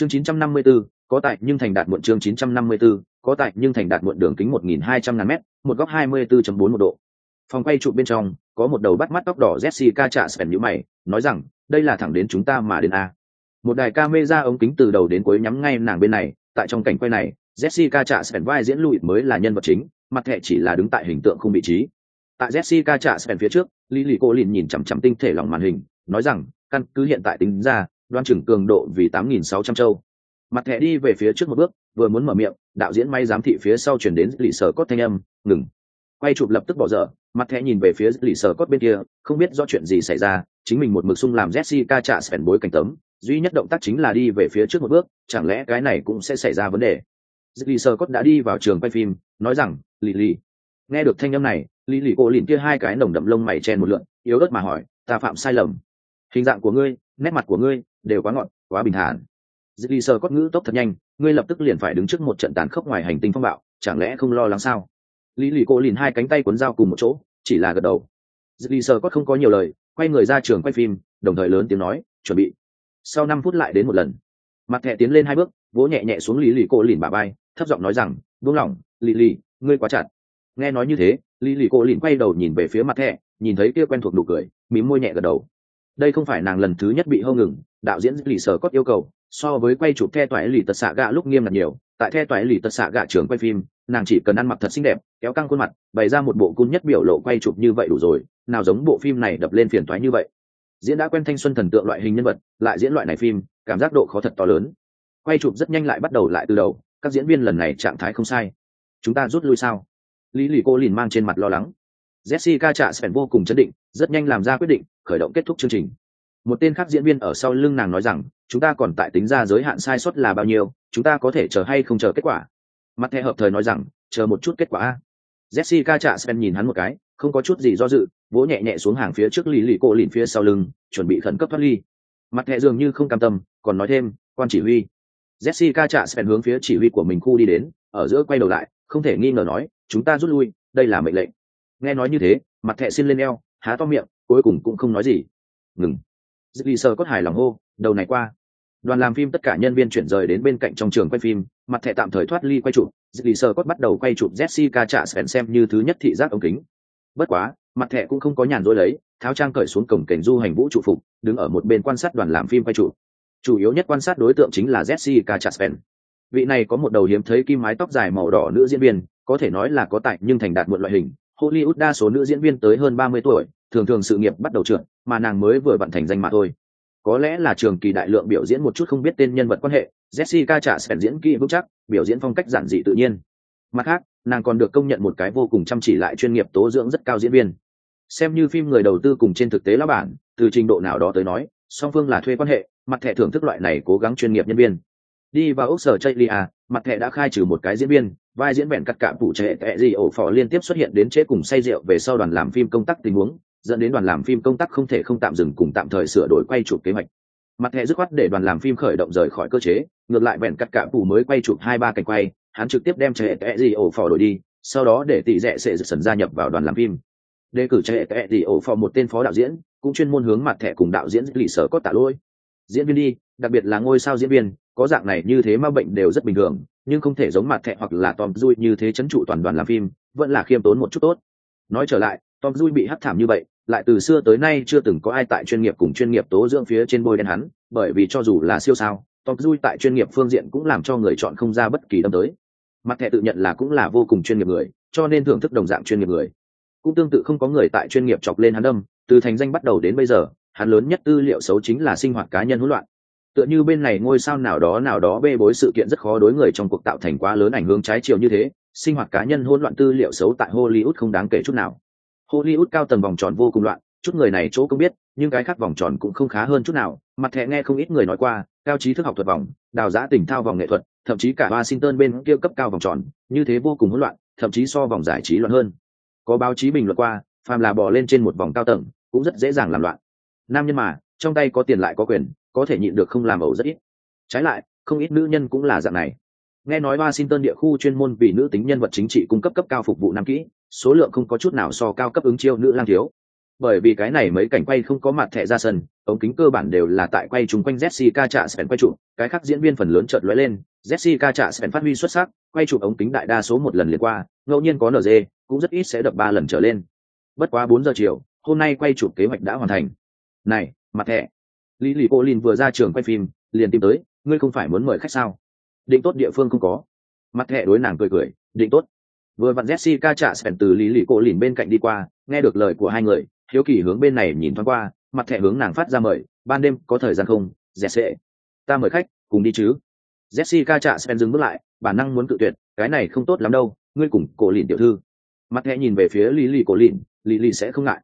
chương 954, có tại nhưng thành đạt muộn chương 954, có tại nhưng thành đạt muộn đường kính 1.200 ngàn mét một góc 24.4 một độ. Phòng quay trụ bên trong có một đầu bắt mắt tóc đỏ jessica trả sẹn như mày nói rằng đây là thẳng đến chúng ta mà đến a. Một đài camera ống kính từ đầu đến cuối nhắm ngay nàng bên này tại trong cảnh quay này jessica trả sẹn vai diễn lụi mới là nhân vật chính mặt thẻ chỉ là đứng tại hình tượng không vị trí. Tại jessica trả sẹn phía trước lý lì cô lìn nhìn chằm chằm tinh thể lòng màn hình nói rằng căn cứ hiện tại tính ra đoan chừng cường độ vì 8.600 châu. Mặt thẻ đi về phía trước một bước, vừa muốn mở miệng, đạo diễn may giám thị phía sau chuyển đến lì sở cốt thanh âm, ngừng. Quay chụp lập tức bỏ dở, mặt thẻ nhìn về phía lì sở cốt bên kia, không biết do chuyện gì xảy ra, chính mình một mực sung làm jessica trả sẻn bối cảnh tấm, duy nhất động tác chính là đi về phía trước một bước, chẳng lẽ cái này cũng sẽ xảy ra vấn đề? Lì sở cốt đã đi vào trường quay phim, nói rằng, lì lì. Nghe được thanh âm này, lì lì cô lìn kia hai cái nồng đậm lông mày chen một lượn, yếu ớt mà hỏi, ta phạm sai lầm. Hình dạng của ngươi nét mặt của ngươi đều quá ngọn, quá bình thản. Dì sơ cốt ngữ tốc thật nhanh ngươi lập tức liền phải đứng trước một trận tàn khốc ngoài hành tinh phong bạo chẳng lẽ không lo lắng sao? Lý lì cô lìn hai cánh tay cuốn dao cùng một chỗ chỉ là gật đầu. Dì sơ cốt không có nhiều lời quay người ra trường quay phim đồng thời lớn tiếng nói chuẩn bị. Sau năm phút lại đến một lần. Mặt thẹ tiến lên hai bước vỗ nhẹ nhẹ xuống lý lì cô lìn bà bay thấp giọng nói rằng buông lỏng lì lì ngươi quá chặt. Nghe nói như thế lý lì cô lìn quay đầu nhìn về phía mặt thẹ nhìn thấy kia quen thuộc nụ cười mím môi nhẹ gật đầu đây không phải nàng lần thứ nhất bị hâu ngừng, đạo diễn lì sở cốt yêu cầu, so với quay chụp the toại lì tật xạ gạ lúc nghiêm ngặt nhiều. Tại the toại lì tật xạ gạ trường quay phim, nàng chỉ cần ăn mặc thật xinh đẹp, kéo căng khuôn mặt, bày ra một bộ cung nhất biểu lộ quay chụp như vậy đủ rồi, nào giống bộ phim này đập lên phiền toái như vậy. Diễn đã quen thanh xuân thần tượng loại hình nhân vật, lại diễn loại này phim, cảm giác độ khó thật to lớn. Quay chụp rất nhanh lại bắt đầu lại từ đầu, các diễn viên lần này trạng thái không sai. Chúng ta rút lui sao? Lý lì cô liền mang trên mặt lo lắng. Jessica trạ sẻn vô cùng chấn định, rất nhanh làm ra quyết định khởi động kết thúc chương trình. Một tên khác diễn viên ở sau lưng nàng nói rằng, chúng ta còn tại tính ra giới hạn sai suất là bao nhiêu, chúng ta có thể chờ hay không chờ kết quả? Mặt thẻ hợp thời nói rằng, chờ một chút kết quả a. jessica chạ sven nhìn hắn một cái, không có chút gì do dự, vỗ nhẹ nhẹ xuống hàng phía trước lì lì cổ lìn phía sau lưng, chuẩn bị khẩn cấp thoát ly. Mặt thẻ dường như không cam tâm, còn nói thêm, quan chỉ huy. Jessica chạ sven hướng phía chỉ huy của mình khu đi đến, ở giữa quay đầu lại, không thể nghi ngờ nói, chúng ta rút lui, đây là mệnh lệnh. Nghe nói như thế, mặt thẻ xin lên eo, há to miệng cuối cùng cũng không nói gì. Ngừng. Dì sơ cốt hài lòng hô, đầu này qua. Đoàn làm phim tất cả nhân viên chuyển rời đến bên cạnh trong trường quay phim, mặt thẻ tạm thời thoát ly quay chụp dì sơ cốt bắt đầu quay chụp jessica trả sven xem như thứ nhất thị giác ống kính. Bất quá, mặt thẻ cũng không có nhàn rỗi lấy, tháo trang cởi xuống cổng cảnh du hành vũ trụ phục, đứng ở một bên quan sát đoàn làm phim quay chụp. Chủ yếu nhất quan sát đối tượng chính là jessica chaspen vị này có một đầu hiếm thấy kim mái tóc dài màu đỏ nữ diễn viên, có thể nói là có tại nhưng thành đạt một loại hình. Hollywood đa số nữ diễn viên tới hơn ba mươi tuổi thường thường sự nghiệp bắt đầu trượt, mà nàng mới vừa vận thành danh mà thôi. Có lẽ là trường kỳ đại lượng biểu diễn một chút không biết tên nhân vật quan hệ, jessica trả sẻn diễn kỹ vững chắc, biểu diễn phong cách giản dị tự nhiên. Mặt khác, nàng còn được công nhận một cái vô cùng chăm chỉ lại chuyên nghiệp tố dưỡng rất cao diễn viên. Xem như phim người đầu tư cùng trên thực tế lá bản, từ trình độ nào đó tới nói, song phương là thuê quan hệ, mặt thẻ thưởng thức loại này cố gắng chuyên nghiệp nhân viên. Đi vào ốc sở chaylia, mặt thẻ đã khai trừ một cái diễn viên, vai diễn vẹn cắt cạm phụ trệ tệ gì ổ phỏ liên tiếp xuất hiện đến chế cùng say rượu về sau đoàn làm phim công tác tình huống dẫn đến đoàn làm phim công tác không thể không tạm dừng cùng tạm thời sửa đổi quay chụp kế hoạch. Mặt thẻ dứt khoát để đoàn làm phim khởi động rời khỏi cơ chế, ngược lại vẹn cắt cả phụ mới quay chụp hai ba cảnh quay, hắn trực tiếp đem trẻ tệ gì ổ phò đổi đi, sau đó để tỷ rẻ sẽ sần gia nhập vào đoàn làm phim. Đề cử trẻ tệ gì ổ phò một tên phó đạo diễn, cũng chuyên môn hướng mặt thẻ cùng đạo diễn lì sở có tạ lỗi diễn viên đi, đặc biệt là ngôi sao diễn viên, có dạng này như thế mà bệnh đều rất bình thường, nhưng không thể giống mặt thẻ hoặc là tom dui như thế chấn trụ toàn đoàn làm phim, vẫn là khiêm tốn một chút tốt. Nói trở lại, tom dui bị hắt thảm như vậy lại từ xưa tới nay chưa từng có ai tại chuyên nghiệp cùng chuyên nghiệp tố dưỡng phía trên bôi đen hắn, bởi vì cho dù là siêu sao Top dui tại chuyên nghiệp phương diện cũng làm cho người chọn không ra bất kỳ đâm tới. Mặt thẻ tự nhận là cũng là vô cùng chuyên nghiệp người, cho nên thưởng thức đồng dạng chuyên nghiệp người. Cũng tương tự không có người tại chuyên nghiệp chọc lên hắn đâm, từ thành danh bắt đầu đến bây giờ, hắn lớn nhất tư liệu xấu chính là sinh hoạt cá nhân hỗn loạn. Tựa như bên này ngôi sao nào đó nào đó bê bối sự kiện rất khó đối người trong cuộc tạo thành quá lớn ảnh hưởng trái chiều như thế, sinh hoạt cá nhân hỗn loạn tư liệu xấu tại hollywood không đáng kể chút nào hollywood cao tầng vòng tròn vô cùng loạn, chút người này chỗ cũng biết, nhưng cái khác vòng tròn cũng không khá hơn chút nào. Mặt thẹ nghe không ít người nói qua, cao trí thức học thuật vòng, đào giã tỉnh thao vòng nghệ thuật, thậm chí cả washington bên kia cấp cao vòng tròn, như thế vô cùng hỗn loạn, thậm chí so vòng giải trí loạn hơn. Có báo chí bình luận qua phàm là bò lên trên một vòng cao tầng, cũng rất dễ dàng làm loạn. Nam nhân mà, trong tay có tiền lại có quyền, có thể nhịn được không làm ẩu rất ít. Trái lại, không ít nữ nhân cũng là dạng này. Nghe nói washington địa khu chuyên môn vì nữ tính nhân vật chính trị cung cấp cấp cao phục vụ nam kỹ số lượng không có chút nào so cao cấp ứng chiêu nữ lang thiếu. Bởi vì cái này mấy cảnh quay không có mặt thẻ ra sân, ống kính cơ bản đều là tại quay chung quanh jessica trạ quay chụp, cái khác diễn viên phần lớn chợt lóe lên, jessica trạ phát huy xuất sắc, quay chụp ống kính đại đa số một lần liền qua, ngẫu nhiên có nd cũng rất ít sẽ đập ba lần trở lên. Bất quá bốn giờ chiều, hôm nay quay chụp kế hoạch đã hoàn thành. Này, mặt thẻ. Lý lì cô lin vừa ra trường quay phim, liền tìm tới, ngươi không phải muốn mời khách sao? Định tốt địa phương không có. Mặt thẻ đối nàng cười cười, định tốt vừa vặn jessica trả spen từ lý lì cô lìn bên cạnh đi qua, nghe được lời của hai người, hiếu kỳ hướng bên này nhìn thoáng qua, mặt thẻ hướng nàng phát ra mời, ban đêm có thời gian không? Dạ Dẹt sệ ta mời khách, cùng đi chứ. Jessica trả spen dừng bước lại, bản năng muốn cự tuyệt, cái này không tốt lắm đâu, ngươi cùng cổ lìn tiểu thư. Mặt thẻ nhìn về phía lý lì cổ lìn, lý lì sẽ không ngại.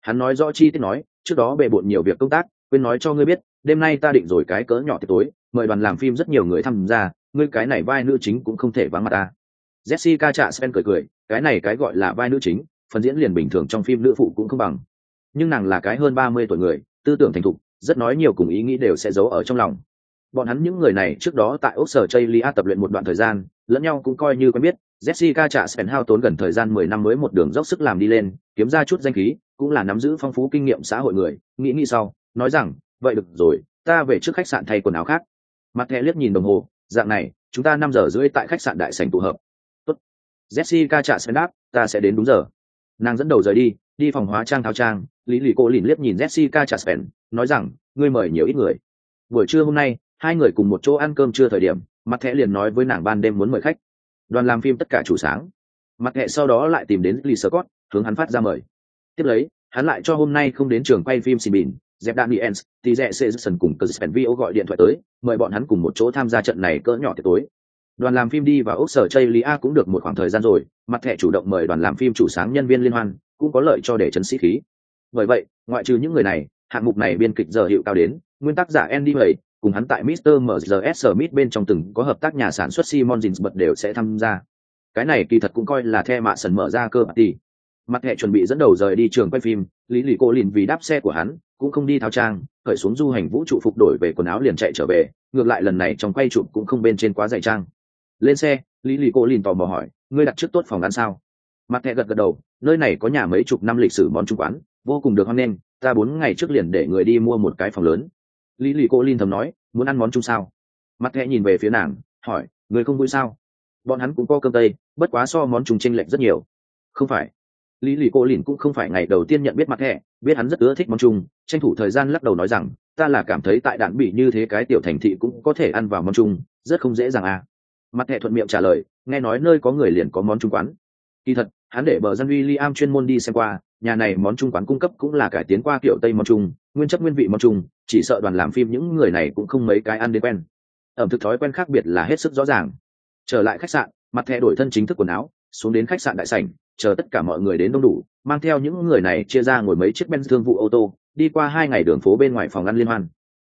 Hắn nói rõ chi tiết nói, trước đó bề bộn nhiều việc công tác, quên nói cho ngươi biết, đêm nay ta định rồi cái cỡ nhỏ tiệc tối, mời đoàn làm phim rất nhiều người tham gia, ngươi cái này vai nữ chính cũng không thể vắng mặt ta jessica chạ cười cười, cái này cái gọi là vai nữ chính, phần diễn liền bình thường trong phim nữ phụ cũng không bằng. Nhưng nàng là cái hơn ba mươi tuổi người, tư tưởng thành thục, rất nói nhiều cùng ý nghĩ đều sẽ giấu ở trong lòng. Bọn hắn những người này trước đó tại ốc sở chây lia tập luyện một đoạn thời gian, lẫn nhau cũng coi như quen biết, jessica chạ hao tốn gần thời gian mười năm mới một đường dốc sức làm đi lên, kiếm ra chút danh khí, cũng là nắm giữ phong phú kinh nghiệm xã hội người, nghĩ nghĩ sau, nói rằng, vậy được rồi, ta về trước khách sạn thay quần áo khác. Mặt thẻ liếc nhìn đồng hồ, dạng này, chúng ta năm giờ rưỡi tại khách sạn đại sành tụ hợp jessica trả spen đáp, ta sẽ đến đúng giờ. Nàng dẫn đầu rời đi đi phòng hóa trang thao trang, lý lì cô lìn liếc nhìn jessica trả spen nói rằng, ngươi mời nhiều ít người. Buổi trưa hôm nay, hai người cùng một chỗ ăn cơm trưa thời điểm mặt thẻ liền nói với nàng ban đêm muốn mời khách. Đoàn làm phim tất cả chủ sáng. Mặt thẻ sau đó lại tìm đến lee scott, hướng hắn phát ra mời. Tiếp lấy, hắn lại cho hôm nay không đến trường quay phim xin bỉn dẹp daniels thì rẽ sân cùng cờ spenvio gọi điện thoại tới, mời bọn hắn cùng một chỗ tham gia trận này cỡ nhỏ tiệc tối đoàn làm phim đi và ốc sở chây lia cũng được một khoảng thời gian rồi, mặt thẻ chủ động mời đoàn làm phim chủ sáng nhân viên liên hoan, cũng có lợi cho để chấn sĩ khí bởi vậy, ngoại trừ những người này, hạng mục này biên kịch giờ hiệu cao đến, nguyên tác giả andy bảy cùng hắn tại Mr. MZS Smith bên trong từng có hợp tác nhà sản xuất Simon Jins bật đều sẽ tham gia. Cái này kỳ thật cũng coi là the mạ sần mở ra cơ party mặt hệ chuẩn bị dẫn đầu rời đi trường quay phim, lý lì cô lìn vì đáp xe của hắn, cũng không đi thao trang, khởi xuống du hành vũ trụ phục đổi về quần áo liền chạy trở về, ngược lại lần này trong quay chụp cũng không bên trên quá dày trang lên xe lý lì cô lìn tò mò hỏi ngươi đặt trước tốt phòng ăn sao? Mặt Thẹ gật gật đầu nơi này có nhà mấy chục năm lịch sử món trung quán vô cùng được hoan nghênh ta bốn ngày trước liền để người đi mua một cái phòng lớn. Lý lì cô lìn thầm nói muốn ăn món chung sao? Mặt Thẹ nhìn về phía nàng hỏi người không vui sao? Bọn hắn cũng có cơm tây bất quá so món chung tranh lệch rất nhiều. Không phải. Lý lì cô lìn cũng không phải ngày đầu tiên nhận biết mặt Thẹ, biết hắn rất ưa thích món chung tranh thủ thời gian lắc đầu nói rằng ta là cảm thấy tại đạn bị như thế cái tiểu thành thị cũng có thể ăn vào món chung rất không dễ dàng à mặt thẻ thuận miệng trả lời nghe nói nơi có người liền có món trung quán. Kỳ thật hắn để bờ dân William chuyên môn đi xem qua nhà này món trung quán cung cấp cũng là cải tiến qua kiểu tây món trung, nguyên chất nguyên vị món trung, chỉ sợ đoàn làm phim những người này cũng không mấy cái ăn đến quen. Ẩm thực thói quen khác biệt là hết sức rõ ràng. Trở lại khách sạn mặt thẻ đổi thân chính thức quần áo xuống đến khách sạn đại sảnh chờ tất cả mọi người đến đông đủ mang theo những người này chia ra ngồi mấy chiếc ben thương vụ ô tô đi qua hai ngày đường phố bên ngoài phòng ăn liên hoan.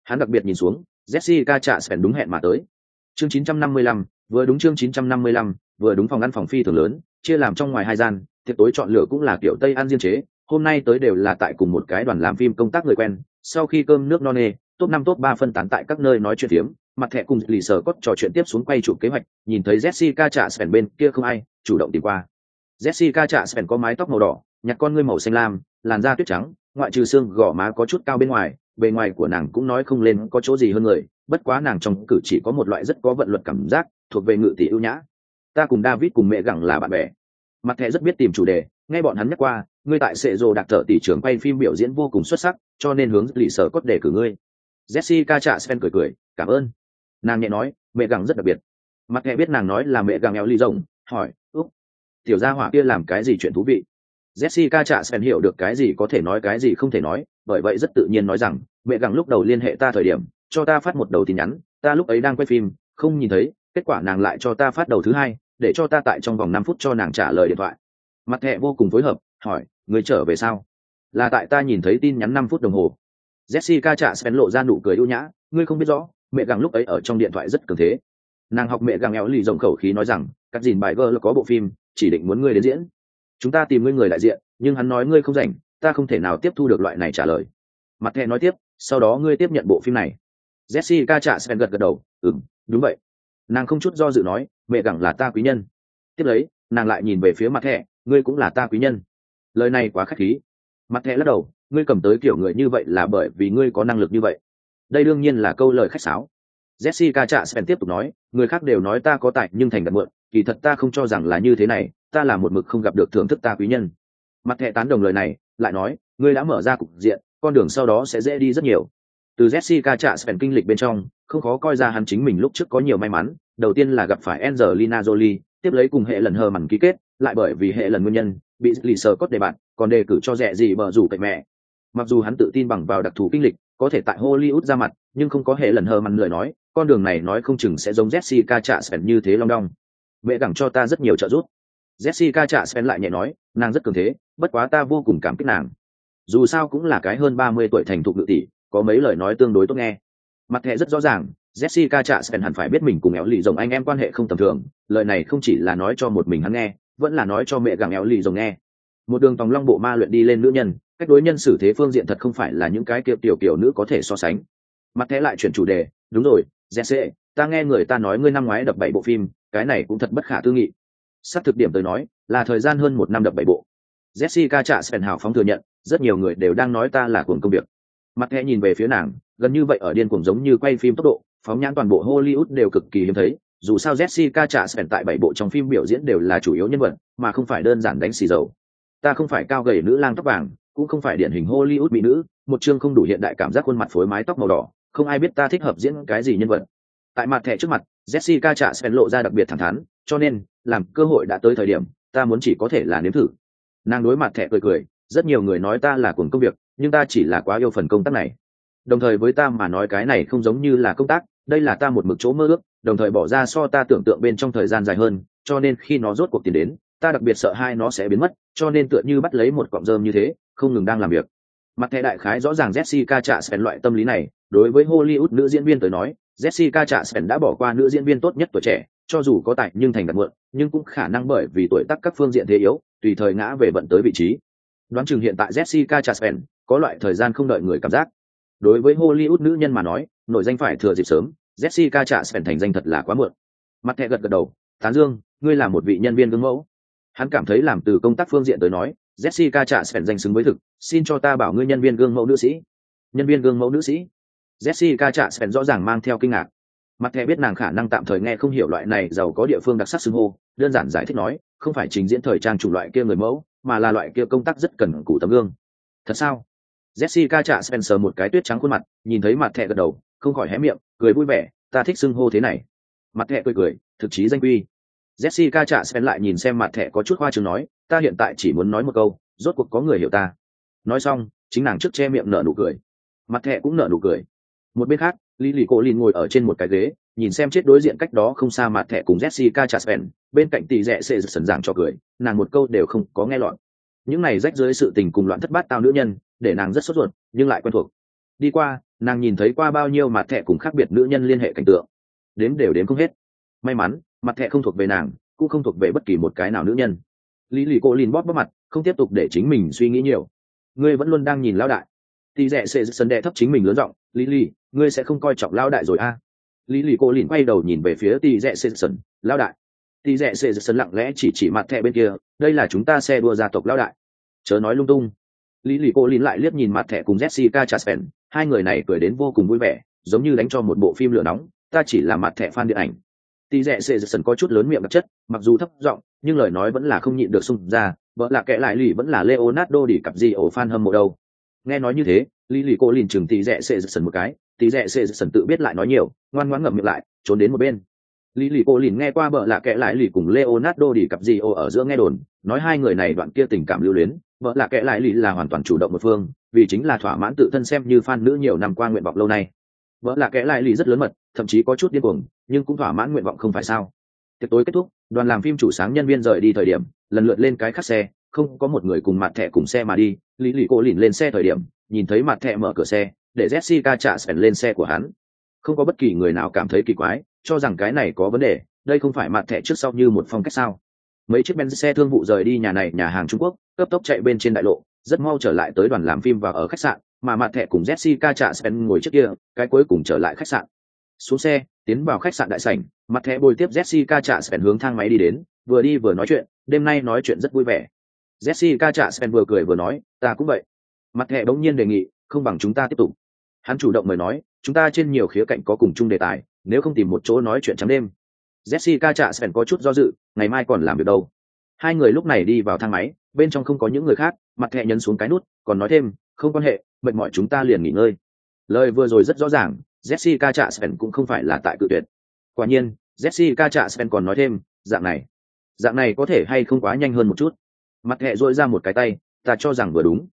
Hắn đặc biệt nhìn xuống jessica chạ spen đúng hẹn mà tới. Chương 955, vừa đúng chương 955, vừa đúng phòng ăn phòng phi thường lớn chia làm trong ngoài hai gian tiệc tối chọn lựa cũng là kiểu tây ăn riêng chế hôm nay tới đều là tại cùng một cái đoàn làm phim công tác người quen sau khi cơm nước no nê top năm top ba phân tán tại các nơi nói chuyện tiếm, mặt thẻ cùng lì sở cốt trò chuyện tiếp xuống quay chụp kế hoạch nhìn thấy jessica chạ spen bên kia không ai chủ động tìm qua. Jessica chạ spen có mái tóc màu đỏ nhặt con ngươi màu xanh lam làn da tuyết trắng ngoại trừ xương gò má có chút cao bên ngoài bề ngoài của nàng cũng nói không lên có chỗ gì hơn người, bất quá nàng trong cử chỉ có một loại rất có vận luật cảm giác, thuộc về ngự tỷ ưu nhã. Ta cùng david cùng mẹ gẳng là bạn bè. Mặt thẻ rất biết tìm chủ đề, nghe bọn hắn nhắc qua, ngươi tại sệ rồ đặc thợ tỷ trưởng quay phim biểu diễn vô cùng xuất sắc, cho nên hướng lì sở cốt đề cử ngươi. Jessica trả sven cười cười, cảm ơn. Nàng nhẹ nói, mẹ gẳng rất đặc biệt. Mặt thẻ biết nàng nói là mẹ gẳng eo ly rồng hỏi, úc, tiểu gia hỏa kia làm cái gì chuyện thú vị? Jessica trả sven hiểu được cái gì có thể nói cái gì không thể nói, bởi vậy rất tự nhiên nói rằng mẹ gặng lúc đầu liên hệ ta thời điểm, cho ta phát một đầu tin nhắn, ta lúc ấy đang quay phim, không nhìn thấy, kết quả nàng lại cho ta phát đầu thứ hai, để cho ta tại trong vòng năm phút cho nàng trả lời điện thoại. Mặt thẹ vô cùng phối hợp, hỏi, người trở về sao? Là tại ta nhìn thấy tin nhắn năm phút đồng hồ. Jessica trả spen lộ ra nụ cười ưu nhã, ngươi không biết rõ, mẹ gặng lúc ấy ở trong điện thoại rất cường thế. Nàng học mẹ gặng éo lì rộng khẩu khí nói rằng, các dìn bài gơ là có bộ phim, chỉ định muốn ngươi đến diễn. Chúng ta tìm ngươi người đại diện, nhưng hắn nói ngươi không rảnh, ta không thể nào tiếp thu được loại này trả lời. Mặt thẻ nói tiếp sau đó ngươi tiếp nhận bộ phim này. Jessica trả sven gật gật đầu ừm, đúng vậy. Nàng không chút do dự nói mẹ gẳng là ta quý nhân. Tiếp lấy nàng lại nhìn về phía mặt thẻ ngươi cũng là ta quý nhân. Lời này quá k h á c h khí. Mặt thẻ lắc đầu ngươi cầm tới kiểu người như vậy là bởi vì ngươi có năng lực như vậy. Đây đương nhiên là câu lời khách sáo. Jessica trạ spen tiếp tục nói người khác đều nói ta có tài nhưng thành đặt mượn kỳ thật ta không cho rằng là như thế này ta là một mực không gặp được thưởng thức ta quý nhân. Mặt thẻ tán đồng lời này lại nói ngươi đã mở ra cục diện con đường sau đó sẽ dễ đi rất nhiều. Từ jessica trạ spen kinh lịch bên trong, không khó coi ra hắn chính mình lúc trước có nhiều may mắn. Đầu tiên là gặp phải angelina jolie, tiếp lấy cùng hệ lần hờ mằn ký kết, lại bởi vì hệ lần nguyên nhân, bị lì sờ cốt đề bạn, còn đề cử cho rẻ gì bờ rủ cậy mẹ. Mặc dù hắn tự tin bằng vào đặc thù kinh lịch, có thể tại hollywood ra mặt, nhưng không có hệ lần hờ mằn lời nói, con đường này nói không chừng sẽ giống jessica trạ spen như thế long đong. Mẹ gẳng cho ta rất nhiều trợ giúp. Jessica trạ spen lại nhẹ nói, nàng rất cường thế, bất quá ta vô cùng cảm kích nàng dù sao cũng là cái hơn ba mươi tuổi thành thục ngự tỷ, có mấy lời nói tương đối tốt nghe. Mặt hệ rất rõ ràng, jessica trạ spen hẳn phải biết mình cùng éo lì rồng anh em quan hệ không tầm thường, lời này không chỉ là nói cho một mình hắn nghe, vẫn là nói cho mẹ gặng éo lì rồng nghe. Một đường tòng long bộ ma luyện đi lên nữ nhân, cách đối nhân xử thế phương diện thật không phải là những cái kiểu tiểu kiểu nữ có thể so sánh. Mặt hệ lại chuyển chủ đề, đúng rồi, jesse, ta nghe người ta nói ngươi năm ngoái đập bảy bộ phim, cái này cũng thật bất khả tư nghị. Sát thực điểm tới nói, là thời gian hơn một năm đập bảy bộ. Jessica trạ spen hào phóng thừa nhận rất nhiều người đều đang nói ta là cuồng công việc. Mặt thẻ nhìn về phía nàng, gần như vậy ở điên cuồng giống như quay phim tốc độ, phóng nhãn toàn bộ hollywood đều cực kỳ hiếm thấy, dù sao jessica trả sẻn tại bảy bộ trong phim biểu diễn đều là chủ yếu nhân vật, mà không phải đơn giản đánh xì dầu. Ta không phải cao gầy nữ lang tóc vàng, cũng không phải điển hình hollywood mỹ nữ, một chương không đủ hiện đại cảm giác khuôn mặt phối mái tóc màu đỏ, không ai biết ta thích hợp diễn cái gì nhân vật. Tại mặt thẻ trước mặt, jessica trả sẻn lộ ra đặc biệt thẳng thắn, cho nên, làm cơ hội đã tới thời điểm, ta muốn chỉ có thể là nếm thử. Nàng đối mặt thẻ cười cười rất nhiều người nói ta là cuồng công việc, nhưng ta chỉ là quá yêu phần công tác này. Đồng thời với ta mà nói cái này không giống như là công tác, đây là ta một mực chỗ mơ ước, đồng thời bỏ ra so ta tưởng tượng bên trong thời gian dài hơn, cho nên khi nó rốt cuộc tiền đến, ta đặc biệt sợ hai nó sẽ biến mất, cho nên tựa như bắt lấy một cọng rơm như thế, không ngừng đang làm việc. Mặt thẻ đại khái rõ ràng jessica trả spen loại tâm lý này, đối với hollywood nữ diễn viên tới nói, jessica trả spen đã bỏ qua nữ diễn viên tốt nhất tuổi trẻ, cho dù có tài nhưng thành đạt mượn nhưng cũng khả năng bởi vì tuổi tác các phương diện thế yếu, tùy thời ngã về vận tới vị trí đoán chừng hiện tại jessica chaspen có loại thời gian không đợi người cảm giác. Đối với hollywood nữ nhân mà nói, nổi danh phải thừa dịp sớm, jessica chaspen thành danh thật là quá muộn. Mặt thẹ gật gật đầu, tán dương, ngươi là một vị nhân viên gương mẫu. Hắn cảm thấy làm từ công tác phương diện tới nói, jessica chaspen danh xứng với thực, xin cho ta bảo ngươi nhân viên gương mẫu nữ sĩ. Nhân viên gương mẫu nữ sĩ? Jessica chaspen rõ ràng mang theo kinh ngạc. Mặt thẻ biết nàng khả năng tạm thời nghe không hiểu loại này giàu có địa phương đặc sắc xưng hô, đơn giản giải thích nói, không phải trình diễn thời trang chủng loại kia người mẫu mà là loại kia công tác rất cần củ tấm gương. Thật sao? Jessica trả spencer một cái tuyết trắng khuôn mặt, nhìn thấy mặt thẻ gật đầu, không khỏi hé miệng, cười vui vẻ, ta thích xưng hô thế này. Mặt thẻ cười cười, thực chí danh quy. Jessica trả spen lại nhìn xem mặt thẻ có chút hoa chừng nói, ta hiện tại chỉ muốn nói một câu, rốt cuộc có người hiểu ta. Nói xong, chính nàng trước che miệng nở nụ cười. Mặt thẻ cũng nở nụ cười. Một bên khác lý lì cô lìn ngồi ở trên một cái ghế nhìn xem chết đối diện cách đó không xa mặt thẻ cùng jessica chaspen bên cạnh tỷ rẽ sẽ sần giảng cho cười, nàng một câu đều không có nghe lọt. Những này rách dưới sự tình cùng loạn thất bát tao nữ nhân, để nàng rất sốt ruột, nhưng lại quen thuộc. Đi qua, nàng nhìn thấy qua bao nhiêu mặt thẻ cùng khác biệt nữ nhân liên hệ cảnh tượng. Đếm đều đếm không hết. May mắn, mặt thẻ không thuộc về nàng, cũng không thuộc về bất kỳ một cái nào nữ nhân. Lý lì cô lin bóp bóp mặt, không tiếp tục để chính mình suy nghĩ nhiều. Ngươi vẫn luôn đang nhìn lão đại. Tỷ rẽ sẽ sần đệ thấp chính mình lớn giọng, lý lì, ngươi sẽ không coi trọng lão đại rồi a? à? Lý lì cô lìn quay đầu nhìn về phía tỷ rẽ sê sần lao đại. Tỷ rẽ sê sần lặng lẽ chỉ chỉ mặt thẻ bên kia, đây là chúng ta xe đua gia tộc lao đại. Chớ nói lung tung. Lý lì cô lìn lại liếc nhìn mặt thẻ cùng jessica chaspen hai người này cười đến vô cùng vui vẻ, giống như đánh cho một bộ phim lửa nóng, ta chỉ là mặt thẻ fan điện ảnh. Tỷ rẽ sê sần có chút lớn miệng đặc chất, mặc dù thấp giọng, nhưng lời nói vẫn là không nhịn được xung ra, vợ là kẻ lại lì vẫn là leonardo đi cặp gì ổ fan hâm mộ đâu. Nghe nói như thế, lý lì cô lìn chừng tỷ rẽ sê sần một cái tí rẽ sẽ sần tự biết lại nói nhiều, ngoan ngoãn ngậm miệng lại, trốn đến một bên. Lý lì cô lìn nghe qua bợ lạ kệ lại lì cùng leonardo đi cặp gì ô ở giữa nghe đồn, nói hai người này đoạn kia tình cảm lưu luyến vợ lạ kệ lại lì là hoàn toàn chủ động một phương, vì chính là thỏa mãn tự thân xem như fan nữ nhiều năm qua nguyện vọng lâu nay. Vợ lạ kệ lại lì rất lớn mật, thậm chí có chút điên cuồng, nhưng cũng thỏa mãn nguyện vọng không phải sao. Tiệc tối kết thúc, đoàn làm phim chủ sáng nhân viên rời đi thời điểm, lần lượt lên cái khắc xe, không có một người cùng mặt thẻ cùng xe mà đi, lý lì cô lìn lên xe thời điểm, nhìn thấy mặt thẻ mở cửa xe để Jessica trả lên xe của hắn. Không có bất kỳ người nào cảm thấy kỳ quái, cho rằng cái này có vấn đề, đây không phải mặt thẻ trước sau như một phong cách sao. Mấy chiếc Benz xe thương vụ rời đi nhà này nhà hàng Trung Quốc, cấp tốc chạy bên trên đại lộ, rất mau trở lại tới đoàn làm phim và ở khách sạn, mà mặt thẻ cùng Jessica trả ngồi trước kia, cái cuối cùng trở lại khách sạn. Xuống xe, tiến vào khách sạn đại sảnh, mặt thẻ bồi tiếp Jessica trả hướng thang máy đi đến, vừa đi vừa nói chuyện, đêm nay nói chuyện rất vui vẻ. Jessica trả vừa cười vừa nói, ta cũng vậy. mặt thẻ bỗng nhiên đề nghị không bằng chúng ta tiếp tục. Hắn chủ động mời nói, chúng ta trên nhiều khía cạnh có cùng chung đề tài, nếu không tìm một chỗ nói chuyện trắng đêm. Jessica chạ sven có chút do dự, ngày mai còn làm việc đâu. Hai người lúc này đi vào thang máy, bên trong không có những người khác, mặt thẻ nhấn xuống cái nút, còn nói thêm, không quan hệ, mệt mỏi chúng ta liền nghỉ ngơi. Lời vừa rồi rất rõ ràng, jessica chạ sven cũng không phải là tại cự tuyệt. Quả nhiên, jessica chạ sven còn nói thêm, dạng này dạng này có thể hay không quá nhanh hơn một chút? Mặt thẻ dội ra một cái tay, ta cho rằng vừa đúng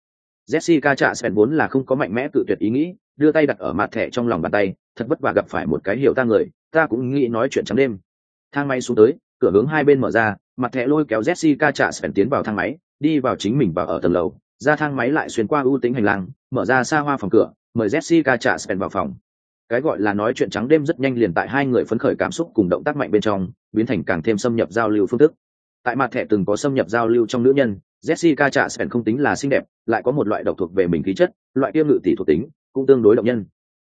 jessica Chastain sven vốn là không có mạnh mẽ tự tuyệt ý nghĩ, đưa tay đặt ở mặt thẻ trong lòng bàn tay, thật vất vả gặp phải một cái hiểu ta người, ta cũng nghĩ nói chuyện trắng đêm. Thang máy xuống tới, cửa hướng hai bên mở ra, mặt thẻ lôi kéo jessica Chastain sven tiến vào thang máy, đi vào chính mình vào ở tầng lầu, ra thang máy lại xuyên qua ưu tính hành lang, mở ra xa hoa phòng cửa, mời jessica Chastain sven vào phòng. Cái gọi là nói chuyện trắng đêm rất nhanh liền tại hai người phấn khởi cảm xúc cùng động tác mạnh bên trong, biến thành càng thêm xâm nhập giao lưu phương thức. Tại mặt thẻ từng có xâm nhập giao lưu trong nữ nhân jessica chạ không tính là xinh đẹp lại có một loại độc thuộc về mình khí chất loại tiêu ngự tỷ thuộc tính cũng tương đối động nhân.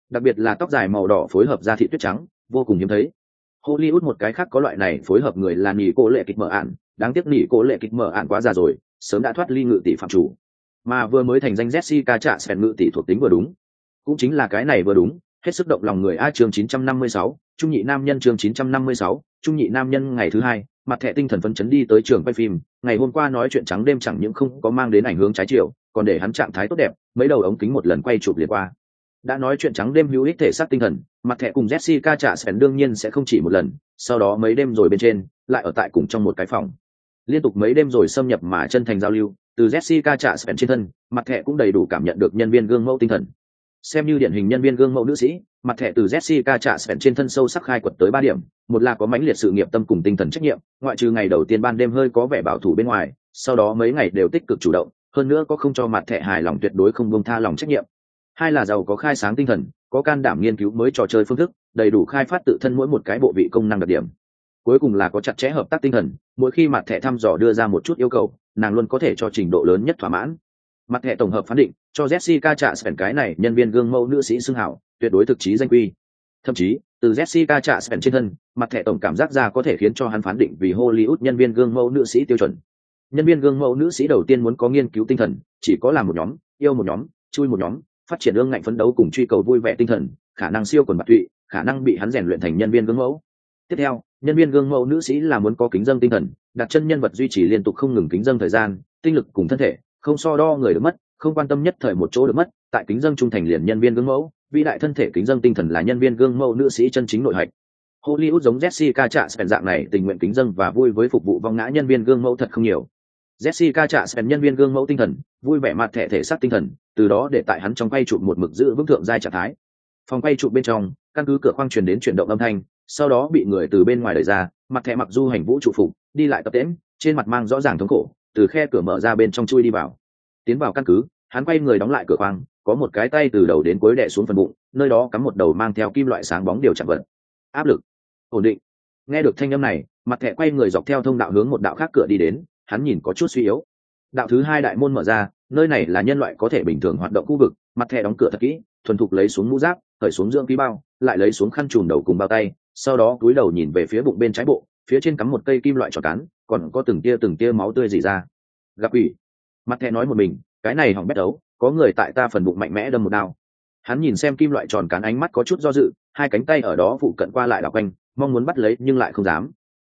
Đặc biệt là tóc dài màu đỏ phối hợp da thị tuyết trắng vô cùng hiếm thấy. Hollywood một cái khác có loại này phối hợp người là nỉ cô lệ kịch mở ạn đáng tiếc nỉ cô lệ kịch mở ạn quá già rồi sớm đã thoát ly ngự tỷ phạm chủ. Mà vừa mới thành danh jessica chạ ngự tỷ thuộc tính vừa đúng. Cũng chính là cái này vừa đúng hết sức động lòng người a chương 956, trung nhị nam nhân chương 956, trung nhị nam nhân ngày thứ hai mặt thẻ tinh thần phấn chấn đi tới trường quay phim, ngày hôm qua nói chuyện trắng đêm chẳng những không có mang đến ảnh hướng trái chiều, còn để hắn trạng thái tốt đẹp, mấy đầu ống kính một lần quay chụp liền qua. Đã nói chuyện trắng đêm hữu ích thể xác tinh thần, mặt thẻ cùng jessica trả sẻn đương nhiên sẽ không chỉ một lần, sau đó mấy đêm rồi bên trên, lại ở tại cùng trong một cái phòng. Liên tục mấy đêm rồi xâm nhập mà chân thành giao lưu, từ jessica trả sẻn trên thân, mặt thẻ cũng đầy đủ cảm nhận được nhân viên gương mẫu tinh thần. Xem như điển hình nhân viên gương mẫu nữ sĩ mặt thẻ từ jessica trả sẹn trên thân sâu sắc khai quật tới ba điểm, một là có mãnh liệt sự nghiệp tâm cùng tinh thần trách nhiệm, ngoại trừ ngày đầu tiên ban đêm hơi có vẻ bảo thủ bên ngoài, sau đó mấy ngày đều tích cực chủ động, hơn nữa có không cho mặt thẻ hài lòng tuyệt đối không buông tha lòng trách nhiệm. Hai là giàu có khai sáng tinh thần, có can đảm nghiên cứu mới trò chơi phương thức, đầy đủ khai phát tự thân mỗi một cái bộ vị công năng đặc điểm. Cuối cùng là có chặt chẽ hợp tác tinh thần, mỗi khi mặt thẻ thăm dò đưa ra một chút yêu cầu, nàng luôn có thể cho trình độ lớn nhất thỏa mãn. Mặt thẻ tổng hợp phán định, cho jessica trả sẹn cái này nhân viên gương mẫu nữ sĩ xưng hảo tuyệt đối thực chí danh quy. Thậm chí, từ jessica Chastain trên thân, mặt thẻ tổng cảm giác ra có thể khiến cho hắn phán định vì hollywood nhân viên gương mẫu nữ sĩ tiêu chuẩn. Nhân viên gương mẫu nữ sĩ đầu tiên muốn có nghiên cứu tinh thần, chỉ có làm một nhóm, yêu một nhóm, chui một nhóm, phát triển ương ngạnh phấn đấu cùng truy cầu vui vẻ tinh thần, khả năng siêu quần bạc tụy, khả năng bị hắn rèn luyện thành nhân viên gương mẫu. Tiếp theo, nhân viên gương mẫu nữ sĩ là muốn có kính dân tinh thần, đặt chân nhân vật duy trì liên tục không ngừng kính dân thời gian, tinh lực cùng thân thể, không so đo người được mất, không quan tâm nhất thời một chỗ được mất, tại kính dân trung thành liền nhân viên gương mẫu vĩ đại thân thể kính dân tinh thần là nhân viên gương mẫu nữ sĩ chân chính nội hạch. Hollywood giống jessica trả spen dạng này tình nguyện kính dân và vui với phục vụ vong ngã nhân viên gương mẫu thật không nhiều. Jessica trả spen nhân viên gương mẫu tinh thần, vui vẻ mặt thể thể xác tinh thần, từ đó để tại hắn trong quay chụp một mực giữ vững thượng giai trạng thái. Phòng quay chụp bên trong, căn cứ cửa khoang truyền đến chuyển động âm thanh, sau đó bị người từ bên ngoài đẩy ra, mặt thẻ mặc du hành vũ trụ phục, đi lại tập tễm trên mặt mang rõ ràng thống khổ, từ khe cửa mở ra bên trong chui đi vào. Tiến vào căn cứ hắn quay người đóng lại cửa khoang, có một cái tay từ đầu đến cuối đè xuống phần bụng, nơi đó cắm một đầu mang theo kim loại sáng bóng điều chạm vật. Áp lực. Ổn định. Nghe được thanh âm này, mặt thẻ quay người dọc theo thông đạo hướng một đạo khác cửa đi đến, hắn nhìn có chút suy yếu. Đạo thứ hai đại môn mở ra, nơi này là nhân loại có thể bình thường hoạt động khu vực, mặt thẻ đóng cửa thật kỹ, thuần thục lấy xuống mũ giáp, khởi xuống dưỡng ký bao, lại lấy xuống khăn trùm đầu cùng bao tay, sau đó cúi đầu nhìn về phía bụng bên trái bộ, phía trên cắm một cây kim loại tròn cán, còn có từng tia từng tia máu tươi dì ra. Gặp ủy mặt thẻ nói một mình cái này hỏng bét đấu có người tại ta phần bụng mạnh mẽ đâm một đao. Hắn nhìn xem kim loại tròn cán ánh mắt có chút do dự, hai cánh tay ở đó phụ cận qua lại đảo quanh, mong muốn bắt lấy nhưng lại không dám.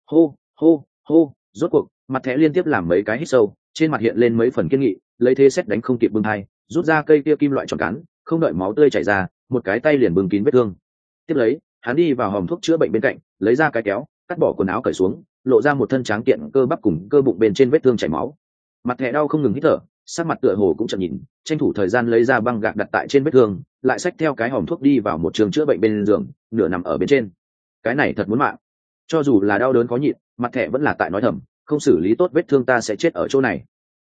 Hô hô hô, rốt cuộc, mặt thẻ liên tiếp làm mấy cái hít sâu, trên mặt hiện lên mấy phần kiên nghị, lấy thế xét đánh không kịp bưng hai rút ra cây kia kim loại tròn cán, không đợi máu tươi chảy ra, một cái tay liền bưng kín vết thương. Tiếp lấy, hắn đi vào hòm thuốc chữa bệnh bên cạnh, lấy ra cái kéo, cắt bỏ quần áo cởi xuống, lộ ra một thân tráng kiện cơ bắp cùng cơ bụng bên trên vết thương chảy máu. Mặt thẻ đau không ngừng hít thở sắc mặt tựa hồ cũng chậm nhìn, tranh thủ thời gian lấy ra băng gạc đặt tại trên vết thương, lại xách theo cái hòm thuốc đi vào một trường chữa bệnh bên giường, nửa nằm ở bên trên. Cái này thật muốn mạng. Cho dù là đau đớn có nhịn, mặt thẻ vẫn là tại nói thầm, không xử lý tốt vết thương ta sẽ chết ở chỗ này.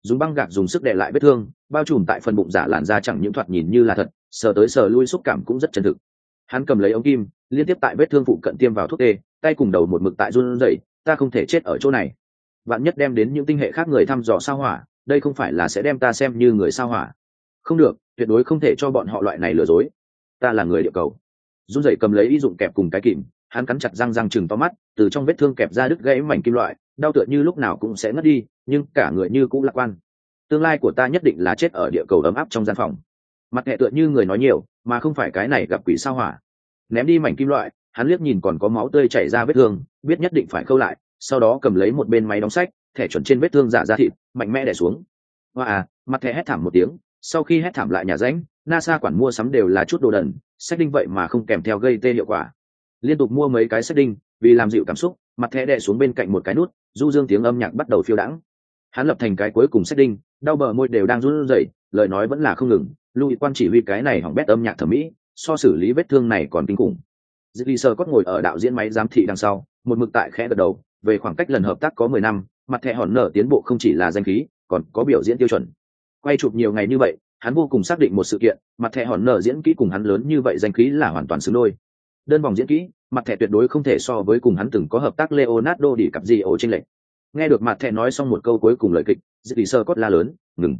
Dùng băng gạc dùng sức đè lại vết thương, bao trùm tại phần bụng giả làn da chẳng những thoạt nhìn như là thật, sờ tới sờ lui xúc cảm cũng rất chân thực. Hắn cầm lấy ống kim, liên tiếp tại vết thương phụ cận tiêm vào thuốc tê, tay cùng đầu một mực tại run rẩy, ta không thể chết ở chỗ này. Bạn nhất đem đến những tinh hệ khác người thăm dò sao hỏa đây không phải là sẽ đem ta xem như người sao hỏa. Không được, tuyệt đối không thể cho bọn họ loại này lừa dối. Ta là người địa cầu. Run rẩy cầm lấy ý dụng kẹp cùng cái kìm, hắn cắn chặt răng răng chừng to mắt, từ trong vết thương kẹp ra đứt gãy mảnh kim loại, đau tựa như lúc nào cũng sẽ ngất đi, nhưng cả người như cũng lạc quan. Tương lai của ta nhất định là chết ở địa cầu ấm áp trong gian phòng. Mặt hệ tựa như người nói nhiều, mà không phải cái này gặp quỷ sao hỏa. Ném đi mảnh kim loại, hắn liếc nhìn còn có máu tươi chảy ra vết thương, biết nhất định phải khâu lại, sau đó cầm lấy một bên máy đóng sách thẻ chuẩn trên vết thương giả ra thịt, mạnh mẽ đẻ xuống. Hoa à mặt thẻ hét thảm một tiếng, sau khi hét thảm lại nhà ránh nasa quản mua sắm đều là chút đồ đần sách đinh vậy mà không kèm theo gây tê hiệu quả. Liên tục mua mấy cái sách đinh vì làm dịu cảm xúc, mặt thẻ đè xuống bên cạnh một cái nút, du dương tiếng âm nhạc bắt đầu phiêu đãng. Hắn lập thành cái cuối cùng sách đinh đau bờ môi đều đang run rẩy, lời nói vẫn là không ngừng lưu quan chỉ huy cái này hỏng bét âm nhạc thẩm mỹ, so xử lý vết thương này còn kinh khủng. Dì sơ cốt ngồi ở đạo diễn máy giám thị đằng sau, một mực tại khẽ gật đầu, về khoảng cách lần hợp tác có mười năm mặt thẻ hòn nở tiến bộ không chỉ là danh khí, còn có biểu diễn tiêu chuẩn. Quay chụp nhiều ngày như vậy, hắn vô cùng xác định một sự kiện, mặt thẻ hòn nở diễn kỹ cùng hắn lớn như vậy danh khí là hoàn toàn xứng đôi. Đơn vòng diễn kỹ, mặt thẻ tuyệt đối không thể so với cùng hắn từng có hợp tác leonardo đi cặp gì ổ trên lệ. nghe được mặt thẻ nói xong một câu cuối cùng lời kịch dị sơ cốt la lớn, ngừng.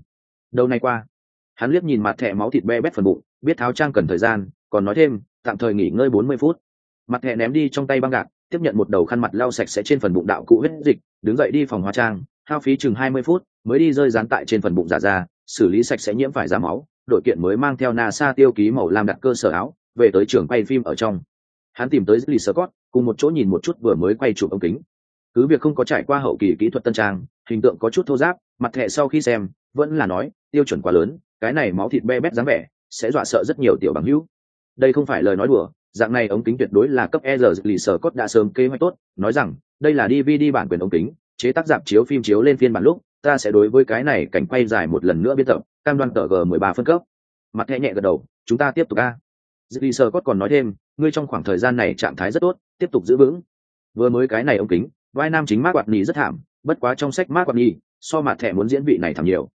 Đầu này qua, hắn liếc nhìn mặt thẻ máu thịt be bét phần bụng, biết tháo trang cần thời gian, còn nói thêm, tạm thời nghỉ ngơi bốn mươi phút. Mặt thẻ ném đi trong tay băng gạc, tiếp nhận một đầu khăn mặt lau sạch sẽ trên phần bụng đạo cụ huyết dịch đứng dậy đi phòng hóa trang, hao phí chừng hai mươi phút, mới đi rơi dán tại trên phần bụng giả ra, xử lý sạch sẽ nhiễm phải da máu, đội kiện mới mang theo nasa tiêu ký màu lam đặt cơ sở áo, về tới trường quay phim ở trong. Hắn tìm tới Lee Scott, cùng một chỗ nhìn một chút vừa mới quay chụp ống kính. Cứ việc không có trải qua hậu kỳ kỹ thuật tân trang, hình tượng có chút thô giáp mặt thẻ sau khi xem, vẫn là nói, tiêu chuẩn quá lớn, cái này máu thịt be bét dáng vẻ, sẽ dọa sợ rất nhiều tiểu bằng hữu. Đây không phải lời nói đùa, dạng này ống kính tuyệt đối là cấp e r lì sơ cốt đã sớm kế hoạch tốt, nói rằng đây là dvd bản quyền ống kính, chế tác dạp chiếu phim chiếu lên phiên bản lúc, ta sẽ đối với cái này cảnh quay dài một lần nữa biên tập, cam đoan tờ g mười ba phân cấp. Mặt thẻ nhẹ gật đầu, chúng ta tiếp tục a. Lì sơ cốt còn nói thêm, ngươi trong khoảng thời gian này trạng thái rất tốt, tiếp tục giữ vững. Vừa mới cái này ống kính, vai nam chính mark quạt nhì rất thảm, bất quá trong sách mark quạt nhì so mặt thẻ muốn diễn vị này thảm nhiều.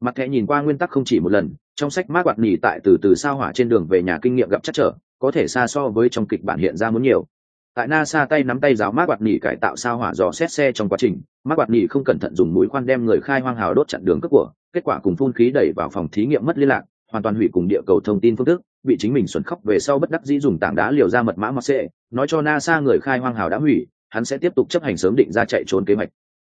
Mặt thẻ nhìn qua nguyên tắc không chỉ một lần, trong sách mark quạt nhì tại từ từ sao hỏa trên đường về nhà kinh nghiệm gặp chắc trở, có thể xa so với trong kịch bản hiện ra muốn nhiều tại nasa tay nắm tay giáo mác quạt nỉ cải tạo sao hỏa dò xét xe trong quá trình mác quạt nỉ không cẩn thận dùng mũi khoan đem người khai hoang hào đốt chặn đường cướp của, kết quả cùng phun khí đẩy vào phòng thí nghiệm mất liên lạc, hoàn toàn hủy cùng địa cầu thông tin phương thức, bị chính mình xuẩn khóc về sau bất đắc dĩ dùng tảng đá liều ra mật mã mặc sệ nói cho nasa người khai hoang hào đã hủy, hắn sẽ tiếp tục chấp hành sớm định ra chạy trốn kế hoạch.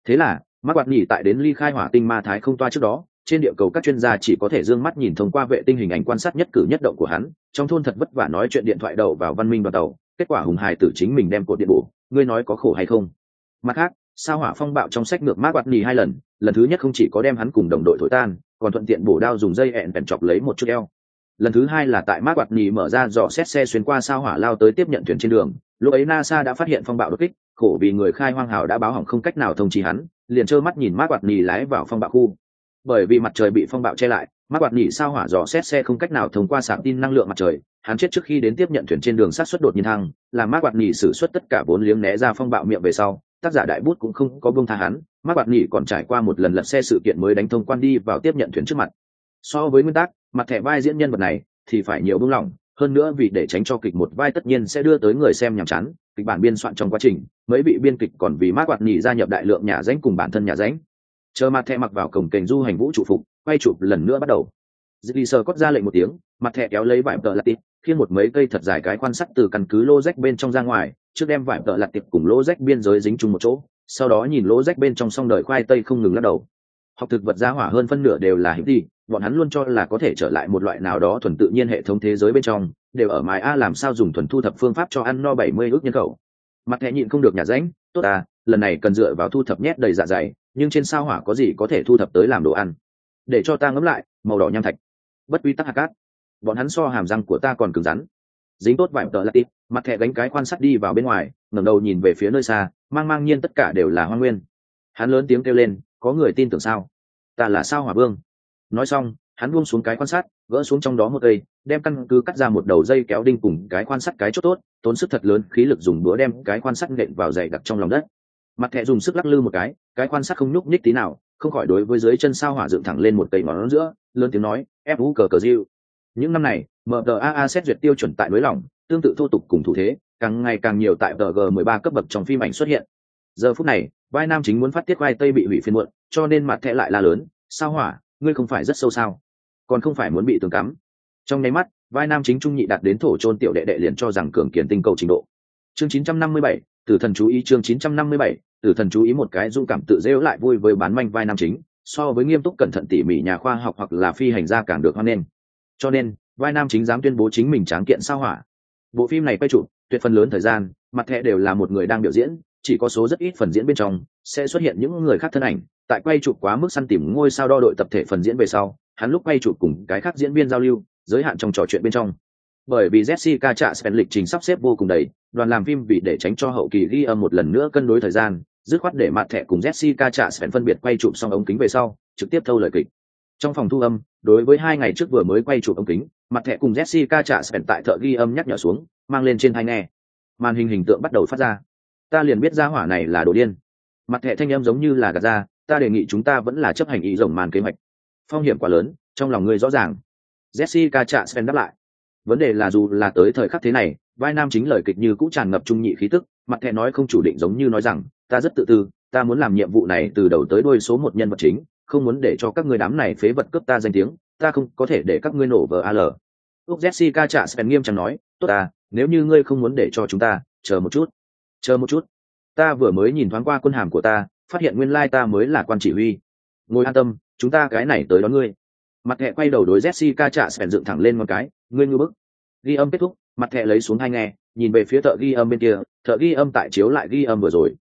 Thế là mắc quạt nhỉ tại đến ly khai hỏa tinh ma thái không toa trước đó, trên địa cầu các chuyên gia chỉ có thể d ư ơ n g mắt nhìn thông qua vệ tinh hình ảnh quan sát nhất cử nhất động của hắn, trong thôn thật vất vả nói chuyện điện thoại đầu vào văn minh đoàn tàu kết quả hùng hài tử chính mình đem cột điện bổ, ngươi nói có khổ hay không? Mặt khác, sao hỏa phong bạo trong sách ngược mát quạt nhì hai lần lần thứ nhất không chỉ có đem hắn cùng đồng đội thổi tan, còn thuận tiện bổ đao dùng dây ẹn bèn chọc lấy một chút eo. Lần thứ hai là tại mát quạt nhì mở ra dò xét xe xuyên qua sao hỏa lao tới tiếp nhận thuyền trên đường, lúc ấy nasa đã phát hiện phong bạo đột kích, khổ vì người khai hoang hào đã báo hỏng không cách nào thông trì hắn, liền trơ mắt nhìn mát quạt nhì lái vào phong bạo khu. Bởi vì mặt trời bị phong bạo che lại mắt bạn nhỉ sao hỏa dò xét xe không cách nào thông qua sạc tin năng lượng mặt trời, hắn chết trước khi đến tiếp nhận thuyền trên đường sát xuất đột nhiên thăng, làm mắt bạn nhỉ xử suất tất cả vốn liếng né ra phong bạo miệng về sau, tác giả đại bút cũng không có buông tha hắn mắt bạn nhỉ còn trải qua một lần lật xe sự kiện mới đánh thông quan đi vào tiếp nhận thuyền trước mặt. So với nguyên tắc, mặt thẻ vai diễn nhân vật này thì phải nhiều buông lỏng, hơn nữa vì để tránh cho kịch một vai tất nhiên sẽ đưa tới người xem nhàm chán, kịch bản biên soạn trong quá trình, mấy vị biên kịch còn vì mát quạt nhì gia nhập đại lượng nhà ránh cùng bản thân nhà ránh chờ mặt thẹ mặc vào cổng kềnh du hành vũ trụ phục, quay chụp lần nữa bắt đầu. Dì sờ cót ra lệnh một tiếng, mặt thẹ kéo lấy vải tợ lạt tịp khiến một mấy cây thật dài cái quan sắt từ căn cứ lô rách bên trong ra ngoài, trước đem vải tợ lạt tịp cùng lô rách biên giới dính chung một chỗ, sau đó nhìn lỗ rách bên trong song đời khoai tây không ngừng lắc đầu. Học thực vật giá hỏa hơn phân nửa đều là hiếm đi, bọn hắn luôn cho là có thể trở lại một loại nào đó thuần tự nhiên hệ thống thế giới bên trong, đều ở mái a làm sao dùng thuần thu thập phương pháp cho ăn no bảy mươi ước nhân khẩu. Mặt thẻ nhịn không được nhà ránh, tốt à lần này cần dựa vào thu thập nhét đầy dạ dày nhưng trên sao hỏa có gì có thể thu thập tới làm đồ ăn? Để cho ta ngấm lại, màu đỏ nham thạch. Bất quy tắc hạt cát. Bọn hắn so hàm răng của ta còn cứng rắn. Dính tốt vải tờ là tít mặt thẻ gánh cái quan sát đi vào bên ngoài, ngẩng đầu nhìn về phía nơi xa, mang mang nhiên tất cả đều là hoa nguyên. Hắn lớn tiếng kêu lên, có người tin tưởng sao? Ta là sao hỏa vương. Nói xong, hắn buông xuống cái quan sát, gỡ xuống trong đó một cây, đem căn cứ cắt ra một đầu dây kéo đinh cùng cái quan sát cái chốt tốt, tốn sức thật lớn, khí lực dùng búa đem cái quan sát nện vào dày đặc trong lòng đất mặt thẹ dùng sức lắc lư một cái cái quan sát không nhúc nhích tí nào không khỏi đối với dưới chân sao hỏa dựng thẳng lên một cây ngón giữa lớn tiếng nói ép vũ cờ cờ diêu những năm này mdaa xét duyệt tiêu chuẩn tại nới lỏng tương tự thô tục cùng thủ thế càng ngày càng nhiều tại tg 13 cấp bậc trong phim ảnh xuất hiện. Giờ phút này vai nam chính muốn phát tiết vai tây bị hủy phiên muộn cho nên mặt thẹ lại la lớn sao hỏa ngươi không phải rất sâu sao? Còn không phải muốn bị tường cắm. Trong nháy mắt vai nam chính trung nhị đạt đến thổ trôn tiểu đệ đệ liền cho rằng cường kiền tinh cầu trình độ. Chương 957, tử thần chú ý chương 957, tử thần chú ý một cái dung cảm tự dễu lại vui với bán manh vai nam chính so với nghiêm túc cẩn thận tỉ mỉ nhà khoa học hoặc là phi hành gia càng được hoan nghênh. Cho nên vai nam chính dám tuyên bố chính mình tráng kiện sao hỏa. Bộ phim này quay chụp tuyệt phần lớn thời gian mặt thẻ đều là một người đang biểu diễn chỉ có số rất ít phần diễn bên trong sẽ xuất hiện những người khác thân ảnh. Tại quay chụp quá mức săn tìm ngôi sao đo đội tập thể phần diễn về sau hắn lúc quay chụp cùng cái khác diễn viên giao lưu giới hạn trong trò chuyện bên trong bởi vì Jessica trả spend lịch trình sắp xếp vô cùng đầy, đoàn làm phim vì để tránh cho hậu kỳ ghi âm một lần nữa cân đối thời gian, dứt khoát để mặt thẻ cùng Jessica trả spend phân biệt quay chụp xong ống kính về sau, trực tiếp thâu lời kịch. Trong phòng thu âm, đối với hai ngày trước vừa mới quay chụp ống kính mặt thẻ cùng Jessica trả spend tại thợ ghi âm nhắc nhở xuống, mang lên trên hai nghe. Màn hình hình tượng bắt đầu phát ra. Ta liền biết ra hỏa này là đồ điên. Mặt thẻ thanh âm giống như là gạt ra, ta đề nghị chúng ta vẫn là chấp hành ý rồng màn kế hoạch. Phong hiểm quá lớn, trong lòng ngươi rõ ràng. Jessica trả sven đáp lại vấn đề là dù là tới thời khắc thế này, vai nam chính lời kịch như cũng tràn ngập trung nhị khí tức, mặt thẻ nói không chủ định giống như nói rằng, ta rất tự tư, ta muốn làm nhiệm vụ này từ đầu tới đuôi số một nhân vật chính, không muốn để cho các người đám này phế vật cướp ta danh tiếng, ta không có thể để các ngươi nổ vờ al ước jessica trả sven nghiêm trọng nói, tốt ta, nếu như ngươi không muốn để cho chúng ta, chờ một chút, chờ một chút. Ta vừa mới nhìn thoáng qua quân hàm của ta, phát hiện nguyên lai ta mới là quan chỉ huy. Ngồi an tâm, chúng ta cái này tới đón ngươi mặt thẹ quay đầu đối jessica chạ sẻn dựng thẳng lên một cái, ngươi ngư bức. Ghi âm kết thúc, mặt thẹ lấy xuống hai nghe, nhìn về phía thợ ghi âm bên kia, thợ ghi âm tại chiếu lại ghi âm vừa rồi.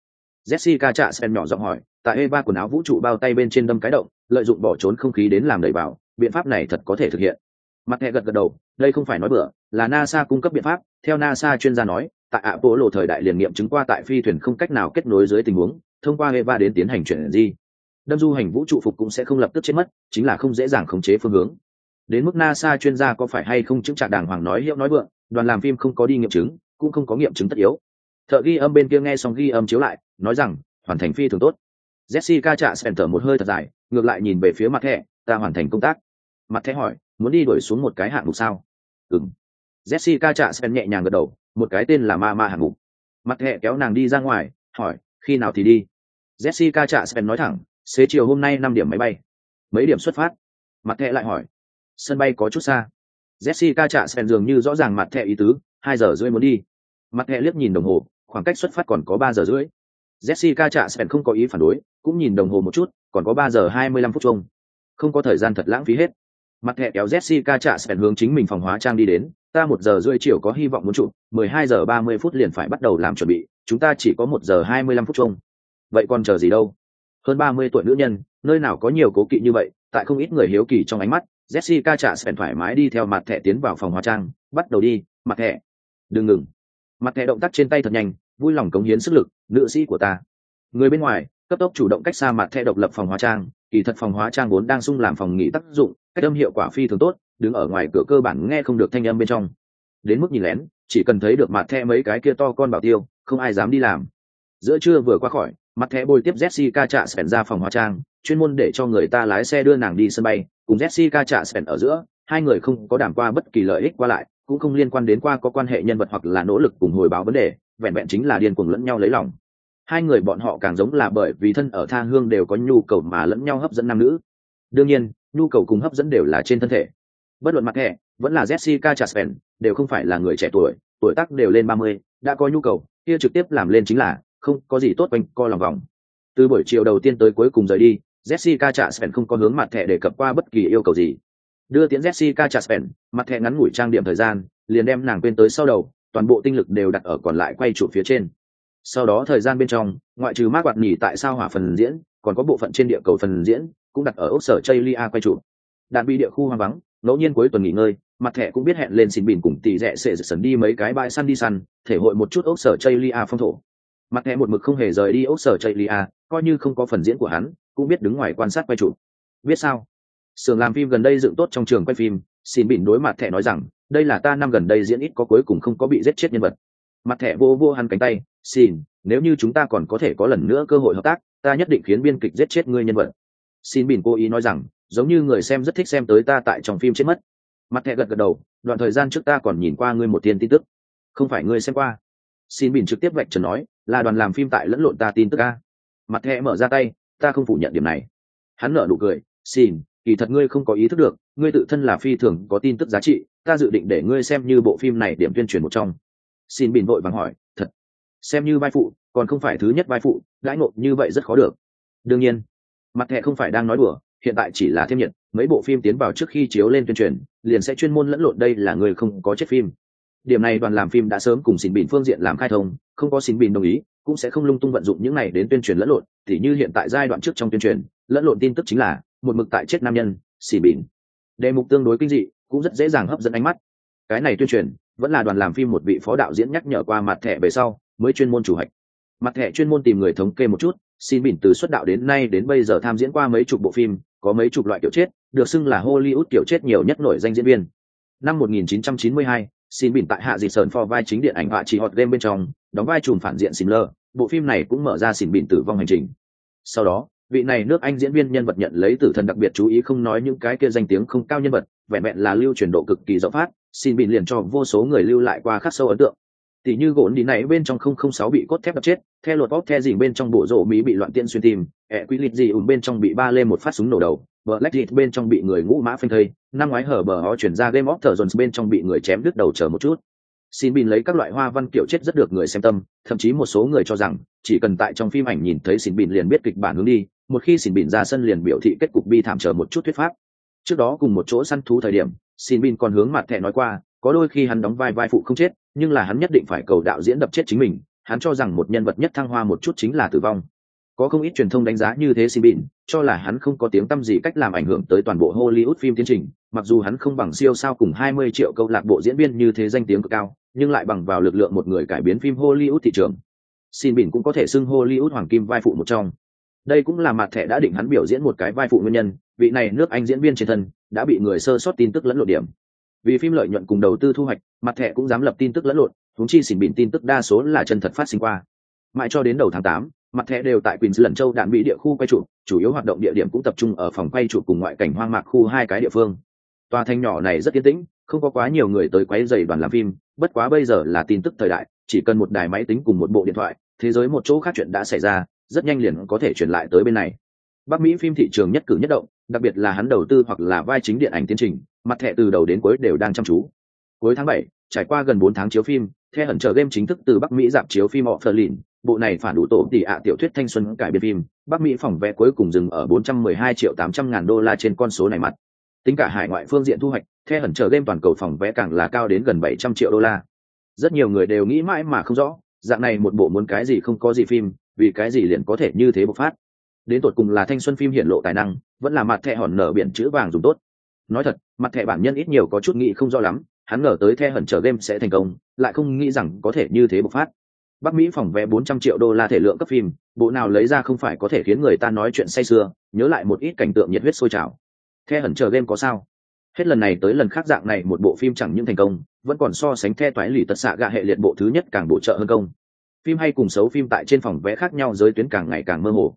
Jessica chạ sẻn nhỏ giọng hỏi, tại e ba quần áo vũ trụ bao tay bên trên đâm cái động, lợi dụng bỏ trốn không khí đến làm đầy bảo, biện pháp này thật có thể thực hiện. Mặt thẹ gật gật đầu, đây không phải nói bừa, là nasa cung cấp biện pháp. Theo nasa chuyên gia nói, tại ạ bộ lộ thời đại liền nghiệm chứng qua tại phi thuyền không cách nào kết nối dưới tình huống, thông qua eva đến tiến hành chuyển di đâm du hành vũ trụ phục cũng sẽ không lập tức chết mất, chính là không dễ dàng khống chế phương hướng. Đến mức nasa chuyên gia có phải hay không chứng trả đàng hoàng nói hiệu nói vượng, đoàn làm phim không có đi nghiệm chứng, cũng không có nghiệm chứng tất yếu. Thợ ghi âm bên kia nghe xong ghi âm chiếu lại, nói rằng, hoàn thành phi thường tốt. Jessica chạ sèn thở một hơi thật dài, ngược lại nhìn về phía mặt thẻ, ta hoàn thành công tác. Mặt thẻ hỏi, muốn đi đuổi xuống một cái hạng mục sao? Ừng jessica chạ sèn nhẹ nhàng gật đầu, một cái tên là ma ma hạng mục. Mặt thẻ kéo nàng đi ra ngoài, hỏi, khi nào thì đi? Jessica chạ sèn nói thẳng xế chiều hôm nay năm điểm máy bay. Mấy điểm xuất phát? Mặt thẹ lại hỏi. Sân bay có chút xa. Jessica chạ sen dường như rõ ràng mặt thẹ ý tứ, hai giờ rưỡi muốn đi. Mặt thẹ liếc nhìn đồng hồ, khoảng cách xuất phát còn có ba giờ rưỡi. Jessica chạ sen không có ý phản đối, cũng nhìn đồng hồ một chút, còn có ba giờ hai mươi lăm phút chung. Không có thời gian thật lãng phí hết. Mặt thẹ kéo jessica chạ sen hướng chính mình phòng hóa trang đi đến, ta một giờ rưỡi chiều có hy vọng muốn chụp, mười hai giờ ba mươi phút liền phải bắt đầu làm chuẩn bị, chúng ta chỉ có một giờ hai mươi lăm phút chung. Vậy còn chờ gì đâu? Hơn ba mươi tuổi nữ nhân, nơi nào có nhiều cố kỵ như vậy, tại không ít người hiếu kỳ trong ánh mắt, jessica trả sèn thoải mái đi theo mặt thẻ tiến vào phòng hóa trang, bắt đầu đi, mặt thẻ. Đừng ngừng. Mặt thẻ động tác trên tay thật nhanh, vui lòng cống hiến sức lực, nữ sĩ của ta. Người bên ngoài, cấp tốc chủ động cách xa mặt thẻ độc lập phòng hóa trang, kỳ thật phòng hóa trang vốn đang sung làm phòng nghỉ tác dụng, cách âm hiệu quả phi thường tốt, đứng ở ngoài cửa cơ bản nghe không được thanh âm bên trong. Đến mức nhìn lén, chỉ cần thấy được mặt thẻ mấy cái kia to con bảo tiêu, không ai dám đi làm. Giữa trưa vừa qua khỏi mặt thẻ bồi tiếp jessica trạ sẻn ra phòng hóa trang, chuyên môn để cho người ta lái xe đưa nàng đi sân bay. Cùng jessica trạ sẻn ở giữa, hai người không có đảm qua bất kỳ lợi ích qua lại, cũng không liên quan đến qua có quan hệ nhân vật hoặc là nỗ lực cùng hồi báo vấn đề, vẹn vẹn chính là điên cuồng lẫn nhau lấy lòng. Hai người bọn họ càng giống là bởi vì thân ở tha hương đều có nhu cầu mà lẫn nhau hấp dẫn nam nữ. Đương nhiên, nhu cầu cùng hấp dẫn đều là trên thân thể. Bất luận mặt thẻ, vẫn là jessica chaspen đều không phải là người trẻ tuổi tuổi tác đều lên ba mươi, đã có nhu cầu, kia trực tiếp làm lên chính là không có gì tốt quanh co lòng vòng. Từ buổi chiều đầu tiên tới cuối cùng rời đi, jessica chaspen không có hướng mặt thẻ để cập qua bất kỳ yêu cầu gì. Đưa tiến jessica chaspen mặt thẻ ngắn ngủi trang điểm thời gian, liền đem nàng quên tới sau đầu, toàn bộ tinh lực đều đặt ở còn lại quay trụ phía trên. Sau đó thời gian bên trong, ngoại trừ mát quạt nghỉ tại sao hỏa phần diễn, còn có bộ phận trên địa cầu phần diễn, cũng đặt ở ốc sở chây lia quay trụ đạn bị địa khu hoang vắng, ngẫu nhiên cuối tuần nghỉ ngơi, mặt thẻ cũng biết hẹn lên xin bìn cùng tỷ rẽ sẽ sần đi mấy cái bãi săn đi săn, thể hội một chút ốc sở chây lia phong thổ mặt thẻ một mực không hề rời đi ốc sở chạy lia à, coi như không có phần diễn của hắn, cũng biết đứng ngoài quan sát quay trụ biết sao? Sưởng làm phim gần đây dựng tốt trong trường quay phim, xin bỉn đối mặt thẻ nói rằng, đây là ta năm gần đây diễn ít có cuối cùng không có bị giết chết nhân vật. Mặt thẻ vô vô hắn cánh tay, xin, nếu như chúng ta còn có thể có lần nữa cơ hội hợp tác, ta nhất định khiến biên kịch giết chết ngươi nhân vật. Xin bỉn cố ý nói rằng, giống như người xem rất thích xem tới ta tại trong phim chết mất. Mặt thẻ gật gật đầu, đoạn thời gian trước ta còn nhìn qua ngươi một tiên tin tức. Không phải ngươi xem qua. Xin bỉn trực tiếp vạch trần nói là đoàn làm phim tại lẫn lộn ta tin tức a. Mặt thẻ mở ra tay, ta không phủ nhận điểm này. Hắn nở nụ cười xin kỳ thật ngươi không có ý thức được, ngươi tự thân là phi thường có tin tức giá trị, ta dự định để ngươi xem như bộ phim này điểm tuyên truyền một trong. Xin bình vội vàng hỏi, thật? Xem như vai phụ, còn không phải thứ nhất vai phụ, đãi ngộ như vậy rất khó được. Đương nhiên. Mặt thẻ không phải đang nói đùa, hiện tại chỉ là thêm nhiệt, mấy bộ phim tiến vào trước khi chiếu lên tuyên truyền, liền sẽ chuyên môn lẫn lộn đây là người không có chết phim. Điểm này đoàn làm phim đã sớm cùng xin bình phương diện làm khai thông không có xin bình đồng ý cũng sẽ không lung tung vận dụng những này đến tuyên truyền lẫn lộn thì như hiện tại giai đoạn trước trong tuyên truyền lẫn lộn tin tức chính là một mực tại chết nam nhân xỉ bỉn đề mục tương đối kinh dị cũng rất dễ dàng hấp dẫn ánh mắt. Cái này tuyên truyền vẫn là đoàn làm phim một vị phó đạo diễn nhắc nhở qua mặt thẻ về sau mới chuyên môn chủ hạch. Mặt thẻ chuyên môn tìm người thống kê một chút xin bỉn từ xuất đạo đến nay đến bây giờ tham diễn qua mấy chục bộ phim có mấy chục loại kiểu chết được xưng là hollywood kiểu chết nhiều nhất nổi danh diễn viên. Năm 1992, xin bỉn tại hạ dị sơn for vai chính điện ảnh họa chỉ hot game bên trong, đóng vai trùm phản diện xin lơ bộ phim này cũng mở ra xin bỉn tử vong hành trình. Sau đó, vị này nước anh diễn viên nhân vật nhận lấy tử thần đặc biệt chú ý không nói những cái kia danh tiếng không cao nhân vật, vẹn vẹn là lưu truyền độ cực kỳ rộng phát, xin bỉn liền cho vô số người lưu lại qua khắc sâu ấn tượng tỷ như gỗn đi này bên trong không không sáu bị cốt thép đập chết theo luật bóp the dình bên trong bộ rộ mỹ bị loạn tiên xuyên tìm, ẹ quy lịch gì ùn bên trong bị ba lê một phát súng nổ đầu vợ lách dịt bên trong bị người ngũ mã phanh thây, năm ngoái hở bờ họ chuyển ra Game of Thrones bên trong bị người chém đứt đầu chờ một chút. Xin Bin lấy các loại hoa văn kiểu chết rất được người xem tâm, thậm chí một số người cho rằng chỉ cần tại trong phim ảnh nhìn thấy Xin Bin liền biết kịch bản hướng đi, một khi Xin Bin ra sân liền biểu thị kết cục bi thảm chờ một chút thuyết pháp. Trước đó cùng một chỗ săn thú thời điểm, Xin Bin còn hướng mặt thẻ nói qua, có đôi khi hắn đóng vai vai phụ không chết, nhưng là hắn nhất định phải cầu đạo diễn đập chết chính mình, hắn cho rằng một nhân vật nhất thăng hoa một chút chính là tử vong. Có không ít truyền thông đánh giá như thế xin bịn cho là hắn không có tiếng tăm gì cách làm ảnh hưởng tới toàn bộ hollywood phim tiến trình mặc dù hắn không bằng siêu sao cùng 20 triệu câu lạc bộ diễn viên như thế danh tiếng cực cao nhưng lại bằng vào lực lượng một người cải biến phim hollywood thị trường. Xin bịn cũng có thể xưng hollywood hoàng kim vai phụ một trong. Đây cũng là mặt thẻ đã định hắn biểu diễn một cái vai phụ nguyên nhân vị này nước anh diễn viên trên thân đã bị người sơ sót tin tức lẫn lộ điểm vì phim lợi nhuận cùng đầu tư thu hoạch, mặt thẻ cũng dám lập tin tức lẫn lộn thúng chi xỉn bịn tin tức đa số là chân thật phát sinh qua. Mãi cho đến đầu tháng tám, mặt thẻ đều tại quỳnh lần châu đạn mỹ địa khu quay trụ, chủ yếu hoạt động địa điểm cũng tập trung ở phòng quay trụ cùng ngoại cảnh hoang mạc khu hai cái địa phương. Tòa thanh nhỏ này rất yên tĩnh, không có quá nhiều người tới quấy dày đoàn làm phim, bất quá bây giờ là tin tức thời đại, chỉ cần một đài máy tính cùng một bộ điện thoại, thế giới một chỗ khác chuyện đã xảy ra, rất nhanh liền có thể truyền lại tới bên này. Bắc mỹ phim thị trường nhất cử nhất động, đặc biệt là hắn đầu tư hoặc là vai chính điện ảnh tiến trình mặt thẻ từ đầu đến cuối đều đang chăm chú. Cuối tháng bảy, trải qua gần bốn tháng chiếu phim theo hận chờ game chính thức từ bắc mỹ dạp chiếu phim họ phờ lìn bộ này phản đủ tổ tỷ ạ tiểu thuyết thanh xuân cải biên phim, bắc mỹ phòng vé cuối cùng dừng ở 412 triệu 800 ngàn đô la trên con số này mặt. Tính cả hải ngoại phương diện thu hoạch theo hẩn chờ game toàn cầu phòng vé càng là cao đến gần 700 triệu đô la. Rất nhiều người đều nghĩ mãi mà không rõ, dạng này một bộ muốn cái gì không có gì phim, vì cái gì liền có thể như thế bộc phát. Đến tột cùng là thanh xuân phim hiện lộ tài năng, vẫn là mặt thẻ hòn nở biển chữ vàng dùng tốt nói thật mặt thẻ bản nhân ít nhiều có chút nghĩ không rõ lắm hắn ngờ tới the hẩn chờ game sẽ thành công lại không nghĩ rằng có thể như thế bộc phát Bắc Mỹ phòng vé 400 triệu đô la thể lượng cấp phim, bộ nào lấy ra không phải có thể khiến người ta nói chuyện say sưa, nhớ lại một ít cảnh tượng nhiệt huyết sôi trào. The hẩn chờ game có sao? Hết lần này tới lần khác dạng này một bộ phim chẳng những thành công, vẫn còn so sánh The toái lì tật xạ gạ hệ liệt bộ thứ nhất càng bổ trợ hơn công. Phim hay cùng xấu phim tại trên phòng vé khác nhau giới tuyến càng ngày càng mơ hồ.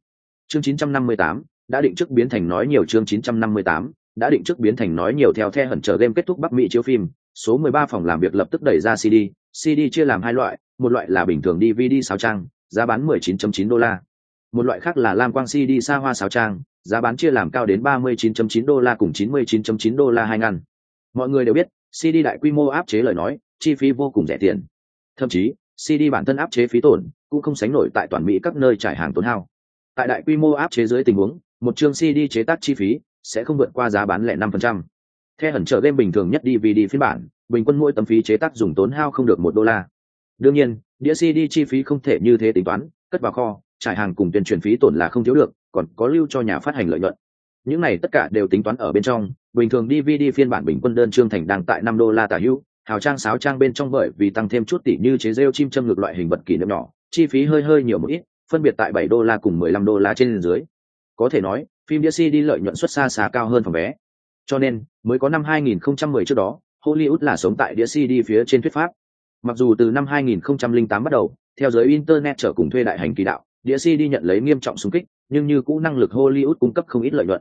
Chương 958 đã định trước biến thành nói nhiều chương 958 đã định trước biến thành nói nhiều theo The hẩn chờ game kết thúc Bắc Mỹ chiếu phim, số 13 phòng làm việc lập tức đẩy ra CD, CD chia làm hai loại, một loại là bình thường DVD sáo trang, giá bán 19.9 đô la. Một loại khác là lam quang CD xa hoa sáo trang, giá bán chia làm cao đến 39.9 đô la cùng 99.9 đô la hai ngăn. Mọi người đều biết, CD đại quy mô áp chế lời nói, chi phí vô cùng rẻ tiền. Thậm chí, CD bản thân áp chế phí tổn, cũng không sánh nổi tại toàn Mỹ các nơi trải hàng tốn hao. Tại đại quy mô áp chế dưới tình huống, một chương CD chế tác chi phí sẽ không vượt qua giá bán lẻ 5%. Theo hẳn trở game bình thường nhất DVD phiên bản, bình quân mỗi tấm phí chế tác dùng tốn hao không được một đô la. Đương nhiên đĩa cd chi phí không thể như thế tính toán cất vào kho trải hàng cùng tuyên truyền phí tổn là không thiếu được còn có lưu cho nhà phát hành lợi nhuận. Những này tất cả đều tính toán ở bên trong bình thường dvd phiên bản bình quân đơn trương thành đang tại năm đô la tả hữu hào trang sáo trang bên trong bởi vì tăng thêm chút tỷ như chế rêu chim châm ngược loại hình vật kỷ niệm nhỏ chi phí hơi hơi nhiều một ít phân biệt tại bảy đô la cùng mười lăm đô la trên dưới. Có thể nói phim đĩa cd lợi nhuận xuất xa xa cao hơn phòng vé cho nên mới có năm 2010 trước đó hollywood là sống tại đĩa cd phía trên thuyết pháp Mặc dù từ năm 2008 bắt đầu, theo giới internet trở cùng thuê đại hành kỳ đạo, đĩa CD nhận lấy nghiêm trọng xung kích, nhưng như cũ năng lực Hollywood cung cấp không ít lợi nhuận.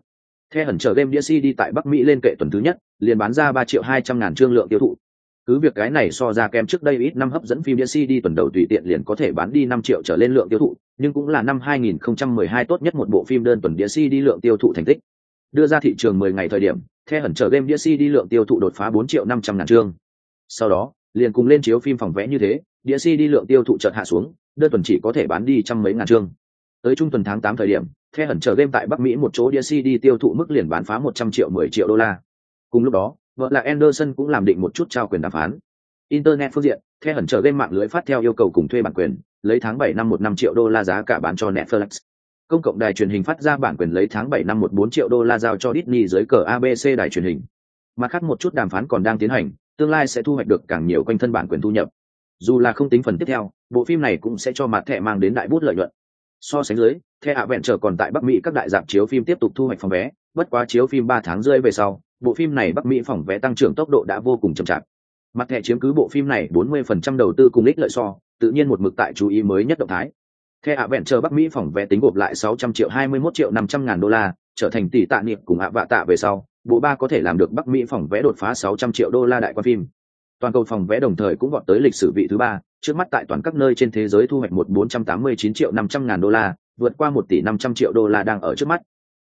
Theo hẩn trở game đĩa CD tại Bắc Mỹ lên kệ tuần thứ nhất, liền bán ra 3 triệu 200 ngàn trương lượng tiêu thụ. Cứ việc cái này so ra kém trước đây ít năm hấp dẫn phim đĩa CD tuần đầu tùy tiện liền có thể bán đi 5 triệu trở lên lượng tiêu thụ, nhưng cũng là năm 2012 tốt nhất một bộ phim đơn tuần đĩa CD lượng tiêu thụ thành tích. Đưa ra thị trường 10 ngày thời điểm, theo hẩn trở game đĩa CD lượng tiêu thụ đột phá 4 triệu 500 ngàn trương. Sau đó, liền cùng lên chiếu phim phòng vẽ như thế đĩa cd lượng tiêu thụ chợt hạ xuống đơn tuần chỉ có thể bán đi trăm mấy ngàn chương tới trung tuần tháng 8 thời điểm The hẩn chờ game tại Bắc Mỹ một chỗ đĩa CD tiêu thụ mức liền bán phá 100 triệu 10 triệu đô la. Cùng lúc đó, vợ là Anderson cũng làm định một chút trao quyền đàm phán. Internet phương diện, The hẩn chờ game mạng lưới phát theo yêu cầu cùng thuê bản quyền, lấy tháng 7 năm 15 triệu đô la giá cả bán cho Netflix. Công cộng đài truyền hình phát ra bản quyền lấy tháng 7 năm 14 triệu đô la giao cho Disney dưới cờ ABC đài truyền hình. Mặt khác một chút đàm phán còn đang tiến hành, tương lai sẽ thu hoạch được càng nhiều quanh thân bản quyền thu nhập. Dù là không tính phần tiếp theo, bộ phim này cũng sẽ cho mặt thẻ mang đến đại bút lợi nhuận. So sánh dưới, The Adventure còn tại Bắc Mỹ các đại dạp chiếu phim tiếp tục thu hoạch phòng vé, bất quá chiếu phim 3 tháng rưỡi về sau, bộ phim này Bắc Mỹ phòng vé tăng trưởng tốc độ đã vô cùng chậm chạp. Mặt thẻ chiếm cứ bộ phim này 40% đầu tư cùng ích lợi so, tự nhiên một mực tại chú ý mới nhất động thái. The chờ Bắc Mỹ phòng vé tính gộp lại 600 triệu 21 triệu 500 ngàn đô la, trở thành tỷ tạ niệm cùng ạ vạ tạ về sau, bộ ba có thể làm được Bắc Mỹ phòng vé đột phá 600 triệu đô la đại quan phim. Toàn cầu phòng vé đồng thời cũng vọt tới lịch sử vị thứ ba, trước mắt tại toàn các nơi trên thế giới thu hoạch một 489 triệu 500 ngàn đô la, vượt qua một tỷ 500 triệu đô la đang ở trước mắt.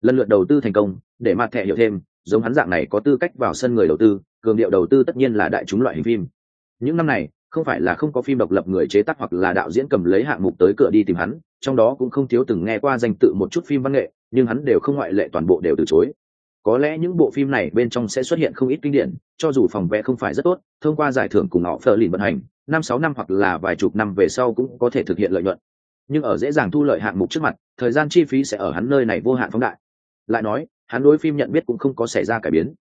Lần lượt đầu tư thành công, để mặt thẻ hiểu thêm, giống hắn dạng này có tư cách vào sân người đầu tư, cường điệu đầu tư tất nhiên là đại chúng loại hình phim. Những năm này, không phải là không có phim độc lập người chế tác hoặc là đạo diễn cầm lấy hạng mục tới cửa đi tìm hắn, trong đó cũng không thiếu từng nghe qua danh tự một chút phim văn nghệ, nhưng hắn đều không ngoại lệ toàn bộ đều từ chối. Có lẽ những bộ phim này bên trong sẽ xuất hiện không ít kinh điển cho dù phòng vé không phải rất tốt thông qua giải thưởng cùng họ phờ lìn vận hành năm sáu năm hoặc là vài chục năm về sau cũng có thể thực hiện lợi nhuận. Nhưng ở dễ dàng thu lợi hạng mục trước mặt thời gian chi phí sẽ ở hắn nơi này vô hạn phóng đại. Lại nói hắn đối phim nhận biết cũng không có xảy ra cải biến.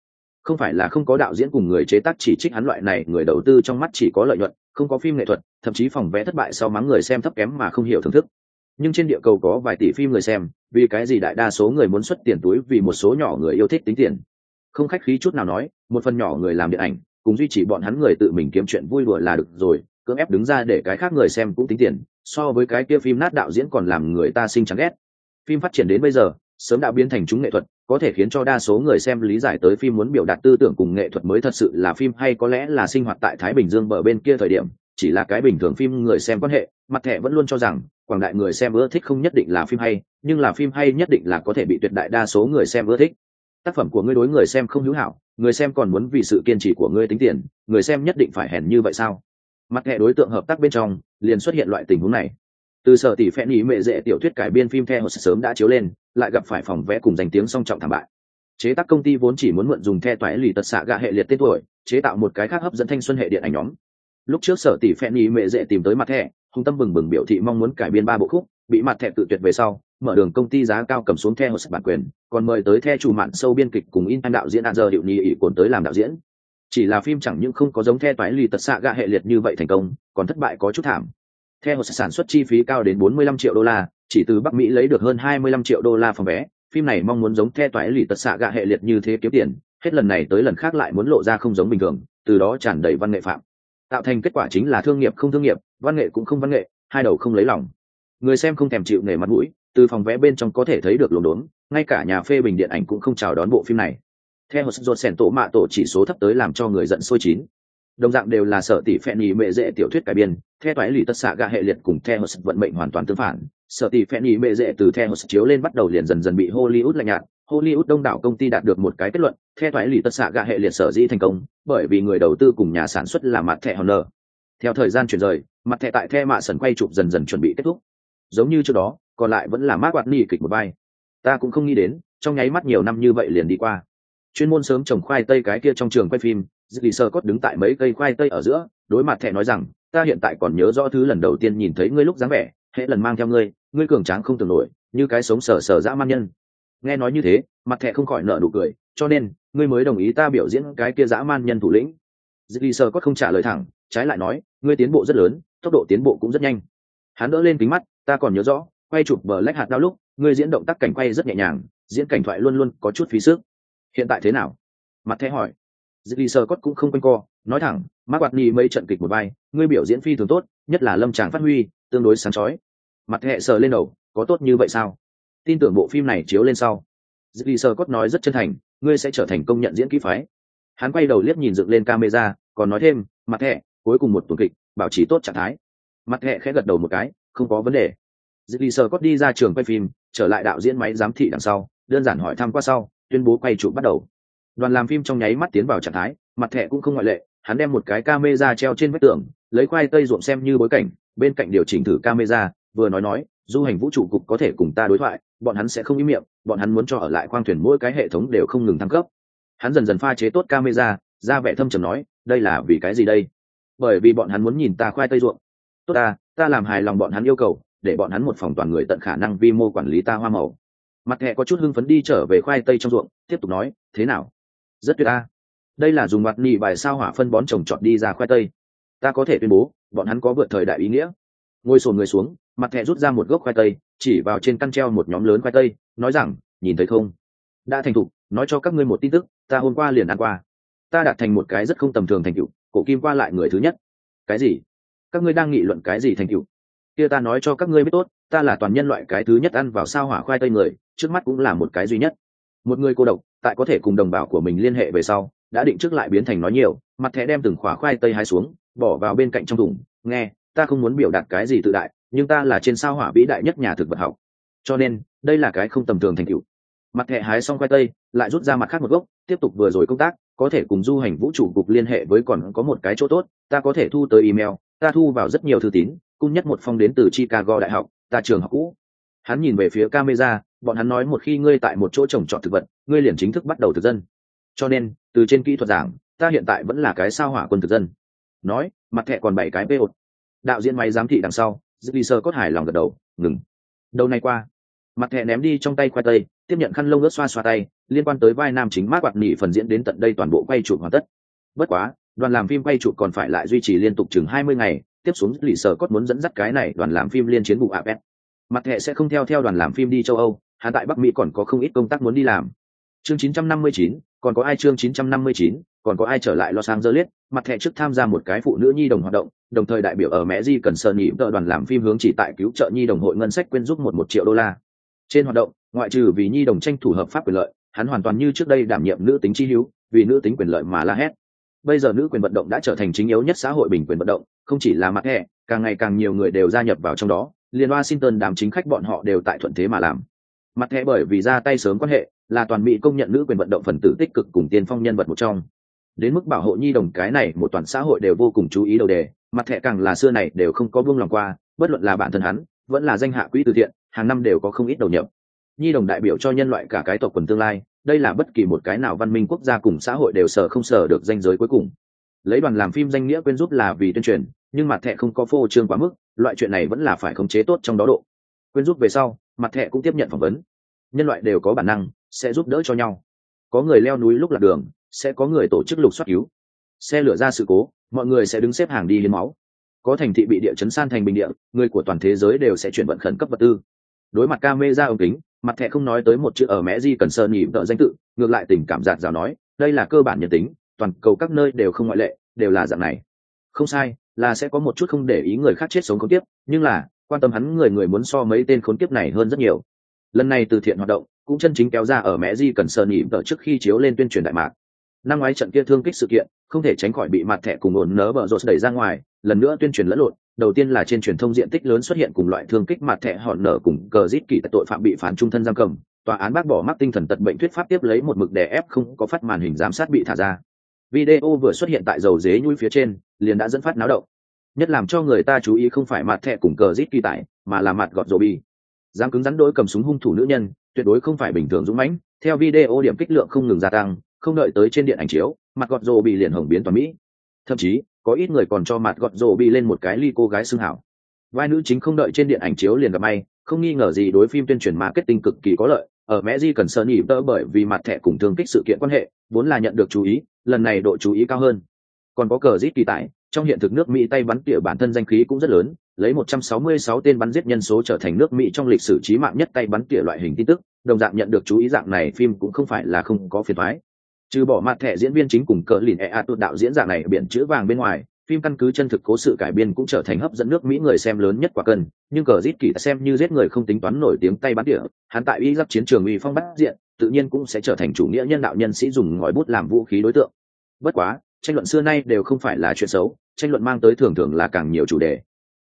Không phải là không có đạo diễn cùng người chế tác chỉ trích hắn loại này người đầu tư trong mắt chỉ có lợi nhuận không có phim nghệ thuật, thậm chí phòng vé thất bại sau mắng người xem thấp kém mà không hiểu thưởng thức. Nhưng trên địa cầu có vài tỷ phim người xem, vì cái gì đại đa số người muốn xuất tiền túi vì một số nhỏ người yêu thích tính tiền? Không khách khí chút nào nói, một phần nhỏ người làm điện ảnh, cùng duy trì bọn hắn người tự mình kiếm chuyện vui đùa là được rồi, cưỡng ép đứng ra để cái khác người xem cũng tính tiền, so với cái kia phim nát đạo diễn còn làm người ta sinh chán ghét. Phim phát triển đến bây giờ sớm đã biến thành chúng nghệ thuật, có thể khiến cho đa số người xem lý giải tới phim muốn biểu đạt tư tưởng cùng nghệ thuật mới thật sự là phim hay có lẽ là sinh hoạt tại thái bình dương bờ bên kia thời điểm, chỉ là cái bình thường phim người xem quan hệ, mặt thẻ vẫn luôn cho rằng, quảng đại người xem ưa thích không nhất định là phim hay, nhưng là phim hay nhất định là có thể bị tuyệt đại đa số người xem ưa thích. Tác phẩm của ngươi đối người xem không hữu hảo, người xem còn muốn vì sự kiên trì của ngươi tính tiền, người xem nhất định phải hèn như vậy sao? Mặt hệ đối tượng hợp tác bên trong, liền xuất hiện loại tình huống này từ sở tỷ phen ý mệ dễ tiểu thuyết cải biên phim theo sớm đã chiếu lên, lại gặp phải phòng vẽ cùng danh tiếng song trọng thảm bại. Chế tác công ty vốn chỉ muốn mượn dùng the toái lì tật xạ gạ hệ liệt tên tuổi, chế tạo một cái khác hấp dẫn thanh xuân hệ điện ảnh nhóm. Lúc trước sở tỷ phen ý mệ dễ tìm tới mặt thẻ hùng tâm bừng bừng biểu thị mong muốn cải biên ba bộ khúc, bị mặt thẻ tự tuyệt về sau, mở đường công ty giá cao cầm xuống theo bản quyền, còn mời tới theo chủ mạn sâu biên kịch cùng in đạo diễn an giờ hiệu nhi ỷ cồn tới làm đạo diễn. Chỉ là phim chẳng những không có giống theo toái lì tật xạ gạ hệ liệt như vậy thành công, còn thất bại có chút thảm theo hồ sản xuất chi phí cao đến 45 triệu đô la, chỉ từ bắc mỹ lấy được hơn 25 triệu đô la phòng vé. Phim này mong muốn giống theo toái lì tật xạ gạ hệ liệt như thế kiếm tiền, hết lần này tới lần khác lại muốn lộ ra không giống bình thường, từ đó tràn đầy văn nghệ phạm. Tạo thành kết quả chính là thương nghiệp không thương nghiệp, văn nghệ cũng không văn nghệ, hai đầu không lấy lòng. Người xem không thèm chịu nể mặt mũi, từ phòng vẽ bên trong có thể thấy được lồn đốn, ngay cả nhà phê bình điện ảnh cũng không chào đón bộ phim này. Theo hồ dột sẻn tổ mạ tổ chỉ số thấp tới làm cho người giận sôi chín đồng dạng đều là sở tỷ phẹn nhì mệ dễ tiểu thuyết cải biên theo toái lì tất xạ gạ hệ liệt cùng theo một vận mệnh hoàn toàn tương phản. Sở tỷ phẹn nhì mệ dễ từ theo một chiếu lên bắt đầu liền dần dần bị hollywood lạnh nhạt. Hollywood đông đảo công ty đạt được một cái kết luận theo toái lì tất xạ gạ hệ liệt sở dĩ thành công, bởi vì người đầu tư cùng nhà sản xuất là mặt thẻ honor. Theo thời gian chuyển rời mặt thẻ tại the mạ sần quay chụp dần dần chuẩn bị kết thúc. Giống như trước đó, còn lại vẫn là mát quạt nhì kịch một vai. Ta cũng không nghĩ đến, trong nháy mắt nhiều năm như vậy liền đi qua. Chuyên môn sớm trồng khoai tây cái kia trong trường quay phim dì sơ cốt đứng tại mấy cây khoai tây ở giữa, đối mặt Thẹ nói rằng, ta hiện tại còn nhớ rõ thứ lần đầu tiên nhìn thấy ngươi lúc dáng vẻ hệ lần mang theo ngươi ngươi cường tráng không tưởng nổi, như cái sống sờ sờ dã man nhân. Nghe nói như thế, mặt Thẹ không khỏi nợ nụ cười, cho nên, ngươi mới đồng ý ta biểu diễn cái kia dã man nhân thủ lĩnh. Dì sơ cốt không trả lời thẳng, trái lại nói, ngươi tiến bộ rất lớn, tốc độ tiến bộ cũng rất nhanh. Hắn đỡ lên kính mắt, ta còn nhớ rõ, quay chụp bờ lách hạt đau lúc, ngươi diễn động tác cảnh quay rất nhẹ nhàng, diễn cảnh thoại luôn luôn có chút phí sức. Hiện tại thế nào? Mặt Thẹ hỏi dì sơ cốt cũng không quanh co nói thẳng mắc quạt ni mấy trận kịch một vai ngươi biểu diễn phi thường tốt nhất là lâm tràng phát huy tương đối sáng chói. Mặt Hẹ sờ lên đầu có tốt như vậy sao? Tin tưởng bộ phim này chiếu lên sau. Dì sơ cốt nói rất chân thành ngươi sẽ trở thành công nhận diễn kỹ phái. Hắn quay đầu liếc nhìn dựng lên camera còn nói thêm mặt Hẹ, cuối cùng một tuần kịch bảo trì tốt trạng thái. Mặt Hẹ khẽ gật đầu một cái không có vấn đề. Dì sơ cốt đi ra trường quay phim trở lại đạo diễn máy giám thị đằng sau đơn giản hỏi thăm qua sau tuyên bố quay chụp bắt đầu đoàn làm phim trong nháy mắt tiến vào trạng thái, mặt thẻ cũng không ngoại lệ, hắn đem một cái camera treo trên vách tường, lấy khoai tây ruộng xem như bối cảnh, bên cạnh điều chỉnh thử camera, vừa nói nói, du hành vũ trụ cục có thể cùng ta đối thoại, bọn hắn sẽ không ý miệng, bọn hắn muốn cho ở lại khoang thuyền mỗi cái hệ thống đều không ngừng thăng cấp. Hắn dần dần pha chế tốt camera, ra vẻ thâm trầm nói, đây là vì cái gì đây? Bởi vì bọn hắn muốn nhìn ta khoai tây ruộng. Tốt ta ta làm hài lòng bọn hắn yêu cầu, để bọn hắn một phòng toàn người tận khả năng vi mô quản lý ta hoa màu. Mặt hẹ có chút hưng phấn đi trở về khoai tây trong ruộng, tiếp tục nói, thế nào rất tuyệt a, đây là dùng mặt nị bài sao hỏa phân bón trồng trọt đi ra khoai tây. Ta có thể tuyên bố bọn hắn có vượt thời đại ý nghĩa. Ngồi sồn người xuống mặt thẹ rút ra một gốc khoai tây chỉ vào trên căn treo một nhóm lớn khoai tây nói rằng nhìn thấy không? Đã thành thục nói cho các ngươi một tin tức ta hôm qua liền ăn qua. Ta đạt thành một cái rất không tầm thường thành tựu cổ kim qua lại người thứ nhất. Cái gì? Các ngươi đang nghị luận cái gì thành tựu? Kia ta nói cho các ngươi biết tốt ta là toàn nhân loại cái thứ nhất ăn vào sao hỏa khoai tây người trước mắt cũng là một cái duy nhất. Một người cô độc tại có thể cùng đồng bào của mình liên hệ về sau, đã định trước lại biến thành nói nhiều, mặt thẻ đem từng khỏa khoai tây hai xuống, bỏ vào bên cạnh trong thùng, nghe, ta không muốn biểu đạt cái gì tự đại, nhưng ta là trên sao hỏa vĩ đại nhất nhà thực vật học. Cho nên, đây là cái không tầm thường thành tựu. Mặt thẻ hái xong khoai tây, lại rút ra mặt khác một gốc, tiếp tục vừa rồi công tác, có thể cùng du hành vũ trụ cục liên hệ với còn có một cái chỗ tốt, ta có thể thu tới email, ta thu vào rất nhiều thư tín, cung nhất một phong đến từ chicago đại học, ta trường học cũ. Hắn nhìn về phía camera bọn hắn nói một khi ngươi tại một chỗ trồng trọt thực vật, ngươi liền chính thức bắt đầu thực dân. Cho nên, từ trên kỹ thuật giảng, ta hiện tại vẫn là cái sao hỏa quân thực dân. Nói, mặt thẹ còn bảy cái bê ột đạo diễn máy giám thị đằng sau dư sơ cốt hải lòng gật đầu, ngừng. Đầu này qua. Mặt thẹ ném đi trong tay khoai tây, tiếp nhận khăn lông ướt xoa xoa tay, liên quan tới vai nam chính mát quạt nỉ phần diễn đến tận đây toàn bộ quay chụp hoàn tất. Bất quá, đoàn làm phim quay chụp còn phải lại duy trì liên tục chừng hai mươi ngày, tiếp xuống lì sở cốt muốn dẫn dắt cái này đoàn làm phim liên chiến vụ apec mặt hệ sẽ không theo theo đoàn làm phim đi châu âu hạ tại bắc mỹ còn có không ít công tác muốn đi làm chương 959, còn có ai chương 959, còn có ai trở lại Los Angeles, mặt thẻ trước tham gia một cái phụ nữ nhi đồng hoạt động, đồng thời đại biểu ở Mẹ Di cần sơn nhị tờ đoàn làm phim hướng chỉ tại cứu trợ nhi đồng hội ngân sách quyên giúp một một triệu đô la. Trên hoạt động, ngoại trừ vì nhi đồng tranh thủ hợp pháp quyền lợi, hắn hoàn toàn như trước đây đảm nhiệm nữ tính chi hữu vì nữ tính quyền lợi mà la hét. Bây giờ nữ quyền vận động đã trở thành chính yếu nhất xã hội bình quyền vận động, không chỉ là mặt thẻ, càng ngày càng nhiều người đều gia nhập vào trong đó, liên Washington đám chính khách bọn họ đều tại thuận thế mà làm. Mặt thẻ bởi vì ra tay sớm quan hệ, là toàn mỹ công nhận nữ quyền vận động phần tử tích cực cùng tiên phong nhân vật một trong. Đến mức bảo hộ nhi đồng cái này một toàn xã hội đều vô cùng chú ý đầu đề mặt thẻ càng là xưa này đều không có buông lòng qua bất luận là bản thân hắn vẫn là danh hạ quỹ từ thiện hàng năm đều có không ít đầu nhập. Nhi đồng đại biểu cho nhân loại cả cái tộc quần tương lai đây là bất kỳ một cái nào văn minh quốc gia cùng xã hội đều sở không sở được danh giới cuối cùng. Lấy đoàn làm phim danh nghĩa quên giúp là vì tuyên truyền nhưng mặt thẻ không có phô trương quá mức loại chuyện này vẫn là phải khống chế tốt trong đó độ. Quên giúp về sau mặt thẻ cũng tiếp nhận phỏng vấn nhân loại đều có bản năng, sẽ giúp đỡ cho nhau. Có người leo núi lúc lạc đường, sẽ có người tổ chức lục soát cứu. Xe lửa ra sự cố, mọi người sẽ đứng xếp hàng đi hiến máu. Có thành thị bị địa chấn san thành bình địa, người của toàn thế giới đều sẽ chuyển vận khẩn cấp vật tư. Đối mặt ca mê ra ống kính, mặt thẻ không nói tới một chữ ở mẹ di cần sơn nhị tợ danh tự, ngược lại tình cảm giạt rào nói, đây là cơ bản nhân tính, toàn cầu các nơi đều không ngoại lệ, đều là dạng này. Không sai, là sẽ có một chút không để ý người khác chết sống không tiếp nhưng là, quan tâm hắn người người muốn so mấy tên khốn kiếp này hơn rất nhiều lần này từ thiện hoạt động, cũng chân chính kéo ra ở mẹ di cần sơ nhịm tờ trước khi chiếu lên tuyên truyền đại mạc. Năm ngoái trận kia thương kích sự kiện, không thể tránh khỏi bị mặt thẻ cùng ổn nớ bở rột đẩy ra ngoài, lần nữa tuyên truyền lẫn lộn, đầu tiên là trên truyền thông diện tích lớn xuất hiện cùng loại thương kích mặt thẻ hòn nở cùng cờ giết kỳ tội phạm bị phán trung thân giam cầm, tòa án bác bỏ mắc tinh thần tật bệnh thuyết pháp tiếp lấy một mực đè ép không có phát màn hình giám sát bị thả ra. Video vừa xuất hiện tại dầu dế nhui phía trên, liền đã dẫn phát náo động. Nhất làm cho người ta chú ý không phải mặt thẻ cùng cờ giết kỳ tải mà là mặt gọt rồ bi dám cứng rắn đối cầm súng hung thủ nữ nhân, tuyệt đối không phải bình thường dũng mãnh. Theo video điểm kích lượng không ngừng gia tăng, không đợi tới trên điện ảnh chiếu, mặt gọt rồ bị liền hồng biến toàn mỹ. Thậm chí, có ít người còn cho mặt gọt rồ bị lên một cái ly cô gái xương hảo. Vai nữ chính không đợi trên điện ảnh chiếu liền gặp may, không nghi ngờ gì đối phim tuyên truyền marketing cực kỳ có lợi. Ở mẹ di cần sơn nhỉ tơ bởi vì mặt thẻ cùng thương kích sự kiện quan hệ, vốn là nhận được chú ý, lần này độ chú ý cao hơn. Còn có cờ rít kỳ tại, trong hiện thực nước mỹ tay bắn tỉa bản thân danh khí cũng rất lớn lấy 166 tên bắn giết nhân số trở thành nước mỹ trong lịch sử trí mạng nhất tay bắn tỉa loại hình tin tức, đồng dạng nhận được chú ý dạng này phim cũng không phải là không có phiền toái. trừ bỏ mặt thẻ diễn viên chính cùng cỡ lìn EA a tụt đạo diễn dạng này biển chữ vàng bên ngoài, phim căn cứ chân thực cố sự cải biên cũng trở thành hấp dẫn nước mỹ người xem lớn nhất quả cân, nhưng cờ giết kỳ xem như giết người không tính toán nổi tiếng tay bắn tỉa, hắn tại ý giáp chiến trường uy phong bắt diện, tự nhiên cũng sẽ trở thành chủ nghĩa nhân đạo nhân sĩ dùng ngòi bút làm vũ khí đối tượng bất quá, tranh luận xưa nay đều không phải là chuyện xấu, tranh luận mang tới thường thường là càng nhiều chủ đề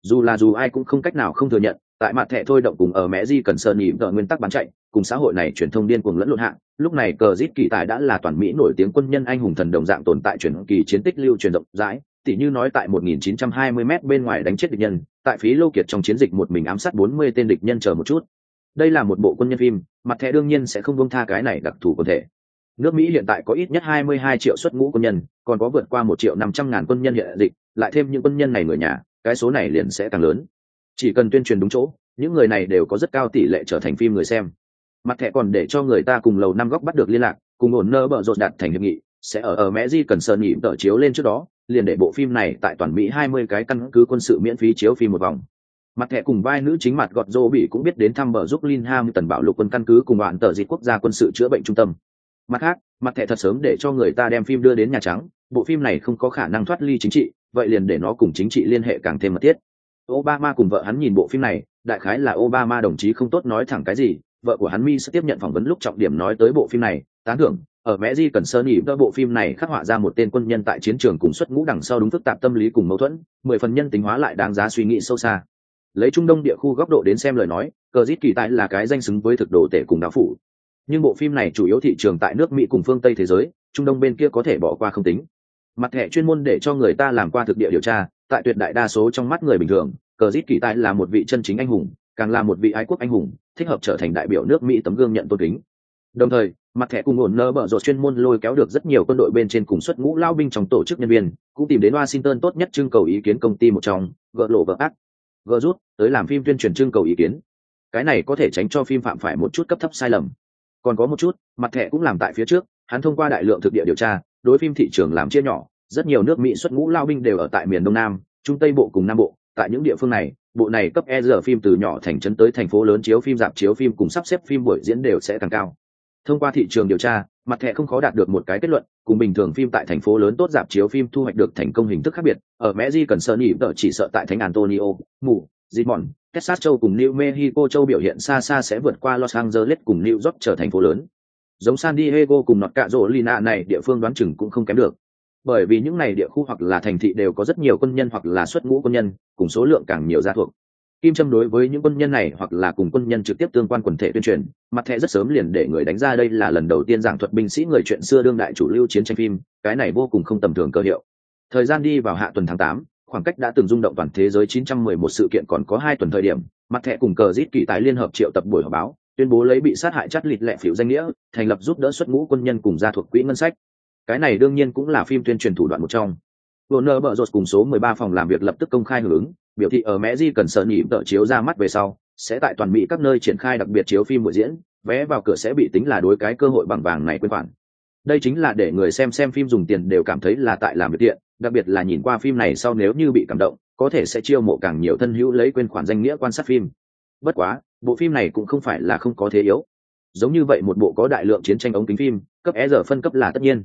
dù là dù ai cũng không cách nào không thừa nhận, tại mặt thẻ thôi động cùng ở mẹ di cần sơn nhị vợ nguyên tắc bán chạy, cùng xã hội này truyền thông điên cuồng lẫn lộn hạng lúc này cờ rít kỳ tài đã là toàn mỹ nổi tiếng quân nhân anh hùng thần đồng dạng tồn tại truyền kỳ chiến tích lưu truyền rộng rãi, tỉ như nói tại 1920 m bên ngoài đánh chết địch nhân, tại phí lô kiệt trong chiến dịch một mình ám sát 40 tên địch nhân chờ một chút. Đây là một bộ quân nhân phim, mặt thẻ đương nhiên sẽ không buông tha cái này đặc thù quân thể. Nước mỹ hiện tại có ít nhất 22 triệu xuất ngũ quân nhân, còn có vượt qua một triệu năm trăm ngàn quân nhân hiện dịch, lại thêm những quân nhân này người nhà cái số này liền sẽ càng lớn. Chỉ cần tuyên truyền đúng chỗ, những người này đều có rất cao tỷ lệ trở thành phim người xem. Mặt thẻ còn để cho người ta cùng lầu năm góc bắt được liên lạc, cùng ổn nơ bợ rột đạt thành hiệp nghị, sẽ ở ở mẹ di cần sơn nhị tờ chiếu lên trước đó, liền để bộ phim này tại toàn mỹ 20 cái căn cứ quân sự miễn phí chiếu phim một vòng. Mặt thẻ cùng vai nữ chính mặt gọt dô bị cũng biết đến thăm bờ giúp Linham tần bảo lục quân căn cứ cùng đoạn tờ dịch quốc gia quân sự chữa bệnh trung tâm. Mặt khác, mặt thẻ thật sớm để cho người ta đem phim đưa đến nhà trắng, bộ phim này không có khả năng thoát ly chính trị vậy liền để nó cùng chính trị liên hệ càng thêm mật thiết. Obama cùng vợ hắn nhìn bộ phim này, đại khái là obama đồng chí không tốt nói thẳng cái gì, vợ của hắn mi sẽ tiếp nhận phỏng vấn lúc trọng điểm nói tới bộ phim này, tán thưởng, ở mẹ di cần sơn ỉ đỡ bộ phim này khắc họa ra một tên quân nhân tại chiến trường cùng xuất ngũ đằng sau đúng phức tạp tâm lý cùng mâu thuẫn, mười phần nhân tính hóa lại đáng giá suy nghĩ sâu xa. Lấy trung đông địa khu góc độ đến xem lời nói, cờ dít kỳ tại là cái danh xứng với thực đồ tể cùng đạo phủ. Nhưng bộ phim này chủ yếu thị trường tại nước mỹ cùng phương tây thế giới, trung đông bên kia có thể bỏ qua không tính mặt thẻ chuyên môn để cho người ta làm qua thực địa điều tra, tại tuyệt đại đa số trong mắt người bình thường, cờ Rít kỳ tại là một vị chân chính anh hùng, càng là một vị ái quốc anh hùng, thích hợp trở thành đại biểu nước mỹ tấm gương nhận tôn kính. Đồng thời, mặt thẻ cùng ổn nơ bở rột chuyên môn lôi kéo được rất nhiều quân đội bên trên cùng xuất ngũ lao binh trong tổ chức nhân viên, cũng tìm đến washington tốt nhất trưng cầu ý kiến công ty một trong, gỡ lộ vợ ác. Gỡ rút, tới làm phim tuyên truyền trưng cầu ý kiến. Cái này có thể tránh cho phim phạm phải một chút cấp thấp sai lầm. Còn có một chút, mặt thẻ cũng làm tại phía trước, hắn thông qua đại lượng thực địa điều tra, đối phim thị trường làm chia nhỏ rất nhiều nước mỹ xuất ngũ lao binh đều ở tại miền đông nam, trung tây bộ cùng nam bộ. Tại những địa phương này, bộ này cấp e giờ phim từ nhỏ thành trấn tới thành phố lớn chiếu phim, dạp chiếu phim cùng sắp xếp phim buổi diễn đều sẽ càng cao. Thông qua thị trường điều tra, mặt thẻ không khó đạt được một cái kết luận, cùng bình thường phim tại thành phố lớn tốt dạp chiếu phim thu hoạch được thành công hình thức khác biệt. Ở mẹ di cần sơn nhị tờ chỉ sợ tại thánh antonio, mù dịp mòn texas châu cùng new mexico châu biểu hiện xa xa sẽ vượt qua los angeles cùng new york trở thành phố lớn. Giống san diego cùng nọt cạ rỗ lina này, địa phương đoán chừng cũng không kém được bởi vì những này địa khu hoặc là thành thị đều có rất nhiều quân nhân hoặc là xuất ngũ quân nhân, cùng số lượng càng nhiều gia thuộc. Kim trâm đối với những quân nhân này hoặc là cùng quân nhân trực tiếp tương quan quần thể tuyên truyền, mặt thẻ rất sớm liền để người đánh ra đây là lần đầu tiên giảng thuật binh sĩ người chuyện xưa đương đại chủ lưu chiến tranh phim, cái này vô cùng không tầm thường cơ hiệu. Thời gian đi vào hạ tuần tháng tám, khoảng cách đã từng rung động toàn thế giới 911 sự kiện còn có hai tuần thời điểm, mặt thẻ cùng cờ rít kỳ tái liên hợp triệu tập buổi họp báo, tuyên bố lấy bị sát hại chắt lịt lẹ phiếu danh nghĩa, thành lập giúp đỡ xuất ngũ quân nhân cùng gia thuộc quỹ ngân sách cái này đương nhiên cũng là phim tuyên truyền thủ đoạn một trong Warner Bros cùng số 13 phòng làm việc lập tức công khai hưởng ứng, biểu thị ở Mẹ Di cần sợ nhịp tợ chiếu ra mắt về sau, sẽ tại toàn Mỹ các nơi triển khai đặc biệt chiếu phim buổi diễn, vé vào cửa sẽ bị tính là đối cái cơ hội bằng vàng này quên khoản. Đây chính là để người xem xem phim dùng tiền đều cảm thấy là tại làm việc tiện, đặc biệt là nhìn qua phim này sau nếu như bị cảm động, có thể sẽ chiêu mộ càng nhiều thân hữu lấy quên khoản danh nghĩa quan sát phim. Bất quá, bộ phim này cũng không phải là không có thế yếu. Giống như vậy một bộ có đại lượng chiến tranh ống kính phim, cấp E giờ phân cấp là tất nhiên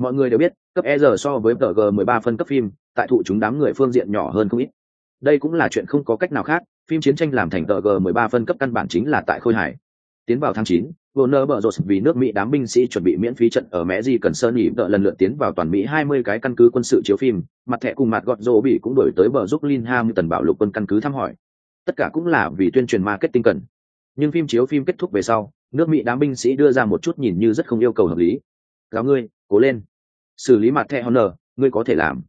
mọi người đều biết cấp e r so với tg 13 phân cấp phim tại thụ chúng đám người phương diện nhỏ hơn không ít đây cũng là chuyện không có cách nào khác phim chiến tranh làm thành tg 13 phân cấp căn bản chính là tại khôi hải tiến vào tháng 9, Warner Bros vì nước Mỹ đám binh sĩ chuẩn bị miễn phí trận ở Mẹ Di cần sơn nghỉ đợi lần lượt tiến vào toàn Mỹ 20 cái căn cứ quân sự chiếu phim, mặt thẻ cùng mặt gọt rồ bị cũng đổi tới bờ giúp Linham tần bảo lục quân căn cứ thăm hỏi. Tất cả cũng là vì tuyên truyền marketing cần. Nhưng phim chiếu phim kết thúc về sau, nước Mỹ đám binh sĩ đưa ra một chút nhìn như rất không yêu cầu hợp lý. Cáo ngươi, cố lên xử lý mặt thẻ honor, ngươi có thể làm.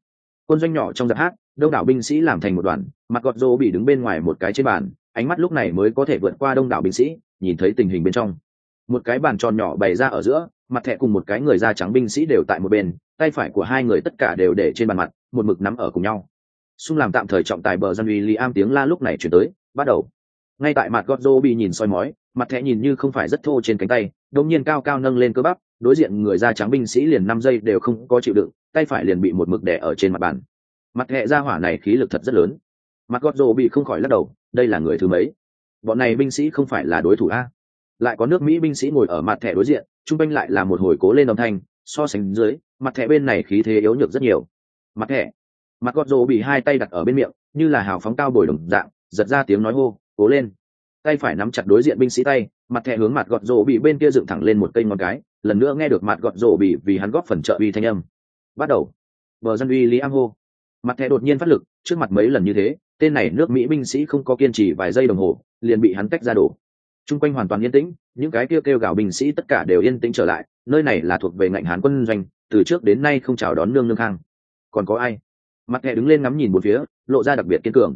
Quân doanh nhỏ trong giặc hát, đông đảo binh sĩ làm thành một đoàn, mặt gọt rô bị đứng bên ngoài một cái trên bàn, ánh mắt lúc này mới có thể vượt qua đông đảo binh sĩ, nhìn thấy tình hình bên trong. Một cái bàn tròn nhỏ bày ra ở giữa, mặt thẻ cùng một cái người da trắng binh sĩ đều tại một bên, tay phải của hai người tất cả đều để trên bàn mặt, một mực nắm ở cùng nhau. Xung làm tạm thời trọng tài bờ dân uy li am tiếng la lúc này chuyển tới, bắt đầu. Ngay tại mặt gót rô bị nhìn soi mói, mặt thẻ nhìn như không phải rất thô trên cánh tay, đột nhiên cao cao nâng lên cơ bắp đối diện người da trắng binh sĩ liền năm giây đều không có chịu đựng, tay phải liền bị một mực đẻ ở trên mặt bàn. Mặt hệ ra hỏa này khí lực thật rất lớn. Mặt gót rô bị không khỏi lắc đầu, đây là người thứ mấy? Bọn này binh sĩ không phải là đối thủ a. Lại có nước mỹ binh sĩ ngồi ở mặt thẻ đối diện trung quanh lại là một hồi cố lên âm thanh, so sánh dưới, mặt thẻ bên này khí thế yếu nhược rất nhiều. Mặt thẻ mặt gót rô bị hai tay đặt ở bên miệng, như là hào phóng cao bồi đồng dạng, giật ra tiếng nói hô, cố lên. Tay phải nắm chặt đối diện binh sĩ tay, mặt thẻ hướng mặt gọt rô bị bên kia dựng thẳng lên một cây ngón cái lần nữa nghe được mặt gọt rổ bị vì hắn góp phần trợ uy thanh âm. Bắt đầu. Bờ dân uy lý am hô. Mặt thẻ đột nhiên phát lực, trước mặt mấy lần như thế, tên này nước mỹ binh sĩ không có kiên trì vài giây đồng hồ, liền bị hắn tách ra đổ. T r u n g quanh hoàn toàn yên tĩnh, những cái kêu kêu gào binh sĩ tất cả đều yên tĩnh trở lại, nơi này là thuộc về ngạnh hán quân doanh, từ trước đến nay không chào đón nương nương khang. Còn có ai? Mặt thẻ đứng lên ngắm nhìn một phía, lộ ra đặc biệt kiên cường.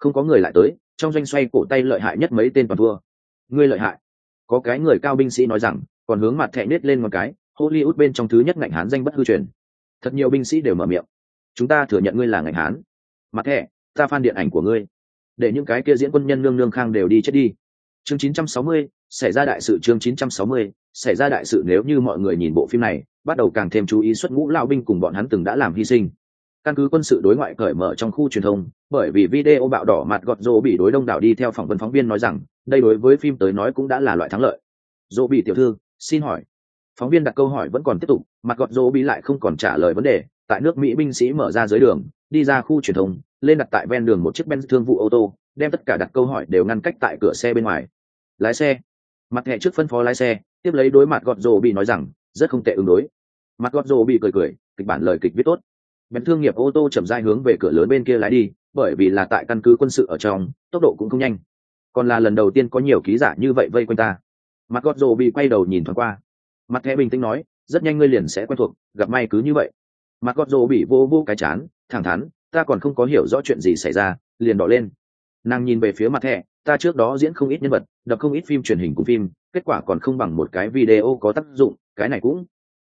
Không có người lại tới, trong doanh xoay cổ tay lợi hại nhất mấy tên toàn thua. Ngươi lợi hại. Có cái người cao binh sĩ nói rằng còn hướng mặt thẹ nết lên một cái hollywood bên trong thứ nhất ngạnh hán danh bất hư truyền. Thật nhiều binh sĩ đều mở miệng. Chúng ta thừa nhận ngươi là ngạnh hán. Mặt thẹ, ta phan điện ảnh của ngươi. Để những cái kia diễn quân nhân nương nương khang đều đi chết đi. Chương 960, xảy ra đại sự chương 960, xảy ra đại sự nếu như mọi người nhìn bộ phim này bắt đầu càng thêm chú ý xuất ngũ lao binh cùng bọn hắn từng đã làm hy sinh. Căn cứ quân sự đối ngoại cởi mở trong khu truyền thông bởi vì video bạo đỏ mặt gọt rô bị đối đông đảo đi theo phỏng vấn phóng viên nói rằng đây đối với phim tới nói cũng đã là loại thắng lợi. Rô bị tiểu thư xin hỏi. Phóng viên đặt câu hỏi vẫn còn tiếp tục mặt gọt rô bị lại không còn trả lời vấn đề. Tại nước mỹ binh sĩ mở ra dưới đường, đi ra khu truyền thông, lên đặt tại ven đường một chiếc ben thương vụ ô tô, đem tất cả đặt câu hỏi đều ngăn cách tại cửa xe bên ngoài. Lái xe. Mặt thẻ trước phân phó lái xe, tiếp lấy đối mặt gọt rô bị nói rằng, rất không tệ ứng đối. Mặt gọt rô bị cười cười, kịch bản lời kịch viết tốt. Bèn thương nghiệp ô tô chậm dai hướng về cửa lớn bên kia lái đi, bởi vì là tại căn cứ quân sự ở trong, tốc độ cũng không nhanh. Còn là lần đầu tiên có nhiều ký giả như vậy vây quanh ta mặt gót rồ bị quay đầu nhìn thoáng qua. Mặt thẻ bình tĩnh nói, rất nhanh ngươi liền sẽ quen thuộc, gặp may cứ như vậy. Mặt gót rồ bị vô vô cái chán, thẳng thắn, ta còn không có hiểu rõ chuyện gì xảy ra, liền đỏ lên. Nàng nhìn về phía mặt thẻ, ta trước đó diễn không ít nhân vật đập không ít phim truyền hình của phim, kết quả còn không bằng một cái video có tác dụng, cái này cũng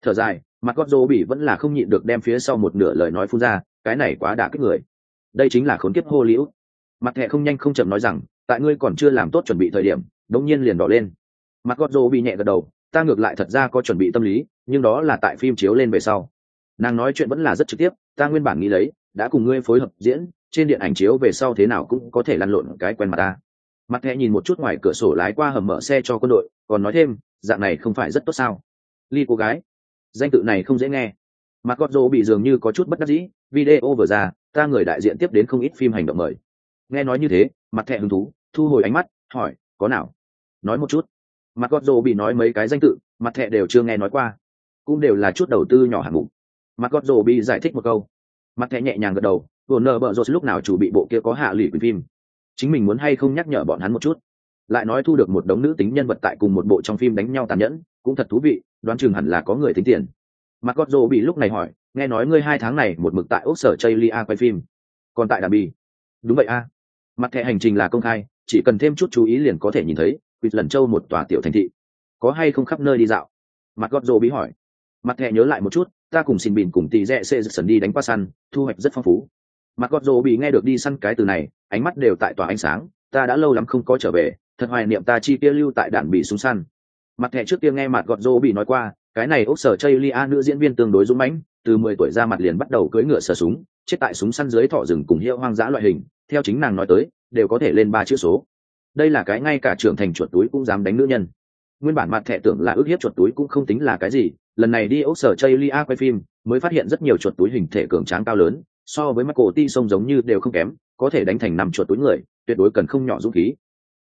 thở dài, mặt gót rồ bị vẫn là không nhịn được đem phía sau một nửa lời nói phun ra, cái này quá đả kích người. Đây chính là khốn kiếp hô liễu mặt thẹ không nhanh không chậm nói rằng, tại ngươi còn chưa làm tốt chuẩn bị thời điểm đống nhiên liền đỏ lên mặt gót rô bị nhẹ gật đầu, ta ngược lại thật ra có chuẩn bị tâm lý, nhưng đó là tại phim chiếu lên về sau. Nàng nói chuyện vẫn là rất trực tiếp, ta nguyên bản nghĩ lấy, đã cùng ngươi phối hợp diễn, trên điện ảnh chiếu về sau thế nào cũng có thể lăn lộn cái quen mặt ta. Mặt thẹ nhìn một chút ngoài cửa sổ lái qua hầm mở xe cho quân đội, còn nói thêm, dạng này không phải rất tốt sao? Ly cô gái, danh tự này không dễ nghe. Mặt gót rô bị dường như có chút bất đắc dĩ, video vừa ra, ta người đại diện tiếp đến không ít phim hành động mời. Nghe nói như thế, mặt thẹ hứng thú, thu hồi ánh mắt, hỏi, có nào? Nói một chút mặt gót rô bị nói mấy cái danh tự, mặt thẹ đều chưa nghe nói qua, cũng đều là chút đầu tư nhỏ hạng mục. Mặt gót rô bị giải thích một câu. Mặt thẹ nhẹ nhàng gật đầu, vừa nờ bợ rột lúc nào chủ bị bộ kia có hạ lụy quyền phim. Chính mình muốn hay không nhắc nhở bọn hắn một chút. Lại nói thu được một đống nữ tính nhân vật tại cùng một bộ trong phim đánh nhau tàn nhẫn, cũng thật thú vị, đoán chừng hẳn là có người tính tiền. Mặt gót rô bị lúc này hỏi, nghe nói ngươi hai tháng này một mực tại ốc sở chây lia quay phim, còn tại đà bi đúng vậy a. Mặt thẻ hành trình là công khai, chỉ cần thêm chút chú ý liền có thể nhìn thấy quýt lần châu một tòa tiểu thành thị. Có hay không khắp nơi đi dạo? Mặt gót rô bí hỏi. Mặt hẹ nhớ lại một chút, ta cùng xin bìn cùng tì rẽ xê sần đi đánh qua săn, thu hoạch rất phong phú. Mặt gót rô bị nghe được đi săn cái từ này, ánh mắt đều tại tòa ánh sáng, ta đã lâu lắm không có trở về, thật hoài niệm ta chi tiêu lưu tại đạn bị súng săn. Mặt hẹ trước kia nghe mặt gót rô bị nói qua, cái này ốc sở chây lia nữ diễn viên tương đối dũng mãnh, từ mười tuổi ra mặt liền bắt đầu cưỡi ngựa sở súng, chết tại súng săn dưới thọ rừng cùng hiệu hoang dã loại hình, theo chính nàng nói tới, đều có thể lên ba chữ số đây là cái ngay cả trưởng thành chuột túi cũng dám đánh nữ nhân. Nguyên bản mặt thẻ tưởng là ước hiếp chuột túi cũng không tính là cái gì, lần này đi ốc sở chây lia quay phim, mới phát hiện rất nhiều chuột túi hình thể cường tráng cao lớn, so với mắt cổ ti sông giống như đều không kém, có thể đánh thành năm chuột túi người, tuyệt đối cần không nhỏ dũng khí.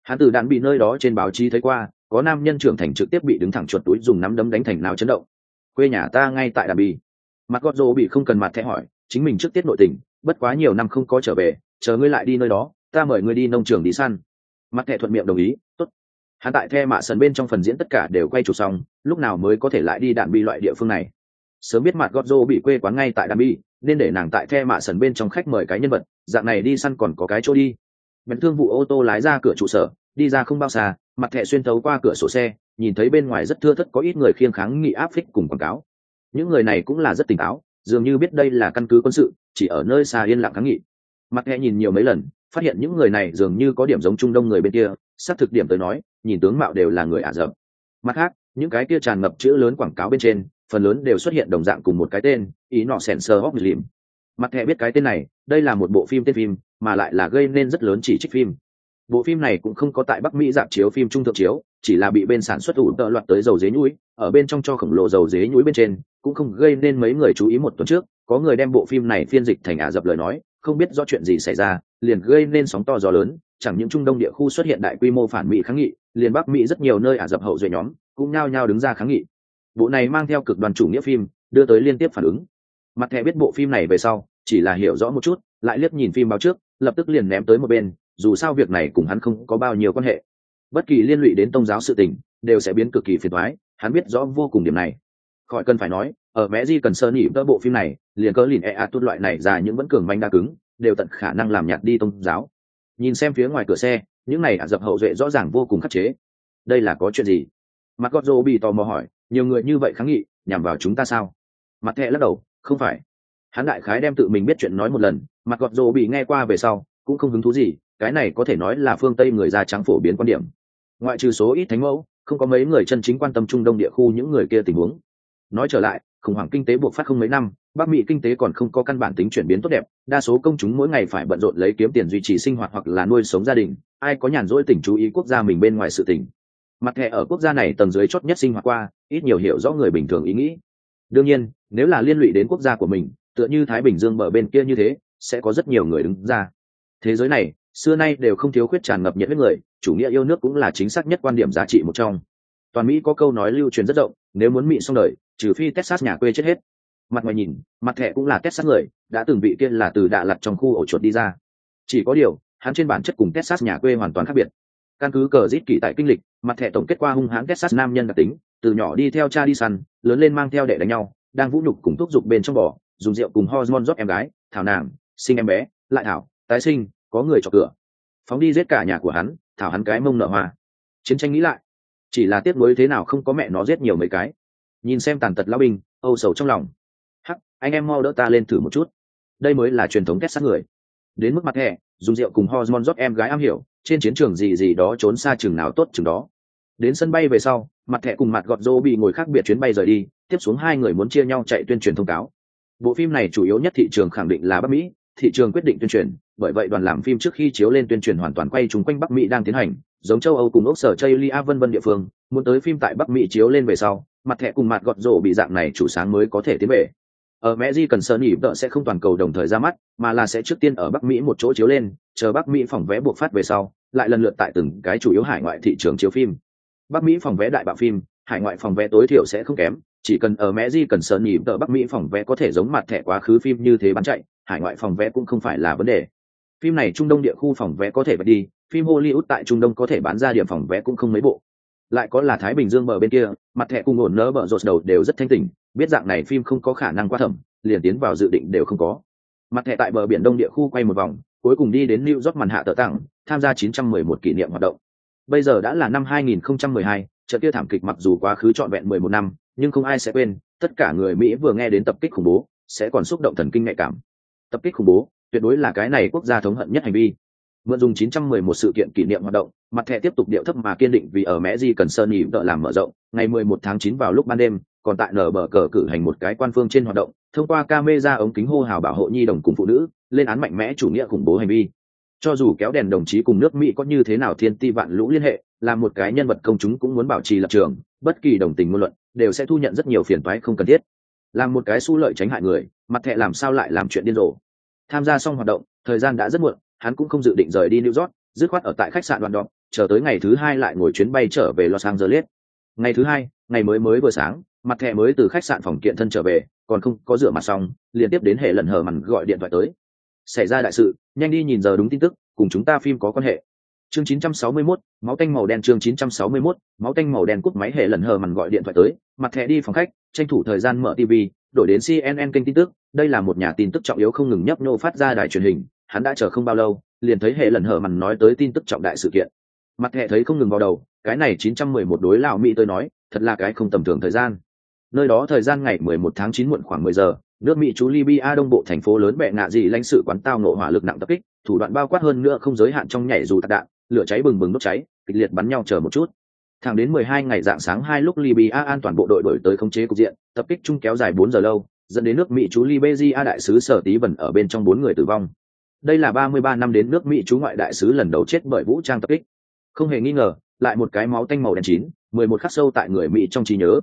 Hắn từ đạn bị nơi đó trên báo chí thấy qua, có nam nhân trưởng thành trực tiếp bị đứng thẳng chuột túi dùng nắm đấm đánh thành nào chấn động. Quê nhà ta ngay tại đà bi mặt gót rô bị không cần mặt thẻ hỏi, chính mình trước tiết nội tình, bất quá nhiều năm không có trở về, chờ ngươi lại đi nơi đó, ta mời ngươi đi nông trường đi săn mặt thẻ thuận miệng đồng ý, tốt. Hắn tại the mạ sần bên trong phần diễn tất cả đều quay chụp xong, lúc nào mới có thể lại đi đạn bi loại địa phương này. Sớm biết mặt gót rô bị quê quán ngay tại đạn bi, nên để nàng tại the mạ sần bên trong khách mời cái nhân vật, dạng này đi săn còn có cái chỗ đi. Bèn thương vụ ô tô lái ra cửa trụ sở, đi ra không bao xa, mặt thẻ xuyên thấu qua cửa sổ xe, nhìn thấy bên ngoài rất thưa thất có ít người khiêng kháng nghị áp phích cùng quảng cáo. Những người này cũng là rất tỉnh táo, dường như biết đây là căn cứ quân sự, chỉ ở nơi xa yên lặng kháng nghị. Mặt thẻ nhìn nhiều mấy lần phát hiện những người này dường như có điểm giống trung đông người bên kia, xác thực điểm tới nói, nhìn tướng mạo đều là người ả rập. Mặt khác, những cái kia tràn ngập chữ lớn quảng cáo bên trên, phần lớn đều xuất hiện đồng dạng cùng một cái tên, ý nọ sèn sơ hóc lìm mặt thẻ biết cái tên này, đây là một bộ phim tên phim, mà lại là gây nên rất lớn chỉ trích phim. Bộ phim này cũng không có tại bắc mỹ dạp chiếu phim trung thượng chiếu, chỉ là bị bên sản xuất ủ tợ loạt tới dầu dế nhũi, ở bên trong cho khổng lồ dầu dế nhũi bên trên, cũng không gây nên mấy người chú ý một tuần trước, có người đem bộ phim này phiên dịch thành ả dập lời nói không biết do chuyện gì xảy ra, liền gây nên sóng to gió lớn, chẳng những trung đông địa khu xuất hiện đại quy mô phản mỹ kháng nghị, liền bắc mỹ rất nhiều nơi ả dập hậu duệ nhóm cũng nhao nhao đứng ra kháng nghị. Bộ này mang theo cực đoàn chủ nghĩa phim đưa tới liên tiếp phản ứng. Mặt thẻ biết bộ phim này về sau, chỉ là hiểu rõ một chút, lại liếc nhìn phim báo trước, lập tức liền ném tới một bên, dù sao việc này cùng hắn không có bao nhiêu quan hệ. Bất kỳ liên lụy đến tôn giáo sự tình, đều sẽ biến cực kỳ phiền thoái hắn biết rõ vô cùng điểm này khỏi cần phải nói, ở mẹ di cần sơ nhỉ đỡ bộ phim này, liền cỡ lìn e a tuốt loại này ra những vẫn cường manh đa cứng, đều tận khả năng làm nhạt đi tôn giáo. Nhìn xem phía ngoài cửa xe, những này ả dập hậu duệ rõ ràng vô cùng khắc chế. Đây là có chuyện gì? Mặt gót rô bị tò mò hỏi, nhiều người như vậy kháng nghị, nhằm vào chúng ta sao? Mặt thẹ lắc đầu, không phải. Hắn đại khái đem tự mình biết chuyện nói một lần, mặt gọt rô bị nghe qua về sau, cũng không hứng thú gì, cái này có thể nói là phương tây người da trắng phổ biến quan điểm. Ngoại trừ số ít thánh mẫu, không có mấy người chân chính quan tâm trung đông địa khu những người kia tình huống nói trở lại, khủng hoảng kinh tế buộc phát không mấy năm, bắc mỹ kinh tế còn không có căn bản tính chuyển biến tốt đẹp, đa số công chúng mỗi ngày phải bận rộn lấy kiếm tiền duy trì sinh hoạt hoặc là nuôi sống gia đình, ai có nhàn rỗi tỉnh chú ý quốc gia mình bên ngoài sự tỉnh mặt hệ ở quốc gia này tầng dưới chót nhất sinh hoạt qua, ít nhiều hiểu rõ người bình thường ý nghĩ. Đương nhiên, nếu là liên lụy đến quốc gia của mình, tựa như thái bình dương bờ bên kia như thế, sẽ có rất nhiều người đứng ra. Thế giới này, xưa nay đều không thiếu khuyết tràn ngập nhiệt huyết người, chủ nghĩa yêu nước cũng là chính xác nhất quan điểm giá trị một trong. Toàn mỹ có câu nói lưu truyền rất rộng nếu muốn mị xong đời, trừ phi texas nhà quê chết hết. Mặt ngoài nhìn, mặt thẻ cũng là texas người, đã từng vị kia là từ đạ lặt trong khu ổ chuột đi ra. Chỉ có điều, hắn trên bản chất cùng texas nhà quê hoàn toàn khác biệt. Căn cứ cờ rít kỳ tại kinh lịch, mặt thẻ tổng kết qua hung hãn texas nam nhân đặc tính, từ nhỏ đi theo cha đi săn, lớn lên mang theo đệ đánh nhau, đang vũ nhục cùng thúc giục bên trong bò, dùng rượu cùng hormone rót em gái, thảo nàng, sinh em bé, lại thảo, tái sinh, có người chọc cửa. Phóng đi giết cả nhà của hắn, thảo hắn cái mông nợ hoa. Chiến tranh nghĩ lại chỉ là tiếc nuối thế nào không có mẹ nó giết nhiều mấy cái. Nhìn xem tàn tật lao binh, âu sầu trong lòng. Hắc, anh em mau đỡ ta lên thử một chút. Đây mới là truyền thống kết sát người. Đến mức mặt hẹ, dùng rượu cùng hormone rót em gái am hiểu, trên chiến trường gì gì đó trốn xa chừng nào tốt chừng đó. Đến sân bay về sau, mặt thẻ cùng mặt gọt rô bị ngồi khác biệt chuyến bay rời đi, tiếp xuống hai người muốn chia nhau chạy tuyên truyền thông cáo. Bộ phim này chủ yếu nhất thị trường khẳng định là bắc mỹ, thị trường quyết định tuyên truyền, bởi vậy đoàn làm phim trước khi chiếu lên tuyên truyền hoàn toàn quay chung quanh bắc mỹ đang tiến hành giống châu âu cùng ốc sở chây lia, vân vân địa phương, muốn tới phim tại bắc mỹ chiếu lên về sau, mặt thẻ cùng mặt gọt rổ bị dạng này chủ sáng mới có thể tiến về. Ở mẹ di cần sơn nhị vợ sẽ không toàn cầu đồng thời ra mắt, mà là sẽ trước tiên ở bắc mỹ một chỗ chiếu lên, chờ bắc mỹ phòng vé buộc phát về sau, lại lần lượt tại từng cái chủ yếu hải ngoại thị trường chiếu phim. Bắc mỹ phòng vé đại bạo phim, hải ngoại phòng vé tối thiểu sẽ không kém, chỉ cần ở mẹ di cần sơn nhị vợ bắc mỹ phòng vé có thể giống mặt thẻ quá khứ phim như thế bán chạy, hải ngoại phòng vé cũng không phải là vấn đề phim này trung đông địa khu phòng vé có thể bật đi phim hollywood tại trung đông có thể bán ra điểm phòng vé cũng không mấy bộ. Lại có là thái bình dương bờ bên kia mặt thẹ cùng ổn nỡ bờ rột đầu đều rất thanh tỉnh biết dạng này phim không có khả năng qua thẩm liền tiến vào dự định đều không có. Mặt thẹ tại bờ biển đông địa khu quay một vòng cuối cùng đi đến new york màn hạ tờ tặng tham gia 911 kỷ niệm hoạt động. Bây giờ đã là năm 2012, trận kia thảm kịch mặc dù quá khứ trọn vẹn 11 năm nhưng không ai sẽ quên tất cả người mỹ vừa nghe đến tập kích khủng bố sẽ còn xúc động thần kinh nhạy cảm. Tập kích khủng bố tuyệt đối là cái này quốc gia thống hận nhất hành vi. Mượn dùng 911 sự kiện kỷ niệm hoạt động, mặt thẻ tiếp tục điệu thấp mà kiên định vì ở mẹ di cần sơn nhị vợ làm mở rộng. Ngày 11 tháng 9 vào lúc ban đêm, còn tại nở bờ cờ cử hành một cái quan phương trên hoạt động, thông qua camera ống kính hô hào bảo hộ nhi đồng cùng phụ nữ, lên án mạnh mẽ chủ nghĩa khủng bố hành vi. Cho dù kéo đèn đồng chí cùng nước mỹ có như thế nào thiên ti vạn lũ liên hệ, là một cái nhân vật công chúng cũng muốn bảo trì lập trường, bất kỳ đồng tình ngôn luận, đều sẽ thu nhận rất nhiều phiền toái không cần thiết. Làm một cái su lợi tránh hại người, mặt thẻ làm sao lại làm chuyện điên rồ? Tham gia xong hoạt động thời gian đã rất muộn hắn cũng không dự định rời đi new york dứt khoát ở tại khách sạn đoàn đọc chờ tới ngày thứ hai lại ngồi chuyến bay trở về los angeles. Ngày thứ hai ngày mới mới vừa sáng mặt thẻ mới từ khách sạn phòng kiện thân trở về còn không có rửa mặt xong liên tiếp đến hệ lần hờ mằn gọi điện thoại tới. Xảy ra đại sự nhanh đi nhìn giờ đúng tin tức cùng chúng ta phim có quan hệ. Chương 961, máu tanh màu đen chương 961, máu tanh màu đen cúp máy hệ lần hờ mằn gọi điện thoại tới mặt thẻ đi phòng khách tranh thủ thời gian mở tv, đổi đến cnn kênh tin tức. Đây là một nhà tin tức trọng yếu không ngừng nhấp nô phát ra đài truyền hình. Hắn đã chờ không bao lâu, liền thấy hệ lần hở mằn nói tới tin tức trọng đại sự kiện. Mặt hệ thấy không ngừng vào đầu, cái này 911 đối lào mỹ tôi nói, thật là cái không tầm thường thời gian. Nơi đó thời gian ngày 11 tháng 9 muộn khoảng 10 giờ, nước mỹ chú libya đông bộ thành phố lớn bệ ngạ gì lãnh sự quán tao nộ hỏa lực nặng tập kích, thủ đoạn bao quát hơn nữa không giới hạn trong nhảy dù tạc đạn, lửa cháy bừng bừng đốt cháy, kịch liệt bắn nhau chờ một chút thẳng đến 12 ngày dạng sáng hai lúc libya an toàn bộ đội đổi tới khống chế cục diện, tập kích chung kéo dài 4 giờ lâu, dẫn đến nước mỹ chú libya đại sứ sở tí vần ở bên trong bốn người tử vong. Đây là 33 năm đến nước mỹ chú ngoại đại sứ lần đầu chết bởi vũ trang tập kích. Không hề nghi ngờ, lại một cái máu tanh màu đen chín 11 khắc sâu tại người mỹ trong trí nhớ.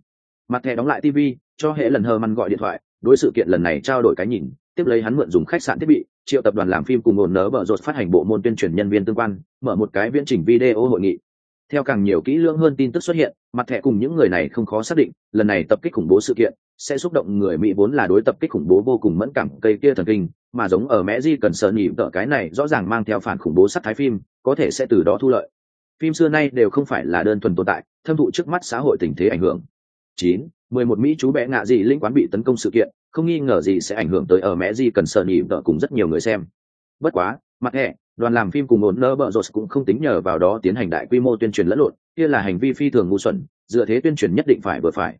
Mặt thẻ đóng lại tv cho hệ lần hờ măn gọi điện thoại, đối sự kiện lần này trao đổi cái nhìn, tiếp lấy hắn mượn dùng khách sạn thiết bị, triệu tập đoàn làm phim cùng ổn nớ bở rột phát hành bộ môn tuyên truyền nhân viên tương quan, mở một cái viễn trình video hội nghị theo càng nhiều kỹ lưỡng hơn tin tức xuất hiện mặt thẻ cùng những người này không khó xác định lần này tập kích khủng bố sự kiện sẽ xúc động người mỹ vốn là đối tập kích khủng bố vô cùng mẫn cảm cây kia thần kinh mà giống ở mẹ di cần sợ nhị tợ cái này rõ ràng mang theo phản khủng bố sắc thái phim có thể sẽ từ đó thu lợi phim xưa nay đều không phải là đơn thuần tồn tại thâm thụ trước mắt xã hội tình thế ảnh hưởng chín 11 Mỹ chú bé ngạ dị linh quán bị tấn công sự kiện, không nghi ngờ gì sẽ ảnh hưởng tới ở mẹ di cần sợ nhị vợ cùng rất nhiều người xem. Bất quá, mặt hệ, đoàn làm phim cùng ổn nơ bợ rột cũng không tính nhờ vào đó tiến hành đại quy mô tuyên truyền lẫn lộn, kia là hành vi phi thường ngu xuẩn, dựa thế tuyên truyền nhất định phải vừa phải.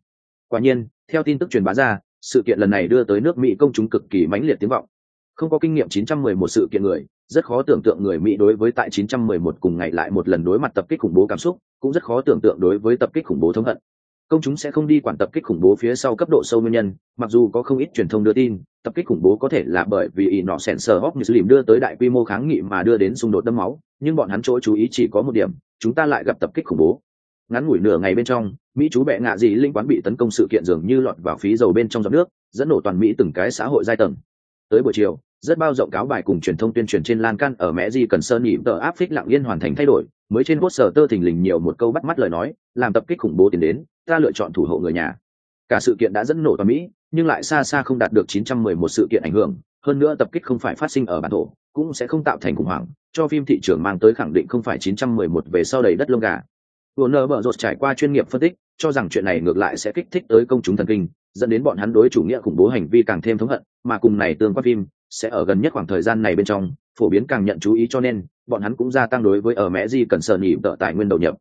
Quả nhiên, theo tin tức truyền bá ra, sự kiện lần này đưa tới nước Mỹ công chúng cực kỳ mãnh liệt tiếng vọng. Không có kinh nghiệm 911 sự kiện người, rất khó tưởng tượng người Mỹ đối với tại 911 cùng ngày lại một lần đối mặt tập kích khủng bố cảm xúc, cũng rất khó tưởng tượng đối với tập kích khủng bố thống hận công chúng sẽ không đi quản tập kích khủng bố phía sau cấp độ sâu nguyên nhân, mặc dù có không ít truyền thông đưa tin, tập kích khủng bố có thể là bởi vì ỷ nọ sẹn sờ hóc như đưa tới đại quy mô kháng nghị mà đưa đến xung đột đẫm máu, nhưng bọn hắn chỗ chú ý chỉ có một điểm, chúng ta lại gặp tập kích khủng bố. Ngắn ngủi nửa ngày bên trong, mỹ chú bệ ngạ gì linh quán bị tấn công sự kiện dường như lọt vào phí dầu bên trong giọt nước, dẫn nổ toàn mỹ từng cái xã hội giai tầng. Tới buổi chiều, rất bao rộng cáo bài cùng truyền thông tuyên truyền trên lan can ở mẹ di cần sơn nhị tờ áp phích lặng yên hoàn thành thay đổi mới trên quốc sở tơ thình lình nhiều một câu bắt mắt lời nói, làm tập kích khủng bố tiến đến, ta lựa chọn thủ hộ người nhà. Cả sự kiện đã dẫn nổ toàn mỹ, nhưng lại xa xa không đạt được 911 sự kiện ảnh hưởng, hơn nữa tập kích không phải phát sinh ở bản thổ, cũng sẽ không tạo thành khủng hoảng, cho phim thị trường mang tới khẳng định không phải 911 về sau đầy đất lông gà. Warner bở rột trải qua chuyên nghiệp phân tích, cho rằng chuyện này ngược lại sẽ kích thích tới công chúng thần kinh, dẫn đến bọn hắn đối chủ nghĩa khủng bố hành vi càng thêm thống hận, mà cùng này tương quan phim sẽ ở gần nhất khoảng thời gian này bên trong phổ biến càng nhận chú ý cho nên, bọn hắn cũng gia tăng đối với ở mẹ di cần sợ nhị tợ tài nguyên đầu nhập.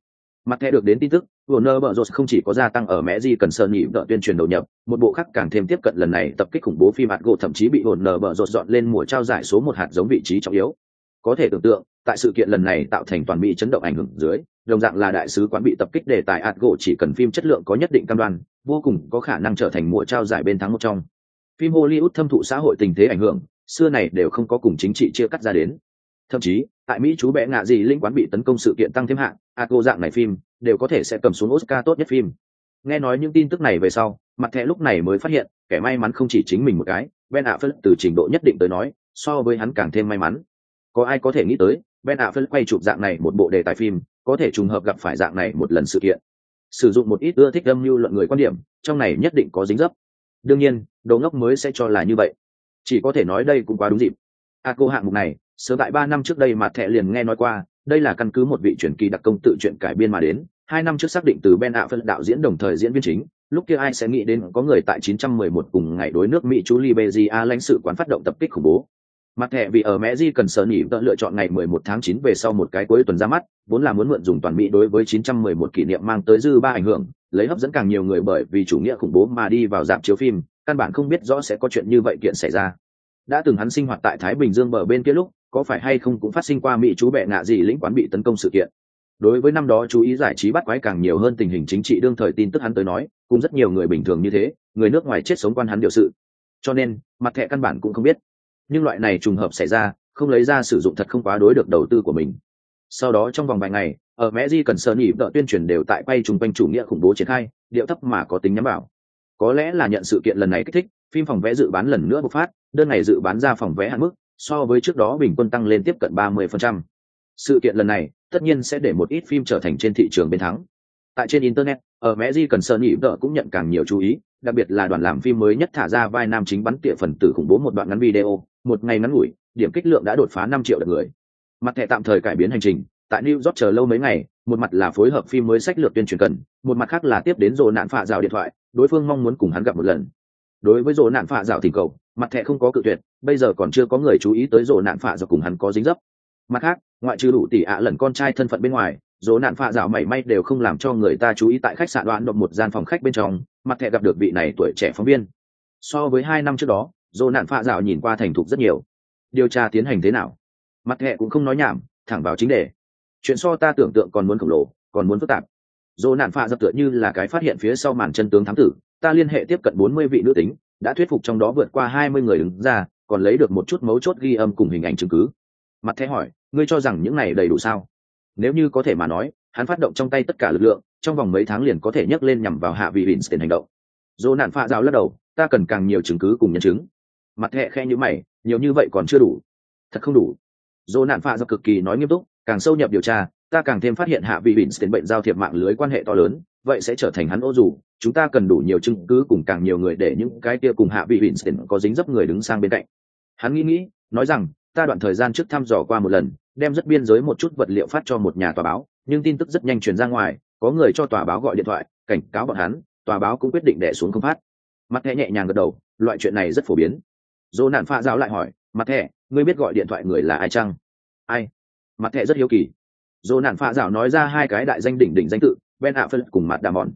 Mặt thẻ được đến tin tức Warner Bros không chỉ có gia tăng ở mẹ di cần sơn nhị tợ tuyên truyền đầu nhập, một bộ khác càng thêm tiếp cận lần này tập kích khủng bố phim hạt gỗ thậm chí bị Warner Bros dọn lên mùa trao giải số một hạt giống vị trí trọng yếu. Có thể tưởng tượng, tại sự kiện lần này tạo thành toàn mỹ chấn động ảnh hưởng dưới, đồng dạng là đại sứ quán bị tập kích đề tài hạt gỗ chỉ cần phim chất lượng có nhất định cam đoan, vô cùng có khả năng trở thành mùa trao giải bên thắng một trong. Phim hollywood thâm thụ xã hội tình thế ảnh hưởng xưa này đều không có cùng chính trị chia cắt ra đến. Thậm chí, tại mỹ chú bé ngạ gì linh quán bị tấn công sự kiện tăng thêm hạng à, ago dạng này phim, đều có thể sẽ cầm xuống oscar tốt nhất phim. Nghe nói những tin tức này về sau, mặt thẻ lúc này mới phát hiện, kẻ may mắn không chỉ chính mình một cái, ben affleck từ trình độ nhất định tới nói, so với hắn càng thêm may mắn. Có ai có thể nghĩ tới, ben affleck quay chụp dạng này một bộ đề tài phim, có thể trùng hợp gặp phải dạng này một lần sự kiện. Sử dụng một ít ưa thích âm mưu luận người quan điểm, trong này nhất định có dính dấp. Đương nhiên, đồ ngốc mới sẽ cho là như vậy chỉ có thể nói đây cũng quá đúng dịp. A cô hạng mục này, sớm tại ba năm trước đây mà thẹ liền nghe nói qua, đây là căn cứ một vị truyền kỳ đặc công tự truyện cải biên mà đến, hai năm trước xác định từ ben ạ phân đạo diễn đồng thời diễn viên chính, lúc kia ai sẽ nghĩ đến có người tại 911 cùng ngày đối nước mỹ chú liberia lãnh sự quán phát động tập kích khủng bố. Mặt thẻ vì ở mẹ di cần sở nỉ tợ lựa chọn ngày 11 tháng 9 về sau một cái cuối tuần ra mắt, vốn là muốn mượn dùng toàn mỹ đối với 911 kỷ niệm mang tới dư ba ảnh hưởng, lấy hấp dẫn càng nhiều người bởi vì chủ nghĩa khủng bố mà đi vào dạp chiếu phim căn bản không biết rõ sẽ có chuyện như vậy kiện xảy ra. Đã từng hắn sinh hoạt tại thái bình dương bờ bên kia lúc, có phải hay không cũng phát sinh qua mỹ chú bệ ngạ gì lĩnh quán bị tấn công sự kiện. Đối với năm đó chú ý giải trí bắt quái càng nhiều hơn tình hình chính trị đương thời tin tức hắn tới nói, cũng rất nhiều người bình thường như thế, người nước ngoài chết sống quan hắn điều sự. Cho nên, mặt thẻ căn bản cũng không biết. Nhưng loại này trùng hợp xảy ra, không lấy ra sử dụng thật không quá đối được đầu tư của mình. Sau đó trong vòng vài ngày, ở mẹ di cần sơ nỉ đợi tuyên truyền đều tại quay chung quanh chủ nghĩa khủng bố triển khai, điệu thấp mà có tính nhắm vào có lẽ là nhận sự kiện lần này kích thích, phim phòng vé dự bán lần nữa bộc phát, đơn này dự bán ra phòng vé hạn mức, so với trước đó bình quân tăng lên tiếp cận 30%. sự kiện lần này, tất nhiên sẽ để một ít phim trở thành trên thị trường bên thắng tại trên internet, ở mẹ di cần sơn nhị vợ cũng nhận càng nhiều chú ý, đặc biệt là đoàn làm phim mới nhất thả ra vai nam chính bắn tỉa phần tử khủng bố một đoạn ngắn video, một ngày ngắn ngủi, điểm kích lượng đã đột phá năm triệu lượt người mặt thẻ tạm thời cải biến hành trình, tại new york chờ lâu mấy ngày, một mặt là phối hợp phim mới sách lược tuyên truyền cần, một mặt khác là tiếp đến rồ nạn phạ rào điện thoại đối phương mong muốn cùng hắn gặp một lần. Đối với rồ nạn phạ Dạo thỉnh cầu, mặt thẻ không có cự tuyệt, bây giờ còn chưa có người chú ý tới rồ nạn phạ dạo cùng hắn có dính dấp. Mặt khác, ngoại trừ đủ tỷ ạ lần con trai thân phận bên ngoài, rồ nạn phạ Dạo mảy may đều không làm cho người ta chú ý tại khách sạn đoạn động một gian phòng khách bên trong, mặt thẻ gặp được vị này tuổi trẻ phóng viên. So với hai năm trước đó, rồ nạn phạ Dạo nhìn qua thành thục rất nhiều. Điều tra tiến hành thế nào? Mặt thẻ cũng không nói nhảm, thẳng vào chính đề. Chuyện so ta tưởng tượng còn muốn khổng lồ, còn muốn phức tạp dỗ nạn phạ dập tựa như là cái phát hiện phía sau màn chân tướng thám tử, ta liên hệ tiếp cận bốn mươi vị nữ tính, đã thuyết phục trong đó vượt qua hai mươi người đứng ra, còn lấy được một chút mấu chốt ghi âm cùng hình ảnh chứng cứ. Mặt thẻ hỏi, ngươi cho rằng những này đầy đủ sao? Nếu như có thể mà nói, hắn phát động trong tay tất cả lực lượng, trong vòng mấy tháng liền có thể nhấc lên nhằm vào hạ vị tiền hành động. Dỗ nạn phạ rào lắc đầu, ta cần càng nhiều chứng cứ cùng nhân chứng. Mặt thẹ khe như mày, nhiều như vậy còn chưa đủ. Thật không đủ. Dỗ nạn phạ do cực kỳ nói nghiêm túc, càng sâu nhập điều tra ta càng thêm phát hiện hạ vị bỉn tiền bệnh giao thiệp mạng lưới quan hệ to lớn, vậy sẽ trở thành hắn ô dù. Chúng ta cần đủ nhiều chứng cứ cùng càng nhiều người để những cái kia cùng hạ vị bỉn tiền có dính dấp người đứng sang bên cạnh. Hắn nghĩ nghĩ, nói rằng, ta đoạn thời gian trước thăm dò qua một lần, đem rất biên giới một chút vật liệu phát cho một nhà tòa báo, nhưng tin tức rất nhanh truyền ra ngoài, có người cho tòa báo gọi điện thoại, cảnh cáo bọn hắn, tòa báo cũng quyết định đẻ xuống không phát. Mặt thẻ nhẹ nhàng gật đầu, loại chuyện này rất phổ biến. Dỗ nạn pha giáo lại hỏi, mặt thẻ, ngươi biết gọi điện thoại người là ai chăng? Ai? Mặt thẻ rất hiếu kỳ dồ nạn phạ dạo nói ra hai cái đại danh đỉnh đỉnh danh tự, ben hạ phân cùng mặt đà mòn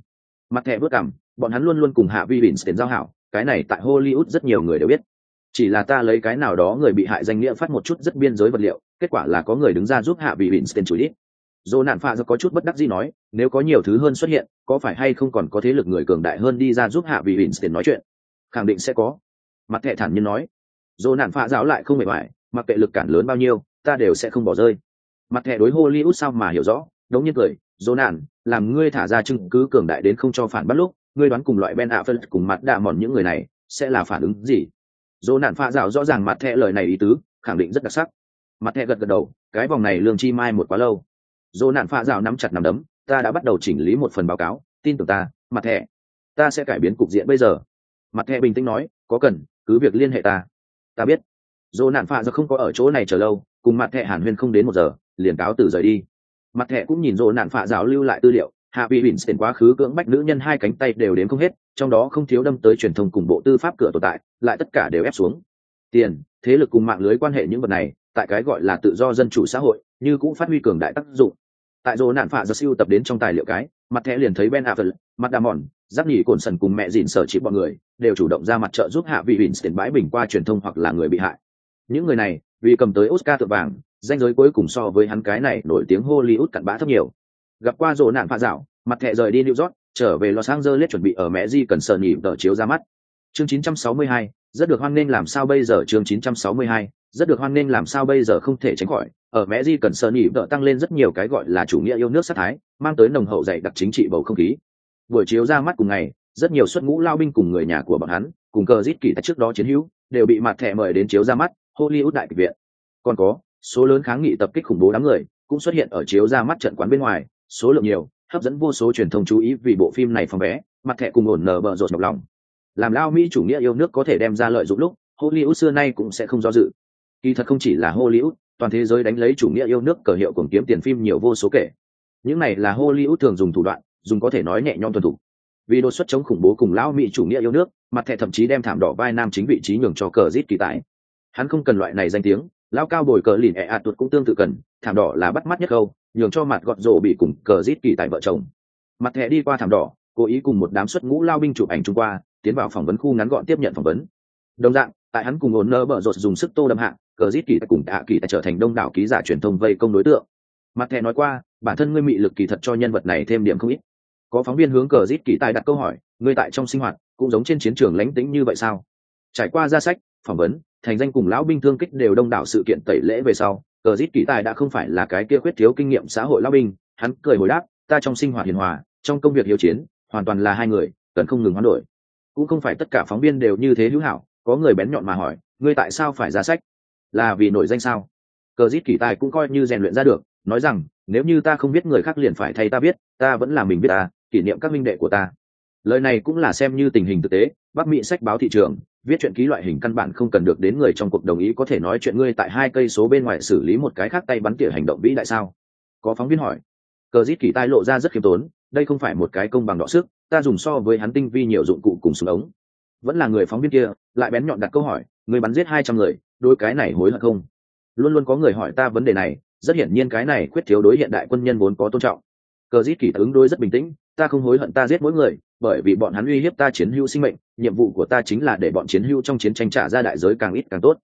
mặt thẻ bước cảm bọn hắn luôn luôn cùng hạ vi bỉn tiền giao hảo, cái này tại hollywood rất nhiều người đều biết. Chỉ là ta lấy cái nào đó người bị hại danh nghĩa phát một chút rất biên giới vật liệu, kết quả là có người đứng ra giúp hạ Vi bỉn tiền chủ đích. dồ nạn phạ do có chút bất đắc gì nói, nếu có nhiều thứ hơn xuất hiện, có phải hay không còn có thế lực người cường đại hơn đi ra giúp hạ Vi bỉn tiền nói chuyện? Khẳng định sẽ có. Mặt thẻ thản nhiên nói. Dồ nạn phạ giáo lại không mệt mỏi, mặc kệ lực cản lớn bao nhiêu, ta đều sẽ không bỏ rơi mặt thẻ đối hollywood sao mà hiểu rõ, đống nhiên cười dồ nạn làm ngươi thả ra chứng cứ cường đại đến không cho phản bắt lúc, ngươi đoán cùng loại ben ạ phân cùng mặt đạ mòn những người này sẽ là phản ứng gì? Dỗ nạn pha rào rõ ràng mặt thẻ lời này ý tứ, khẳng định rất đặc sắc. Mặt thẻ gật gật đầu, cái vòng này lương chi mai một quá lâu. Dỗ nạn pha rào nắm chặt nắm đấm, ta đã bắt đầu chỉnh lý một phần báo cáo, tin tưởng ta, mặt thẻ, ta sẽ cải biến cục diện bây giờ. Mặt thẻ bình tĩnh nói, có cần, cứ việc liên hệ ta. Ta biết. Dỗ nạn pha giờ không có ở chỗ này chờ lâu, cùng mặt thẻ hàn huyên không đến một giờ liền cáo từ rời đi. Mặt thẹ cũng nhìn rộ nạn phạ giáo lưu lại tư liệu, hạ vị bỉn tiền quá khứ cưỡng bách nữ nhân hai cánh tay đều đến không hết, trong đó không thiếu đâm tới truyền thông cùng bộ tư pháp cửa tồn tại, lại tất cả đều ép xuống. Tiền, thế lực cùng mạng lưới quan hệ những vật này, tại cái gọi là tự do dân chủ xã hội, như cũng phát huy cường đại tác dụng. Tại rộ nạn phạ do siêu tập đến trong tài liệu cái, mặt thẻ liền thấy ben affle mặt đà mòn giáp nhỉ cồn sần cùng mẹ dìn sở chỉ bọn người, đều chủ động ra mặt trợ giúp hạ vị bỉn tiền bãi bình qua truyền thông hoặc là người bị hại. Những người này vì cầm tới oscar tự vàng danh giới cuối cùng so với hắn cái này nổi tiếng hollywood cặn bã thấp nhiều. Gặp qua rồ nạn pha dạo mặt thẻ rời đi new york trở về los angeles chuẩn bị ở mẹ di cần sợ nhịp tờ chiếu ra mắt. Chương 962, rất được hoan nghênh làm sao bây giờ? Chương 962, rất được hoan nghênh làm sao bây giờ không thể tránh khỏi. Ở mẹ di cần sơn nhịp tờ tăng lên rất nhiều cái gọi là chủ nghĩa yêu nước sát thái mang tới nồng hậu dạy đặc chính trị bầu không khí. Buổi chiếu ra mắt cùng ngày rất nhiều xuất ngũ lao binh cùng người nhà của bọn hắn cùng cờ giết kỳ trước đó chiến hữu đều bị mặt thẻ mời đến chiếu ra mắt hollywood đại kịch viện. Còn có, số lớn kháng nghị tập kích khủng bố đám người cũng xuất hiện ở chiếu ra mắt trận quán bên ngoài, số lượng nhiều, hấp dẫn vô số truyền thông chú ý vì bộ phim này phòng vé mặt thẻ cùng ổn nở bờ rột nhọc lòng. Làm lao mỹ chủ nghĩa yêu nước có thể đem ra lợi dụng lúc, hollywood xưa nay cũng sẽ không do dự. Kỳ thật không chỉ là hollywood, toàn thế giới đánh lấy chủ nghĩa yêu nước cờ hiệu cùng kiếm tiền phim nhiều vô số kể. Những này là hollywood thường dùng thủ đoạn, dùng có thể nói nhẹ nhõm tuân thủ. Vì đột xuất chống khủng bố cùng lão mỹ chủ nghĩa yêu nước, mặt thẻ thậm chí đem thảm đỏ vai nam chính vị trí nhường cho cờ rít kỳ tài hắn không cần loại này danh tiếng, lão cao bồi cờ lìn ẹ ạt tuột cũng tương tự cần, thảm đỏ là bắt mắt nhất câu, nhường cho mặt gọt rổ bị cùng cờ rít kỳ tại vợ chồng. Mặt thẻ đi qua thảm đỏ, cố ý cùng một đám xuất ngũ lao binh chụp ảnh trung qua, tiến vào phỏng vấn khu ngắn gọn tiếp nhận phỏng vấn. Đồng dạng, tại hắn cùng ồn nơ bở rột dùng sức tô đâm hạ, cờ rít kỳ cùng đạ kỳ tại trở thành đông đảo ký giả truyền thông vây công đối tượng. Mặt thẻ nói qua, bản thân ngươi mị lực kỳ thật cho nhân vật này thêm điểm không ít. Có phóng viên hướng cờ rít kỳ tài đặt câu hỏi, ngươi tại trong sinh hoạt, cũng giống trên chiến trường lánh tính như vậy sao? Trải qua ra sách, phỏng vấn thành danh cùng lão binh thương kích đều đông đảo sự kiện tẩy lễ về sau, cờ rít kỳ tài đã không phải là cái kia khuyết thiếu kinh nghiệm xã hội lão binh, hắn cười hồi đáp, ta trong sinh hoạt hiền hòa, trong công việc hiếu chiến, hoàn toàn là hai người, cần không ngừng hoán đổi. Cũng không phải tất cả phóng viên đều như thế hữu hảo, có người bén nhọn mà hỏi, ngươi tại sao phải ra sách? Là vì nổi danh sao? Cờ rít kỳ tài cũng coi như rèn luyện ra được, nói rằng, nếu như ta không biết người khác liền phải thay ta biết, ta vẫn là mình biết ta, kỷ niệm các minh đệ của ta. Lời này cũng là xem như tình hình thực tế, bắc mỹ sách báo thị trường viết chuyện ký loại hình căn bản không cần được đến người trong cuộc đồng ý có thể nói chuyện ngươi tại hai cây số bên ngoài xử lý một cái khác tay bắn tỉa hành động vĩ đại sao? Có phóng viên hỏi. Cờ dít kỳ tai lộ ra rất khiêm tốn, đây không phải một cái công bằng đọ sức, ta dùng so với hắn tinh vi nhiều dụng cụ cùng súng ống. Vẫn là người phóng viên kia, lại bén nhọn đặt câu hỏi, người bắn giết hai trăm người đôi cái này hối hận không? Luôn luôn có người hỏi ta vấn đề này, rất hiển nhiên cái này khuyết thiếu đối hiện đại quân nhân vốn có tôn trọng. Cờ dít kỳ ứng đối rất bình tĩnh, ta không hối hận ta giết mỗi người bởi vì bọn hắn uy hiếp ta chiến hữu sinh mệnh, nhiệm vụ của ta chính là để bọn chiến hữu trong chiến tranh trả ra đại giới càng ít càng tốt.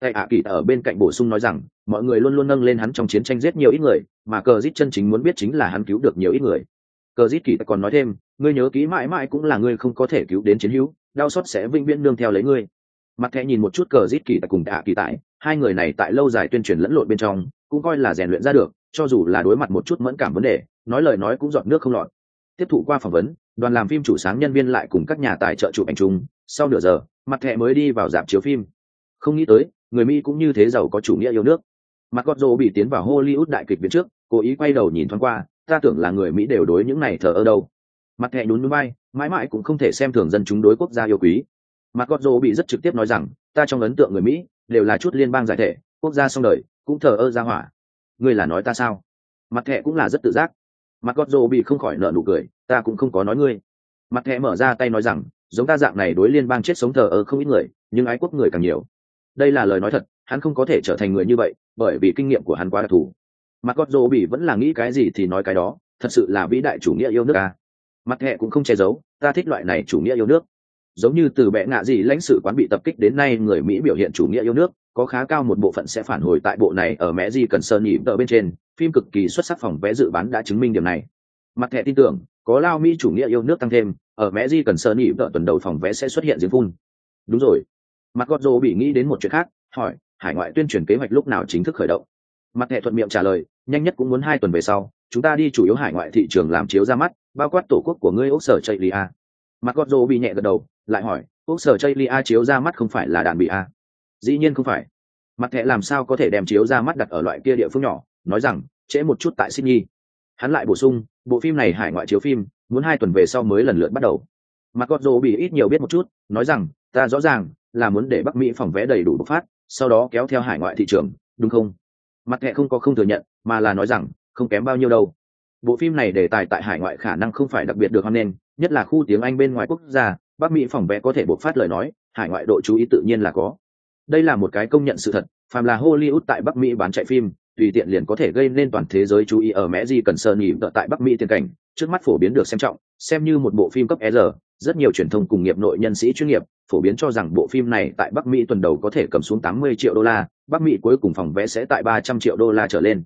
Tại ạ, kỳ ở bên cạnh bổ sung nói rằng, mọi người luôn luôn nâng lên hắn trong chiến tranh giết nhiều ít người, mà cờ giết chân chính muốn biết chính là hắn cứu được nhiều ít người. Cờ giết kỳ còn nói thêm, ngươi nhớ kỹ mãi mãi cũng là ngươi không có thể cứu đến chiến hữu, đau xót sẽ vĩnh viễn nương theo lấy ngươi. Mặt thẻ nhìn một chút cờ giết kỳ cùng ạ, kỳ tại, hai người này tại lâu dài tuyên truyền lẫn lộn bên trong, cũng coi là rèn luyện ra được, cho dù là đối mặt một chút mẫn cảm vấn đề, nói lời nói cũng dọn nước không lọt. Tiếp thụ qua phỏng vấn đoàn làm phim chủ sáng nhân viên lại cùng các nhà tài trợ chụp ảnh chung, sau nửa giờ, mặt thẹ mới đi vào dạp chiếu phim. Không nghĩ tới, người mỹ cũng như thế giàu có chủ nghĩa yêu nước. Mặt gót rô bị tiến vào hollywood đại kịch viện trước, cố ý quay đầu nhìn thoáng qua, ta tưởng là người mỹ đều đối những này thờ ơ đâu. Mặt thẹ nhún núi bay, mãi mãi cũng không thể xem thường dân chúng đối quốc gia yêu quý. Mặt gót rô bị rất trực tiếp nói rằng, ta trong ấn tượng người mỹ đều là chút liên bang giải thể, quốc gia xong đời, cũng thờ ơ ra hỏa. Ngươi là nói ta sao? Mặt thẹ cũng là rất tự giác mặt gót rô bị không khỏi nợ nụ cười, ta cũng không có nói ngươi. Mặt thẻ mở ra tay nói rằng, giống ta dạng này đối liên bang chết sống thờ ơ không ít người, nhưng ái quốc người càng nhiều. Đây là lời nói thật, hắn không có thể trở thành người như vậy, bởi vì kinh nghiệm của hắn quá đặc thù. Mặt gót rô bị vẫn là nghĩ cái gì thì nói cái đó, thật sự là vĩ đại chủ nghĩa yêu nước ta mặt thẹ cũng không che giấu, ta thích loại này chủ nghĩa yêu nước. Giống như từ bệ ngạ gì lãnh sự quán bị tập kích đến nay, người mỹ biểu hiện chủ nghĩa yêu nước, có khá cao một bộ phận sẽ phản hồi tại bộ này ở mẹ di cần sơn nhịp tờ bên trên phim cực kỳ xuất sắc phòng vé dự bán đã chứng minh điểm này. Mặt thẻ tin tưởng, có lao mỹ chủ nghĩa yêu nước tăng thêm, ở mẹ di cần sơ nhị tờ tuần đầu phòng vé sẽ xuất hiện giếng phun. Đúng rồi. Mặt gót dô bị nghĩ đến một chuyện khác, hỏi, hải ngoại tuyên truyền kế hoạch lúc nào chính thức khởi động? Mặt thẻ thuận miệng trả lời, nhanh nhất cũng muốn hai tuần về sau, chúng ta đi chủ yếu hải ngoại thị trường làm chiếu ra mắt, bao quát tổ quốc của ngươi ốc sở chây lia mặt gót dô bị nhẹ gật đầu, lại hỏi ốc sở chây lia chiếu ra mắt không phải là đàn bị a? Dĩ nhiên không phải. Mặt thẻ làm sao có thể đem chiếu ra mắt đặt ở loại kia địa phương nhỏ? Nói rằng, trễ một chút tại sydney. Hắn lại bổ sung, bộ phim này hải ngoại chiếu phim, muốn hai tuần về sau mới lần lượt bắt đầu. Mặt gót rô bị ít nhiều biết một chút, nói rằng, ta rõ ràng là muốn để bắc mỹ phòng vé đầy đủ bộc phát, sau đó kéo theo hải ngoại thị trường, đúng không? Mặt thẻ không có không thừa nhận, mà là nói rằng, không kém bao nhiêu đâu. Bộ phim này đề tài tại hải ngoại khả năng không phải đặc biệt được hoan nghênh, nhất là khu tiếng anh bên ngoài quốc gia, bắc mỹ phòng vé có thể bộc phát lời nói, hải ngoại độ chú ý tự nhiên là có. Đây là một cái công nhận sự thật, phàm là hollywood tại bắc mỹ bán chạy phim tùy tiện liền có thể gây nên toàn thế giới chú ý ở mẹ gì cần sơ nhị tại bắc mỹ tiền cảnh trước mắt phổ biến được xem trọng xem như một bộ phim cấp r rất nhiều truyền thông cùng nghiệp nội nhân sĩ chuyên nghiệp phổ biến cho rằng bộ phim này tại bắc mỹ tuần đầu có thể cầm xuống 80 triệu đô la bắc mỹ cuối cùng phòng vé sẽ tại 300 triệu đô la trở lên.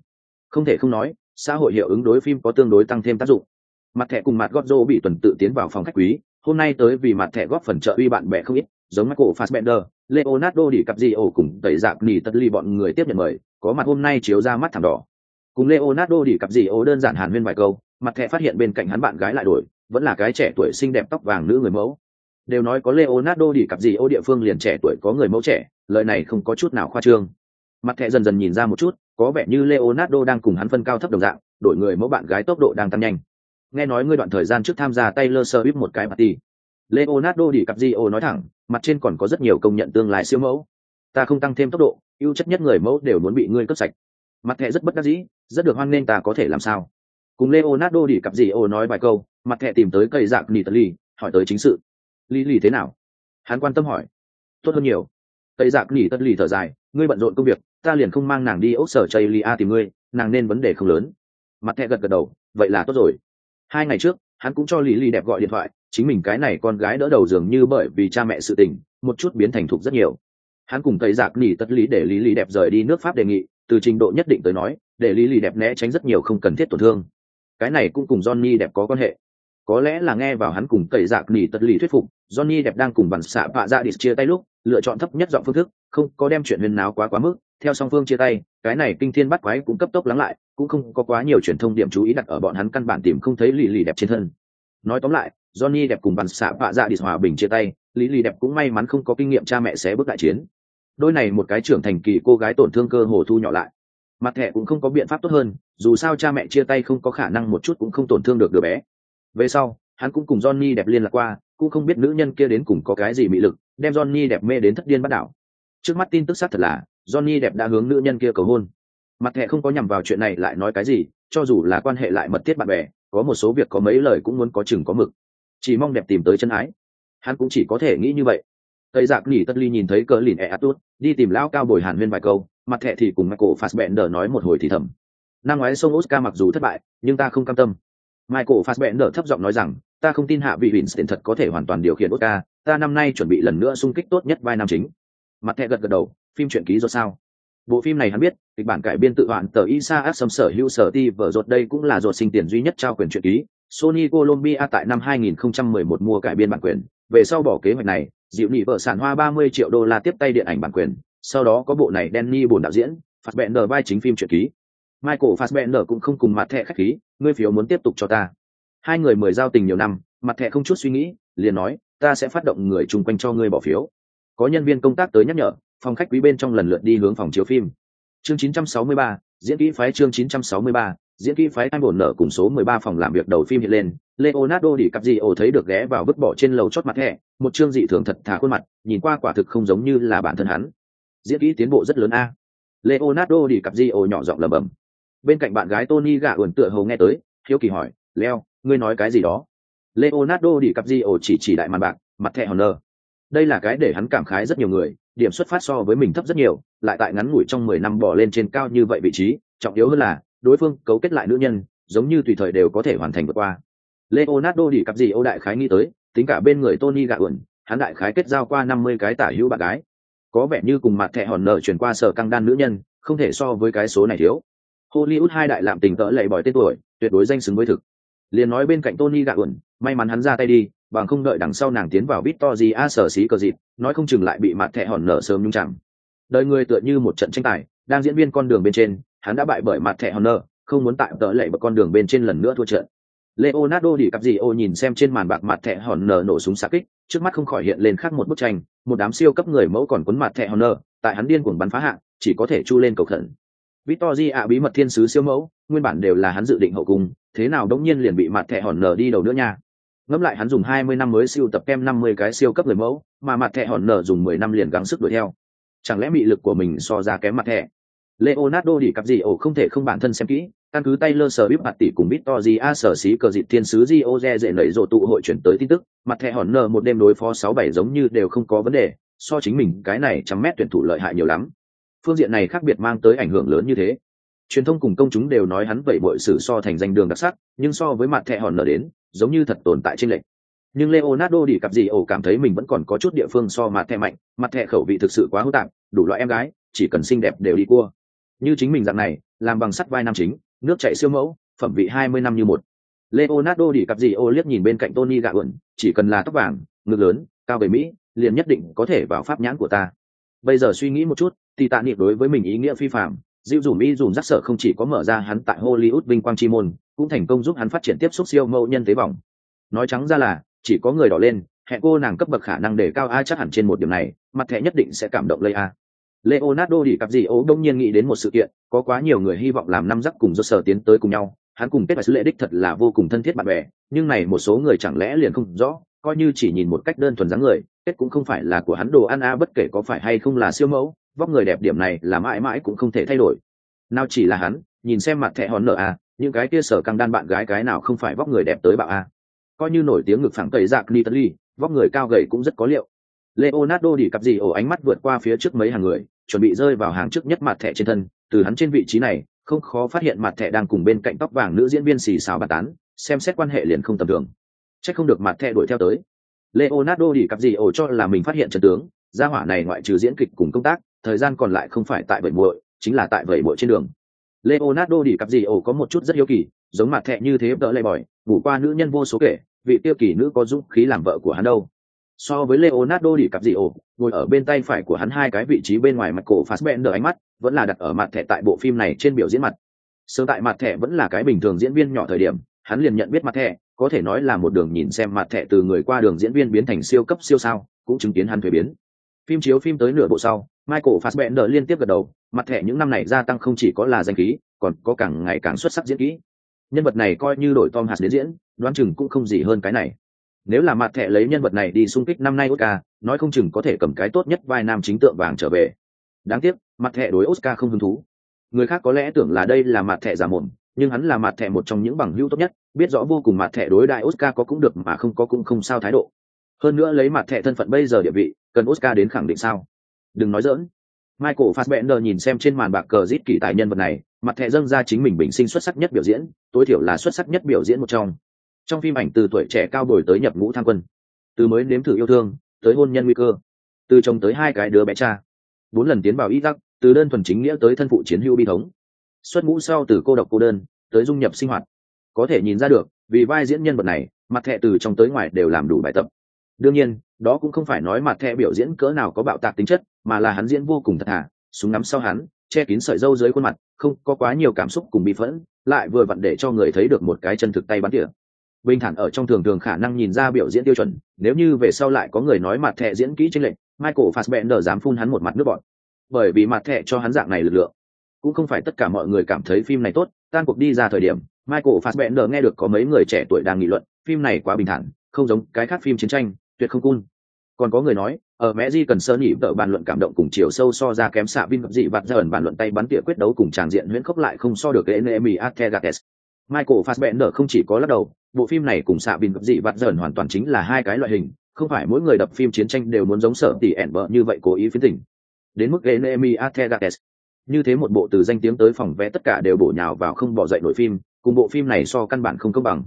Không thể không nói xã hội hiệu ứng đối phim có tương đối tăng thêm tác dụng. Mặt thẻ cùng mặt gót rô bị tuần tự tiến vào phòng khách quý hôm nay tới vì mặt thẻ góp phần trợ uy bạn bè không ít giống Michael Fassbender, Leonardo DiCaprio cùng tẩy dạc nỉ tất ly bọn người tiếp nhận mời, có mặt hôm nay chiếu ra mắt thảm đỏ. Cùng Leonardo đi cặp gì ô đơn giản hàn huyên vài câu, mặt thẻ phát hiện bên cạnh hắn bạn gái lại đổi, vẫn là cái trẻ tuổi xinh đẹp tóc vàng nữ người mẫu. Đều nói có Leonardo đi cặp gì ô địa phương liền trẻ tuổi có người mẫu trẻ, lời này không có chút nào khoa trương. Mặt thẻ dần dần nhìn ra một chút, có vẻ như Leonardo đang cùng hắn phân cao thấp đồng dạng, đổi người mẫu bạn gái tốc độ đang tăng nhanh. Nghe nói ngươi đoạn thời gian trước tham gia Taylor Swift một cái party. Leonardo đi cặp gì ô nói thẳng, mặt trên còn có rất nhiều công nhận tương lai siêu mẫu. Ta không tăng thêm tốc độ, ưu chất nhất người mẫu đều muốn bị ngươi cướp sạch. Mặt thẻ rất bất đắc dĩ, rất được hoan nghênh ta có thể làm sao? Cùng Leonardo ô nói vài câu, mặt thẻ tìm tới cây dạng Nitali, hỏi tới chính sự. ly lì thế nào? Hắn quan tâm hỏi. Tốt hơn nhiều. Cây dạng Nitali thở dài, ngươi bận rộn công việc, ta liền không mang nàng đi ốc sở Chaylia tìm ngươi, nàng nên vấn đề không lớn. Mặt thẻ gật gật đầu, vậy là tốt rồi. Hai ngày trước, hắn cũng cho lý lì đẹp gọi điện thoại chính mình cái này con gái đỡ đầu dường như bởi vì cha mẹ sự tình một chút biến thành thục rất nhiều hắn cùng tây giặc nỉ tất lý để lý lì đẹp rời đi nước pháp đề nghị, từ trình độ nhất định tới nói, để lý lì đẹp né tránh rất nhiều không cần thiết tổn thương. Cái này cũng cùng johnny đẹp có quan hệ. Có lẽ là nghe vào hắn cùng tẩy giặc nỉ tất lý thuyết phục, johnny đẹp đang cùng bản xạ vạ dạ ra đi chia tay lúc, lựa chọn thấp nhất dọn phương thức, không có đem chuyện huyền náo quá quá mức, theo song phương chia tay, cái này kinh thiên bắt quái cũng cấp tốc lắng lại, cũng không có quá nhiều truyền thông điểm chú ý đặt ở bọn hắn căn bản tìm không thấy lì lì đẹp trên thân. Nói tóm lại, johnny đẹp cùng bàn xạ vạ dạ đi hòa bình chia tay, lý lì đẹp cũng may mắn không có kinh nghiệm cha mẹ sẽ bước đại chiến đôi này một cái trưởng thành kỳ cô gái tổn thương cơ hồ thu nhỏ lại. Mặt thẻ cũng không có biện pháp tốt hơn, dù sao cha mẹ chia tay không có khả năng một chút cũng không tổn thương được đứa bé. Về sau, hắn cũng cùng johnny đẹp liên lạc qua, cũng không biết nữ nhân kia đến cùng có cái gì mị lực, đem johnny đẹp mê đến thất điên bắt đảo. Trước mắt tin tức xác thật là, johnny đẹp đã hướng nữ nhân kia cầu hôn. Mặt thẻ không có nhằm vào chuyện này lại nói cái gì, cho dù là quan hệ lại mật thiết bạn bè, có một số việc có mấy lời cũng muốn có chừng có mực. Chỉ mong đẹp tìm tới chân ái. Hắn cũng chỉ có thể nghĩ như vậy tây giặc nỉ tất ly nhìn thấy cờ lìn e át đi tìm lão cao bồi hàn huyên vài câu, mặt thẹ thì cùng michael fassbender nói một hồi thì thầm. Năm ngoái sông oscar mặc dù thất bại, nhưng ta không cam tâm. Michael fassbender thấp giọng nói rằng, ta không tin hạ vị winston thật có thể hoàn toàn điều khiển oscar, ta năm nay chuẩn bị lần nữa xung kích tốt nhất vai nam chính. Mặt thẹ gật gật đầu, phim truyện ký do sao? Bộ phim này hắn biết, kịch bản cải biên tự hoạn tờ isa áp xâm sở hữu sở ti vở rột đây cũng là rột sinh tiền duy nhất trao quyền truyện ký sony colombia tại năm 2011 mua cải biên bản quyền. Về sau bỏ kế hoạch này dịu nị vợ sản hoa 30 triệu đô la tiếp tay điện ảnh bản quyền. Sau đó có bộ này Danny buồn đạo diễn phạt bẹn đờ vai chính phim truyện ký. Michael fassbender cũng không cùng mặt thẻ khách khí ngươi phiếu muốn tiếp tục cho ta. Hai người mời giao tình nhiều năm mặt thẻ không chút suy nghĩ liền nói ta sẽ phát động người chung quanh cho ngươi bỏ phiếu. Có nhân viên công tác tới nhắc nhở phòng khách quý bên trong lần lượt đi hướng phòng chiếu phim. Chương 963, diễn kỹ phái chương 963, diễn kỹ phái anh bổn nở cùng số 13 phòng làm việc đầu phim hiện lên, leonardo đi cặp gì ổ thấy được ghé vào vứt bỏ trên lầu chót mặt thẻ một chương dị thường thật thà khuôn mặt, nhìn qua quả thực không giống như là bản thân hắn. Diễn kỹ tiến bộ rất lớn a. Leonardo đi cặp gì ổ nhỏ giọng lẩm bẩm. Bên cạnh bạn gái tony gạ ẩn tựa hầu nghe tới thiếu kỳ hỏi, leo, ngươi nói cái gì đó? Leonardo đi cặp gì ổ chỉ chỉ đại màn bạc, mặt thẻ honor. Đây là cái để hắn cảm khái rất nhiều người, điểm xuất phát so với mình thấp rất nhiều, lại tại ngắn ngủi trong mười năm bỏ lên trên cao như vậy vị trí, trọng yếu hơn là đối phương cấu kết lại nữ nhân giống như tùy thời đều có thể hoàn thành vượt qua. Leonardo đi cặp gì ô đại khái nghĩ tới tính cả bên người tony gạ ẩn hắn đại khái kết giao qua năm mươi cái tả hữu bạn gái. Có vẻ như cùng mặt thẻ hòn nở chuyển qua sở căng đan nữ nhân không thể so với cái số này thiếu. Hollywood hai đại lạm tình cỡ lệ bỏi tên tuổi tuyệt đối danh xứng với thực. Liền nói bên cạnh tony gạ ẩn may mắn hắn ra tay đi bằng không đợi đằng sau nàng tiến vào Victory A sở xí cờ dịp, nói không chừng lại bị mặt thẻ hòn nở sớm nhung chẳng. Đời người tựa như một trận tranh tài, đang diễn viên con đường bên trên, hắn đã bại bởi mặt thẻ hòn nở, không muốn tại tợ lệ bậc con đường bên trên lần nữa thua trận. Leonardo đi cặp gì ô nhìn xem trên màn bạc mặt thẻ hòn nở nổ súng xạ kích, trước mắt không khỏi hiện lên khác một bức tranh, một đám siêu cấp người mẫu còn quấn mặt thẻ hòn nở, tại hắn điên cuồng bắn phá hạ, chỉ có thể chu lên cầu khẩn. Victory ạ bí mật thiên sứ siêu mẫu, nguyên bản đều là hắn dự định hậu cung, thế nào đống nhiên liền bị mặt thẻ hòn nở đi đầu nữa nha ngẫm lại hắn dùng hai mươi năm mới siêu tập kem năm mươi cái siêu cấp người mẫu mà mặt thẻ hòn nở dùng mười năm liền gắng sức đuổi theo chẳng lẽ bị lực của mình so ra kém mặt thẻ leonardo đi cặp gì ổ không thể không bản thân xem kỹ, căn cứ tay lơ sờ bíp mặt tỷ cùng bít to gì a sở xí cờ dịp thiên sứ di ô dễ nảy rộ tụ hội chuyển tới tin tức, mặt thẻ hòn nờ một đêm đối phó sáu bảy giống như đều không có vấn đề, so chính mình cái này trăm mét tuyển thủ lợi hại nhiều lắm. Phương diện này khác biệt mang tới ảnh hưởng lớn như thế. Truyền thông cùng công chúng đều nói hắn vậy bội sử so thành danh đường đặc sắc, nhưng so với mặt thẻ hòn nờ đến, giống như thật tồn tại trên lệnh nhưng leonardo đi cặp gì ổ cảm thấy mình vẫn còn có chút địa phương so mặt thẻ mạnh, mặt thẻ khẩu vị thực sự quá hữu tạp, đủ loại em gái, chỉ cần xinh đẹp đều đi cua như chính mình dạng này làm bằng sắt vai nam chính nước chạy siêu mẫu phẩm vị hai mươi năm như một leonardo đi cặp gì ô liếc nhìn bên cạnh tony gạ ẩn chỉ cần là tóc vàng ngực lớn cao về mỹ liền nhất định có thể vào pháp nhãn của ta bây giờ suy nghĩ một chút thì tạ niệm đối với mình ý nghĩa phi phạm dịu Dùm Y Dùm rắc sở không chỉ có mở ra hắn tại Hollywood vinh quang chi môn, cũng thành công giúp hắn phát triển tiếp xúc siêu mẫu nhân tế vòng. Nói trắng ra là, chỉ có người đỏ lên, hẹn cô nàng cấp bậc khả năng để cao ai chắc hẳn trên một điểm này, mặt thẻ nhất định sẽ cảm động lây a. Leonardo đi cặp gì ố đông nhiên nghĩ đến một sự kiện, có quá nhiều người hy vọng làm năm giấc cùng do sở tiến tới cùng nhau, hắn cùng kết và sứ lệ đích thật là vô cùng thân thiết bạn bè, nhưng này một số người chẳng lẽ liền không rõ, coi như chỉ nhìn một cách đơn thuần dáng người, kết cũng không phải là của hắn đồ ăn a bất kể có phải hay không là siêu mẫu, vóc người đẹp điểm này là mãi mãi cũng không thể thay đổi. Nào chỉ là hắn nhìn xem mặt thẻ hòn nở a những cái kia sở căng đan bạn gái cái nào không phải vóc người đẹp tới bạo a. Coi như nổi tiếng ngực phẳng tẩy dạc nitali vóc người cao gầy cũng rất có liệu leonardo đi cặp gì ổ ánh mắt vượt qua phía trước mấy hàng người, chuẩn bị rơi vào hàng trước nhất mặt thẻ trên thân. Từ hắn trên vị trí này, không khó phát hiện mặt thẻ đang cùng bên cạnh tóc vàng nữ diễn viên xì xào bàn tán, xem xét quan hệ liền không tầm thường. Chắc không được mặt thẻ đuổi theo tới. Leonardo đi cặp gì ổ cho là mình phát hiện trận tướng, gia hỏa này ngoại trừ diễn kịch cùng công tác, thời gian còn lại không phải tại vậy muội, chính là tại vậy muội trên đường. Leonardo đi cặp gì ổ có một chút rất hiếu kỳ, giống mặt thẻ như thế đỡ lay bỏi ngủ qua nữ nhân vô số kể, vị tiêu kỳ nữ có dũng khí làm vợ của hắn đâu so với leonardo đi cặp gì ổ ngồi ở bên tay phải của hắn hai cái vị trí bên ngoài mặt cổ phát bẹn đỡ ánh mắt vẫn là đặt ở mặt thẻ tại bộ phim này trên biểu diễn mặt. Sớm tại mặt thẻ vẫn là cái bình thường diễn viên nhỏ thời điểm, hắn liền nhận biết mặt thẻ, có thể nói là một đường nhìn xem mặt thẻ từ người qua đường diễn viên biến thành siêu cấp siêu sao, cũng chứng kiến hắn thuế biến. Phim chiếu phim tới nửa bộ sau, michael fassbender liên tiếp gật đầu, mặt thẻ những năm này gia tăng không chỉ có là danh khí, còn có càng ngày càng xuất sắc diễn kỹ. Nhân vật này coi như đổi tom hạt đến diễn, đoán chừng cũng không gì hơn cái này nếu là mặt thẻ lấy nhân vật này đi xung kích năm nay oscar, nói không chừng có thể cầm cái tốt nhất vai nam chính tượng vàng trở về. Đáng tiếc, mặt thẻ đối oscar không hứng thú. Người khác có lẽ tưởng là đây là mặt thẻ giả mồm, nhưng hắn là mặt thẻ một trong những bằng hữu tốt nhất, biết rõ vô cùng mặt thẻ đối đại oscar có cũng được mà không có cũng không sao thái độ. Hơn nữa lấy mặt thẻ thân phận bây giờ địa vị, cần oscar đến khẳng định sao? Đừng nói dỡn michael fassbender nhìn xem trên màn bạc cờ rít kỳ tài nhân vật này, mặt thẻ dâng ra chính mình bình sinh xuất sắc nhất biểu diễn, tối thiểu là xuất sắc nhất biểu diễn một trong trong phim ảnh từ tuổi trẻ cao bồi tới nhập ngũ tham quân. Từ mới nếm thử yêu thương, tới hôn nhân nguy cơ. Từ chồng tới hai cái đứa bé cha. Bốn lần tiến vào iraq từ đơn thuần chính nghĩa tới thân phụ chiến hữu bi thống. Xuất ngũ sau từ cô độc cô đơn, tới dung nhập sinh hoạt. Có thể nhìn ra được, vì vai diễn nhân vật này, mặt thẻ từ trong tới ngoài đều làm đủ bài tập. Đương nhiên, đó cũng không phải nói mặt thẻ biểu diễn cỡ nào có bạo tạc tính chất, mà là hắn diễn vô cùng thật thà, súng ngắm sau hắn, che kín sợi dâu dưới khuôn mặt, không có quá nhiều cảm xúc cùng bị phẫn, lại vừa vặn để cho người thấy được một cái chân thực tay bắn tỉa bình thản ở trong thường thường khả năng nhìn ra biểu diễn tiêu chuẩn, nếu như về sau lại có người nói mặt thẻ diễn kỹ trên lệnh michael fassbender dám phun hắn một mặt nước bọn bởi vì mặt thẻ cho hắn dạng này lực lượng. Cũng không phải tất cả mọi người cảm thấy phim này tốt, tan cuộc đi ra thời điểm, michael fassbender nghe được có mấy người trẻ tuổi đang nghị luận, phim này quá bình thản, không giống cái khác phim chiến tranh, tuyệt không cun còn có người nói ở mẹ di cần sơ nhị vợ bàn luận cảm động cùng chiều sâu so ra kém xạ vin, dị vặt ra ẩn bàn luận tay bắn tỉa quyết đấu cùng tràng diện nguyễn khốc lại không so được cái nemi athegates michael fassbender không chỉ có lắc đầu, bộ phim này cùng xạ bình dị vặt dởn hoàn toàn chính là hai cái loại hình, không phải mỗi người đập phim chiến tranh đều muốn giống sở tỷ ẻn vợ như vậy cố ý phiến tình. đến mức enemy athegates như thế một bộ từ danh tiếng tới phòng vé tất cả đều bổ nhào vào không bỏ dậy nổi phim, cùng bộ phim này so căn bản không công bằng.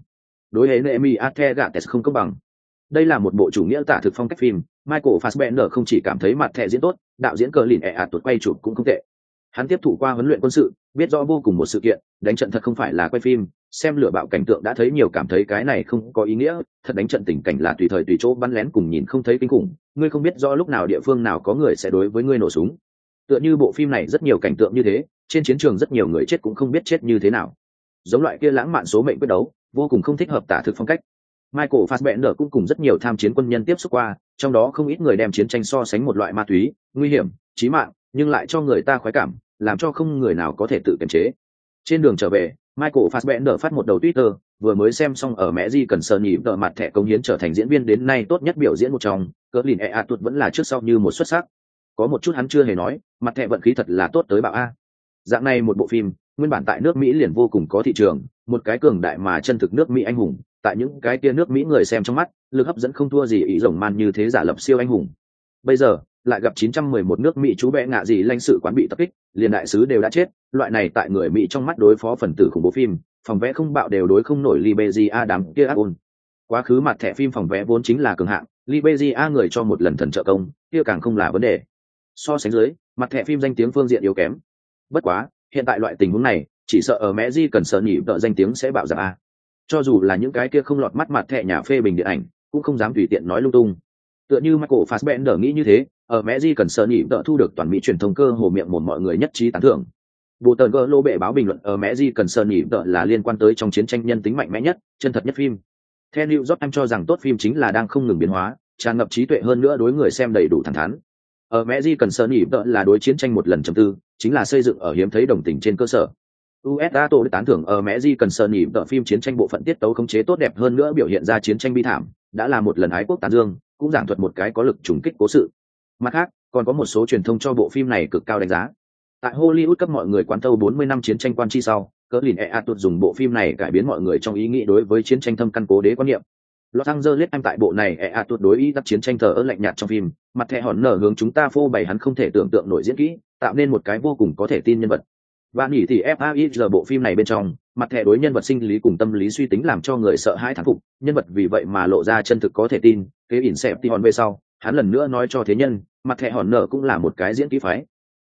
Đối với enemy athegates không công bằng. Đây là một bộ chủ nghĩa tả thực phong cách phim, michael fassbender không chỉ cảm thấy mặt thẻ diễn tốt, đạo diễn cờ lìn ẹ ạt tuột quay chụp cũng không tệ hắn tiếp thủ qua huấn luyện quân sự, biết rõ vô cùng một sự kiện, đánh trận thật không phải là quay phim, xem lửa bạo cảnh tượng đã thấy nhiều cảm thấy cái này không có ý nghĩa, thật đánh trận tình cảnh là tùy thời tùy chỗ bắn lén cùng nhìn không thấy kinh khủng, ngươi không biết rõ lúc nào địa phương nào có người sẽ đối với ngươi nổ súng. Tựa như bộ phim này rất nhiều cảnh tượng như thế, trên chiến trường rất nhiều người chết cũng không biết chết như thế nào. Giống loại kia lãng mạn số mệnh quyết đấu, vô cùng không thích hợp tả thực phong cách. Michael fassbender cũng cùng rất nhiều tham chiến quân nhân tiếp xúc qua, trong đó không ít người đem chiến tranh so sánh một loại ma túy, nguy hiểm, chí mạng nhưng lại cho người ta khoái cảm, làm cho không người nào có thể tự kiềm chế. Trên đường trở về, michael fassbender phát một đầu twitter, vừa mới xem xong ở mẹ di cần sờ nhị đợi mặt thẻ công hiến trở thành diễn viên đến nay tốt nhất biểu diễn một trong, cỡ lìn e a tuột vẫn là trước sau như một xuất sắc. Có một chút hắn chưa hề nói, mặt thẻ vận khí thật là tốt tới bạo a. Dạng này một bộ phim, nguyên bản tại nước mỹ liền vô cùng có thị trường, một cái cường đại mà chân thực nước mỹ anh hùng, tại những cái kia nước mỹ người xem trong mắt, lực hấp dẫn không thua gì ý rồng man như thế giả lập siêu anh hùng. Bây giờ lại gặp 911 nước mỹ chú bé ngạ gì lãnh sự quán bị tập kích, liền đại sứ đều đã chết. Loại này tại người mỹ trong mắt đối phó phần tử khủng bố phim, phòng vé không bạo đều đối không nổi liberia đám kia ác ôn. Quá khứ mặt thẻ phim phòng vé vốn chính là cường hạng, liberia người cho một lần thần trợ công, kia càng không là vấn đề. So sánh dưới, mặt thẻ phim danh tiếng phương diện yếu kém. Bất quá, hiện tại loại tình huống này, chỉ sợ ở mẹ di cần sợ nhị đợi danh tiếng sẽ bạo ra a. Cho dù là những cái kia không lọt mắt mặt thẻ nhà phê bình điện ảnh, cũng không dám tùy tiện nói lung tung. Tựa như michael fassbender nghĩ như thế ở mẹ di cần sợ nhị vợ thu được toàn mỹ truyền thông cơ hồ miệng một mọi người nhất trí tán thưởng. Bộ tờ gỡ lô bệ báo bình luận ở mẹ di cần sợ nhị vợ là liên quan tới trong chiến tranh nhân tính mạnh mẽ nhất chân thật nhất phim. Theo new york anh cho rằng tốt phim chính là đang không ngừng biến hóa tràn ngập trí tuệ hơn nữa đối người xem đầy đủ thẳng thắn. Ở mẹ di cần sợ nhị vợ là đối chiến tranh một lần chấm tư chính là xây dựng ở hiếm thấy đồng tình trên cơ sở. USA tổ tán thưởng ở Mẹ Di cần sợ nhị tờ phim chiến tranh bộ phận tiết tấu khống chế tốt đẹp hơn nữa biểu hiện ra chiến tranh bi thảm, đã là một lần ái quốc tán dương, cũng giảng thuật một cái có lực trùng kích cố sự. Mặt khác, còn có một số truyền thông cho bộ phim này cực cao đánh giá. Tại Hollywood cấp mọi người quán thâu 40 năm chiến tranh quan chi sau, cỡ lìn e tuột dùng bộ phim này cải biến mọi người trong ý nghĩ đối với chiến tranh thâm căn cố đế quan niệm. Los Angeles anh tại bộ này e tuột đối ý đắc chiến tranh thờ ơ lạnh nhạt trong phim, mặt thẻ hòn nở hướng chúng ta phô bày hắn không thể tưởng tượng nổi diễn kỹ, tạo nên một cái vô cùng có thể tin nhân vật và nghỉ thì FAI bộ phim này bên trong, mặt thẻ đối nhân vật sinh lý cùng tâm lý suy tính làm cho người sợ hãi thán phục, nhân vật vì vậy mà lộ ra chân thực có thể tin, kế ỉn xẹp thì hòn về sau, hắn lần nữa nói cho thế nhân, mặt thẻ hòn nở cũng là một cái diễn kỹ phái.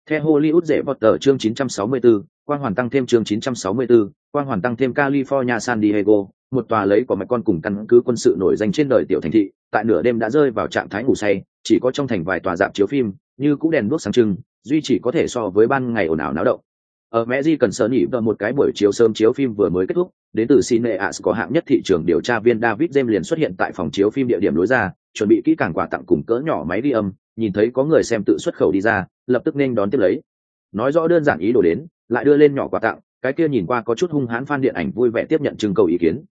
Theo Hollywood dễ vọt tờ chương 964, quang hoàn tăng thêm chương 964, quang hoàn tăng thêm California San Diego, một tòa lấy của mẹ con cùng căn cứ quân sự nổi danh trên đời tiểu thành thị, tại nửa đêm đã rơi vào trạng thái ngủ say, chỉ có trong thành vài tòa dạp chiếu phim, như cũ đèn đuốc sáng trưng, duy chỉ có thể so với ban ngày ồn ào náo động, ở mẹ di cần sớm nhỉ vào một cái buổi chiếu sớm chiếu phim vừa mới kết thúc đến từ cineas có hạng nhất thị trường điều tra viên david james liền xuất hiện tại phòng chiếu phim địa điểm lối ra chuẩn bị kỹ càng quà tặng cùng cỡ nhỏ máy đi âm, nhìn thấy có người xem tự xuất khẩu đi ra, lập tức nên đón tiếp lấy. Nói rõ đơn giản ý đồ đến, lại đưa lên nhỏ quà tặng, cái kia nhìn qua có chút hung hãn fan điện ảnh vui vẻ tiếp nhận trưng cầu ý kiến.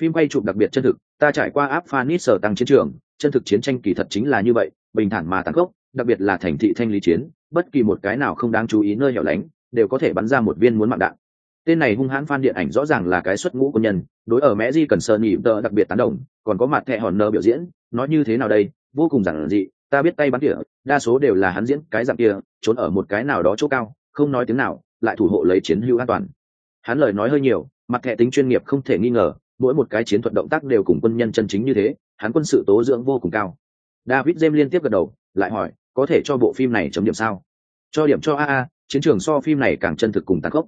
Phim quay chụp đặc biệt chân thực, ta trải qua áp phanit sở tăng chiến trường, chân thực chiến tranh kỳ thật chính là như vậy, bình thản mà tăng gốc đặc biệt là thành thị thanh lý chiến, bất kỳ một cái nào không đáng chú ý nơi hẻo lánh, đều có thể bắn ra một viên muốn mạng đạn. Tên này hung hãn phan điện ảnh rõ ràng là cái xuất ngũ quân nhân, đối ở mẹ di cần sơn nhị tờ đặc biệt tán đồng, còn có mặt thẹ hòn nơ biểu diễn nói như thế nào đây? Vô cùng giản dị, ta biết tay bắn tỉa, đa số đều là hắn diễn cái dạng kia, trốn ở một cái nào đó chỗ cao, không nói tiếng nào, lại thủ hộ lấy chiến hữu an toàn. Hắn lời nói hơi nhiều mặt thẻ tính chuyên nghiệp không thể nghi ngờ, mỗi một cái chiến thuật động tác đều cùng quân nhân chân chính như thế, hắn quân sự tố dưỡng vô cùng cao. David james liên tiếp gật đầu, lại hỏi, có thể cho bộ phim này chấm điểm sao? Cho điểm cho a a, chiến trường so phim này càng chân thực cùng tàn khốc.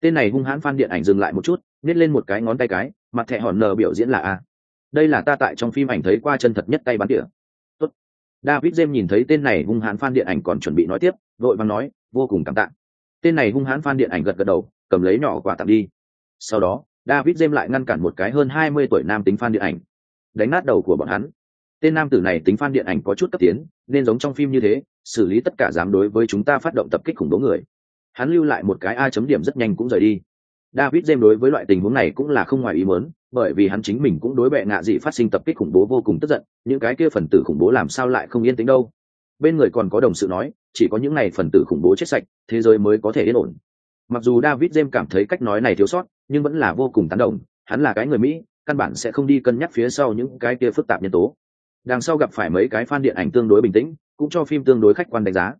Tên này hung hãn phan điện ảnh dừng lại một chút nhét lên một cái ngón tay cái mặt thẹ hòn nờ biểu diễn là a đây là ta tại trong phim ảnh thấy qua chân thật nhất tay bắn tỉa. Tốt. david james nhìn thấy tên này hung hãn phan điện ảnh còn chuẩn bị nói tiếp vội vàng nói, vô cùng cảm tạ. Tên này hung hãn phan điện ảnh gật gật đầu, cầm lấy nhỏ quà tặng đi. Sau đó, david james lại ngăn cản một cái hơn hai mươi tuổi nam tính phan điện ảnh. Đánh nát đầu của bọn hắn. Tên nam tử này tính phan điện ảnh có chút cấp tiến, nên giống trong phim như thế, xử lý tất cả dám đối với chúng ta phát động tập kích khủng bố người. Hắn lưu lại một cái a chấm điểm rất nhanh cũng rời đi david james đối với loại tình huống này cũng là không ngoài ý muốn, bởi vì hắn chính mình cũng đối bệ ngạ dị phát sinh tập kích khủng bố vô cùng tức giận, những cái kia phần tử khủng bố làm sao lại không yên tĩnh đâu. Bên người còn có đồng sự nói, chỉ có những này phần tử khủng bố chết sạch, thế giới mới có thể yên ổn. Mặc dù david james cảm thấy cách nói này thiếu sót, nhưng vẫn là vô cùng tán đồng, hắn là cái người mỹ, căn bản sẽ không đi cân nhắc phía sau những cái kia phức tạp nhân tố. Đằng sau gặp phải mấy cái fan điện ảnh tương đối bình tĩnh, cũng cho phim tương đối khách quan đánh giá.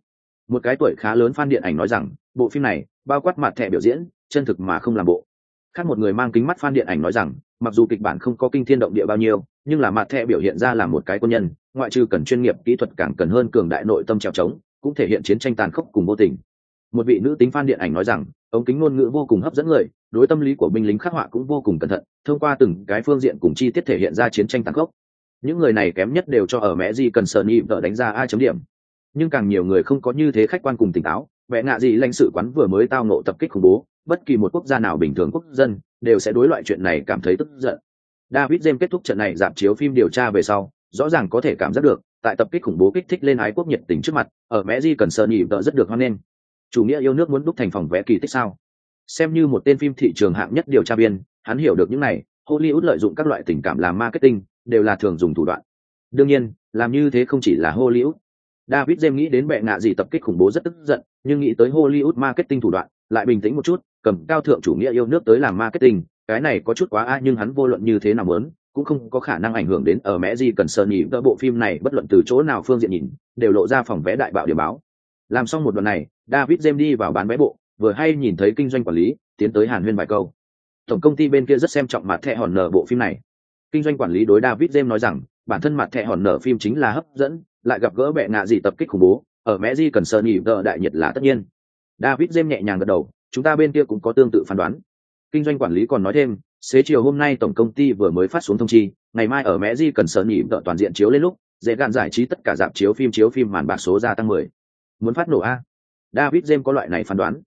Một cái tuổi khá lớn fan điện ảnh nói rằng, bộ phim này, bao quát mặt thẻ biểu diễn chân thực mà không làm bộ. Khác một người mang kính mắt fan điện ảnh nói rằng, mặc dù kịch bản không có kinh thiên động địa bao nhiêu, nhưng là mặt thẻ biểu hiện ra là một cái quân nhân, ngoại trừ cần chuyên nghiệp kỹ thuật càng cần hơn cường đại nội tâm trèo trống, cũng thể hiện chiến tranh tàn khốc cùng vô tình. Một vị nữ tính fan điện ảnh nói rằng, ống kính ngôn ngữ vô cùng hấp dẫn người, đối tâm lý của binh lính khắc họa cũng vô cùng cẩn thận, thông qua từng cái phương diện cùng chi tiết thể hiện ra chiến tranh tàn khốc. Những người này kém nhất đều cho ở mẹ gì cần sợ nhị vợ đánh ra ai chấm điểm. Nhưng càng nhiều người không có như thế khách quan cùng tỉnh táo vẽ ngạ gì lãnh sự quán vừa mới tao nộ tập kích khủng bố bất kỳ một quốc gia nào bình thường quốc dân đều sẽ đối loại chuyện này cảm thấy tức giận. David james kết thúc trận này giảm chiếu phim điều tra về sau, rõ ràng có thể cảm giác được, tại tập kích khủng bố kích thích lên ái quốc nhiệt tình trước mặt, ở mẹ di cần sơn nhị vợ rất được hoan nghênh. Chủ nghĩa yêu nước muốn đúc thành phòng vẽ kỳ tích sao? Xem như một tên phim thị trường hạng nhất điều tra viên, hắn hiểu được những này, hollywood lợi dụng các loại tình cảm làm marketing, đều là thường dùng thủ đoạn. Đương nhiên, làm như thế không chỉ là hollywood. David james nghĩ đến bệ ngạ gì tập kích khủng bố rất tức giận, nhưng nghĩ tới hollywood marketing thủ đoạn, lại bình tĩnh một chút cầm cao thượng chủ nghĩa yêu nước tới làm marketing, cái này có chút quá a, nhưng hắn vô luận như thế nào muốn, cũng không có khả năng ảnh hưởng đến ở mẹ gì cần sơ nhỉ đỡ bộ phim này, bất luận từ chỗ nào phương diện nhìn, đều lộ ra phòng vé đại bạo điểm báo. Làm xong một đoạn này, david james đi vào bán vé bộ, vừa hay nhìn thấy kinh doanh quản lý, tiến tới hàn huyên vài câu. Tổng công ty bên kia rất xem trọng mặt thẻ hòn nở bộ phim này. Kinh doanh quản lý đối david james nói rằng, bản thân mặt thẻ hòn nở phim chính là hấp dẫn, lại gặp gỡ bệ ngạ gì tập kích khủng bố, ở mẹ di cần sơn nhỉ đỡ đại nhiệt là tất nhiên. David james nhẹ nhàng gật đầu chúng ta bên kia cũng có tương tự phán đoán. Kinh doanh quản lý còn nói thêm, xế chiều hôm nay tổng công ty vừa mới phát xuống thông chi, ngày mai ở mẹ di cần sở nhị đợi toàn diện chiếu lên lúc, dễ gạn giải trí tất cả dạp chiếu phim chiếu phim màn bạc số gia tăng mười. Muốn phát nổ a. David james có loại này phán đoán.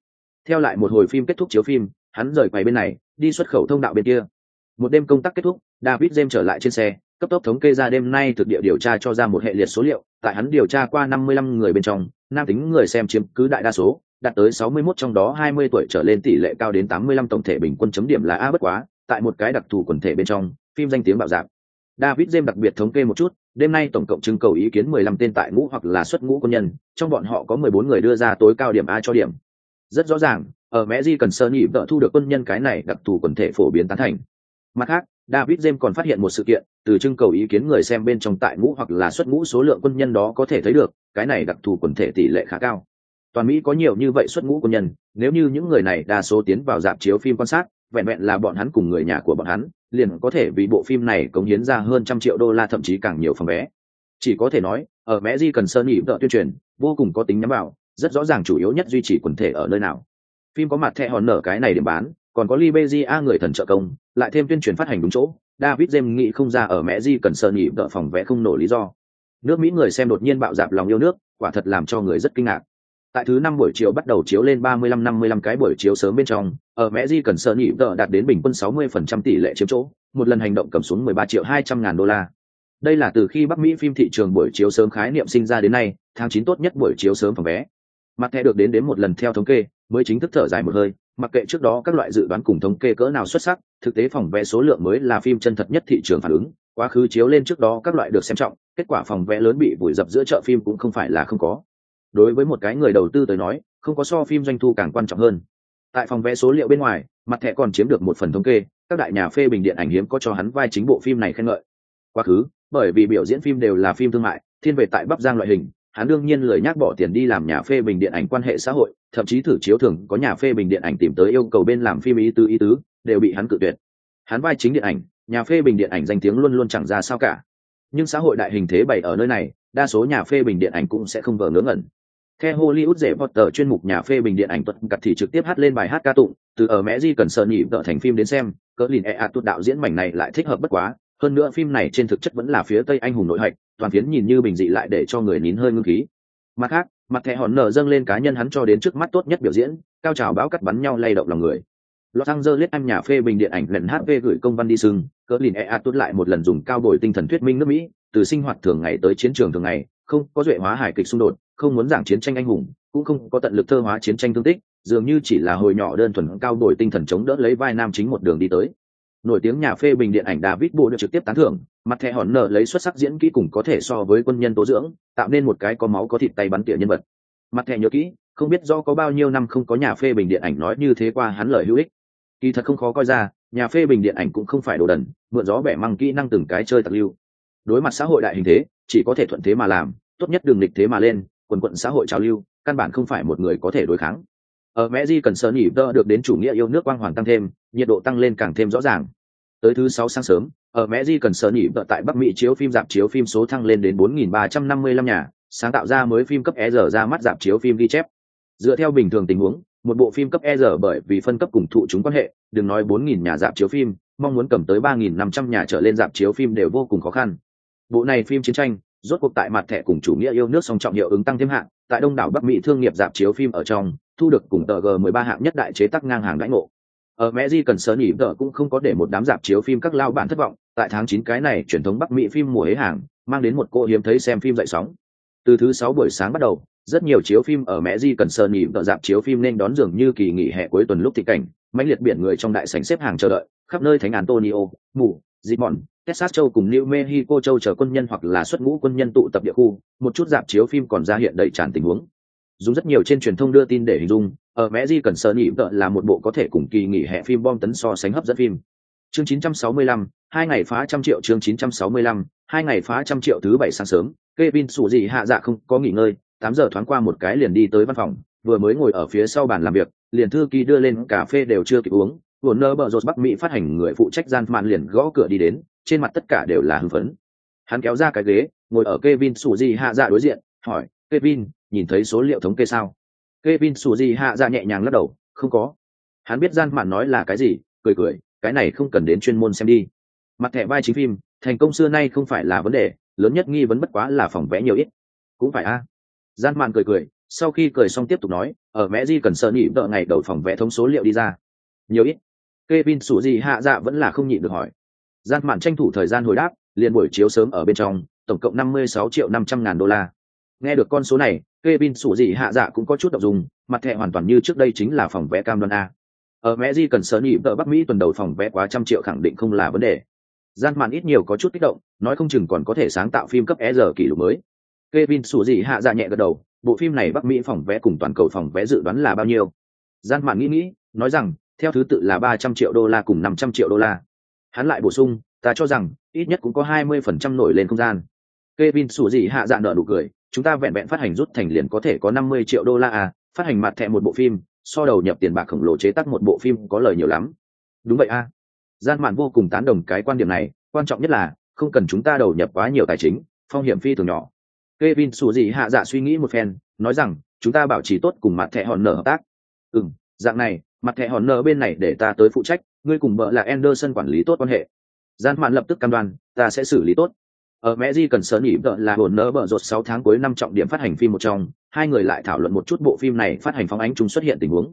Theo lại một hồi phim kết thúc chiếu phim, hắn rời quầy bên này, đi xuất khẩu thông đạo bên kia. Một đêm công tác kết thúc, david james trở lại trên xe, cấp tốc thống kê ra đêm nay thực địa điều tra cho ra một hệ liệt số liệu, tại hắn điều tra qua năm mươi lăm người bên trong, nam tính người xem chiếm cứ đại đa số đạt tới 61 trong đó 20 tuổi trở lên tỷ lệ cao đến 85 tổng thể bình quân chấm điểm là a bất quá, tại một cái đặc thù quần thể bên trong, phim danh tiếng bạo dạng. David James đặc biệt thống kê một chút, đêm nay tổng cộng trưng cầu ý kiến 15 tên tại ngũ hoặc là xuất ngũ quân nhân, trong bọn họ có 14 người đưa ra tối cao điểm A cho điểm. Rất rõ ràng, ở Mẹ Di cần sơ nhị vợ thu được quân nhân cái này đặc thù quần thể phổ biến tán thành. Mặt khác, David James còn phát hiện một sự kiện, từ trưng cầu ý kiến người xem bên trong tại ngũ hoặc là xuất ngũ số lượng quân nhân đó có thể thấy được, cái này đặc thù quần thể tỷ lệ khá cao toàn mỹ có nhiều như vậy xuất ngũ quân nhân nếu như những người này đa số tiến vào dạp chiếu phim quan sát vẹn vẹn là bọn hắn cùng người nhà của bọn hắn liền có thể vì bộ phim này cống hiến ra hơn trăm triệu đô la thậm chí càng nhiều phòng vé. Chỉ có thể nói ở mẹ di cần sơn nghỉ vợ tuyên truyền vô cùng có tính nhắm vào rất rõ ràng chủ yếu nhất duy trì quần thể ở nơi nào. Phim có mặt thẻ hòn nở cái này điểm bán còn có Libezi A người thần trợ công, lại thêm tuyên truyền phát hành đúng chỗ, David James nghĩ không ra ở mẹ di cần sơn nghỉ vợ phòng vé không nổi lý do. Nước Mỹ người xem đột nhiên bạo dạp lòng yêu nước, quả thật làm cho người rất kinh ngạc tại thứ năm buổi chiều bắt đầu chiếu lên 35-55 cái buổi chiếu sớm bên trong, ở Mẹ Di cần sợ nhị tờ đạt đến bình quân 60% tỷ lệ chiếm chỗ, một lần hành động cầm xuống 13 triệu 200 ngàn đô la. Đây là từ khi Bắc Mỹ phim thị trường buổi chiếu sớm khái niệm sinh ra đến nay, tháng 9 tốt nhất buổi chiếu sớm phòng vé. Mặt thẻ được đến đến một lần theo thống kê, mới chính thức thở dài một hơi, mặc kệ trước đó các loại dự đoán cùng thống kê cỡ nào xuất sắc, thực tế phòng vé số lượng mới là phim chân thật nhất thị trường phản ứng, quá khứ chiếu lên trước đó các loại được xem trọng, kết quả phòng vé lớn bị vùi dập giữa chợ phim cũng không phải là không có đối với một cái người đầu tư tới nói, không có so phim doanh thu càng quan trọng hơn. Tại phòng vẽ số liệu bên ngoài, mặt thẻ còn chiếm được một phần thống kê, các đại nhà phê bình điện ảnh hiếm có cho hắn vai chính bộ phim này khen ngợi. Quá khứ, bởi vì biểu diễn phim đều là phim thương mại, thiên về tại bắc giang loại hình, hắn đương nhiên lời nhắc bỏ tiền đi làm nhà phê bình điện ảnh quan hệ xã hội, thậm chí thử chiếu thường có nhà phê bình điện ảnh tìm tới yêu cầu bên làm phim ý tứ ý tứ, đều bị hắn cự tuyệt. Hắn vai chính điện ảnh, nhà phê bình điện ảnh danh tiếng luôn luôn chẳng ra sao cả. Nhưng xã hội đại hình thế bày ở nơi này, đa số nhà phê bình điện ảnh cũng sẽ không vờ ngớ ngẩn theo Hollywood dễ Potter chuyên mục nhà phê bình điện ảnh tuật cặt thì trực tiếp hát lên bài hát ca tụng, từ ở mẹ di cần sợ nhị vợ thành phim đến xem, cỡ lìn e tuột đạo diễn mảnh này lại thích hợp bất quá, hơn nữa phim này trên thực chất vẫn là phía Tây anh hùng nội hạch, toàn phiến nhìn như bình dị lại để cho người nín hơi ngưng khí. Mặt khác, mặt thẻ hòn nở dâng lên cá nhân hắn cho đến trước mắt tốt nhất biểu diễn, cao trào báo cắt bắn nhau lay động lòng người. Los Angeles anh nhà phê bình điện ảnh lần HV gửi công văn đi sưng, cỡ lìn e tuột lại một lần dùng cao bồi tinh thần thuyết minh nước Mỹ, từ sinh hoạt thường ngày tới chiến trường thường ngày, không có duệ hóa hài kịch xung đột, không muốn giảng chiến tranh anh hùng, cũng không có tận lực thơ hóa chiến tranh thương tích, dường như chỉ là hồi nhỏ đơn thuần cao đổi tinh thần chống đỡ lấy vai nam chính một đường đi tới. Nổi tiếng nhà phê bình điện ảnh david bộ được trực tiếp tán thưởng, mặt thẻ hòn nở lấy xuất sắc diễn kỹ cùng có thể so với quân nhân tố dưỡng, tạo nên một cái có máu có thịt tay bắn tỉa nhân vật. Mặt thẻ nhớ kỹ, không biết do có bao nhiêu năm không có nhà phê bình điện ảnh nói như thế qua hắn lời hữu ích. Kỳ thật không khó coi ra, nhà phê bình điện ảnh cũng không phải đồ đần, mượn gió bẻ măng kỹ năng từng cái chơi tặc lưu. Đối mặt xã hội đại hình thế, chỉ có thể thuận thế mà làm, tốt nhất đường lịch thế mà lên quần quận xã hội trào lưu, căn bản không phải một người có thể đối kháng. Ở mẹ di cần sớm nhỉ tơ được đến chủ nghĩa yêu nước quang hoàng tăng thêm, nhiệt độ tăng lên càng thêm rõ ràng. Tới thứ sáu sáng sớm, ở mẹ di cần sớm nhỉ tơ tại bắc mỹ chiếu phim dạp chiếu phim số thăng lên đến 4.355 nhà, sáng tạo ra mới phim cấp e giờ ra mắt dạp chiếu phim ghi chép. Dựa theo bình thường tình huống, một bộ phim cấp e giờ bởi vì phân cấp cùng thụ chúng quan hệ, đừng nói 4.000 nhà dạp chiếu phim, mong muốn cầm tới 3.500 nhà trở lên dạp chiếu phim đều vô cùng khó khăn. Bộ này phim chiến tranh rốt cuộc tại mặt thẻ cùng chủ nghĩa yêu nước song trọng hiệu ứng tăng thêm hạng, tại đông đảo bắc mỹ thương nghiệp dạp chiếu phim ở trong, thu được cùng tờ g 13 hạng nhất đại chế tác ngang hàng đãi ngộ. Ở mẹ di cần sớm nhỉ tờ cũng không có để một đám dạp chiếu phim các lao bản thất vọng, tại tháng 9 cái này truyền thống bắc mỹ phim mùa hế hàng, mang đến một cô hiếm thấy xem phim dậy sóng. Từ thứ sáu buổi sáng bắt đầu, rất nhiều chiếu phim ở mẹ di cần sơn nhỉ vợ dạp chiếu phim nên đón dường như kỳ nghỉ hè cuối tuần lúc thị cảnh, mãnh liệt biển người trong đại sảnh xếp hàng chờ đợi, khắp nơi thánh antonio, mù dịp mòn texas châu cùng new mexico châu chờ quân nhân hoặc là xuất ngũ quân nhân tụ tập địa khu một chút dạp chiếu phim còn ra hiện đầy tràn tình huống. Dùng rất nhiều trên truyền thông đưa tin để hình dung ở mẹ di cần sơ nghĩ vợ là một bộ có thể cùng kỳ nghỉ hè phim bom tấn so sánh hấp dẫn phim. Chương 965, hai ngày phá trăm triệu chương 965, hai ngày phá trăm triệu thứ bảy sáng sớm Kevin sủ gì hạ dạ không có nghỉ ngơi, tám giờ thoáng qua một cái liền đi tới văn phòng, vừa mới ngồi ở phía sau bàn làm việc, liền thư ký đưa lên cà phê đều chưa kịp uống, vườn nơ bờ rột Bắc Mỹ phát hành người phụ trách gian mạn liền gõ cửa đi đến, trên mặt tất cả đều là hưng phấn. Hắn kéo ra cái ghế, ngồi ở Kevin sủ di hạ dạ đối diện, hỏi, "Kevin, nhìn thấy số liệu thống kê sao?" Kevin sủ di hạ dạ nhẹ nhàng lắc đầu, "Không có." Hắn biết gian mạn nói là cái gì, cười cười, "Cái này không cần đến chuyên môn xem đi." Mặt thẻ vai chính phim, thành công xưa nay không phải là vấn đề, lớn nhất nghi vấn bất quá là phòng vẽ nhiều ít cũng phải a gian mạn cười cười sau khi cười xong tiếp tục nói ở mẹ di cần sợ nhị đợi ngày đầu phòng vẽ thống số liệu đi ra nhiều ít Kevin sủ gì hạ dạ vẫn là không nhịn được hỏi. Gian mạn tranh thủ thời gian hồi đáp, liền buổi chiếu sớm ở bên trong, tổng cộng năm mươi sáu triệu năm trăm ngàn đô la. Nghe được con số này Kevin sủ gì hạ dạ cũng có chút động dùng mặt thẻ hoàn toàn như trước đây chính là phòng vẽ cam đoan a. Ở mẹ di cần sớm nhị đợi bắc mỹ tuần đầu phòng vẽ quá trăm triệu khẳng định không là vấn đề. Gian Mạn ít nhiều có chút kích động, nói không chừng còn có thể sáng tạo phim cấp e giờ kỷ lục mới. Kevin sủ gì hạ dạ nhẹ gật đầu, bộ phim này bắc mỹ phòng vé cùng toàn cầu phòng vé dự đoán là bao nhiêu? Gian Mạn nghĩ nghĩ, nói rằng theo thứ tự là ba trăm triệu đô la cùng năm trăm triệu đô la. Hắn lại bổ sung, ta cho rằng, ít nhất cũng có hai mươi phần trăm nổi lên không gian. Kevin sủ gì hạ dạ nợ nụ cười, chúng ta vẹn vẹn phát hành rút thành liền có thể có năm mươi triệu đô la à phát hành mặt thẻ một bộ phim, so đầu nhập tiền bạc khổng lồ chế tác một bộ phim có lời nhiều lắm. Đúng vậy a à. Gian mạn vô cùng tán đồng cái quan điểm này, quan trọng nhất là, không cần chúng ta đầu nhập quá nhiều tài chính, phong hiểm phi thường nhỏ. Kevin sủ gì hạ dạ suy nghĩ một phen, nói rằng, chúng ta bảo trì tốt cùng mặt thẻ hòn nở hợp tác. Ừ dạng này mặt thẻ hòn nở bên này để ta tới phụ trách, ngươi cùng vợ là Anderson quản lý tốt quan hệ. Gian mạn lập tức cam đoan, ta sẽ xử lý tốt. Ở mẹ di cần sớm nhỉ vợ là hồn nở bở rột sáu tháng cuối năm trọng điểm phát hành phim một trong, hai người lại thảo luận một chút bộ phim này phát hành phóng ánh chúng xuất hiện tình huống.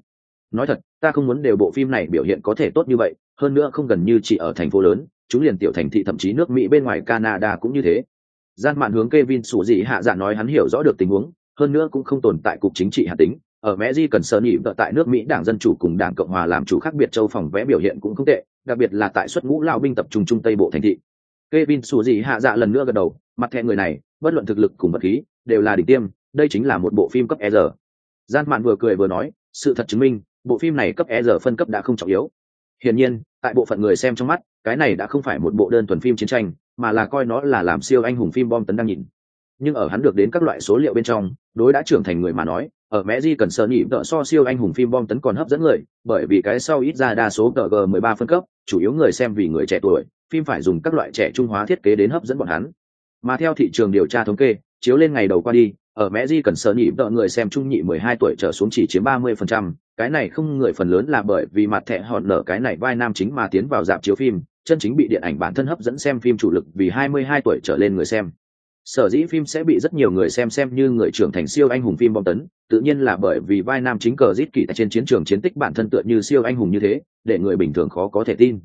Nói thật, ta không muốn đều bộ phim này biểu hiện có thể tốt như vậy, hơn nữa không gần như chỉ ở thành phố lớn, chúng liền tiểu thành thị thậm chí nước mỹ bên ngoài canada cũng như thế. Gian mạn hướng Kevin sủ dị hạ dạ nói hắn hiểu rõ được tình huống, hơn nữa cũng không tồn tại cục chính trị hạt tính ở mẹ di cần sơ nhị vợ tại nước mỹ, đảng dân chủ cùng đảng cộng hòa làm chủ khác biệt châu phòng vẽ biểu hiện cũng không tệ, đặc biệt là tại xuất ngũ lao binh tập trung trung tây bộ thành thị. Kevin sủ gì hạ dạ lần nữa gật đầu, mặt thẹn người này, bất luận thực lực cùng vật khí, đều là đỉnh tiêm, đây chính là một bộ phim cấp e gian mạn vừa cười vừa nói, sự thật chứng minh, bộ phim này cấp e phân cấp đã không trọng yếu. Hiển nhiên, tại bộ phận người xem trong mắt, cái này đã không phải một bộ đơn thuần phim chiến tranh, mà là coi nó là làm siêu anh hùng phim bom tấn đang nhìn. Nhưng ở hắn được đến các loại số liệu bên trong, đối đã trưởng thành người mà nói ở mẹ di cần sợ nhị tợ so siêu anh hùng phim bom tấn còn hấp dẫn người bởi vì cái sau ít ra đa số tờ g 13 phân cấp chủ yếu người xem vì người trẻ tuổi phim phải dùng các loại trẻ trung hóa thiết kế đến hấp dẫn bọn hắn. Mà theo thị trường điều tra thống kê chiếu lên ngày đầu qua đi ở mẹ di cần sợ nhị tợ người xem trung nhị 12 tuổi trở xuống chỉ chiếm 30%, cái này không người phần lớn là bởi vì mặt thẻ hòn nở cái này vai nam chính mà tiến vào dạp chiếu phim chân chính bị điện ảnh bản thân hấp dẫn xem phim chủ lực vì 22 tuổi trở lên người xem sở dĩ phim sẽ bị rất nhiều người xem xem như người trưởng thành siêu anh hùng phim bom tấn tự nhiên là bởi vì vai nam chính cờ rít kỳ tại trên chiến trường chiến tích bản thân tựa như siêu anh hùng như thế để người bình thường khó có thể tin.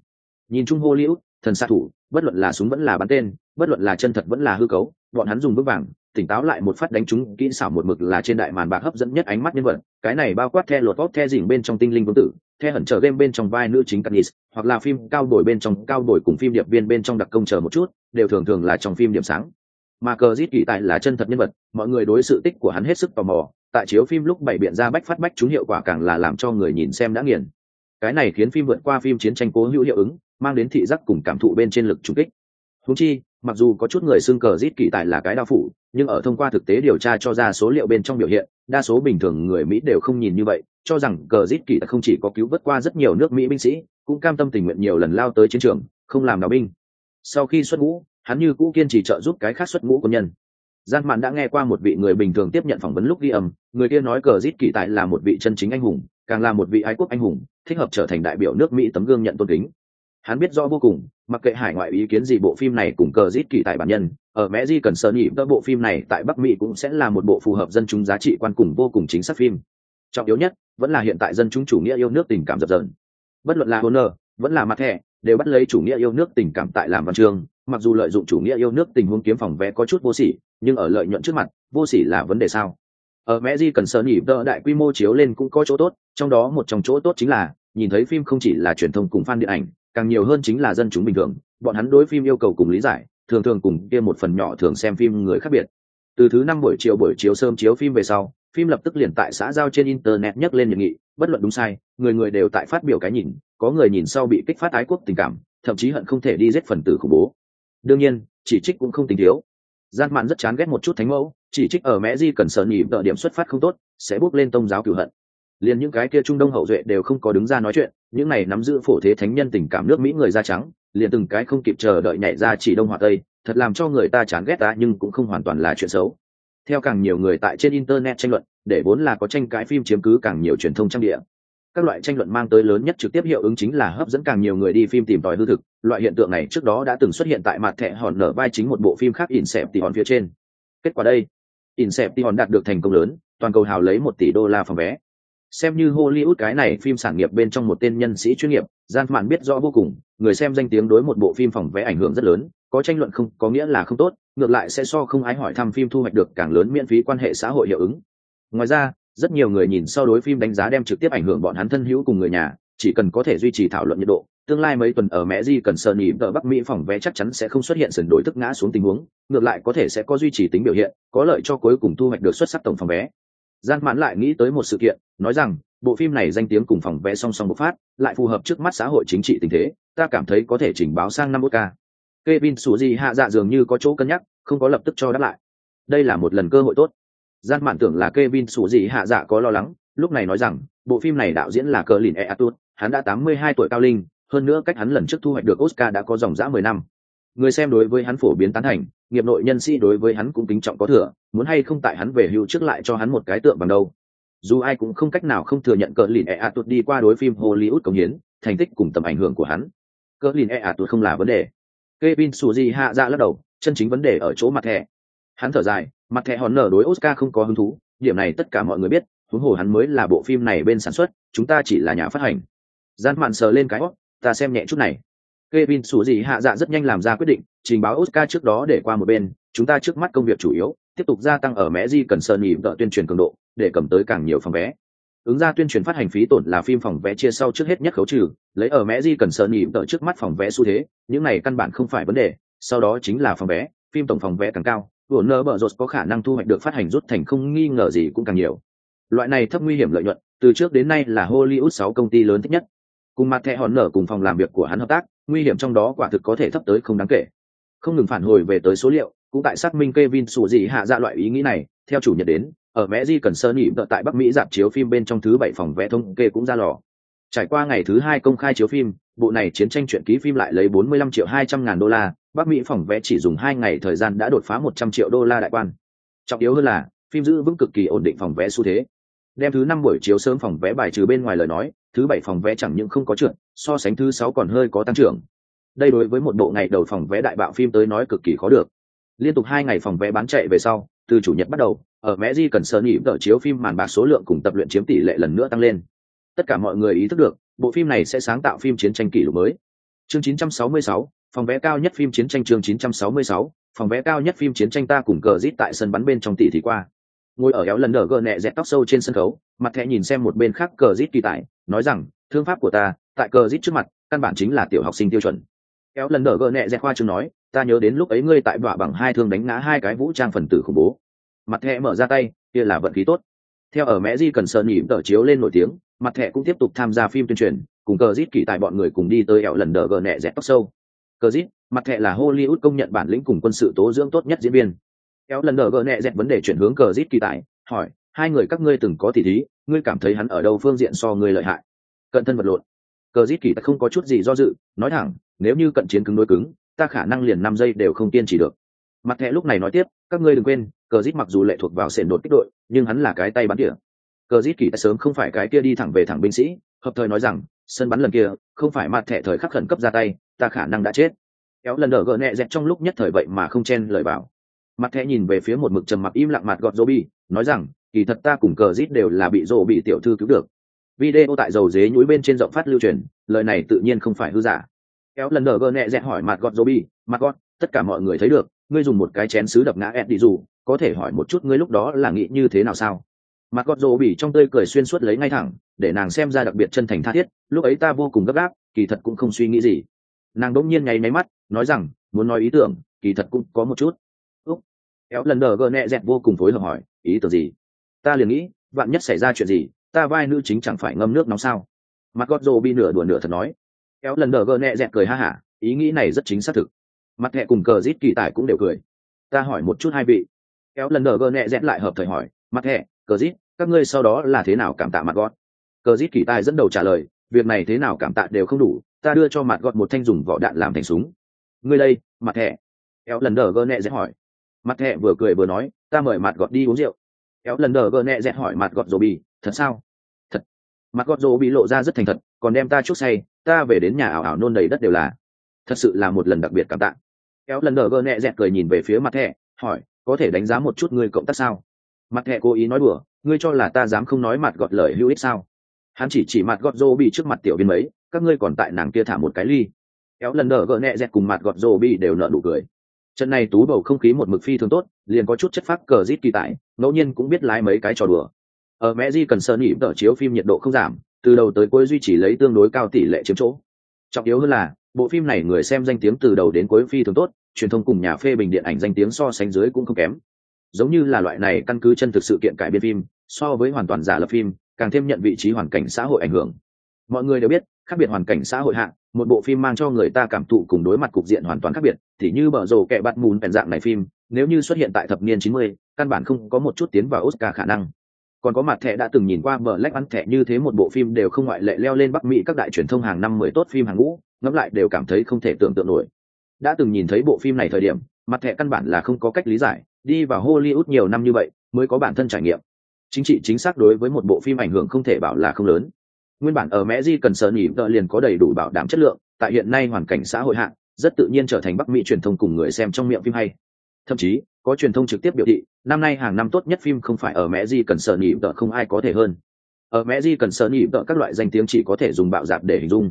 Nhìn chung hollywood thần xạ thủ bất luận là súng vẫn là bắn tên bất luận là chân thật vẫn là hư cấu bọn hắn dùng bước vàng tỉnh táo lại một phát đánh chúng kỹ xảo một mực là trên đại màn bạc hấp dẫn nhất ánh mắt nhân vật cái này bao quát the lột tốt the dỉnh bên trong tinh linh vương tử the hẩn trở game bên trong vai nữ chính Katniss, hoặc là phim cao đổi bên trong cao đổi cùng phim điệp viên bên trong đặc công chờ một chút đều thường thường là trong phim điểm sáng mà cờ rít kỳ tài là chân thật nhân vật, mọi người đối sự tích của hắn hết sức tò mò. Tại chiếu phim lúc bảy biện ra bách phát bách chúng hiệu quả càng là làm cho người nhìn xem đã nghiền. Cái này khiến phim vượt qua phim chiến tranh cố hữu hiệu ứng, mang đến thị giác cùng cảm thụ bên trên lực trùng kích. Húng chi, mặc dù có chút người xưng cờ rít kỳ tài là cái đao phủ, nhưng ở thông qua thực tế điều tra cho ra số liệu bên trong biểu hiện, đa số bình thường người mỹ đều không nhìn như vậy, cho rằng cờ rít kỳ tài không chỉ có cứu vớt qua rất nhiều nước mỹ binh sĩ, cũng cam tâm tình nguyện nhiều lần lao tới chiến trường, không làm đào binh. Sau khi xuất ngũ hắn như cũ kiên trì trợ giúp cái khác xuất ngũ quân nhân. Gian mạn đã nghe qua một vị người bình thường tiếp nhận phỏng vấn lúc ghi âm, người kia nói cờ rít kỳ tại là một vị chân chính anh hùng, càng là một vị ái quốc anh hùng, thích hợp trở thành đại biểu nước mỹ tấm gương nhận tôn kính. Hắn biết rõ vô cùng, mặc kệ hải ngoại ý kiến gì bộ phim này cùng cờ rít kỳ tại bản nhân, ở mẹ di cần sơ nhị, các bộ phim này tại bắc mỹ cũng sẽ là một bộ phù hợp dân chúng giá trị quan cùng vô cùng chính xác phim. Trọng yếu nhất, vẫn là hiện tại dân chúng chủ nghĩa yêu nước tình cảm dập dờn. Bất luận là honor vẫn là mặt thẻ đều bắt lấy chủ nghĩa yêu nước tình cảm tại làm văn chương mặc dù lợi dụng chủ nghĩa yêu nước tình huống kiếm phòng vé có chút vô sỉ, nhưng ở lợi nhuận trước mặt, vô sỉ là vấn đề sao? Ở mẹ di cần sở nhỉ, đỡ đại quy mô chiếu lên cũng có chỗ tốt, trong đó một trong chỗ tốt chính là, nhìn thấy phim không chỉ là truyền thông cùng fan điện ảnh, càng nhiều hơn chính là dân chúng bình thường, bọn hắn đối phim yêu cầu cùng lý giải, thường thường cùng kia một phần nhỏ thường xem phim người khác biệt. Từ thứ năm buổi chiều buổi chiếu sớm chiếu phim về sau, phim lập tức liền tại xã giao trên internet nhắc lên nhiệt nghị, bất luận đúng sai, người người đều tại phát biểu cái nhìn, có người nhìn sau bị kích phát ái quốc tình cảm, thậm chí hận không thể đi giết phần tử khủng bố đương nhiên, chỉ trích cũng không tính thiếu. Gian mạn rất chán ghét một chút thánh mẫu, chỉ trích ở mẹ di cần sợ nhị đợi điểm xuất phát không tốt, sẽ bước lên tông giáo cửu hận. Liền những cái kia trung đông hậu duệ đều không có đứng ra nói chuyện, những này nắm giữ phổ thế thánh nhân tình cảm nước mỹ người da trắng, liền từng cái không kịp chờ đợi nhảy ra chỉ đông hoặc tây, thật làm cho người ta chán ghét ta nhưng cũng không hoàn toàn là chuyện xấu. Theo càng nhiều người tại trên internet tranh luận, để vốn là có tranh cãi phim chiếm cứ càng nhiều truyền thông trang địa các loại tranh luận mang tới lớn nhất trực tiếp hiệu ứng chính là hấp dẫn càng nhiều người đi phim tìm tòi hư thực. Loại hiện tượng này trước đó đã từng xuất hiện tại mặt thẻ hòn nở vai chính một bộ phim khác in xẹp tỉ hòn phía trên. Kết quả đây, in xẹp tỉ hòn đạt được thành công lớn, toàn cầu hào lấy một tỷ đô la phòng vé. Xem như hollywood cái này phim sản nghiệp bên trong một tên nhân sĩ chuyên nghiệp, gian mạn biết rõ vô cùng, người xem danh tiếng đối một bộ phim phòng vé ảnh hưởng rất lớn, có tranh luận không, có nghĩa là không tốt, ngược lại sẽ so không ái hỏi thăm phim thu hoạch được càng lớn miễn phí quan hệ xã hội hiệu ứng. Ngoài ra rất nhiều người nhìn sau đối phim đánh giá đem trực tiếp ảnh hưởng bọn hắn thân hữu cùng người nhà chỉ cần có thể duy trì thảo luận nhiệt độ tương lai mấy tuần ở mẹ di cần sơn nhị vợ bắc mỹ phòng vé chắc chắn sẽ không xuất hiện sườn đổi tức ngã xuống tình huống ngược lại có thể sẽ có duy trì tính biểu hiện có lợi cho cuối cùng thu hoạch được xuất sắc tổng phòng vé gian mãn lại nghĩ tới một sự kiện nói rằng bộ phim này danh tiếng cùng phòng vé song song bộc phát lại phù hợp trước mắt xã hội chính trị tình thế ta cảm thấy có thể chỉnh báo sang năm k Kevin Sủ Di hạ dạ dường như có chỗ cân nhắc, không có lập tức cho đáp lại. Đây là một lần cơ hội tốt. Gian mạn tưởng là Kevin Sủ gì hạ dạ có lo lắng, lúc này nói rằng, bộ phim này đạo diễn là Cờ Lìn Eatut, hắn đã 82 tuổi cao linh, hơn nữa cách hắn lần trước thu hoạch được Oscar đã có dòng dã 10 năm. Người xem đối với hắn phổ biến tán thành, nghiệp nội nhân sĩ đối với hắn cũng kính trọng có thừa, muốn hay không tại hắn về hưu trước lại cho hắn một cái tượng bằng đâu. Dù ai cũng không cách nào không thừa nhận Cờ Lìn Eatut đi qua đối phim Hollywood công hiến, thành tích cùng tầm ảnh hưởng của hắn. Cờ Lìn Eatut không là vấn đề Kevin Suzy hạ dạ lắc đầu, chân chính vấn đề ở chỗ mặt thẻ. Hắn thở dài, mặt thẻ hòn nở đối Oscar không có hứng thú, điểm này tất cả mọi người biết, huống hồ hắn mới là bộ phim này bên sản xuất, chúng ta chỉ là nhà phát hành. Gian mạn sờ lên cái hót, ta xem nhẹ chút này. Kevin gì hạ dạ rất nhanh làm ra quyết định, trình báo Oscar trước đó để qua một bên, chúng ta trước mắt công việc chủ yếu, tiếp tục gia tăng ở mẹ di cần sơn nhịp đợi tuyên truyền cường độ, để cầm tới càng nhiều phòng vé ứng ra tuyên truyền phát hành phí tổn là phim phòng vé chia sau trước hết nhất khấu trừ lấy ở mẹ di cần Sơn nghỉ đợi trước mắt phòng vé xu thế những này căn bản không phải vấn đề sau đó chính là phòng vé phim tổng phòng vé càng cao của nơ bờ rột có khả năng thu hoạch được phát hành rút thành không nghi ngờ gì cũng càng nhiều. Loại này thấp nguy hiểm lợi nhuận, từ trước đến nay là hollywood sáu công ty lớn thích nhất. Cùng mặt thẻ hòn nở cùng phòng làm việc của hắn hợp tác, nguy hiểm trong đó quả thực có thể thấp tới không đáng kể. Không ngừng phản hồi về tới số liệu, cũng tại xác minh Kevin sủ gì hạ ra loại ý nghĩ này, theo chủ nhật đến, ở mẹ di cần sơ nhị vợ tại bắc mỹ dạp chiếu phim bên trong thứ bảy phòng vẽ thông kê cũng ra lò. Trải qua ngày thứ hai công khai chiếu phim, bộ này chiến tranh truyện ký phim lại lấy 45 triệu 200 ngàn đô la bắc mỹ phòng vé chỉ dùng hai ngày thời gian đã đột phá 100 triệu đô la đại quan. Trọng yếu hơn là phim giữ vững cực kỳ ổn định phòng vé xu thế. Đem thứ năm buổi chiếu sớm phòng vé bài trừ bên ngoài lời nói thứ bảy phòng vé chẳng những không có trượt so sánh thứ sáu còn hơi có tăng trưởng. Đây đối với một bộ ngày đầu phòng vé đại bạo phim tới nói cực kỳ khó được. Liên tục hai ngày phòng vé bán chạy về sau từ chủ nhật bắt đầu ở mẹ di cần sơ nghĩ vợ chiếu phim màn bạc số lượng cùng tập luyện chiếm tỷ lệ lần nữa tăng lên. Tất cả mọi người ý thức được bộ phim này sẽ sáng tạo phim chiến tranh kỷ lục mới. Chương 966, phòng vé cao nhất phim chiến tranh chương 966, phòng vé cao nhất phim chiến tranh ta cùng cờ rít tại sân bắn bên trong tỷ thì qua. Ngồi ở éo lần nở gờ nẹ dẹt tóc sâu trên sân khấu mặt thẻ nhìn xem một bên khác cờ rít kỳ tại nói rằng thương pháp của ta tại cờ rít trước mặt căn bản chính là tiểu học sinh tiêu chuẩn. Éo lần nở gờ nẹ dẹt khoa chương nói ta nhớ đến lúc ấy ngươi tại đọa bằng hai thương đánh ngã hai cái vũ trang phần tử khủng bố. Mặt thẻ mở ra tay kia là vận khí tốt. Theo ở mẹ di cần sơn nhỉ tờ chiếu lên nổi tiếng mặt thẻ cũng tiếp tục tham gia phim tuyên truyền cùng cờ rít kỳ tại bọn người cùng đi tới éo lần đỡ gờ nẹ dẹt tóc sâu cờ dít, mặt thẹ là hollywood công nhận bản lĩnh cùng quân sự tố dưỡng tốt nhất diễn viên. Kéo lần đờ gỡ nẹ dẹt vấn đề chuyển hướng cờ dít kỳ tại hỏi, hai người các ngươi từng có tỷ thí, ngươi cảm thấy hắn ở đâu phương diện so ngươi lợi hại? Cận thân vật lộn. Cờ dít kỳ tài không có chút gì do dự, nói thẳng, nếu như cận chiến cứng đối cứng, ta khả năng liền năm giây đều không kiên trì được. Mặt thẹ lúc này nói tiếp, các ngươi đừng quên, cờ dít mặc dù lệ thuộc vào sền đột kích đội, nhưng hắn là cái tay bắn tỉa. Cờ dít kỳ sớm không phải cái kia đi thẳng về thẳng binh sĩ, hợp thời nói rằng, sân bắn lần kia, không phải mặt thẻ thời khắc khẩn cấp ra tay ta khả năng đã chết. Kéo lần đỡ gỡ nhẹ dẹt trong lúc nhất thời vậy mà không chen lời bảo mặt thẻ nhìn về phía một mực trầm mặc im lặng mặt gọt dô bi nói rằng, kỳ thật ta cùng cờ rít đều là bị dô bị tiểu thư cứu được. Video tại dầu dế nhúi bên trên rộng phát lưu truyền, lời này tự nhiên không phải hư giả. Kéo lần đỡ gỡ nhẹ dẹt hỏi mặt gọt dô bi mặt gọt, tất cả mọi người thấy được, ngươi dùng một cái chén sứ đập ngã ed đi dù, có thể hỏi một chút ngươi lúc đó là nghĩ như thế nào sao? Mặt gọt dô bỉ trong tươi cười xuyên suốt lấy ngay thẳng, để nàng xem ra đặc biệt chân thành tha thiết, lúc ấy ta vô cùng gấp gáp, kỳ thật cũng không suy nghĩ gì nàng đỗng nhiên nháy máy mắt, nói rằng, muốn nói ý tưởng, kỳ thật cũng có một chút. Úc. Éo lần đờ gờ nẹ dẹt vô cùng phối hợp hỏi, ý tưởng gì? Ta liền nghĩ bạn nhất xảy ra chuyện gì, ta vai nữ chính chẳng phải ngâm nước nóng sao? Mặt gót rô bị nửa đùa nửa thật nói. Éo lần đờ gờ nẹ dẹt cười ha hả, ý nghĩ này rất chính xác thực. Mặt hẹ cùng cờ rít kỳ tài cũng đều cười. Ta hỏi một chút hai vị. Éo lần đờ gờ nẹ dẹt lại hợp thời hỏi, mặt hẹ cờ rít, các ngươi sau đó là thế nào cảm tạ mặt gót cờ rít kỳ tài dẫn đầu trả lời, việc này thế nào cảm tạ đều không đủ ta đưa cho mặt gọt một thanh dùng vỏ đạn làm thành súng. Ngươi đây, mặt thẻ. Éo lần đờ gơ nẹ dẹt hỏi. Mặt thẻ vừa cười vừa nói, ta mời mặt gọt đi uống rượu. Éo lần đờ gơ nẹ dẹt hỏi mặt gọt dồ bì, thật sao? Thật. Mặt gọt dồ bị lộ ra rất thành thật, còn đem ta chút say, ta về đến nhà ảo ảo nôn đầy đất đều là. Thật sự là một lần đặc biệt cảm tạ. Éo lần đờ gơ nẹ dẹt cười nhìn về phía mặt thẻ, hỏi, có thể đánh giá một chút ngươi cộng tác sao? Mặt thẻ cố ý nói đùa, ngươi cho là ta dám không nói mặt gọt lời hữu ích sao? Hắn chỉ chỉ mặt gọt rô bị trước mặt tiểu viên mấy các ngươi còn tại nàng kia thả một cái ly. Kéo lần nở gỡ nhẹ dẹt cùng mặt gọt rồ bị đều nợ nụ cười. Trận này tú bầu không khí một mực phi thường tốt, liền có chút chất phác cờ rít kỳ tại, ngẫu nhiên cũng biết lái mấy cái trò đùa. Ở mẹ di cần sơn nhị tờ chiếu phim nhiệt độ không giảm, từ đầu tới cuối duy trì lấy tương đối cao tỷ lệ chiếm chỗ. Trọng yếu hơn là, bộ phim này người xem danh tiếng từ đầu đến cuối phi thường tốt, truyền thông cùng nhà phê bình điện ảnh danh tiếng so sánh dưới cũng không kém. Giống như là loại này căn cứ chân thực sự kiện cải biên phim, so với hoàn toàn giả lập phim, càng thêm nhận vị trí hoàn cảnh xã hội ảnh hưởng. Mọi người đều biết khác biệt hoàn cảnh xã hội hạng một bộ phim mang cho người ta cảm thụ cùng đối mặt cục diện hoàn toàn khác biệt thì như bở rồ kẻ bắt mùn bèn dạng này phim nếu như xuất hiện tại thập niên 90, căn bản không có một chút tiến vào oscar khả năng. Còn có mặt thẻ đã từng nhìn qua bờ lách ăn thẻ như thế một bộ phim đều không ngoại lệ leo lên bắc mỹ các đại truyền thông hàng năm mười tốt phim hàng ngũ ngẫm lại đều cảm thấy không thể tưởng tượng nổi. Đã từng nhìn thấy bộ phim này thời điểm mặt thẻ căn bản là không có cách lý giải đi vào hollywood nhiều năm như vậy mới có bản thân trải nghiệm. Chính trị chính xác đối với một bộ phim ảnh hưởng không thể bảo là không lớn nguyên bản ở mẹ di cần sợ nhỉ tợ liền có đầy đủ bảo đảm chất lượng tại hiện nay hoàn cảnh xã hội hạn rất tự nhiên trở thành bắc mỹ truyền thông cùng người xem trong miệng phim hay. Thậm chí có truyền thông trực tiếp biểu thị năm nay hàng năm tốt nhất phim không phải ở mẹ di cần sợ nhỉ tợ không ai có thể hơn. Ở mẹ di cần sợ nhỉ tợ các loại danh tiếng chỉ có thể dùng bạo dạp để hình dung.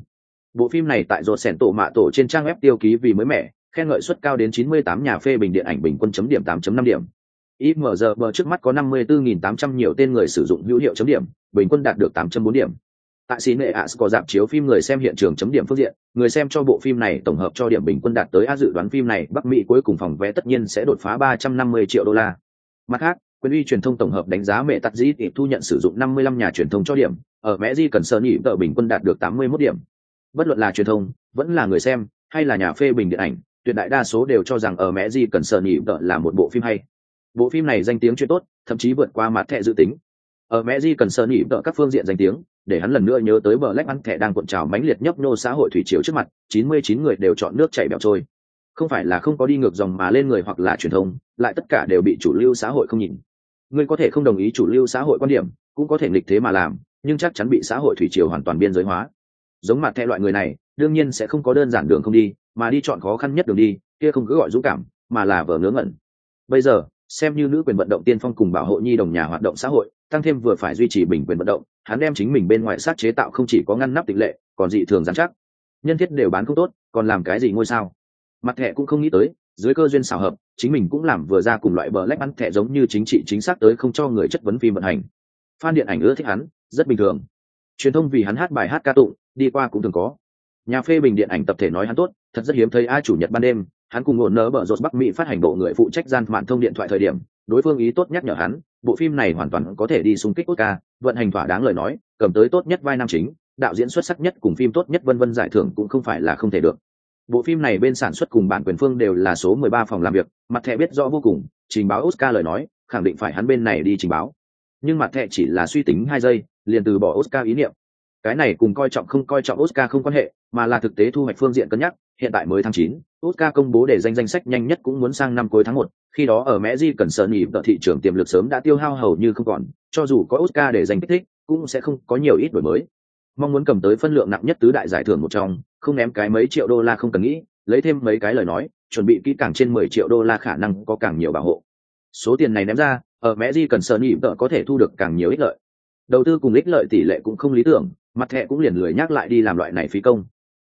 Bộ phim này tại rột sẻn tổ mạ tổ trên trang web tiêu ký vì mới mẻ khen ngợi suất cao đến 98 nhà phê bình điện ảnh bình quân chấm điểm 8.5 điểm. IMGB trước mắt có 54.800 nhiều tên người sử dụng hữu hiệu chấm điểm, bình quân đạt được 8.4 điểm. Tại nghệ As có dạp chiếu phim người xem hiện trường chấm điểm phương diện, người xem cho bộ phim này tổng hợp cho điểm bình quân đạt tới A dự đoán phim này Bắc Mỹ cuối cùng phòng vé tất nhiên sẽ đột phá 350 triệu đô la. Mặt khác, quyền uy truyền thông tổng hợp đánh giá mẹ tắt dĩ thu nhận sử dụng 55 nhà truyền thông cho điểm, ở Mẹ Di cần sơ nhị tờ bình quân đạt được 81 điểm. Bất luận là truyền thông, vẫn là người xem, hay là nhà phê bình điện ảnh, tuyệt đại đa số đều cho rằng ở Mẹ Di cần sơ nhị tờ là một bộ phim hay bộ phim này danh tiếng chuyện tốt thậm chí vượt qua mặt thẻ dự tính ở mẹ di cần sơn nhị vợ các phương diện danh tiếng, để hắn lần nữa nhớ tới bờ lách ăn thẻ đang cuộn trào mãnh liệt nhấp nhô xã hội thủy chiếu trước mặt, chín mươi chín người đều chọn nước chảy bẹo trôi. Không phải là không có đi ngược dòng mà lên người hoặc là truyền thông, lại tất cả đều bị chủ lưu xã hội không nhìn. Ngươi có thể không đồng ý chủ lưu xã hội quan điểm, cũng có thể nghịch thế mà làm, nhưng chắc chắn bị xã hội thủy triều hoàn toàn biên giới hóa. Giống mặt thẻ loại người này, đương nhiên sẽ không có đơn giản đường không đi, mà đi chọn khó khăn nhất đường đi, kia không cứ gọi dũng cảm, mà là vờ ngớ ngẩn. Bây giờ, xem như nữ quyền vận động tiên phong cùng bảo hộ nhi đồng nhà hoạt động xã hội tăng thêm vừa phải duy trì bình quyền vận động, hắn đem chính mình bên ngoài sát chế tạo không chỉ có ngăn nắp tịch lệ, còn dị thường giám chắc. Nhân thiết đều bán không tốt, còn làm cái gì ngôi sao? Mặt thẻ cũng không nghĩ tới, dưới cơ duyên xảo hợp, chính mình cũng làm vừa ra cùng loại bờ lách ăn thẻ giống như chính trị chính xác tới không cho người chất vấn phim vận hành. Phan điện ảnh ưa thích hắn, rất bình thường. Truyền thông vì hắn hát bài hát ca tụng, đi qua cũng thường có. Nhà phê bình điện ảnh tập thể nói hắn tốt, thật rất hiếm thấy ai chủ nhật ban đêm hắn cùng ổn nỡ bở rột bắc mỹ phát hành bộ người phụ trách gian mạn thông điện thoại thời điểm, đối phương ý tốt nhắc nhở hắn, bộ phim này hoàn toàn có thể đi xung kích oscar, vận hành thỏa đáng lời nói, cầm tới tốt nhất vai nam chính, đạo diễn xuất sắc nhất cùng phim tốt nhất vân vân giải thưởng cũng không phải là không thể được. Bộ phim này bên sản xuất cùng bản quyền phương đều là số 13 phòng làm việc, mặt thẻ biết rõ vô cùng, trình báo oscar lời nói, khẳng định phải hắn bên này đi trình báo. Nhưng mặt thẻ chỉ là suy tính hai giây, liền từ bỏ oscar ý niệm cái này cùng coi trọng không coi trọng oscar không quan hệ mà là thực tế thu hoạch phương diện cân nhắc hiện tại mới tháng 9, oscar công bố để danh danh sách nhanh nhất cũng muốn sang năm cuối tháng 1, khi đó ở mẹ di cần sợ nhịp tợ thị trường tiềm lực sớm đã tiêu hao hầu như không còn cho dù có oscar để danh kích thích cũng sẽ không có nhiều ít đổi mới. Mong muốn cầm tới phân lượng nặng nhất tứ đại giải thưởng một trong không ném cái mấy triệu đô la không cần nghĩ lấy thêm mấy cái lời nói chuẩn bị kỹ càng trên mười triệu đô la khả năng có càng nhiều bảo hộ. Số tiền này ném ra ở mẹ di cần sợ nhịp tợ có thể thu được càng nhiều ích lợi. Đầu tư cùng ích lợi tỷ lệ cũng không lý tưởng mặt thẻ cũng liền lười nhắc lại đi làm loại này phí công.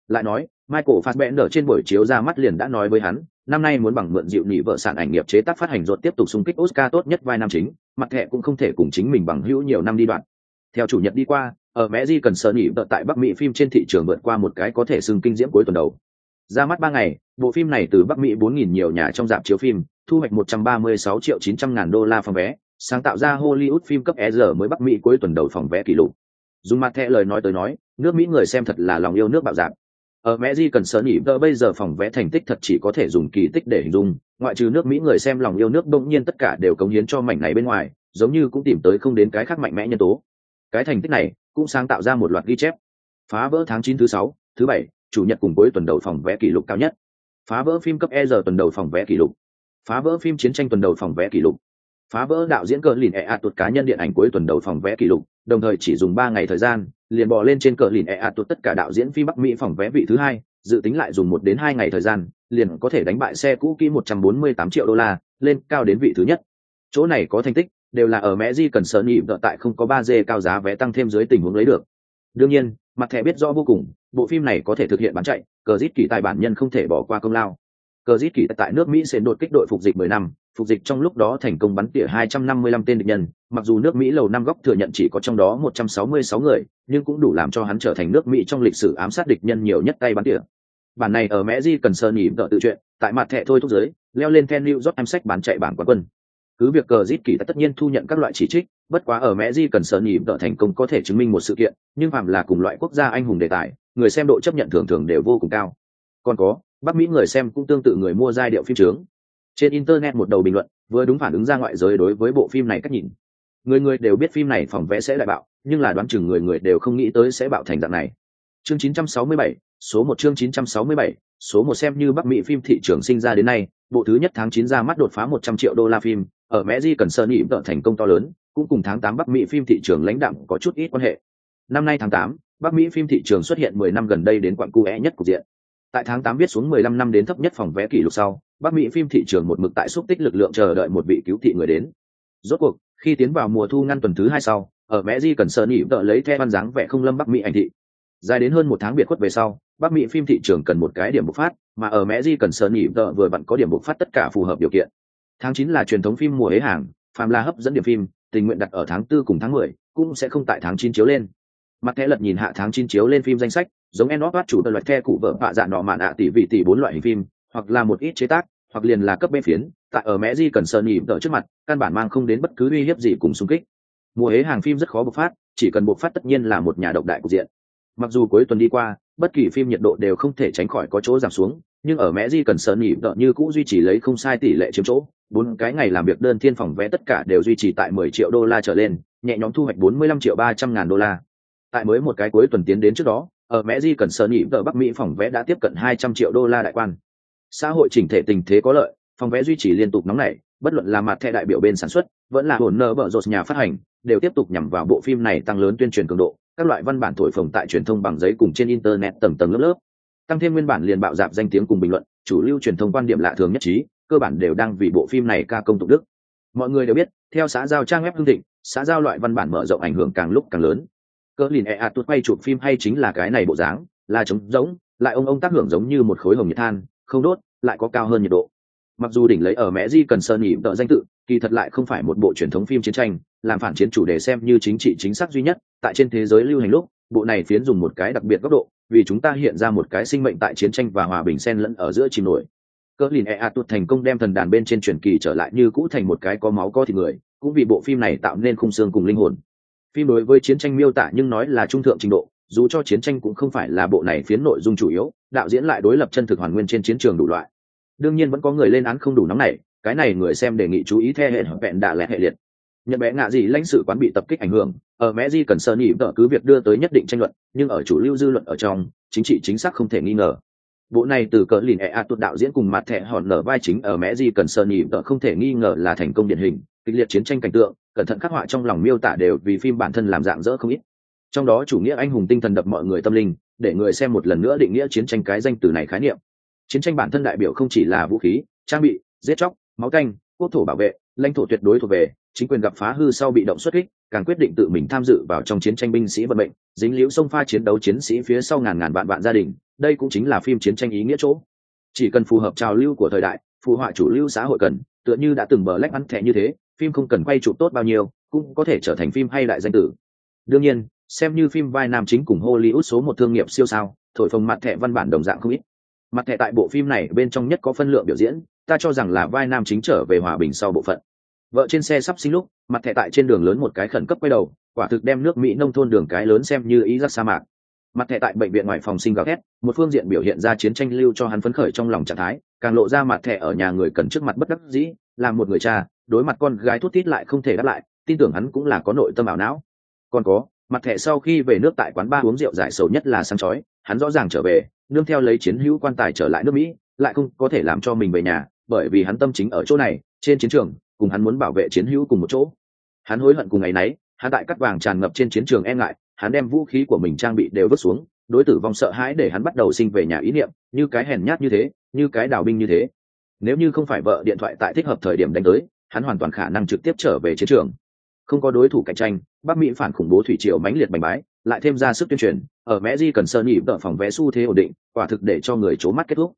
Lại nói, michael fassbender trên buổi chiếu ra mắt liền đã nói với hắn, năm nay muốn bằng mượn dịu nhị vợ sản ảnh nghiệp chế tác phát hành ruột tiếp tục xung kích oscar tốt nhất vai nam chính, mặt thẻ cũng không thể cùng chính mình bằng hữu nhiều năm đi đoạn. Theo chủ nhật đi qua, ở mẹ di cần sợ nhị vợ tại bắc mỹ phim trên thị trường vượt qua một cái có thể xưng kinh diễm cuối tuần đầu. Ra mắt ba ngày, bộ phim này từ bắc mỹ 4.000 nhiều nhà trong dạp chiếu phim, thu hoạch 136 triệu 900 ngàn đô la phòng vé, sáng tạo ra hollywood phim cấp e r mới bắc mỹ cuối tuần đầu phòng vé kỷ lục dùng mặt thẻ lời nói tới nói, nước mỹ người xem thật là lòng yêu nước bạo dạng ở mẹ di cần sớm nhỉ vợ bây giờ phòng vẽ thành tích thật chỉ có thể dùng kỳ tích để hình dung, ngoại trừ nước mỹ người xem lòng yêu nước đông nhiên tất cả đều cống hiến cho mảnh này bên ngoài, giống như cũng tìm tới không đến cái khác mạnh mẽ nhân tố. Cái thành tích này cũng sáng tạo ra một loạt ghi chép. Phá vỡ tháng chín thứ sáu, thứ bảy, chủ nhật cùng cuối tuần đầu phòng vẽ kỷ lục cao nhất. Phá vỡ phim cấp e giờ tuần đầu phòng vẽ kỷ lục. Phá vỡ phim chiến tranh tuần đầu phòng vẽ kỷ lục. Phá vỡ đạo diễn cờ lìn e ạt tuột cá nhân điện ảnh cuối tuần đầu phòng vẽ kỷ lục đồng thời chỉ dùng ba ngày thời gian, liền bỏ lên trên cờ lìn e ạt tuột tất cả đạo diễn phi bắc mỹ phòng vé vị thứ hai, dự tính lại dùng một đến hai ngày thời gian, liền có thể đánh bại xe cũ kỹ một trăm bốn mươi tám triệu đô la, lên cao đến vị thứ nhất. Chỗ này có thành tích, đều là ở mẹ di cần sợ nhị vợ tại không có ba d cao giá vé tăng thêm dưới tình huống lấy được. Đương nhiên, mặt thẻ biết rõ vô cùng, bộ phim này có thể thực hiện bán chạy, cờ rít kỳ tài bản nhân không thể bỏ qua công lao. Cờ rít kỳ tại nước mỹ sẽ đột kích đội phục dịch mười năm phục dịch trong lúc đó thành công bắn tỉa 255 tên địch nhân, mặc dù nước Mỹ lầu năm góc thừa nhận chỉ có trong đó 166 người, nhưng cũng đủ làm cho hắn trở thành nước Mỹ trong lịch sử ám sát địch nhân nhiều nhất tay bắn tỉa. Bản này ở Mẹ Di cần sơ nhỉ tự tự chuyện, tại mặt thẻ thôi thúc giới, leo lên Ken New York sách bán chạy bảng quán quân. Cứ việc cờ Zit kỳ tất nhiên thu nhận các loại chỉ trích, bất quá ở Mẹ Di cần sơ nhỉ tự thành công có thể chứng minh một sự kiện, nhưng phạm là cùng loại quốc gia anh hùng đề tài, người xem độ chấp nhận thường thường đều vô cùng cao. Còn có, Bắc Mỹ người xem cũng tương tự người mua giai điệu phim trướng trên internet một đầu bình luận vừa đúng phản ứng ra ngoại giới đối với bộ phim này cách nhìn. Người người đều biết phim này phòng vẽ sẽ đại bạo nhưng là đoán chừng người người đều không nghĩ tới sẽ bạo thành dạng này. Chương 967, số một chương 967, số một xem như bắc mỹ phim thị trường sinh ra đến nay bộ thứ nhất tháng 9 ra mắt đột phá 100 triệu đô la phim ở mẹ di cần sơn nhị tợ thành công to lớn cũng cùng tháng 8 bắc mỹ phim thị trường lãnh đạm có chút ít quan hệ. Năm nay tháng 8, bắc mỹ phim thị trường xuất hiện 10 năm gần đây đến quặng cu é nhất của diện. Tại tháng 8 viết xuống 15 năm đến thấp nhất phòng vé kỷ lục sau bắc mỹ phim thị trường một mực tại xúc tích lực lượng chờ đợi một vị cứu thị người đến. Rốt cuộc, khi tiến vào mùa thu ngăn tuần thứ hai sau, ở mẹ di cần sơn nỉ vợ lấy theo văn dáng vẻ không lâm bắc mỹ ảnh thị. Dài đến hơn một tháng biệt khuất về sau, bắc mỹ phim thị trường cần một cái điểm bộc phát, mà ở mẹ di cần sơn nỉ vợ vừa vặn có điểm bộc phát tất cả phù hợp điều kiện. Tháng chín là truyền thống phim mùa hế hàng phàm là hấp dẫn điểm phim, tình nguyện đặt ở tháng tư cùng tháng mười, cũng sẽ không tại tháng chín chiếu lên. Mặt thẻ lật nhìn hạ tháng chín chiếu lên phim danh sách, giống en bắt chủ tờ loại the cụ vợ bạ dạ nọ mạn ạ tỷ vị tỷ bốn loại hình phim, hoặc là một ít chế tác hoặc liền là cấp bê phiến, tại ở mẹ di cần sơn nhịp tở trước mặt, căn bản mang không đến bất cứ uy hiếp gì cùng xung kích. Mùa hế hàng phim rất khó bộc phát, chỉ cần bộc phát tất nhiên là một nhà độc đại cục diện. Mặc dù cuối tuần đi qua, bất kỳ phim nhiệt độ đều không thể tránh khỏi có chỗ giảm xuống, nhưng ở mẹ di cần sơn nhịp tở như cũ duy trì lấy không sai tỷ lệ chiếm chỗ, bốn cái ngày làm việc đơn thiên phòng vé tất cả đều duy trì tại mười triệu đô la trở lên, nhẹ nhóm thu hoạch bốn mươi lăm triệu ba trăm ngàn đô la. Tại mới một cái cuối tuần tiến đến trước đó, ở mẹ di cần sơn nhịp tở bắc mỹ phòng vé đã tiếp cận hai trăm triệu đô la đại quan xã hội chỉnh thể tình thế có lợi, phòng vé duy trì liên tục nóng nảy, bất luận là mặt thẻ đại biểu bên sản xuất, vẫn là hồn nơ bở rột nhà phát hành, đều tiếp tục nhằm vào bộ phim này tăng lớn tuyên truyền cường độ, các loại văn bản thổi phồng tại truyền thông bằng giấy cùng trên internet tầng tầng lớp lớp. Tăng thêm nguyên bản liền bạo dạp danh tiếng cùng bình luận, chủ lưu truyền thông quan điểm lạ thường nhất trí, cơ bản đều đang vì bộ phim này ca công tục đức. Mọi người đều biết, theo xã giao trang web hương thịnh, xã giao loại văn bản mở rộng ảnh hưởng càng lúc càng lớn. Cỡ lìn e tuốt quay chụp phim hay chính là cái này bộ dáng, là trống giống lại ông ông tác hưởng giống như một khối hồng nhiệt than không đốt, lại có cao hơn nhiệt độ. Mặc dù đỉnh lấy ở mẹ di cần sơn nhị tợ danh tự, kỳ thật lại không phải một bộ truyền thống phim chiến tranh, làm phản chiến chủ đề xem như chính trị chính xác duy nhất, tại trên thế giới lưu hành lúc, bộ này phiến dùng một cái đặc biệt góc độ, vì chúng ta hiện ra một cái sinh mệnh tại chiến tranh và hòa bình xen lẫn ở giữa chìm nổi. Cỡ lìn EA tuột thành công đem thần đàn bên trên truyền kỳ trở lại như cũ thành một cái có máu có thịt người, cũng vì bộ phim này tạo nên khung xương cùng linh hồn. Phim đối với chiến tranh miêu tả nhưng nói là trung thượng trình độ dù cho chiến tranh cũng không phải là bộ này phiến nội dung chủ yếu, đạo diễn lại đối lập chân thực hoàn nguyên trên chiến trường đủ loại. Đương nhiên vẫn có người lên án không đủ nóng này, cái này người xem đề nghị chú ý theo hệ vẹn đạ lẹ hệ liệt. Nhận bé ngạ gì lãnh sự quán bị tập kích ảnh hưởng, ở mẹ di cần sơn nhị vợ cứ việc đưa tới nhất định tranh luận, nhưng ở chủ lưu dư luận ở trong, chính trị chính xác không thể nghi ngờ. Bộ này từ cỡ lìn e a tuột đạo diễn cùng mặt thẻ hòn nở vai chính ở mẹ di cần sơn nhị vợ không thể nghi ngờ là thành công điển hình, kịch liệt chiến tranh cảnh tượng, cẩn thận khắc họa trong lòng miêu tả đều vì phim bản thân làm dạng dỡ không ít trong đó chủ nghĩa anh hùng tinh thần đập mọi người tâm linh, để người xem một lần nữa định nghĩa chiến tranh cái danh từ này khái niệm. Chiến tranh bản thân đại biểu không chỉ là vũ khí, trang bị, giết chóc, máu canh, quốc thổ bảo vệ, lãnh thổ tuyệt đối thuộc về, chính quyền gặp phá hư sau bị động xuất kích, càng quyết định tự mình tham dự vào trong chiến tranh binh sĩ vận mệnh, dính liễu sông pha chiến đấu chiến sĩ phía sau ngàn ngàn vạn vạn gia đình, đây cũng chính là phim chiến tranh ý nghĩa chỗ. Chỉ cần phù hợp trào lưu của thời đại, phù họa chủ lưu xã hội cần, tựa như đã từng bờ lách ăn thẻ như thế, phim không cần quay chụp tốt bao nhiêu, cũng có thể trở thành phim hay đại danh tử. Đương nhiên xem như phim vai nam chính cùng hollywood số một thương nghiệp siêu sao, thổi phồng mặt thẻ văn bản đồng dạng không ít. Mặt thẻ tại bộ phim này bên trong nhất có phân lượng biểu diễn, ta cho rằng là vai nam chính trở về hòa bình sau bộ phận. Vợ trên xe sắp sinh lúc, mặt thẻ tại trên đường lớn một cái khẩn cấp quay đầu, quả thực đem nước mỹ nông thôn đường cái lớn xem như ý giác sa mạc. Mặt thẻ tại bệnh viện ngoài phòng sinh gào thét, một phương diện biểu hiện ra chiến tranh lưu cho hắn phấn khởi trong lòng trạng thái, càng lộ ra mặt thẻ ở nhà người cần trước mặt bất đắc dĩ, là một người cha, đối mặt con gái thút thít lại không thể đáp lại, tin tưởng hắn cũng là có nội tâm ảo não. Còn có mặt thẻ sau khi về nước tại quán ba uống rượu giải sầu nhất là sáng chói, hắn rõ ràng trở về, nương theo lấy chiến hữu quan tài trở lại nước mỹ, lại không có thể làm cho mình về nhà, bởi vì hắn tâm chính ở chỗ này, trên chiến trường, cùng hắn muốn bảo vệ chiến hữu cùng một chỗ. Hắn hối hận cùng ngày nấy, hắn tại cắt vàng tràn ngập trên chiến trường e ngại, hắn đem vũ khí của mình trang bị đều vứt xuống, đối tử vong sợ hãi để hắn bắt đầu sinh về nhà ý niệm, như cái hèn nhát như thế, như cái đào binh như thế. Nếu như không phải vợ điện thoại tại thích hợp thời điểm đánh tới, hắn hoàn toàn khả năng trực tiếp trở về chiến trường không có đối thủ cạnh tranh, bắc mỹ phản khủng bố thủy triều mãnh liệt bành bái, lại thêm ra sức tuyên truyền, ở mẹ di cần sơn nhị vợ phòng vé xu thế ổn định, quả thực để cho người c mắt kết thúc.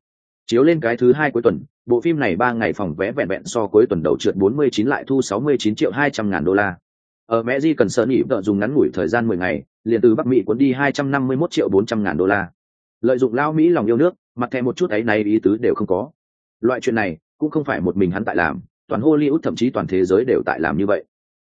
Chiếu lên cái thứ hai cuối tuần, bộ phim này ba ngày phòng vé vẹn vẹn so cuối tuần đầu trượt 49 lại thu 69 triệu 200 ngàn đô la. Ở mẹ di cần sơn nhị vợ dùng ngắn ngủi thời gian 10 ngày, liền từ bắc mỹ cuốn đi 251 triệu 400 ngàn đô la. Lợi dụng lao mỹ lòng yêu nước, mặt thẻ một chút ấy này ý tứ đều không có. Loại chuyện này, cũng không phải một mình hắn tại làm, toàn hollywood thậm chí toàn thế giới đều tại làm như vậy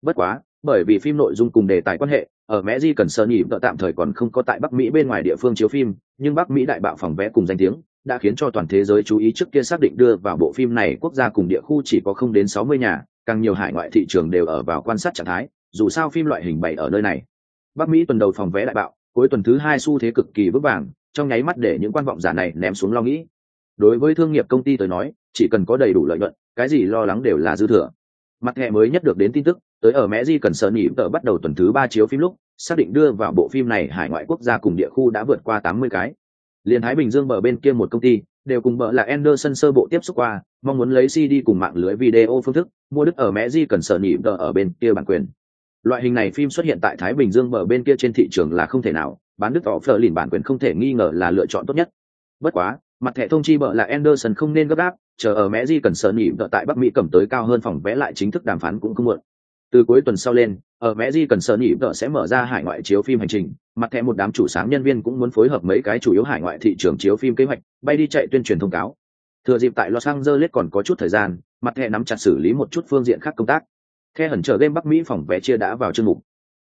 bất quá, bởi vì phim nội dung cùng đề tài quan hệ, ở mẹ di cần sơ nhị vợ tạm thời còn không có tại bắc mỹ bên ngoài địa phương chiếu phim, nhưng bắc mỹ đại bạo phòng vé cùng danh tiếng đã khiến cho toàn thế giới chú ý trước kia xác định đưa vào bộ phim này quốc gia cùng địa khu chỉ có không đến sáu mươi nhà, càng nhiều hải ngoại thị trường đều ở vào quan sát trạng thái, dù sao phim loại hình bày ở nơi này. Bắc mỹ tuần đầu phòng vé đại bạo, cuối tuần thứ hai xu thế cực kỳ vững vàng, trong nháy mắt để những quan vọng giả này ném xuống lo nghĩ. Đối với thương nghiệp công ty tới nói, chỉ cần có đầy đủ lợi nhuận, cái gì lo lắng đều là dư thừa mặt hệ mới nhất được đến tin tức tới ở mẹ di cần sợ nhị tờ bắt đầu tuần thứ ba chiếu phim lúc xác định đưa vào bộ phim này hải ngoại quốc gia cùng địa khu đã vượt qua tám mươi cái liền thái bình dương bờ bên kia một công ty đều cùng bờ là Anderson sơ bộ tiếp xúc qua, mong muốn lấy CD cùng mạng lưới video phương thức, mua đức ở mẹ di cần sở nhị tờ ở bên kia bản quyền. Loại hình này phim xuất hiện tại Thái Bình Dương bờ bên kia trên thị trường là không thể nào, bán đức tỏ phở lìn bản quyền không thể nghi ngờ là lựa chọn tốt nhất. Bất quá, mặt thẻ thông chi bợ là Anderson không nên gấp gáp, chờ ở mẹ di cần sở nhị đợi tại Bắc Mỹ cầm tới cao hơn phòng vẽ lại chính thức đàm phán cũng không muộn. Từ cuối tuần sau lên, ở mẹ di cần sợ nhị vợ sẽ mở ra hải ngoại chiếu phim hành trình, mặt thẻ một đám chủ sáng nhân viên cũng muốn phối hợp mấy cái chủ yếu hải ngoại thị trường chiếu phim kế hoạch, bay đi chạy tuyên truyền thông cáo. Thừa dịp tại los angeles còn có chút thời gian, mặt thẻ nắm chặt xử lý một chút phương diện khác công tác. The hẩn chờ game bắc mỹ phòng vé chia đã vào chương mục.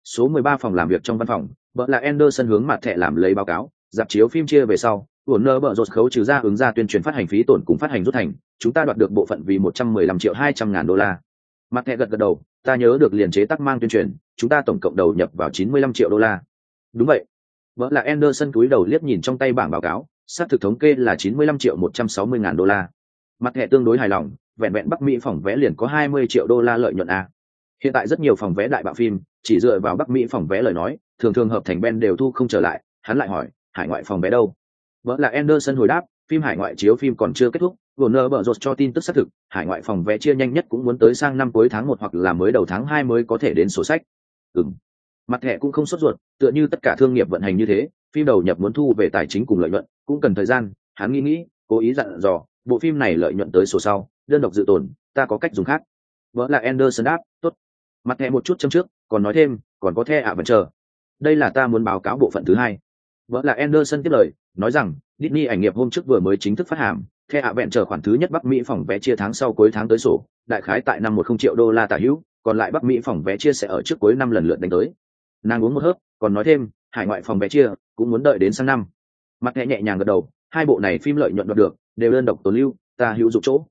Số 13 phòng làm việc trong văn phòng, vợ là anderson hướng mặt thẻ làm lấy báo cáo, dạp chiếu phim chia về sau Warner bợ rột khấu trừ ra ứng ra tuyên truyền phát hành phí tổn cùng phát hành rút thành, chúng ta đoạt được bộ phận vì 115 triệu 200 ngàn đô la. Mặt thẹ gật gật đầu, ta nhớ được liền chế tác mang tuyên truyền chúng ta tổng cộng đầu nhập vào chín mươi lăm triệu đô la. Đúng vậy. Vợ là Anderson cúi đầu liếc nhìn trong tay bảng báo cáo xác thực thống kê là chín mươi lăm triệu một trăm sáu mươi ngàn đô la. Mặt thẹ tương đối hài lòng vẹn vẹn bắc mỹ phòng vé liền có hai mươi triệu đô la lợi nhuận a. Hiện tại rất nhiều phòng vé đại bạo phim chỉ dựa vào bắc mỹ phòng vé lời nói thường thường hợp thành ben đều thu không trở lại hắn lại hỏi hải ngoại phòng vé đâu? Vợ là Anderson hồi đáp phim hải ngoại chiếu phim còn chưa kết thúc Warner Bros rột cho tin tức xác thực, hải ngoại phòng vé chia nhanh nhất cũng muốn tới sang năm cuối tháng một hoặc là mới đầu tháng hai mới có thể đến sổ sách. Ừm. Mặt thẻ cũng không sốt ruột, tựa như tất cả thương nghiệp vận hành như thế, phim đầu nhập muốn thu về tài chính cùng lợi nhuận, cũng cần thời gian, hắn nghĩ nghĩ, cố ý dặn dò, bộ phim này lợi nhuận tới sổ sau, đơn độc dự tồn, ta có cách dùng khác. Vợ là Anderson đáp, tốt. Mặt thẻ một chút châm trước, còn nói thêm, còn có thẻ ạ vẫn chờ. Đây là ta muốn báo cáo bộ phận thứ hai. Vợ là Anderson tiếp lời, nói rằng, Disney ảnh nghiệp hôm trước vừa mới chính thức phát hàm, theo hạ vẹn chờ khoản thứ nhất bắc mỹ phòng vé chia tháng sau cuối tháng tới sổ đại khái tại năm một không triệu đô la tả hữu còn lại bắc mỹ phòng vé chia sẽ ở trước cuối năm lần lượt đánh tới. Nàng uống một hớp còn nói thêm hải ngoại phòng vé chia cũng muốn đợi đến sang năm. Mặt nhẹ nhẹ nhàng gật đầu hai bộ này phim lợi nhuận đoạt được đều đơn độc tồn lưu ta hữu dụng chỗ.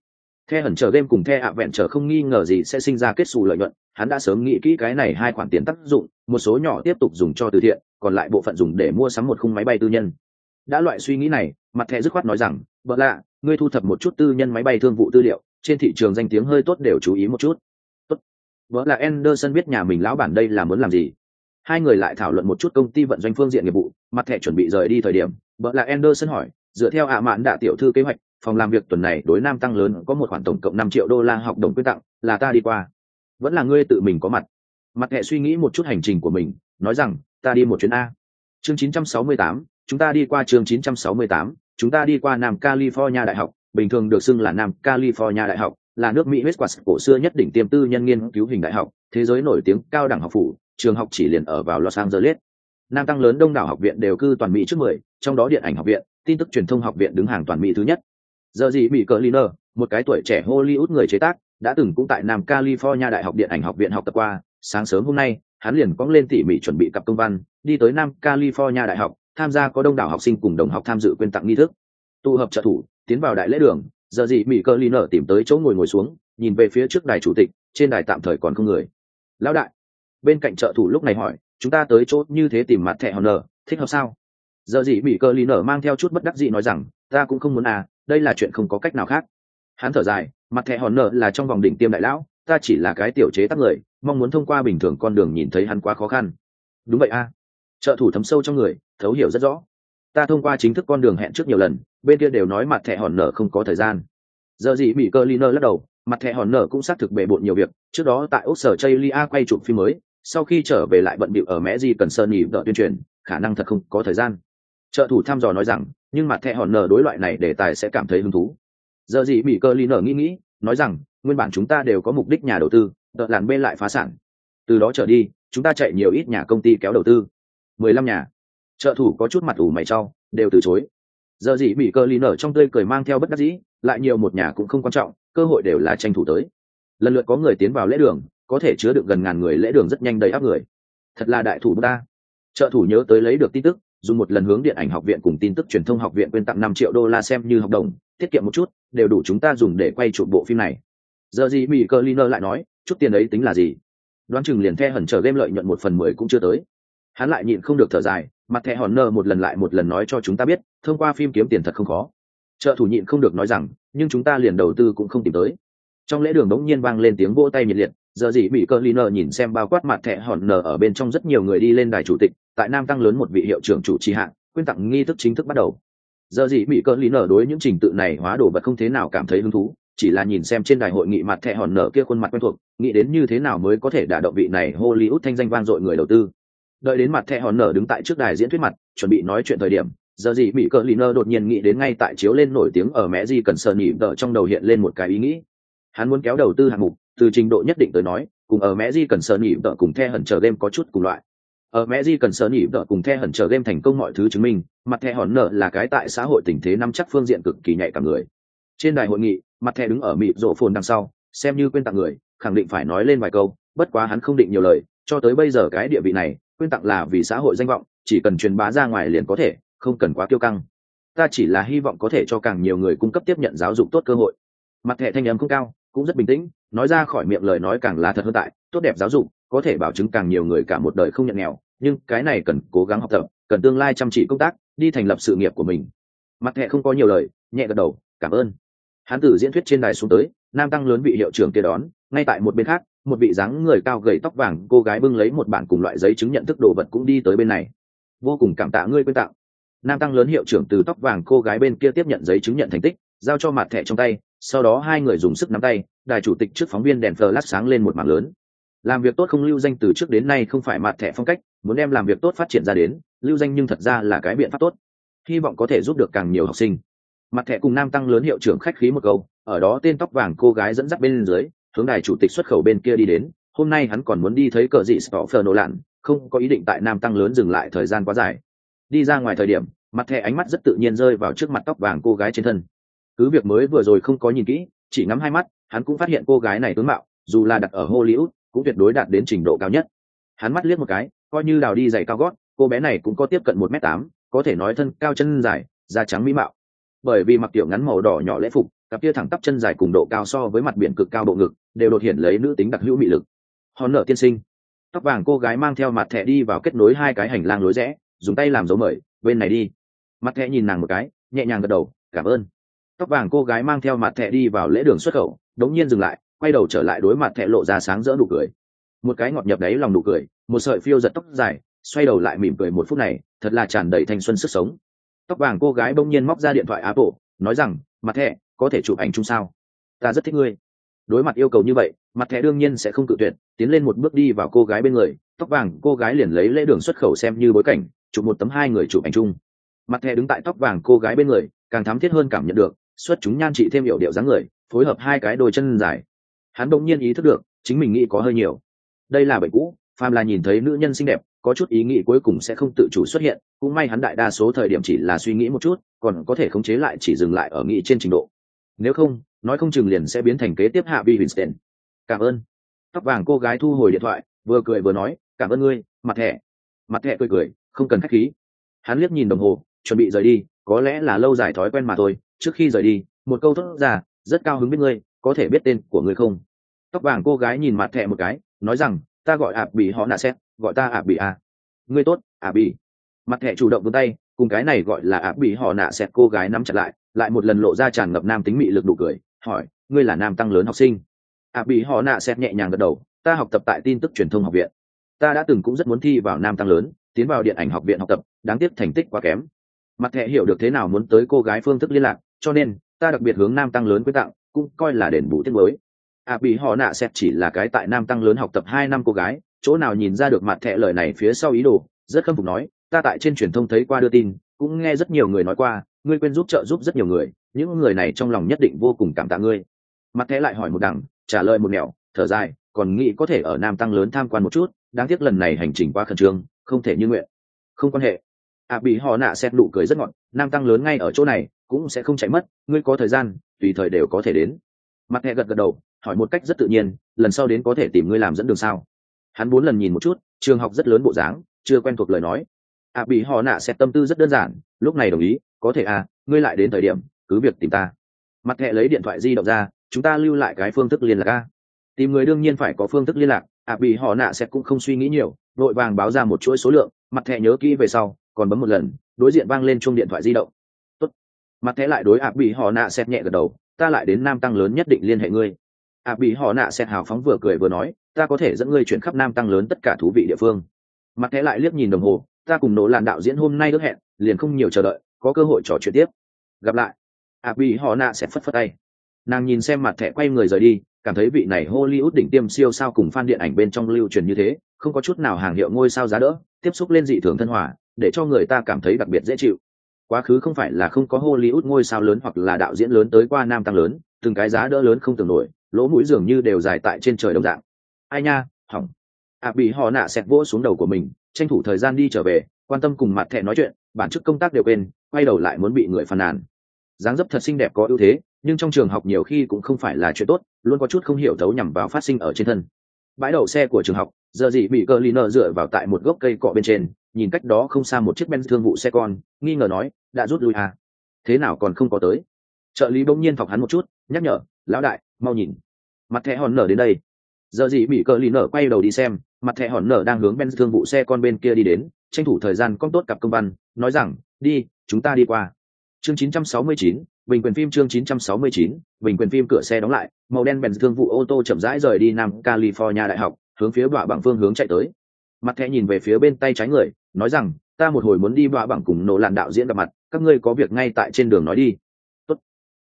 The hẩn chờ game cùng the ạ vẹn chờ không nghi ngờ gì sẽ sinh ra kết xù lợi nhuận hắn đã sớm nghĩ kỹ cái này hai khoản tiền tác dụng một số nhỏ tiếp tục dùng cho từ thiện còn lại bộ phận dùng để mua sắm một khung máy bay tư nhân đã loại suy nghĩ này mặt thẻ dứt khoát nói rằng vợ lạ ngươi thu thập một chút tư nhân máy bay thương vụ tư liệu trên thị trường danh tiếng hơi tốt đều chú ý một chút. Tốt. Vợ là anderson biết nhà mình lão bản đây là muốn làm gì. Hai người lại thảo luận một chút công ty vận doanh phương diện nghiệp vụ mặt thẻ chuẩn bị rời đi thời điểm vợ là anderson hỏi dựa theo ạ mạn đạ tiểu thư kế hoạch phòng làm việc tuần này đối nam tăng lớn có một khoản tổng cộng năm triệu đô la học đồng quyết tặng là ta đi qua. Vẫn là ngươi tự mình có mặt. Mặt thẻ suy nghĩ một chút hành trình của mình nói rằng ta đi một chuyến a. Chương 968, chúng ta đi qua trường 968, chúng ta đi qua nam california đại học bình thường được xưng là nam california đại học là nước mỹ westquart cổ xưa nhất đỉnh tiêm tư nhân nghiên cứu hình đại học thế giới nổi tiếng cao đẳng học phủ trường học chỉ liền ở vào los angeles. Nam tăng lớn đông đảo học viện đều cư toàn mỹ trước mười trong đó điện ảnh học viện tin tức truyền thông học viện đứng hàng toàn mỹ thứ nhất. Giờ gì bị cờ liner một cái tuổi trẻ hollywood người chế tác đã từng cũng tại nam california đại học điện ảnh học viện học tập qua. Sáng sớm hôm nay hắn liền cóng lên tỉ mỉ chuẩn bị cặp công văn đi tới nam california đại học tham gia có đông đảo học sinh cùng đồng học tham dự quyên tặng nghi thức. Tụ hợp trợ thủ, tiến vào đại lễ đường, giờ gì mỹ cơ ly nở tìm tới chỗ ngồi ngồi xuống, nhìn về phía trước đài chủ tịch, trên đài tạm thời còn không người. Lão đại. Bên cạnh trợ thủ lúc này hỏi, chúng ta tới chỗ như thế tìm mặt thẻ hòn nở thích hợp sao? Giờ gì mỹ cơ ly nở mang theo chút bất đắc dĩ nói rằng, ta cũng không muốn à đây là chuyện không có cách nào khác. Hắn thở dài, mặt thẻ hòn nở là trong vòng đỉnh tiêm đại lão, ta chỉ là cái tiểu chế tác người, mong muốn thông qua bình thường con đường nhìn thấy hắn quá khó khăn. Đúng vậy a. à trợ thủ thấm sâu trong người, thấu hiểu rất rõ. Ta thông qua chính thức con đường hẹn trước nhiều lần, bên kia đều nói mặt thẻ hòn nở không có thời gian. Giờ gì bị cơ liner lắc đầu, mặt thẻ hòn nở cũng xác thực bề bộn nhiều việc, trước đó tại úc sở chây lia quay chụp phim mới, sau khi trở về lại bận bịu ở mẹ gì cần sơn nhị vợ tuyên truyền, khả năng thật không có thời gian. Trợ thủ thăm dò nói rằng, nhưng mặt thẻ hòn nở đối loại này đề tài sẽ cảm thấy hứng thú. Giờ gì bị cơ liner nghĩ nghĩ, nói rằng, nguyên bản chúng ta đều có mục đích nhà đầu tư đợt làn bên lại phá sản. Từ đó trở đi, chúng ta chạy nhiều ít nhà công ty kéo đầu tư mười lăm nhà. Trợ thủ có chút mặt ủ mày trau đều từ chối. Giờ gì bị cơ lì nở trong tươi cười mang theo bất đắc dĩ, lại nhiều một nhà cũng không quan trọng, cơ hội đều là tranh thủ tới. Lần lượt có người tiến vào lễ đường, có thể chứa được gần ngàn người lễ đường rất nhanh đầy áp người. Thật là đại thủ ta. Trợ thủ nhớ tới lấy được tin tức, dùng một lần hướng điện ảnh học viện cùng tin tức truyền thông học viện quyên tặng năm triệu đô la xem như hợp đồng, tiết kiệm một chút, đều đủ chúng ta dùng để quay chụp bộ phim này. Giờ gì mỹ cơ liner lại nói, chút tiền ấy tính là gì? Đoán chừng liền the hẩn chờ game lợi nhuận một phần mười cũng chưa tới hắn lại nhịn không được thở dài, mặt thẻ hòn nơ một lần lại một lần nói cho chúng ta biết, thông qua phim kiếm tiền thật không khó. Trợ thủ nhịn không được nói rằng, nhưng chúng ta liền đầu tư cũng không tìm tới. Trong lễ đường đống nhiên vang lên tiếng vỗ tay nhiệt liệt, giờ gì bị cơ liner nhìn xem bao quát mặt thẻ hòn nở ở bên trong rất nhiều người đi lên đài chủ tịch, tại nam tăng lớn một vị hiệu trưởng chủ trì hạng quyên tặng nghi thức chính thức bắt đầu. Giờ gì bị cơ liner đối những trình tự này hóa đồ vật không thế nào cảm thấy hứng thú, chỉ là nhìn xem trên đài hội nghị mặt thẻ hòn nở kia khuôn mặt quen thuộc, nghĩ đến như thế nào mới có thể đả động vị này hollywood thanh danh vang dội người đầu tư đợi đến mặt thẻ hòn nở đứng tại trước đài diễn thuyết mặt, chuẩn bị nói chuyện thời điểm, giờ gì mỹ cờ lì nơ đột nhiên nghĩ đến ngay tại chiếu lên nổi tiếng ở mẹ gì cần sờ nhị vợ trong đầu hiện lên một cái ý nghĩ. Hắn muốn kéo đầu tư hạng mục, từ trình độ nhất định tới nói, cùng ở mẹ gì cần sờ nhị vợ cùng the hẩn chờ game có chút cùng loại. Ở mẹ gì cần sờ nhị vợ cùng the hẩn chờ game thành công mọi thứ chứng minh, mặt thẻ hòn nở là cái tại xã hội tình thế nắm chắc phương diện cực kỳ nhạy cả người. Trên đài hội nghị, mặt thẻ đứng ở mỹ rộ phồn đằng sau, xem như quên tặng người, khẳng định phải nói lên vài câu, bất quá hắn không định nhiều lời, cho tới bây giờ cái địa vị này quyên tặng là vì xã hội danh vọng, chỉ cần truyền bá ra ngoài liền có thể, không cần quá kiêu căng. Ta chỉ là hy vọng có thể cho càng nhiều người cung cấp tiếp nhận giáo dục tốt cơ hội. Mặt thẻ thanh âm không cao, cũng rất bình tĩnh, nói ra khỏi miệng lời nói càng là thật hơn tại, tốt đẹp giáo dục, có thể bảo chứng càng nhiều người cả một đời không nhận nghèo, nhưng cái này cần cố gắng học tập, cần tương lai chăm chỉ công tác, đi thành lập sự nghiệp của mình. Mặt thẻ không có nhiều lời, nhẹ gật đầu, cảm ơn. Hán tử diễn thuyết trên đài xuống tới, nam tăng lớn vị hiệu trưởng kia đón, ngay tại một bên khác một vị dáng người cao gầy tóc vàng, cô gái bưng lấy một bản cùng loại giấy chứng nhận thức đồ vật cũng đi tới bên này. Vô cùng cảm tạ ngươi quyên tặng. Nam tăng lớn hiệu trưởng từ tóc vàng cô gái bên kia tiếp nhận giấy chứng nhận thành tích, giao cho mặt thẻ trong tay, sau đó hai người dùng sức nắm tay, đài chủ tịch trước phóng viên đèn flash sáng lên một mảng lớn. Làm việc tốt không lưu danh từ trước đến nay không phải mặt thẻ phong cách, muốn đem làm việc tốt phát triển ra đến, lưu danh nhưng thật ra là cái biện pháp tốt. Hy vọng có thể giúp được càng nhiều học sinh. Mặt thẻ cùng nam tăng lớn hiệu trưởng khách khí một câu, ở đó tên tóc vàng cô gái dẫn dắt bên dưới hướng đài chủ tịch xuất khẩu bên kia đi đến, hôm nay hắn còn muốn đi thấy cờ dị stoffer nổ lặn không có ý định tại nam tăng lớn dừng lại thời gian quá dài. Đi ra ngoài thời điểm, mặt thẻ ánh mắt rất tự nhiên rơi vào trước mặt tóc vàng cô gái trên thân. Cứ việc mới vừa rồi không có nhìn kỹ, chỉ ngắm hai mắt, hắn cũng phát hiện cô gái này tướng mạo, dù là đặt ở hollywood, cũng tuyệt đối đạt đến trình độ cao nhất. Hắn mắt liếc một cái, coi như đào đi giày cao gót, cô bé này cũng có tiếp cận một m tám, có thể nói thân cao chân dài, da trắng mỹ mạo. Bởi vì mặc tiểu ngắn màu đỏ nhỏ lễ phục cặp kia thẳng tắp chân dài cùng độ cao so với mặt biển cực cao độ ngực, đều đột hiện lấy nữ tính đặc hữu mị lực. Hòn nở tiên sinh. Tóc vàng cô gái mang theo mặt thẻ đi vào kết nối hai cái hành lang lối rẽ, dùng tay làm dấu mời, bên này đi. Mặt thẻ nhìn nàng một cái, nhẹ nhàng gật đầu, cảm ơn. Tóc vàng cô gái mang theo mặt thẻ đi vào lễ đường xuất khẩu, đống nhiên dừng lại, quay đầu trở lại đối mặt thẻ lộ ra sáng rỡ nụ cười. Một cái ngọt nhập đáy lòng nụ cười, một sợi phiêu giật tóc dài, xoay đầu lại mỉm cười một phút này, thật là tràn đầy thanh xuân sức sống. Tóc vàng cô gái bỗng nhiên móc ra điện thoại apple, nói rằng, mặt thẻ có thể chụp ảnh chung sao? Ta rất thích ngươi. Đối mặt yêu cầu như vậy, mặt thẻ đương nhiên sẽ không cự tuyệt, tiến lên một bước đi vào cô gái bên người, tóc vàng cô gái liền lấy lễ đường xuất khẩu xem như bối cảnh, chụp một tấm hai người chụp ảnh chung. Mặt thẻ đứng tại tóc vàng cô gái bên người, càng thám thiết hơn cảm nhận được, xuất chúng nhan trị thêm hiệu điệu dáng người, phối hợp hai cái đôi chân dài. Hắn bỗng nhiên ý thức được, chính mình nghĩ có hơi nhiều. Đây là bệnh cũ, phàm là nhìn thấy nữ nhân xinh đẹp, có chút ý nghĩ cuối cùng sẽ không tự chủ xuất hiện, cũng may hắn đại đa số thời điểm chỉ là suy nghĩ một chút, còn có thể khống chế lại chỉ dừng lại ở nghĩ trên trình độ nếu không, nói không chừng liền sẽ biến thành kế tiếp hạ vi winston. Cảm ơn. Tóc vàng cô gái thu hồi điện thoại, vừa cười vừa nói, cảm ơn ngươi, mặt thẻ. Mặt thẻ cười cười, không cần khách khí. Hắn liếc nhìn đồng hồ, chuẩn bị rời đi, có lẽ là lâu dài thói quen mà thôi, trước khi rời đi, một câu thốt ra, rất cao hứng biết ngươi, có thể biết tên của ngươi không? Tóc vàng cô gái nhìn mặt thẻ một cái, nói rằng, ta gọi ạp bị họ nạ xét gọi ta ạp bị à. ngươi tốt ạp bị mặt thẻ chủ động vươn tay, cùng cái này gọi là ạp bị họ nạ xét cô gái nắm chặt lại lại một lần lộ ra tràn ngập nam tính mị lực đủ cười, hỏi, ngươi là nam tăng lớn học sinh? Ạ bị họ nạ xét nhẹ nhàng gật đầu, ta học tập tại tin tức truyền thông học viện. Ta đã từng cũng rất muốn thi vào nam tăng lớn, tiến vào điện ảnh học viện học tập, đáng tiếc thành tích quá kém. Mặt thẹ hiểu được thế nào muốn tới cô gái phương thức liên lạc, cho nên, ta đặc biệt hướng nam tăng lớn quyết tặng, cũng coi là đền bù tiết mới. À bị họ nạ xét chỉ là cái tại nam tăng lớn học tập hai năm cô gái, chỗ nào nhìn ra được mặt thẹ lời này phía sau ý đồ, rất khâm phục nói, ta tại trên truyền thông thấy qua đưa tin, cũng nghe rất nhiều người nói qua ngươi quên giúp trợ giúp rất nhiều người, những người này trong lòng nhất định vô cùng cảm tạ ngươi. Mặt thẻ lại hỏi một đằng, trả lời một mẹo thở dài, còn nghĩ có thể ở nam tăng lớn tham quan một chút, đáng tiếc lần này hành trình quá khẩn trương, không thể như nguyện. Không quan hệ. À bị họ nạ xét nụ cười rất ngọt, nam tăng lớn ngay ở chỗ này, cũng sẽ không chạy mất, ngươi có thời gian, tùy thời đều có thể đến. Mặt thẻ gật gật đầu, hỏi một cách rất tự nhiên, lần sau đến có thể tìm ngươi làm dẫn đường sao? Hắn bốn lần nhìn một chút, trường học rất lớn bộ dáng, chưa quen thuộc lời nói ạ bị họ nạ xét tâm tư rất đơn giản. Lúc này đồng ý. Có thể à ngươi lại đến thời điểm, cứ việc tìm ta. Mặt thẹ lấy điện thoại di động ra, chúng ta lưu lại cái phương thức liên lạc a. Tìm người đương nhiên phải có phương thức liên lạc. Ạ bị họ nạ sẽ cũng không suy nghĩ nhiều, vội vàng báo ra một chuỗi số lượng. Mặt thẻ nhớ kỹ về sau, còn bấm một lần, đối diện vang lên chuông điện thoại di động. Tốt. mặt thẻ lại đối ạ bị họ nạ xét nhẹ gật đầu. Ta lại đến nam tăng lớn nhất định liên hệ ngươi. Ạ bị họ nạ xét hào phóng vừa cười vừa nói, ta có thể dẫn ngươi chuyển khắp nam tăng lớn tất cả thú vị địa phương. Mặt thẻ lại liếc nhìn đồng hồ ta cùng nỗ làn đạo diễn hôm nay ước hẹn, liền không nhiều chờ đợi, có cơ hội trò chuyện tiếp. Gặp lại. A bị họ nạ sẽ phất phất tay. Nàng nhìn xem mặt thẻ quay người rời đi, cảm thấy vị này hollywood đỉnh tiêm siêu sao cùng fan điện ảnh bên trong lưu truyền như thế, không có chút nào hàng hiệu ngôi sao giá đỡ, tiếp xúc lên dị thường thân hòa, để cho người ta cảm thấy đặc biệt dễ chịu. Quá khứ không phải là không có hollywood ngôi sao lớn hoặc là đạo diễn lớn tới qua nam tăng lớn, từng cái giá đỡ lớn không tưởng nổi, lỗ mũi dường như đều dài tại trên trời đồng dạng. Ai nha, hỏng. Ạ bị họ nạ xẹt vỗ xuống đầu của mình tranh thủ thời gian đi trở về, quan tâm cùng mặt thẻ nói chuyện, bản chức công tác đều quên, quay đầu lại muốn bị người phàn nàn. Dáng dấp thật xinh đẹp có ưu thế, nhưng trong trường học nhiều khi cũng không phải là chuyện tốt, luôn có chút không hiểu thấu nhằm vào phát sinh ở trên thân. Bãi đậu xe của trường học, giờ gì bị cờ lì nợ dựa vào tại một gốc cây cọ bên trên, nhìn cách đó không xa một chiếc ben thương vụ xe con, nghi ngờ nói, đã rút lui à? Thế nào còn không có tới? Trợ lý bỗng nhiên phọc hắn một chút, nhắc nhở, lão đại, mau nhìn. Mặt thẻ hòn nở đến đây. Giờ gì bị cờ lì nở quay đầu đi xem mặt thẻ hòn nở đang hướng bên thương vụ xe con bên kia đi đến tranh thủ thời gian con tốt cặp công văn nói rằng đi chúng ta đi qua. Chương 969, bình quyền phim chương 969, bình quyền phim cửa xe đóng lại màu đen bèn thương vụ ô tô chậm rãi rời đi nam california đại học hướng phía bọa bằng phương hướng chạy tới. Mặt thẻ nhìn về phía bên tay trái người nói rằng ta một hồi muốn đi bọa bằng cùng nổ làn đạo diễn gặp mặt các ngươi có việc ngay tại trên đường nói đi. Tốt.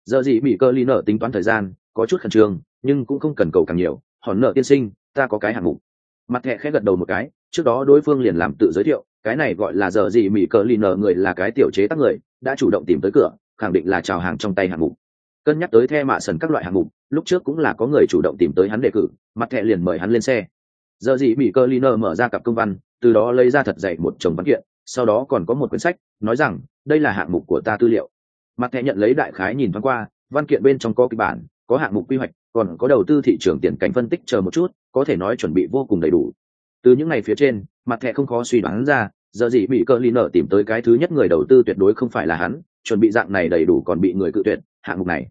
giờ gì bị cơ ly nợ tính toán thời gian có chút khẩn trương nhưng cũng không cần cầu càng nhiều. Hòn nợ tiên sinh ta có cái hạng mục mặt thẹ khẽ gật đầu một cái, trước đó đối phương liền làm tự giới thiệu, cái này gọi là giờ gì mỹ cờ lì nở người là cái tiểu chế tác người, đã chủ động tìm tới cửa, khẳng định là chào hàng trong tay hạng mục. Cân nhắc tới the mạ sần các loại hạng mục, lúc trước cũng là có người chủ động tìm tới hắn đề cử, mặt thẹ liền mời hắn lên xe. Giờ gì mỹ cờ lì nở mở ra cặp công văn, từ đó lấy ra thật dạy một chồng văn kiện, sau đó còn có một quyển sách, nói rằng, đây là hạng mục của ta tư liệu. Mặt thẹ nhận lấy đại khái nhìn thoáng qua, văn kiện bên trong có kịch bản có hạng mục quy hoạch, còn có đầu tư thị trường tiền cảnh phân tích chờ một chút, có thể nói chuẩn bị vô cùng đầy đủ. Từ những ngày phía trên, mặt thẻ không khó suy đoán ra, giờ gì bị cơ lì nở tìm tới cái thứ nhất người đầu tư tuyệt đối không phải là hắn, chuẩn bị dạng này đầy đủ còn bị người cự tuyệt, hạng mục này.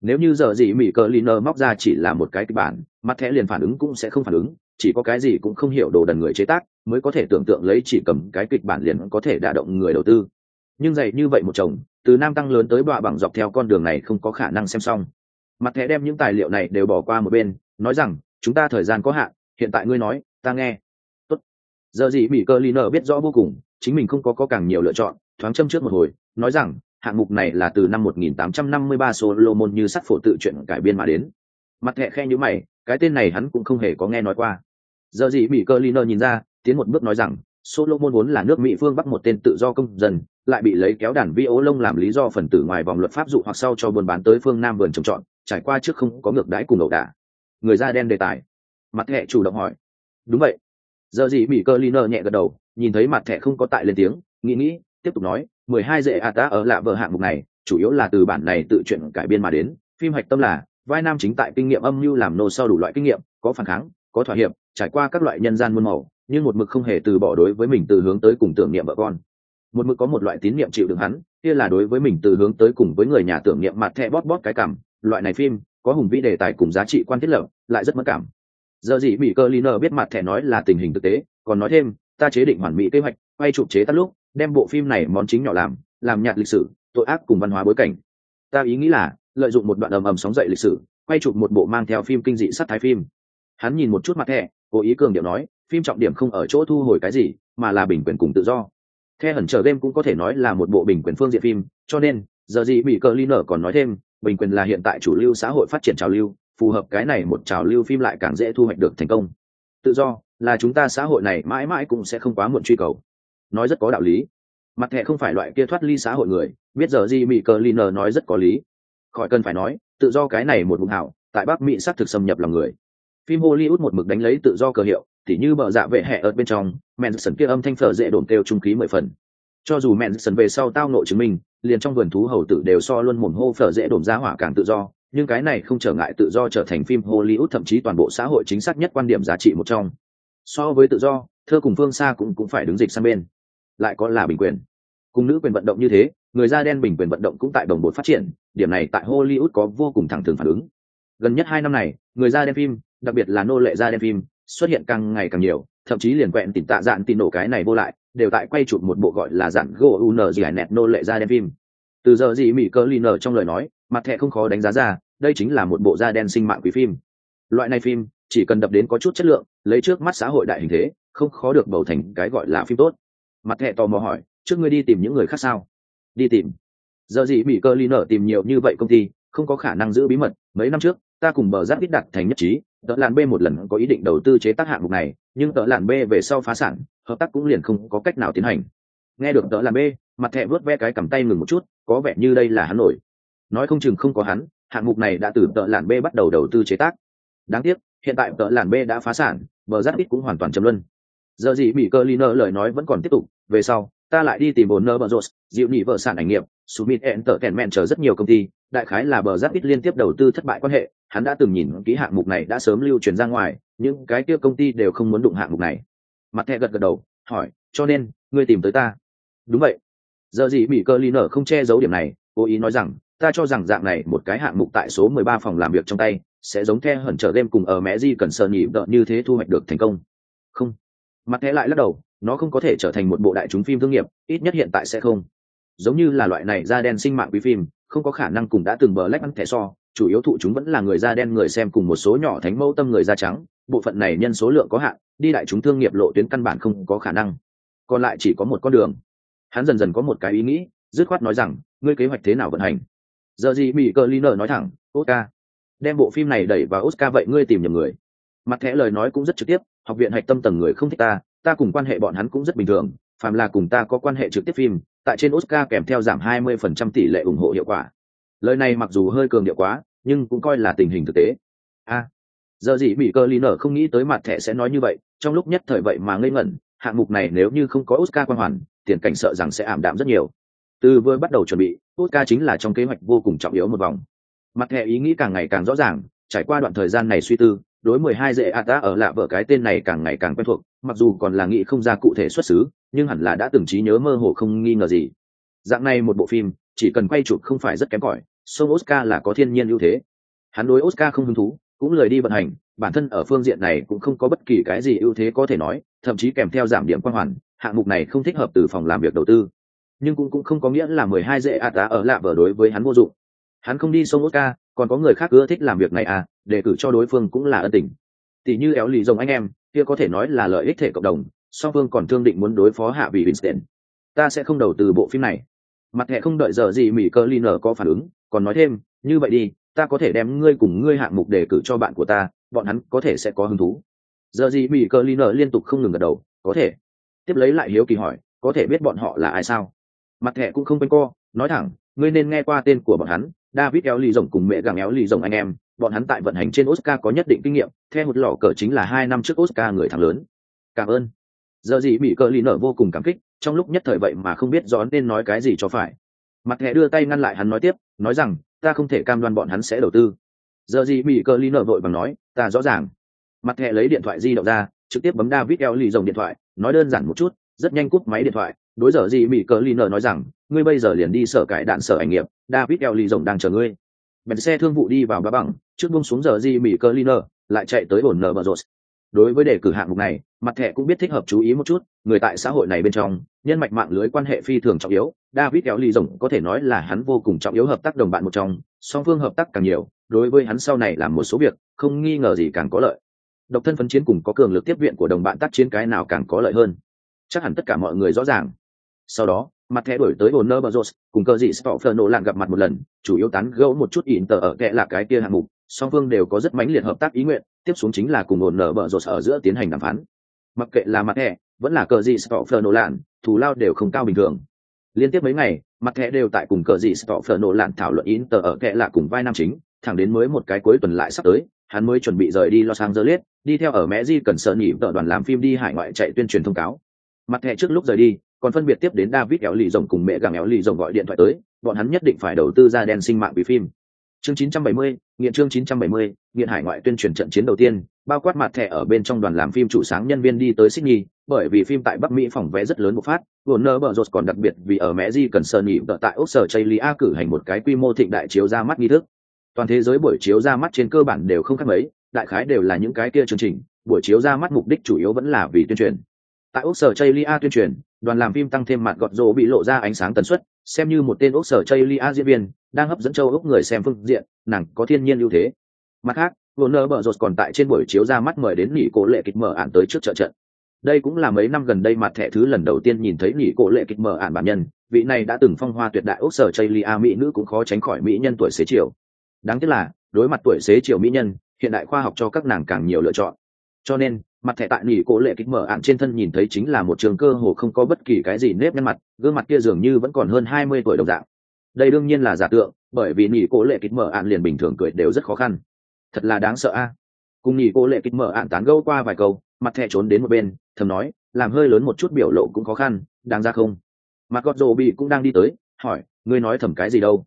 Nếu như giờ gì mỹ cờ nở móc ra chỉ là một cái kịch bản, mặt thẻ liền phản ứng cũng sẽ không phản ứng, chỉ có cái gì cũng không hiểu đồ đần người chế tác, mới có thể tưởng tượng lấy chỉ cầm cái kịch bản liền có thể đả động người đầu tư. Nhưng dạy như vậy một chồng, từ nam tăng lớn tới bọa bằng dọc theo con đường này không có khả năng xem xong mặt thẻ đem những tài liệu này đều bỏ qua một bên nói rằng chúng ta thời gian có hạn hiện tại ngươi nói ta nghe Tốt. giờ gì bị cơ liner biết rõ vô cùng chính mình không có có càng nhiều lựa chọn thoáng châm trước một hồi nói rằng hạng mục này là từ năm 1853 Solomon như sắt phổ tự chuyện cải biên mà đến. Mặt thẻ khe như mày, cái tên này hắn cũng không hề có nghe nói qua. Giờ gì bị cơ Liner nhìn ra, tiến một bước nói rằng, Solomon vốn là nước Mỹ phương Bắc một tên tự do công dân, lại bị lấy kéo đàn vi ố lông làm lý do phần tử ngoài vòng luật pháp dụ hoặc sau cho buôn bán tới phương Nam vườn trồng trọt, trải qua trước không có ngược đãi cùng ẩu đả. Người da đen đề tài. Mặt thẻ chủ động hỏi. Đúng vậy. Giờ gì bị cơ Liner nhẹ gật đầu, nhìn thấy mặt thẻ không có tại lên tiếng, nghĩ nghĩ, tiếp tục nói, mười hai dễ a tá ở lạ vợ hạng mục này chủ yếu là từ bản này tự chuyện cải biên mà đến phim hạch tâm là vai nam chính tại kinh nghiệm âm mưu làm nô sau đủ loại kinh nghiệm có phản kháng có thỏa hiệp trải qua các loại nhân gian muôn màu nhưng một mực không hề từ bỏ đối với mình từ hướng tới cùng tưởng niệm vợ con một mực có một loại tín niệm chịu đựng hắn kia là đối với mình từ hướng tới cùng với người nhà tưởng niệm mặt thẹ bóp bóp cái cảm loại này phim, có hùng vĩ đề tài cùng giá trị quan thiết lập, lại rất mất cảm. Giờ gì bị cơ liner biết mặt thẻ nói là tình hình thực tế, còn nói thêm, ta chế định hoàn mỹ kế hoạch, quay chụp chế tắt lúc, đem bộ phim này món chính nhỏ làm làm nhạt lịch sử, tội ác cùng văn hóa bối cảnh. Ta ý nghĩ là, lợi dụng một đoạn ầm ầm sóng dậy lịch sử, quay chụp một bộ mang theo phim kinh dị sát thái phim. Hắn nhìn một chút mặt thẻ, cố ý cường điệu nói, phim trọng điểm không ở chỗ thu hồi cái gì, mà là bình quyền cùng tự do. The hẩn chờ game cũng có thể nói là một bộ bình quyền phương diện phim, cho nên, giờ gì bị cờ ly nở còn nói thêm bình quyền là hiện tại chủ lưu xã hội phát triển trào lưu, phù hợp cái này một trào lưu phim lại càng dễ thu hoạch được thành công. Tự do là chúng ta xã hội này mãi mãi cũng sẽ không quá muộn truy cầu. Nói rất có đạo lý. Mặt thẻ không phải loại kia thoát ly xã hội người, biết giờ gì mỹ cờ liner nói rất có lý. Khỏi cần phải nói, tự do cái này một vùng hảo, tại bắc mỹ xác thực xâm nhập lòng người. Phim hollywood một mực đánh lấy tự do cờ hiệu thì như bờ dạ vệ hẹ ở bên trong, Manson kia âm thanh phở dễ đồn kêu trung khí mười phần. Cho dù Manson về sau tao nội chứng minh liền trong vườn thú hầu tử đều so luôn mồm hô phở dễ đổm ra hỏa càng tự do, nhưng cái này không trở ngại tự do trở thành phim hollywood, thậm chí toàn bộ xã hội chính xác nhất quan điểm giá trị một trong. So với tự do, thơ cùng phương xa cũng cũng phải đứng dịch sang bên. Lại có là bình quyền. Cùng nữ quyền vận động như thế, người da đen bình quyền vận động cũng tại đồng bộ phát triển, điểm này tại hollywood có vô cùng thẳng thừng phản ứng. Gần nhất hai năm này, người da đen phim, đặc biệt là nô lệ da đen phim, xuất hiện càng ngày càng nhiều, thậm chí liền quẹn tìm tạ dạn tin nổ cái này vô lại đều tại quay chụp một bộ gọi là dạn go un gì nẹt nô lệ ra đen phim. Từ giờ gì mỹ cơ liner trong lời nói, mặt thẻ không khó đánh giá ra, đây chính là một bộ da đen sinh mạng quý phim. Loại này phim, chỉ cần đập đến có chút chất lượng, lấy trước mắt xã hội đại hình thế, không khó được bầu thành cái gọi là phim tốt. Mặt thẻ tò mò hỏi, trước ngươi đi tìm những người khác sao? Đi tìm. Giờ gì bị cơ ly nở tìm nhiều như vậy công ty, không có khả năng giữ bí mật. Mấy năm trước, ta cùng bờ giáp ít đặt thành nhất trí tợ làn b một lần có ý định đầu tư chế tác hạng mục này, nhưng tợ làn b về sau phá sản, hợp tác cũng liền không có cách nào tiến hành. Nghe được tợ làn b, mặt thẹ vớt ve cái cầm tay ngừng một chút, có vẻ như đây là hắn nổi. Nói không chừng không có hắn, hạng mục này đã từ tợ làn b bắt đầu đầu tư chế tác. Đáng tiếc, hiện tại tợ làn b đã phá sản, bờ giáp ít cũng hoàn toàn chấm luân. Giờ gì bị cơ ly nơ lời nói vẫn còn tiếp tục, về sau, ta lại đi tìm bồn nơ bờ rột, dịu nhị vợ sản ảnh nghiệp sumit ẹn tờ kèn mẹn chờ rất nhiều công ty, đại khái là bờ giáp ít liên tiếp đầu tư thất bại quan hệ hắn đã từng nhìn ký hạng mục này đã sớm lưu truyền ra ngoài, những cái kia công ty đều không muốn đụng hạng mục này. Mặt thẹ gật gật đầu, hỏi, cho nên, ngươi tìm tới ta? Đúng vậy. Giờ gì bị cơ ly nở không che giấu điểm này, cố ý nói rằng, ta cho rằng dạng này một cái hạng mục tại số 13 phòng làm việc trong tay, sẽ giống theo hẩn trở game cùng ở mẹ di cần sờ nhị đợi như thế thu hoạch được thành công. Không. Mặt thẻ lại lắc đầu, nó không có thể trở thành một bộ đại chúng phim thương nghiệp, ít nhất hiện tại sẽ không. Giống như là loại này da đen sinh mạng quý phim, không có khả năng cùng đã từng bờ lách ăn thẻ so chủ yếu thụ chúng vẫn là người da đen người xem cùng một số nhỏ thánh mẫu tâm người da trắng, bộ phận này nhân số lượng có hạn, đi đại chúng thương nghiệp lộ tuyến căn bản không có khả năng. Còn lại chỉ có một con đường. Hắn dần dần có một cái ý nghĩ, dứt khoát nói rằng, ngươi kế hoạch thế nào vận hành? Giờ gì mỹ cờ liner nói thẳng, oscar, đem bộ phim này đẩy vào oscar vậy ngươi tìm nhầm người. Mặt thẻ lời nói cũng rất trực tiếp, học viện hạch tâm tầng người không thích ta ta cùng quan hệ bọn hắn cũng rất bình thường, phàm là cùng ta có quan hệ trực tiếp phim, tại trên oscar kèm theo giảm 20% tỷ lệ ủng hộ hiệu quả lời này mặc dù hơi cường điệu quá, nhưng cũng coi là tình hình thực tế. A, giờ gì bị cơ lý nở không nghĩ tới mặt thẻ sẽ nói như vậy, trong lúc nhất thời vậy mà ngây ngẩn, hạng mục này nếu như không có oscar quan hoàn, tiền cảnh sợ rằng sẽ ảm đạm rất nhiều. Từ vừa bắt đầu chuẩn bị, oscar chính là trong kế hoạch vô cùng trọng yếu một vòng. Mặt thẻ ý nghĩ càng ngày càng rõ ràng, trải qua đoạn thời gian này suy tư, đối mười hai dễ a ta ở lạ vợ cái tên này càng ngày càng quen thuộc, mặc dù còn là nghĩ không ra cụ thể xuất xứ, nhưng hẳn là đã từng trí nhớ mơ hồ không nghi ngờ gì. Dạng này một bộ phim, chỉ cần quay chụp không phải rất kém cỏi sông oscar là có thiên nhiên ưu thế. Hắn đối oscar không hứng thú, cũng lời đi vận hành, bản thân ở phương diện này cũng không có bất kỳ cái gì ưu thế có thể nói, thậm chí kèm theo giảm điểm quan hoàn, hạng mục này không thích hợp từ phòng làm việc đầu tư. Nhưng cũng cũng không có nghĩa là mười hai dễ a tá ở lạ vở đối với hắn vô dụng. Hắn không đi sông oscar, còn có người khác ưa thích làm việc này à để cử cho đối phương cũng là ân tình. Tỷ như éo lì rồng anh em, kia có thể nói là lợi ích thể cộng đồng, song phương còn thương định muốn đối phó hạ vị Winston. ta sẽ không đầu tư bộ phim này mặt hệ không đợi giờ gì mỹ cơ ly nở có phản ứng, còn nói thêm, như vậy đi, ta có thể đem ngươi cùng ngươi hạng mục đề cử cho bạn của ta, bọn hắn có thể sẽ có hứng thú. Giờ gì mỹ cơ ly nở liên tục không ngừng gật đầu, có thể. Tiếp lấy lại hiếu kỳ hỏi, có thể biết bọn họ là ai sao? Mặt hệ cũng không quên co, nói thẳng, ngươi nên nghe qua tên của bọn hắn, david éo lì rồng cùng mẹ gàng éo lì rồng anh em, bọn hắn tại vận hành trên oscar có nhất định kinh nghiệm, theo một lọ cờ chính là hai năm trước oscar người thắng lớn. Cảm ơn giờ gì bị cờ lì nở vô cùng cảm kích, trong lúc nhất thời vậy mà không biết rõ nên nói cái gì cho phải. Mặt thẻ đưa tay ngăn lại hắn nói tiếp, nói rằng, ta không thể cam đoan bọn hắn sẽ đầu tư. Giờ gì bị cờ lì nở vội bằng nói, ta rõ ràng. Mặt thẻ lấy điện thoại di động ra, trực tiếp bấm david eo lì dòng điện thoại, nói đơn giản một chút, rất nhanh cúp máy điện thoại. Đối giờ gì bị cờ lì nở nói rằng, ngươi bây giờ liền đi sở cải đạn sở ảnh nghiệp, david eo lì dòng đang chờ ngươi. Bèn xe thương vụ đi vào ba bằng trước bông xuống giờ gì bị cờ lì nở, lại chạy tới ổn nở bờ rột đối với đề cử hạng mục này mặt thẻ cũng biết thích hợp chú ý một chút người tại xã hội này bên trong nhân mạch mạng lưới quan hệ phi thường trọng yếu david kéo ly rồng có thể nói là hắn vô cùng trọng yếu hợp tác đồng bạn một trong song phương hợp tác càng nhiều đối với hắn sau này làm một số việc không nghi ngờ gì càng có lợi. Độc thân phấn chiến cùng có cường lực tiếp viện của đồng bạn tác chiến cái nào càng có lợi hơn. Chắc hẳn tất cả mọi người rõ ràng. Sau đó mặt thẻ đổi tới Warner Bros. cùng cơ dị Stoffer nổ lạng gặp mặt một lần, chủ yếu tán gẫu một chút ỉn tờ ở kệ là cái kia hạng mục, song phương đều có rất mãnh liệt hợp tác ý nguyện, tiếp xuống chính là cùng Warner Bros ở giữa tiến hành đàm phán. Mặc kệ là mặt thẻ, vẫn là cờ dị Stoffer nổ lạn thù lao đều không cao bình thường. Liên tiếp mấy ngày, mặt thẻ đều tại cùng cờ dị Stoffer nổ lạn thảo luận in tờ ở kệ là cùng vai nam chính, thẳng đến mới một cái cuối tuần lại sắp tới, hắn mới chuẩn bị rời đi Los Angeles, đi theo ở Mẹ Di cần sợ nhỉ tờ đoàn làm phim đi hải ngoại chạy tuyên truyền thông cáo. Mặt thẻ trước lúc rời đi, còn phân biệt tiếp đến David éo lì rồng cùng mẹ gàng éo lì rồng gọi điện thoại tới, bọn hắn nhất định phải đầu tư ra đen sinh mạng vì phim. Chương 970, nghiện chương 970, nghiện hải ngoại tuyên truyền trận chiến đầu tiên, bao quát mặt thẻ ở bên trong đoàn làm phim chủ sáng nhân viên đi tới Sydney, bởi vì phim tại Bắc Mỹ phòng vé rất lớn một phát, Warner Bros còn đặc biệt vì ở mẹ Di cần sơn nhị tại Australia cử hành một cái quy mô thịnh đại chiếu ra mắt nghi thức. Toàn thế giới buổi chiếu ra mắt trên cơ bản đều không khác mấy, đại khái đều là những cái kia chương trình, buổi chiếu ra mắt mục đích chủ yếu vẫn là vì tuyên truyền tại Úc sở tuyên truyền đoàn làm phim tăng thêm mặt gọt rộ bị lộ ra ánh sáng tần suất xem như một tên Úc sở diễn viên đang hấp dẫn châu ốc người xem phương diện, nàng có thiên nhiên ưu thế. Mặt khác, Warner bở rột còn tại trên buổi chiếu ra mắt mời đến nghỉ cổ lệ kịch mở ản tới trước trợ trận. Đây cũng là mấy năm gần đây mặt thẻ thứ lần đầu tiên nhìn thấy nghỉ cổ lệ kịch mở ản bản nhân, vị này đã từng phong hoa tuyệt đại ốc sở chây lia mỹ nữ cũng khó tránh khỏi mỹ nhân tuổi xế chiều. Đáng tiếc là, đối mặt tuổi xế chiều mỹ nhân, hiện đại khoa học cho các nàng càng nhiều lựa chọn. Cho nên, mặt thẻ tại nghỉ cổ lệ kịch mở ản trên thân nhìn thấy chính là một trường cơ hồ không có bất kỳ cái gì nếp nhăn mặt, gương mặt kia dường như vẫn còn hơn hai mươi tuổi đồng dạng đây đương nhiên là giả tượng, bởi vì nghỉ cố lệ kịch mở ạn liền bình thường cười đều rất khó khăn. Thật là đáng sợ a. Cùng nghỉ cố lệ kịch mở ạn tán gâu qua vài câu, mặt thẹ trốn đến một bên, thầm nói, làm hơi lớn một chút biểu lộ cũng khó khăn, đáng ra không? Mặt gọt rồ bị cũng đang đi tới, hỏi, ngươi nói thầm cái gì đâu?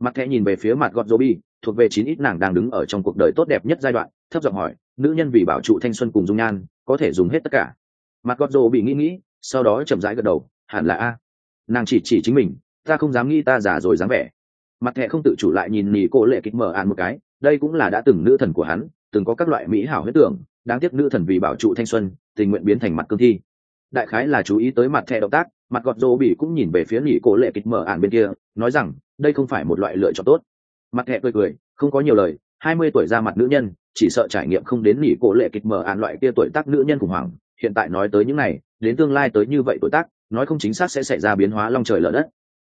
Mặt thẹ nhìn về phía mặt gọt rồ bị thuộc về chín ít nàng đang đứng ở trong cuộc đời tốt đẹp nhất giai đoạn, thấp giọng hỏi, nữ nhân vì bảo trụ thanh xuân cùng dung nhan, có thể dùng hết tất cả. Mặt gọt rồ bị nghĩ nghĩ, sau đó chậm rãi gật đầu, hẳn là a. Nàng chỉ chỉ chính mình ta không dám nghĩ ta già rồi dáng vẻ. Mặt thẹ không tự chủ lại nhìn nỉ cô lệ kịch mở ạn một cái, đây cũng là đã từng nữ thần của hắn, từng có các loại mỹ hảo huyết tưởng, đáng tiếc nữ thần vì bảo trụ thanh xuân, tình nguyện biến thành mặt cương thi. Đại khái là chú ý tới mặt thẹ động tác, mặt gọt rô bị cũng nhìn về phía nỉ cô lệ kịch mở ạn bên kia, nói rằng, đây không phải một loại lựa chọn tốt. Mặt thẹ cười cười, không có nhiều lời, hai mươi tuổi ra mặt nữ nhân, chỉ sợ trải nghiệm không đến nỉ cổ lệ kịch mở ạn loại kia tuổi tác nữ nhân khủng hoảng, hiện tại nói tới những này, đến tương lai tới như vậy tuổi tác, nói không chính xác sẽ xảy ra biến hóa long trời lở đất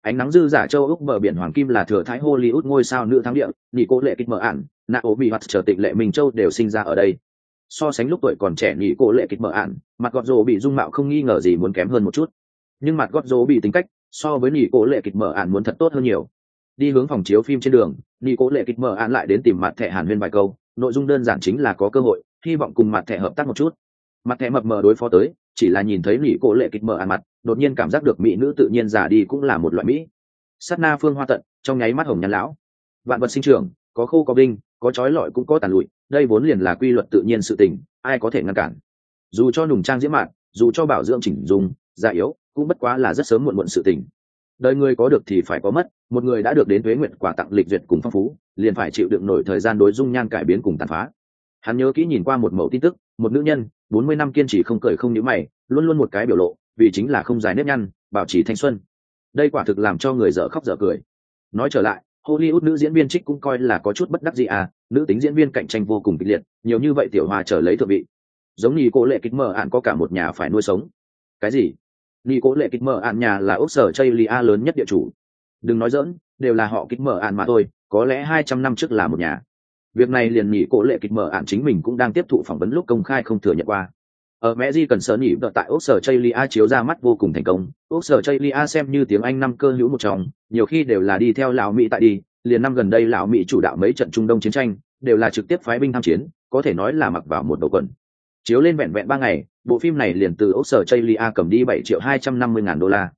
ánh nắng dư giả châu úc bờ biển hoàng kim là thừa thái hollywood ngôi sao nữ thắng địa nhị cô lệ kịch mở ản, nạ ố bị mặt trở tịnh lệ mình châu đều sinh ra ở đây. So sánh lúc tuổi còn trẻ nhị cô lệ kịch mở ạn mặt gọt rồ bị dung mạo không nghi ngờ gì muốn kém hơn một chút. Nhưng mặt gọt rồ bị tính cách, so với nhị cô lệ kịch mở ạn muốn thật tốt hơn nhiều. Đi hướng phòng chiếu phim trên đường nhị cô lệ kịch mở ạn lại đến tìm mặt thẻ hàn huyên vài câu, nội dung đơn giản chính là có cơ hội, hy vọng cùng mặt thẻ hợp tác một chút. Mặt thẻ mập mờ đối phó tới, chỉ là nhìn thấy nhị cô lệ kịch mở ăn mặt đột nhiên cảm giác được mỹ nữ tự nhiên giả đi cũng là một loại mỹ. Sát na phương hoa tận, trong nháy mắt hồng nhăn lão. Vạn vật sinh trưởng, có khô có đinh, có trói lọi cũng có tàn lụi, đây vốn liền là quy luật tự nhiên sự tình, ai có thể ngăn cản. Dù cho nùng trang diễm mạn, dù cho bảo dưỡng chỉnh dùng già yếu, cũng bất quá là rất sớm muộn muộn sự tình. Đời người có được thì phải có mất, một người đã được đến thuế nguyện quả tặng lịch duyệt cùng phong phú, liền phải chịu đựng nổi thời gian đối dung nhan cải biến cùng tàn phá. Hắn nhớ kỹ nhìn qua một mẫu tin tức, một nữ nhân, bốn mươi năm kiên trì không cười không nhíu mày, luôn luôn một cái biểu lộ vì chính là không dài nếp nhăn, bảo trì thanh xuân. Đây quả thực làm cho người dở khóc dở cười. Nói trở lại, hollywood nữ diễn viên trích cũng coi là có chút bất đắc gì à nữ tính diễn viên cạnh tranh vô cùng kịch liệt, nhiều như vậy tiểu hòa trở lấy thượng vị. Giống như cô lệ kịch mờ ạn có cả một nhà phải nuôi sống. Cái gì? Ni cố lệ kịch mở ạn nhà là ốc sở chây lia lớn nhất địa chủ. Đừng nói dỡn đều là họ kịch mở ạn mà thôi, có lẽ hai trăm năm trước là một nhà. Việc này liền nghỉ cố lệ kịch mở ạn chính mình cũng đang tiếp thụ phỏng vấn lúc công khai không thừa nhận qua ở mẹ di cần sở nhị đợt tại ốc sở chây lia chiếu ra mắt vô cùng thành công. Ốc sở chây lia xem như tiếng anh năm cơ hữu một chồng nhiều khi đều là đi theo lão mỹ tại đi. Liền năm gần đây lão mỹ chủ đạo mấy trận trung đông chiến tranh, đều là trực tiếp phái binh tham chiến, có thể nói là mặc vào một đầu quần. Chiếu lên vẹn vẹn ba ngày, bộ phim này liền từ ốc sở chây lia cầm đi bảy triệu hai trăm năm mươi ngàn đô la.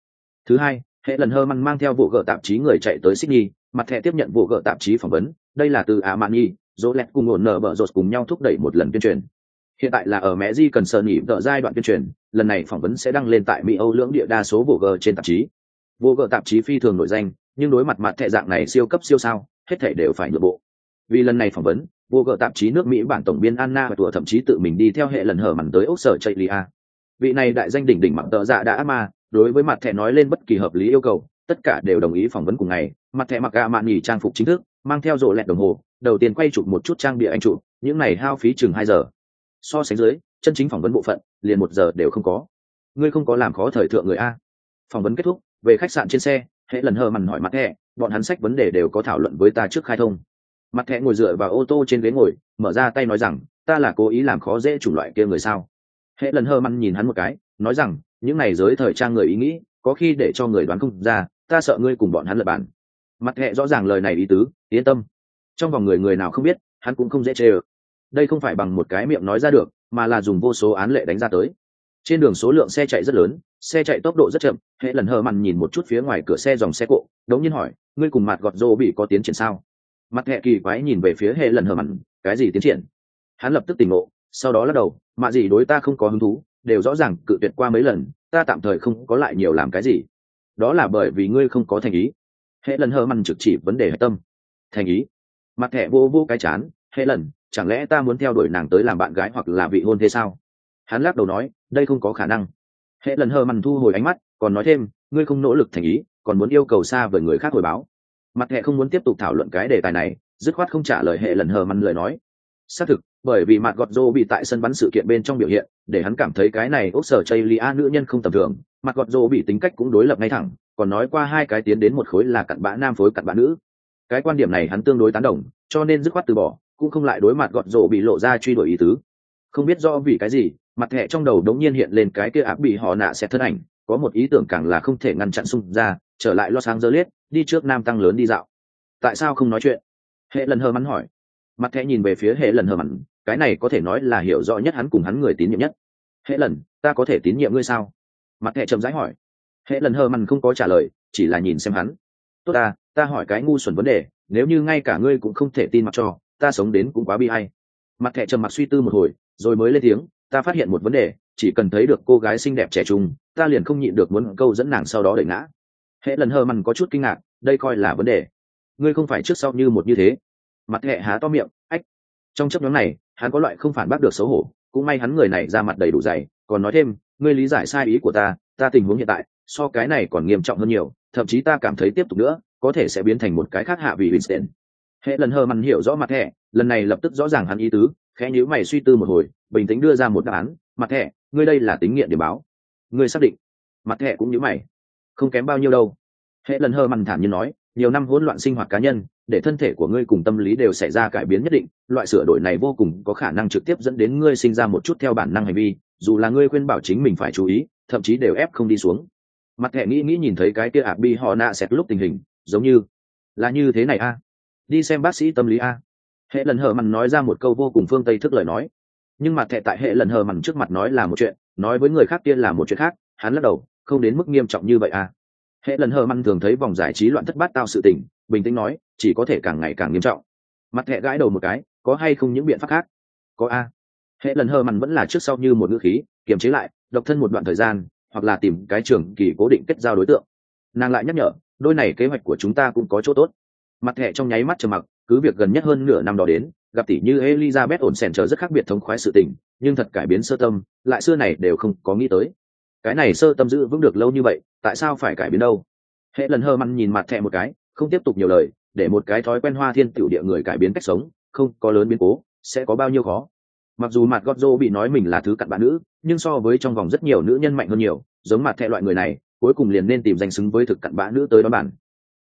Thứ hai, hệ lần hơ măng mang theo vụ gỡ tạp chí người chạy tới sydney, mặt thẻ tiếp nhận vụ gỡ tạp chí phỏng vấn. Đây là từ ả mạn nhi dỗ lẹt cùng ổn nở bở rột cùng nhau thúc đẩy một lần tuyên truyền hiện tại là ở mẹ di cần sợ nghỉ vợ giai đoạn tuyên truyền, lần này phỏng vấn sẽ đăng lên tại mỹ âu lưỡng địa đa số vô gỡ trên tạp chí. Vô gỡ tạp chí phi thường nổi danh, nhưng đối mặt mặt thẻ dạng này siêu cấp siêu sao, hết thể đều phải nhượng bộ. Vì lần này phỏng vấn, vô gỡ tạp chí nước mỹ bản tổng biên anna và tùa thậm chí tự mình đi theo hệ lần hở mặn tới ốc sở chạy lia vị này đại danh đỉnh đỉnh mặt tợ dạ đã ma đối với mặt thẻ nói lên bất kỳ hợp lý yêu cầu, tất cả đều đồng ý phỏng vấn cùng ngày, mặt thẻ mặc gạ mạn nghỉ trang phục chính thức, mang theo rộ lẹt đồng hồ, đầu tiên quay chụp một chút trang bìa anh chụp, những này hao phí chừng hai giờ so sánh dưới, chân chính phỏng vấn bộ phận, liền một giờ đều không có. Ngươi không có làm khó thời thượng người a. Phỏng vấn kết thúc, về khách sạn trên xe hệ lần hờ mằn hỏi mặt thẻ bọn hắn sách vấn đề đều có thảo luận với ta trước khai thông. Mặt hẹ ngồi dựa vào ô tô trên ghế ngồi, mở ra tay nói rằng, ta là cố ý làm khó dễ chủng loại kia người sao? Hệ lần hơ mằn nhìn hắn một cái, nói rằng, những này giới thời trang người ý nghĩ, có khi để cho người đoán không ra, ta sợ ngươi cùng bọn hắn lập bản. Mặt hẹ rõ ràng lời này ý tứ, yên tâm. Trong vòng người người nào không biết, hắn cũng không dễ chê ơ đây không phải bằng một cái miệng nói ra được, mà là dùng vô số án lệ đánh ra tới. Trên đường số lượng xe chạy rất lớn, xe chạy tốc độ rất chậm, hệ lần hờ mặn nhìn một chút phía ngoài cửa xe dòng xe cộ, đống nhiên hỏi, ngươi cùng mặt gọt rô bị có tiến triển sao? Mặt hệ kỳ quái nhìn về phía hệ lần hờ mặn, cái gì tiến triển? Hắn lập tức tỉnh ngộ, sau đó lắc đầu, mạ gì đối ta không có hứng thú, đều rõ ràng cự tuyệt qua mấy lần, ta tạm thời không có lại nhiều làm cái gì. Đó là bởi vì ngươi không có thành ý. Hệ lần hờ mặn trực chỉ vấn đề hệ tâm. Thành ý? Mặt hẹ vô vô cái chán, hệ lần chẳng lẽ ta muốn theo đuổi nàng tới làm bạn gái hoặc là vị hôn thế sao? Hắn lắc đầu nói, đây không có khả năng. Hệ lần hờ mằn thu hồi ánh mắt, còn nói thêm, ngươi không nỗ lực thành ý, còn muốn yêu cầu xa với người khác hồi báo. Mặt hệ không muốn tiếp tục thảo luận cái đề tài này, dứt khoát không trả lời hệ lần hờ mằn lời nói. Xác thực, bởi vì mặt gọt rô bị tại sân bắn sự kiện bên trong biểu hiện, để hắn cảm thấy cái này ốc sở chây lia nữ nhân không tầm thường. Mặt gọt rô bị tính cách cũng đối lập ngay thẳng, còn nói qua hai cái tiến đến một khối là cặn bã nam phối cặn bã nữ. Cái quan điểm này hắn tương đối tán đồng, cho nên dứt khoát từ bỏ cũng không lại đối mặt gọt rô bị lộ ra truy đuổi ý tứ. Không biết do vì cái gì, mặt hệ trong đầu đống nhiên hiện lên cái kia áp bị họ nạ sẽ thân ảnh, có một ý tưởng càng là không thể ngăn chặn xung ra, trở lại lo sáng dơ liết đi trước nam tăng lớn đi dạo. Tại sao không nói chuyện? Hệ lần hờ mắn hỏi. Mặt thẻ nhìn về phía hệ lần hờ mắn, cái này có thể nói là hiểu rõ nhất hắn cùng hắn người tín nhiệm nhất. Hệ lần, ta có thể tín nhiệm ngươi sao? Mặt thẻ chậm rãi hỏi. Hệ lần hờ mắn không có trả lời, chỉ là nhìn xem hắn. Tốt ta ta hỏi cái ngu xuẩn vấn đề, nếu như ngay cả ngươi cũng không thể tin mặc cho ta sống đến cũng quá bi hay mặt thẹ trầm mặc suy tư một hồi, rồi mới lên tiếng, ta phát hiện một vấn đề, chỉ cần thấy được cô gái xinh đẹp trẻ trung, ta liền không nhịn được muốn câu dẫn nàng sau đó đẩy ngã. Hệ lần hờ mằn có chút kinh ngạc, đây coi là vấn đề. Ngươi không phải trước sau như một như thế. Mặt hệ há to miệng, ách. Trong chấp nhóm này, hắn có loại không phản bác được xấu hổ, cũng may hắn người này ra mặt đầy đủ dày, còn nói thêm, ngươi lý giải sai ý của ta ta tình huống hiện tại, so cái này còn nghiêm trọng hơn nhiều, thậm chí ta cảm thấy tiếp tục nữa, có thể sẽ biến thành một cái khác hạ vì winston hệ lần hờ mằn hiểu rõ mặt hệ lần này lập tức rõ ràng hắn ý tứ, khẽ nhíu mày suy tư một hồi, bình tĩnh đưa ra một đáp án, mặt hệ ngươi đây là tính nghiện để báo. Ngươi xác định. Mặt hệ cũng nhíu mày. Không kém bao nhiêu đâu. Hệ lần hờ mằn thản như nói, nhiều năm hỗn loạn sinh hoạt cá nhân, để thân thể của ngươi cùng tâm lý đều xảy ra cải biến nhất định, loại sửa đổi này vô cùng có khả năng trực tiếp dẫn đến ngươi sinh ra một chút theo bản năng hành vi, dù là ngươi khuyên bảo chính mình phải chú ý, thậm chí đều ép không đi xuống. Mặt thẻ nghĩ nghĩ nhìn thấy cái kia ạc bi họ nạ xẹt lúc tình hình, giống như, là như thế này a đi xem bác sĩ tâm lý a. Hệ lần hờ mằn nói ra một câu vô cùng phương tây thức lời nói. Nhưng mặt thẹ tại hệ lần hờ mằn trước mặt nói là một chuyện, nói với người khác tiên là một chuyện khác, hắn lắc đầu, không đến mức nghiêm trọng như vậy a. Hệ lần hờ măn thường thấy vòng giải trí loạn thất bát tao sự tình, bình tĩnh nói, chỉ có thể càng ngày càng nghiêm trọng. Mặt hệ gãi đầu một cái, có hay không những biện pháp khác? Có a. Hệ lần hờ mặn vẫn là trước sau như một ngữ khí, kiềm chế lại, độc thân một đoạn thời gian, hoặc là tìm cái trường kỳ cố định kết giao đối tượng. Nàng lại nhắc nhở, đôi này kế hoạch của chúng ta cũng có chỗ tốt mặt thẻ trong nháy mắt trầm mặc cứ việc gần nhất hơn nửa năm đó đến gặp tỷ như elizabeth ổn sèn chờ rất khác biệt thống khoái sự tình nhưng thật cải biến sơ tâm lại xưa này đều không có nghĩ tới. Cái này sơ tâm giữ vững được lâu như vậy tại sao phải cải biến đâu? Hệ lần hơ mặn nhìn mặt hệ một cái không tiếp tục nhiều lời để một cái thói quen hoa thiên tiểu địa người cải biến cách sống không có lớn biến cố sẽ có bao nhiêu khó. Mặc dù mặt gót bị nói mình là thứ cặn bạn nữ nhưng so với trong vòng rất nhiều nữ nhân mạnh hơn nhiều giống mặt hệ loại người này cuối cùng liền nên tìm danh xứng với thực cặn bã nữ tới đón bản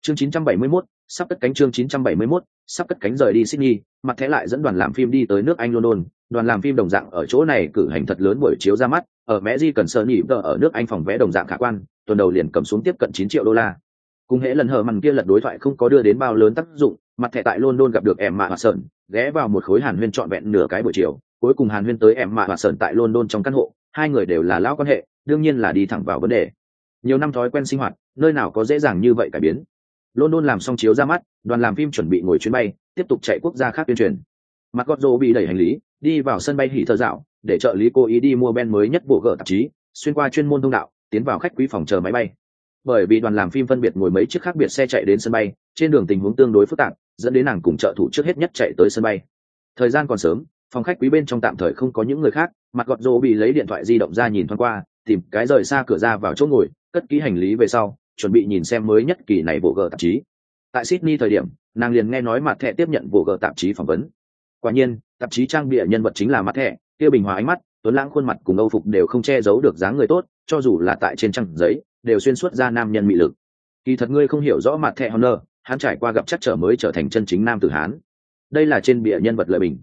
chương 971, sắp cất cánh chương 971, sắp cất cánh rời đi Sydney, mặt thẻ lại dẫn đoàn làm phim đi tới nước Anh London, đoàn làm phim đồng dạng ở chỗ này cử hành thật lớn buổi chiếu ra mắt, ở Mẹ Di cần sơ nhỉ ở nước Anh phòng vé đồng dạng khả quan, tuần đầu liền cầm xuống tiếp cận 9 triệu đô la. Cùng hễ lần hở màn kia lật đối thoại không có đưa đến bao lớn tác dụng, mặt thẻ tại London gặp được em mạ và sợn, ghé vào một khối Hàn Huyên trọn vẹn nửa cái buổi chiều, cuối cùng Hàn Huyên tới em mạ và sợn tại London trong căn hộ, hai người đều là lão quan hệ, đương nhiên là đi thẳng vào vấn đề. Nhiều năm thói quen sinh hoạt, nơi nào có dễ dàng như vậy cải biến. London làm xong chiếu ra mắt, đoàn làm phim chuẩn bị ngồi chuyến bay, tiếp tục chạy quốc gia khác tuyên truyền. Mặt Gotzo bị đẩy hành lý, đi vào sân bay hỉ thơ dạo, để trợ lý cô ý đi mua ben mới nhất bộ gỡ tạp chí, xuyên qua chuyên môn thông đạo, tiến vào khách quý phòng chờ máy bay. Bởi vì đoàn làm phim phân biệt ngồi mấy chiếc khác biệt xe chạy đến sân bay, trên đường tình huống tương đối phức tạp, dẫn đến nàng cùng trợ thủ trước hết nhất chạy tới sân bay. Thời gian còn sớm, phòng khách quý bên trong tạm thời không có những người khác, mặt gọt rô bị lấy điện thoại di động ra nhìn thoáng qua, tìm cái rời xa cửa ra vào chỗ ngồi, cất ký hành lý về sau, chuẩn bị nhìn xem mới nhất kỳ này bộ gỡ tạp chí. Tại sydney thời điểm, nàng liền nghe nói mặt thẻ tiếp nhận bộ gỡ tạp chí phỏng vấn. Quả nhiên, tạp chí trang bịa nhân vật chính là mặt thẻ kia bình hòa ánh mắt, tuấn lãng khuôn mặt cùng âu phục đều không che giấu được dáng người tốt, cho dù là tại trên trang giấy, đều xuyên suốt ra nam nhân mị lực. Kỳ thật ngươi không hiểu rõ mặt thẻ honor, hắn trải qua gặp chắc trở mới trở thành chân chính nam tử hán. Đây là trên bịa nhân vật lợi bình.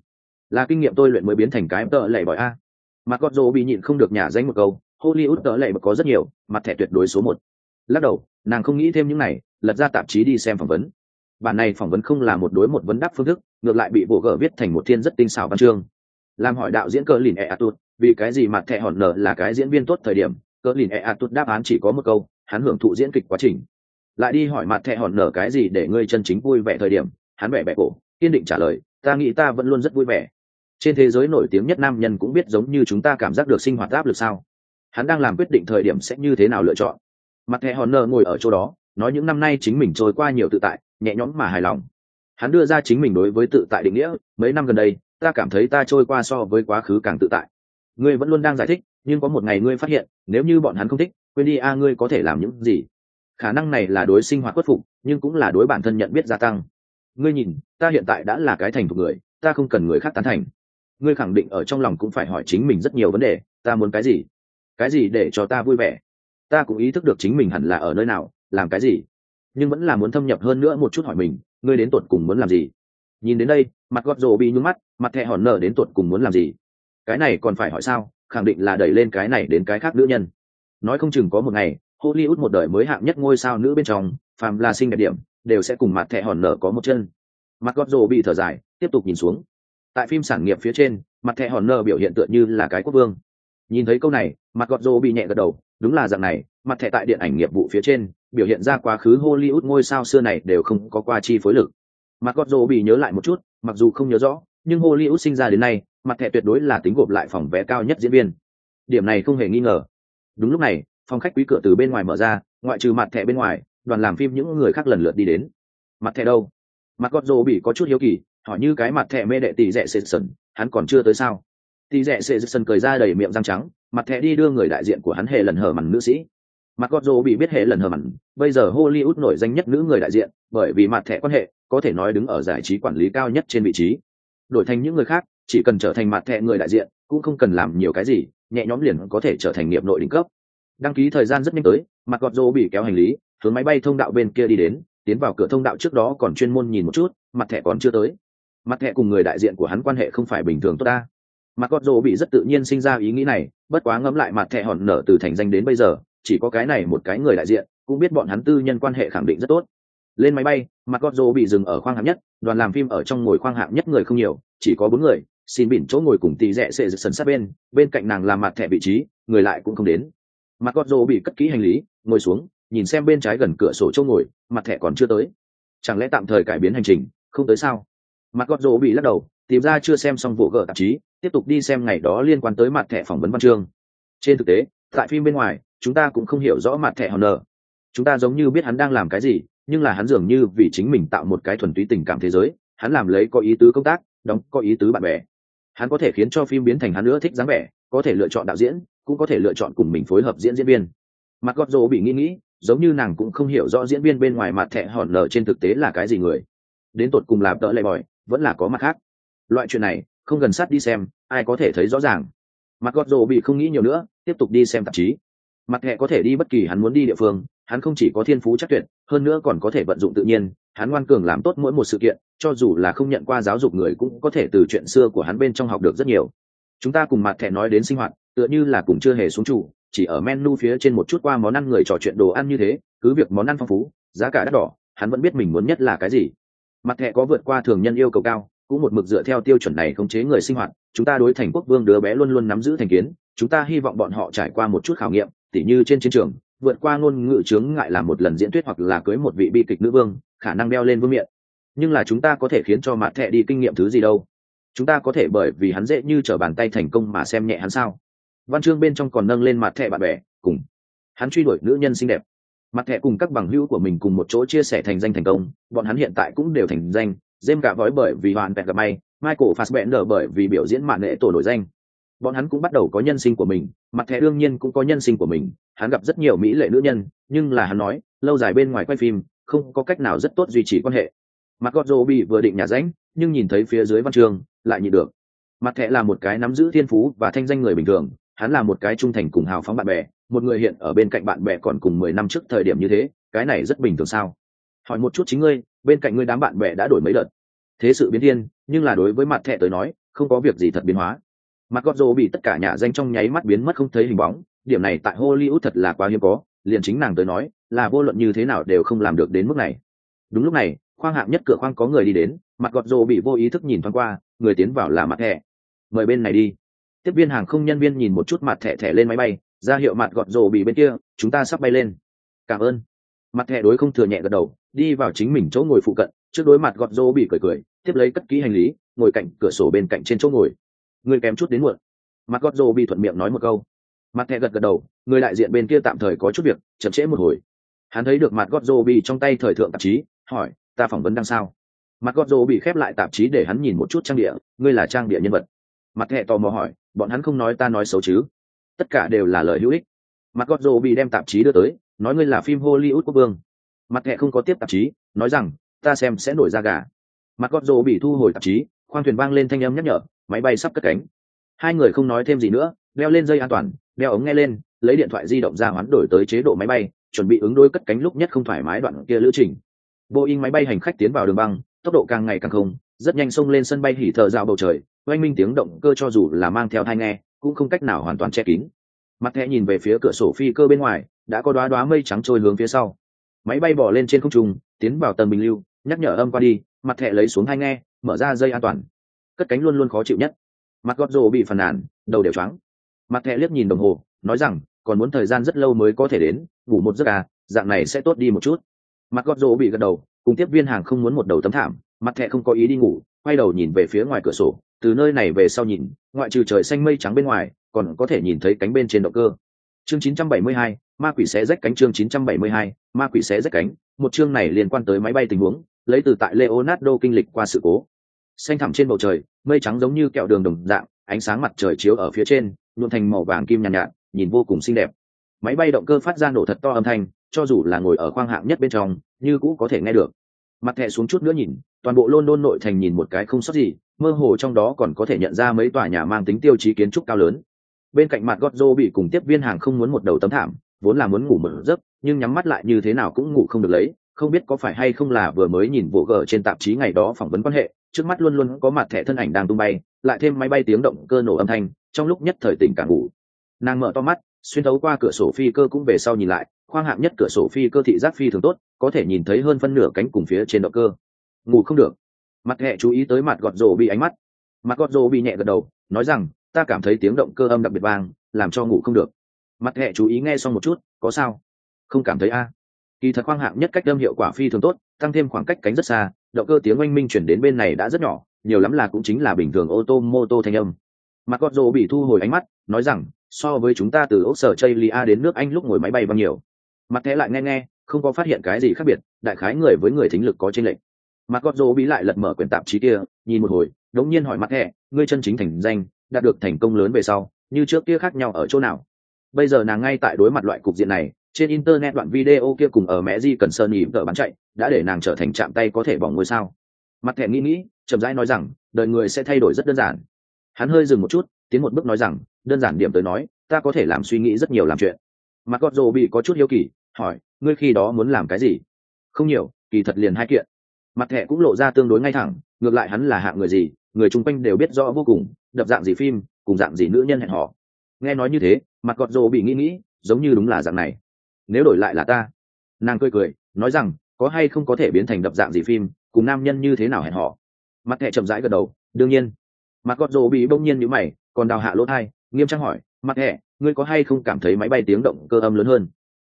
Là kinh nghiệm tôi luyện mới biến thành cái tợ lệ bỏi a. Mặt gót rô bị nhịn không được nhả danh một câu, hollywood tợ lệ có rất nhiều mặt thẻ tuyệt đối số một lắc đầu, nàng không nghĩ thêm những này, lật ra tạp chí đi xem phỏng vấn. Bản này phỏng vấn không là một đối một vấn đáp phương thức, ngược lại bị bộ gỡ viết thành một thiên rất tinh xảo văn chương. Làm hỏi đạo diễn cờ lìn e. Atut vì cái gì mặt thẹ hòn nở là cái diễn viên tốt thời điểm cờ lìn e. Atut đáp án chỉ có một câu, hắn hưởng thụ diễn kịch quá trình. Lại đi hỏi mặt thẹ hòn nở cái gì để ngươi chân chính vui vẻ thời điểm, hắn vẻ vẻ cổ, kiên định trả lời, ta nghĩ ta vẫn luôn rất vui vẻ. Trên thế giới nổi tiếng nhất nam nhân cũng biết giống như chúng ta cảm giác được sinh hoạt áp lực sao. Hắn đang làm quyết định thời điểm sẽ như thế nào lựa chọn mặt thẻ hòn nở ngồi ở chỗ đó, nói những năm nay chính mình trôi qua nhiều tự tại, nhẹ nhõm mà hài lòng. Hắn đưa ra chính mình đối với tự tại định nghĩa, mấy năm gần đây, ta cảm thấy ta trôi qua so với quá khứ càng tự tại. Ngươi vẫn luôn đang giải thích, nhưng có một ngày ngươi phát hiện, nếu như bọn hắn không thích, quên đi a, ngươi có thể làm những gì? Khả năng này là đối sinh hoạt khuất phục, nhưng cũng là đối bản thân nhận biết gia tăng. Ngươi nhìn, ta hiện tại đã là cái thành thuộc người, ta không cần người khác tán thành. Ngươi khẳng định ở trong lòng cũng phải hỏi chính mình rất nhiều vấn đề, ta muốn cái gì? Cái gì để cho ta vui vẻ? Ta cũng ý thức được chính mình hẳn là ở nơi nào, làm cái gì. Nhưng vẫn là muốn thâm nhập hơn nữa một chút hỏi mình, ngươi đến tuột cùng muốn làm gì? Nhìn đến đây, mặt gót rồ bị nhúng mắt, mặt thẹ hòn nở đến tuột cùng muốn làm gì? Cái này còn phải hỏi sao, khẳng định là đẩy lên cái này đến cái khác nữ nhân. Nói không chừng có một ngày, hollywood một đời mới hạng nhất ngôi sao nữ bên trong, phàm là sinh đẹp điểm, đều sẽ cùng mặt thẹ hòn nở có một chân. Mặt gót rồ bị thở dài, tiếp tục nhìn xuống. Tại phim sản nghiệp phía trên, mặt thẹ hòn nở biểu hiện tựa như là cái quốc vương nhìn thấy câu này, mặt gọt rô bị nhẹ gật đầu, đúng là dạng này, mặt thẻ tại điện ảnh nghiệp vụ phía trên, biểu hiện ra quá khứ hollywood ngôi sao xưa này đều không có qua chi phối lực. Mặt gọt rô bị nhớ lại một chút, mặc dù không nhớ rõ, nhưng hollywood sinh ra đến nay, mặt thẻ tuyệt đối là tính gộp lại phòng vé cao nhất diễn viên. Điểm này không hề nghi ngờ. Đúng lúc này, phòng khách quý cửa từ bên ngoài mở ra, ngoại trừ mặt thẻ bên ngoài, đoàn làm phim những người khác lần lượt đi đến. Mặt thẻ đâu? Mặt gọt rô bị có chút hiếu kỳ, hỏi như cái mặt thẻ mê đệ tỷ rẻ sệt sần hắn còn chưa tới sao? Tỷ rẻ sệt sân cười ra đầy miệng răng trắng, mặt thẻ đi đưa người đại diện của hắn hệ lần hở mằn nữ sĩ. Mặt gót rô bị biết hệ lần hờ mặn bây giờ hollywood nổi danh nhất nữ người đại diện, bởi vì mặt thẻ quan hệ, có thể nói đứng ở giải trí quản lý cao nhất trên vị trí. Đổi thành những người khác, chỉ cần trở thành mặt thẻ người đại diện, cũng không cần làm nhiều cái gì, nhẹ nhõm liền có thể trở thành nghiệp nội đỉnh cấp. Đăng ký thời gian rất nhanh tới, mặt gọt rô bị kéo hành lý, hướng máy bay thông đạo bên kia đi đến, tiến vào cửa thông đạo trước đó còn chuyên môn nhìn một chút, mặt thẻ còn chưa tới. Mặt thẻ cùng người đại diện của hắn quan hệ không phải bình thường tốt ta mặt gọt rỗ bị rất tự nhiên sinh ra ý nghĩ này, bất quá ngẫm lại mặt Thẹ hòn nở từ thành danh đến bây giờ, chỉ có cái này một cái người đại diện, cũng biết bọn hắn tư nhân quan hệ khẳng định rất tốt. Lên máy bay mặt gót rỗ bị dừng ở khoang hạng nhất, đoàn làm phim ở trong ngồi khoang hạng nhất người không nhiều, chỉ có bốn người, xin bỉn chỗ ngồi cùng tì rẽ sệ sần sát bên bên cạnh nàng làm mặt thẻ vị trí, người lại cũng không đến. Mặt gót rỗ bị cất kỹ hành lý, ngồi xuống, nhìn xem bên trái gần cửa sổ chỗ ngồi, mặt thẻ còn chưa tới. Chẳng lẽ tạm thời cải biến hành trình, không tới sao? Mặt gót rỗ bị lắc đầu, tìm ra chưa xem xong vụ gỡ tạp chí, tiếp tục đi xem ngày đó liên quan tới mặt thẻ phỏng vấn văn chương. Trên thực tế, tại phim bên ngoài, chúng ta cũng không hiểu rõ mặt thẻ hòn nở chúng ta giống như biết hắn đang làm cái gì, nhưng là hắn dường như vì chính mình tạo một cái thuần túy tình cảm thế giới, hắn làm lấy có ý tứ công tác, đóng có ý tứ bạn bè. Hắn có thể khiến cho phim biến thành hắn nữa thích dáng vẻ, có thể lựa chọn đạo diễn, cũng có thể lựa chọn cùng mình phối hợp diễn diễn viên. Mặt gót rỗ bị nghĩ nghĩ, giống như nàng cũng không hiểu rõ diễn viên bên ngoài mặt thẻ hòn nở trên thực tế là cái gì người. Đến tột cùng làm đỡ lệ bòi vẫn là có mặt khác. Loại chuyện này, không gần sát đi xem, ai có thể thấy rõ ràng. Mặt gót rồ bị không nghĩ nhiều nữa, tiếp tục đi xem tạp chí. Mặt thẻ có thể đi bất kỳ hắn muốn đi địa phương, hắn không chỉ có thiên phú chắc tuyệt, hơn nữa còn có thể vận dụng tự nhiên, hắn ngoan cường làm tốt mỗi một sự kiện, cho dù là không nhận qua giáo dục người cũng có thể từ chuyện xưa của hắn bên trong học được rất nhiều. Chúng ta cùng mặt thẻ nói đến sinh hoạt, tựa như là cùng chưa hề xuống chủ chỉ ở menu phía trên một chút qua món ăn người trò chuyện đồ ăn như thế, cứ việc món ăn phong phú, giá cả đắt đỏ, hắn vẫn biết mình muốn nhất là cái gì mặt thẻ có vượt qua thường nhân yêu cầu cao, cũng một mực dựa theo tiêu chuẩn này khống chế người sinh hoạt, chúng ta đối thành quốc vương đứa bé luôn luôn nắm giữ thành kiến, chúng ta hy vọng bọn họ trải qua một chút khảo nghiệm, tỉ như trên chiến trường, vượt qua ngôn ngữ chướng ngại làm một lần diễn thuyết hoặc là cưới một vị bi kịch nữ vương, khả năng đeo lên vương miệng nhưng là chúng ta có thể khiến cho mặt thẻ đi kinh nghiệm thứ gì đâu? Chúng ta có thể bởi vì hắn dễ như trở bàn tay thành công mà xem nhẹ hắn sao? Văn chương bên trong còn nâng lên mặt thẻ bạn bè, cùng. Hắn truy đuổi nữ nhân xinh đẹp mặt thẻ cùng các bằng hữu của mình cùng một chỗ chia sẻ thành danh thành công bọn hắn hiện tại cũng đều thành danh James cả vói bởi vì hoàn vẹn gặp may michael fassbender bởi vì biểu diễn mạn nệ tổ nổi danh. Bọn hắn cũng bắt đầu có nhân sinh của mình mặt thẻ đương nhiên cũng có nhân sinh của mình hắn gặp rất nhiều mỹ lệ nữ nhân nhưng là hắn nói lâu dài bên ngoài quay phim không có cách nào rất tốt duy trì quan hệ. Mặt gót rô bị vừa định nhà ránh nhưng nhìn thấy phía dưới văn trường, lại nhịn được. Mặt thẻ là một cái nắm giữ thiên phú và thanh danh người bình thường hắn là một cái trung thành cùng hào phóng bạn bè, một người hiện ở bên cạnh bạn bè còn cùng mười năm trước thời điểm như thế, cái này rất bình thường sao? Hỏi một chút chính ngươi, bên cạnh ngươi đám bạn bè đã đổi mấy đợt? Thế sự biến thiên, nhưng là đối với mặt thẻ tới nói, không có việc gì thật biến hóa. Mặt gót rô bị tất cả nhà danh trong nháy mắt biến mất không thấy hình bóng, điểm này tại hollywood thật là quá hiếm có, liền chính nàng tới nói, là vô luận như thế nào đều không làm được đến mức này. Đúng lúc này, khoang hạng nhất cửa khoang có người đi đến, mặt gọt rô bị vô ý thức nhìn thoáng qua, người tiến vào là mặt thẻ. Mời bên này đi tiếp viên hàng không nhân viên nhìn một chút mặt thẻ thẻ lên máy bay, ra hiệu mặt gọt rồ bị bên kia, chúng ta sắp bay lên. Cảm ơn. Mặt thẻ đối không thừa nhẹ gật đầu, đi vào chính mình chỗ ngồi phụ cận, trước đối mặt gọt rồ bị cười cười, tiếp lấy cất ký hành lý, ngồi cạnh cửa sổ bên cạnh trên chỗ ngồi. Người kém chút đến muộn. Mặt gọt rồ bị thuận miệng nói một câu. Mặt thẻ gật gật đầu, người đại diện bên kia tạm thời có chút việc, chậm trễ một hồi. Hắn thấy được mặt gót rô bị trong tay thời thượng tạp chí, hỏi, ta phỏng vấn đang sao mặt gót rô bị khép lại tạp chí để hắn nhìn một chút trang địa, ngươi là trang địa nhân vật. Mặt thẹ tò mò hỏi bọn hắn không nói ta nói xấu chứ. Tất cả đều là lời hữu ích. Mặt gót rô bị đem tạp chí đưa tới, nói ngươi là phim hollywood quốc vương. Mặt thẹ không có tiếp tạp chí, nói rằng, ta xem sẽ nổi ra gà. Mặt gót rô bị thu hồi tạp chí, khoang thuyền vang lên thanh âm nhắc nhở, máy bay sắp cất cánh. Hai người không nói thêm gì nữa đeo lên dây an toàn đeo ống nghe lên, lấy điện thoại di động ra hoán đổi tới chế độ máy bay, chuẩn bị ứng đối cất cánh lúc nhất không thoải mái đoạn kia lữ trình. Boeing máy bay hành khách tiến vào đường băng, tốc độ càng ngày càng không, rất nhanh xông lên sân bay hỉ thờ rào bầu trời oanh minh tiếng động cơ cho dù là mang theo thai nghe, cũng không cách nào hoàn toàn che kín. Mặt thẹ nhìn về phía cửa sổ phi cơ bên ngoài, đã có đoá đoá mây trắng trôi hướng phía sau. Máy bay bỏ lên trên không trung, tiến vào tầng bình lưu, nhắc nhở âm qua đi, mặt thẹ lấy xuống hai nghe, mở ra dây an toàn. Cất cánh luôn luôn khó chịu nhất. Mặt gót rồ bị phàn nàn, đầu đều choáng. Mặt thẹ liếc nhìn đồng hồ, nói rằng, còn muốn thời gian rất lâu mới có thể đến, ngủ một giấc à dạng này sẽ tốt đi một chút. Mặt gót rỗ bị gật đầu, cùng tiếp viên hàng không muốn một đầu tấm thảm. Mặt thẹ không có ý đi ngủ, quay đầu nhìn về phía ngoài cửa sổ từ nơi này về sau nhìn ngoại trừ trời xanh mây trắng bên ngoài còn có thể nhìn thấy cánh bên trên động cơ. Chương 972, ma quỷ xé rách cánh chương 972, ma quỷ xé rách cánh. Một chương này liên quan tới máy bay tình huống lấy từ tại leonardo kinh lịch qua sự cố. Xanh thẳm trên bầu trời mây trắng giống như kẹo đường đồng dạng ánh sáng mặt trời chiếu ở phía trên nhuộm thành màu vàng kim nhàn nhạt, nhạt nhìn vô cùng xinh đẹp. Máy bay động cơ phát ra nổ thật to âm thanh cho dù là ngồi ở khoang hạng nhất bên trong như cũ có thể nghe được. Mặt thẹ xuống chút nữa nhìn toàn bộ london nội thành nhìn một cái không sót gì mơ hồ trong đó còn có thể nhận ra mấy tòa nhà mang tính tiêu chí kiến trúc cao lớn. Bên cạnh mặt gót bị cùng tiếp viên hàng không muốn một đầu tấm thảm, vốn là muốn ngủ một giấc, nhưng nhắm mắt lại như thế nào cũng ngủ không được lấy, không biết có phải hay không là vừa mới nhìn bộ gờ trên tạp chí ngày đó phỏng vấn quan hệ, trước mắt luôn luôn có mặt thẻ thân ảnh đang tung bay, lại thêm máy bay tiếng động cơ nổ âm thanh, trong lúc nhất thời tỉnh cả ngủ. Nàng mở to mắt, xuyên thấu qua cửa sổ phi cơ cũng về sau nhìn lại, khoang hạng nhất cửa sổ phi cơ thị giác phi thường tốt, có thể nhìn thấy hơn phân nửa cánh cùng phía trên động cơ. Ngủ không được mặt hệ chú ý tới mặt gọt rổ bị ánh mắt. Mặt gọt rổ bị nhẹ gật đầu, nói rằng, ta cảm thấy tiếng động cơ âm đặc biệt vang, làm cho ngủ không được. Mặt hệ chú ý nghe xong một chút, có sao? Không cảm thấy a. Kỳ thật khoang hạng nhất cách đâm hiệu quả phi thường tốt, tăng thêm khoảng cách cánh rất xa, động cơ tiếng oanh minh chuyển đến bên này đã rất nhỏ, nhiều lắm là cũng chính là bình thường ô tô mô tô thanh âm. Mặt gọt rồ bị thu hồi ánh mắt, nói rằng, so với chúng ta từ ốc sở chây lia đến nước anh lúc ngồi máy bay bao nhiêu? Mặt thẻ lại nghe nghe, không có phát hiện cái gì khác biệt, đại khái người với người thính lực có chênh lệch mặt gót rỗ bí lại lật mở quyển tạp chí kia, nhìn một hồi, đống nhiên hỏi mặt thẻ ngươi chân chính thành danh, đạt được thành công lớn về sau, như trước kia khác nhau ở chỗ nào? Bây giờ nàng ngay tại đối mặt loại cục diện này, trên internet đoạn video kia cùng ở mẹ di cần sơn nhịp tờ bán chạy, đã để nàng trở thành chạm tay có thể bỏ ngôi sao. Mặt thẻ nghĩ nghĩ, chậm rãi nói rằng, đời người sẽ thay đổi rất đơn giản. Hắn hơi dừng một chút, tiến một bước nói rằng, đơn giản điểm tới nói, ta có thể làm suy nghĩ rất nhiều làm chuyện. Mặt gót rỗ bị có chút hiếu kỳ, hỏi, ngươi khi đó muốn làm cái gì? Không nhiều, kỳ thật liền hai kiện mặt thẻ cũng lộ ra tương đối ngay thẳng, ngược lại hắn là hạng người gì, người chung quanh đều biết rõ vô cùng, đập dạng gì phim, cùng dạng gì nữ nhân hẹn họ nghe nói như thế, mặt gọt rồ bị nghĩ nghĩ, giống như đúng là dạng này. Nếu đổi lại là ta, nàng cười cười, nói rằng, có hay không có thể biến thành đập dạng gì phim, cùng nam nhân như thế nào hẹn họ mặt thẻ chậm rãi gật đầu, đương nhiên. Mặt gọt rồ bị bỗng nhiên nhữ mày, còn đào hạ lỗ thai, nghiêm trang hỏi, mặt thẻ, ngươi có hay không cảm thấy máy bay tiếng động cơ âm lớn hơn?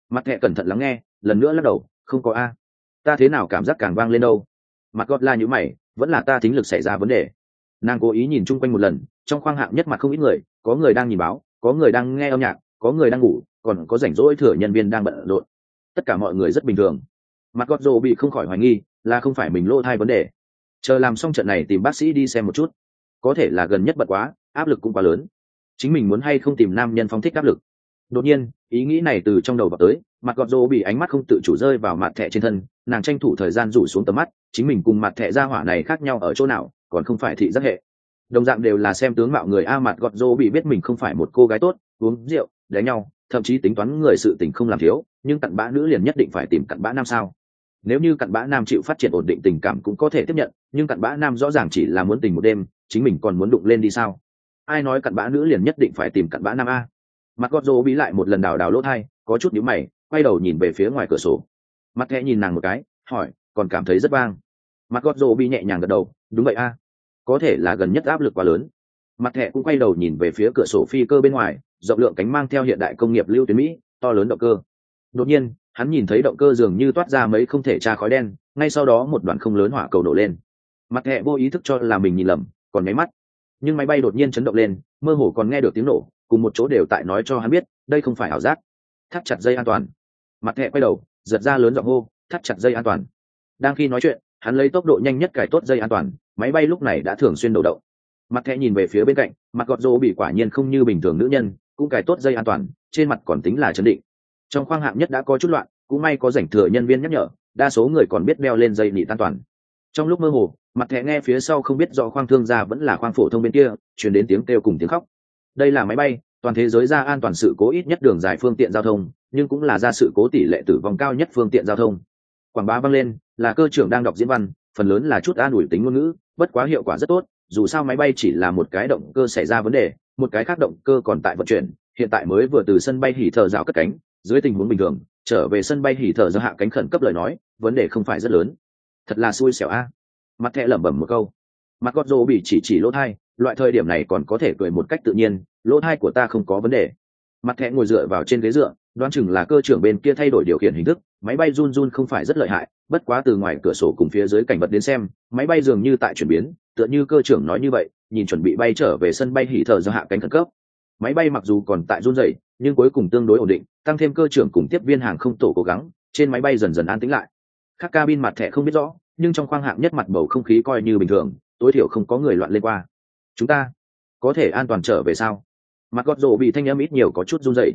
Mặt thẻ cẩn thận lắng nghe, lần nữa lắc đầu, không có a. Ta thế nào cảm giác càng vang lên đâu? Mặt gót la như mày, vẫn là ta thính lực xảy ra vấn đề. Nàng cố ý nhìn chung quanh một lần, trong khoang hạng nhất mặt không ít người, có người đang nhìn báo, có người đang nghe âm nhạc, có người đang ngủ, còn có rảnh rỗi thừa nhân viên đang bận rộn. Tất cả mọi người rất bình thường. Mặt gót rô bị không khỏi hoài nghi, là không phải mình lỗ thai vấn đề. Chờ làm xong trận này tìm bác sĩ đi xem một chút. Có thể là gần nhất bật quá, áp lực cũng quá lớn. Chính mình muốn hay không tìm nam nhân phong thích áp lực. Đột nhiên, ý nghĩ này từ trong đầu vào tới, mặt gọt rô bị ánh mắt không tự chủ rơi vào mặt thẻ trên thân, nàng tranh thủ thời gian rủ xuống tầm mắt chính mình cùng mặt thẻ ra hỏa này khác nhau ở chỗ nào, còn không phải thị giác hệ. Đồng dạng đều là xem tướng mạo người a mặt gọt dô bị biết mình không phải một cô gái tốt, uống rượu, đánh nhau, thậm chí tính toán người sự tình không làm thiếu, nhưng cặn bã nữ liền nhất định phải tìm cặn bã nam sao. Nếu như cặn bã nam chịu phát triển ổn định tình cảm cũng có thể tiếp nhận, nhưng cặn bã nam rõ ràng chỉ là muốn tình một đêm, chính mình còn muốn đụng lên đi sao? Ai nói cặn bã nữ liền nhất định phải tìm cặn bã nam a? Mặt gót rô bí lại một lần đào đào lỗ thai, có chút nhữ mày, quay đầu nhìn về phía ngoài cửa sổ. Mặt thẹ nhìn nàng một cái, hỏi, còn cảm thấy rất vang mặt gót rô bí nhẹ nhàng gật đầu, đúng vậy a, có thể là gần nhất áp lực quá lớn. Mặt thẹ cũng quay đầu nhìn về phía cửa sổ phi cơ bên ngoài, rộng lượng cánh mang theo hiện đại công nghiệp lưu tuyến mỹ, to lớn động cơ. Đột nhiên, hắn nhìn thấy động cơ dường như toát ra mấy không thể tra khói đen, ngay sau đó một đoạn không lớn hỏa cầu nổ lên. Mặt thẹ vô ý thức cho là mình nhìn lầm, còn máy mắt. Nhưng máy bay đột nhiên chấn động lên, mơ hồ còn nghe được tiếng nổ, cùng một chỗ đều tại nói cho hắn biết, đây không phải ảo giác. Thắt chặt dây an toàn. Mặt thẹ quay đầu, giật ra lớn giọng hô, thắt chặt dây an toàn. Đang khi nói chuyện hắn lấy tốc độ nhanh nhất cải tốt dây an toàn, máy bay lúc này đã thường xuyên đổ đậu mặt thẹ nhìn về phía bên cạnh, mặt gọt rô bị quả nhiên không như bình thường nữ nhân, cũng cài tốt dây an toàn, trên mặt còn tính là chấn định. Trong khoang hạng nhất đã có chút loạn, cũng may có rảnh thừa nhân viên nhắc nhở, đa số người còn biết đeo lên dây nị an toàn. Trong lúc mơ hồ, mặt thẹ nghe phía sau không biết do khoang thương ra vẫn là khoang phổ thông bên kia chuyển đến tiếng kêu cùng tiếng khóc. Đây là máy bay, toàn thế giới ra an toàn sự cố ít nhất đường dài phương tiện giao thông, nhưng cũng là ra sự cố tỷ lệ tử vong cao nhất phương tiện giao thông quảng bá vang lên, là cơ trưởng đang đọc diễn văn, phần lớn là chút an ủi tính ngôn ngữ, bất quá hiệu quả rất tốt, dù sao máy bay chỉ là một cái động cơ xảy ra vấn đề, một cái khác động cơ còn tại vận chuyển, hiện tại mới vừa từ sân bay hỉ thở rào cất cánh, dưới tình huống bình thường, trở về sân bay hỉ thở do hạ cánh khẩn cấp lời nói, vấn đề không phải rất lớn. Thật là xui xẻo a. Mặt thẹ lẩm bẩm một câu. Mặt gót rô bị chỉ chỉ lỗ thai, loại thời điểm này còn có thể cười một cách tự nhiên, lỗ thai của ta không có vấn đề. Mặt thẹ ngồi dựa vào trên ghế dựa đoán chừng là cơ trưởng bên kia thay đổi điều khiển hình thức, máy bay run run không phải rất lợi hại, bất quá từ ngoài cửa sổ cùng phía dưới cảnh vật đến xem, máy bay dường như tại chuyển biến, tựa như cơ trưởng nói như vậy, nhìn chuẩn bị bay trở về sân bay hỉ thở do hạ cánh khẩn cấp. Máy bay mặc dù còn tại run rẩy, nhưng cuối cùng tương đối ổn định, tăng thêm cơ trưởng cùng tiếp viên hàng không tổ cố gắng, trên máy bay dần dần an tĩnh lại. Các cabin mặt thẻ không biết rõ, nhưng trong khoang hạng nhất mặt bầu không khí coi như bình thường, tối thiểu không có người loạn lên qua. Chúng ta có thể an toàn trở về sao? Mặt gót rộ bị thanh âm ít nhiều có chút run rẩy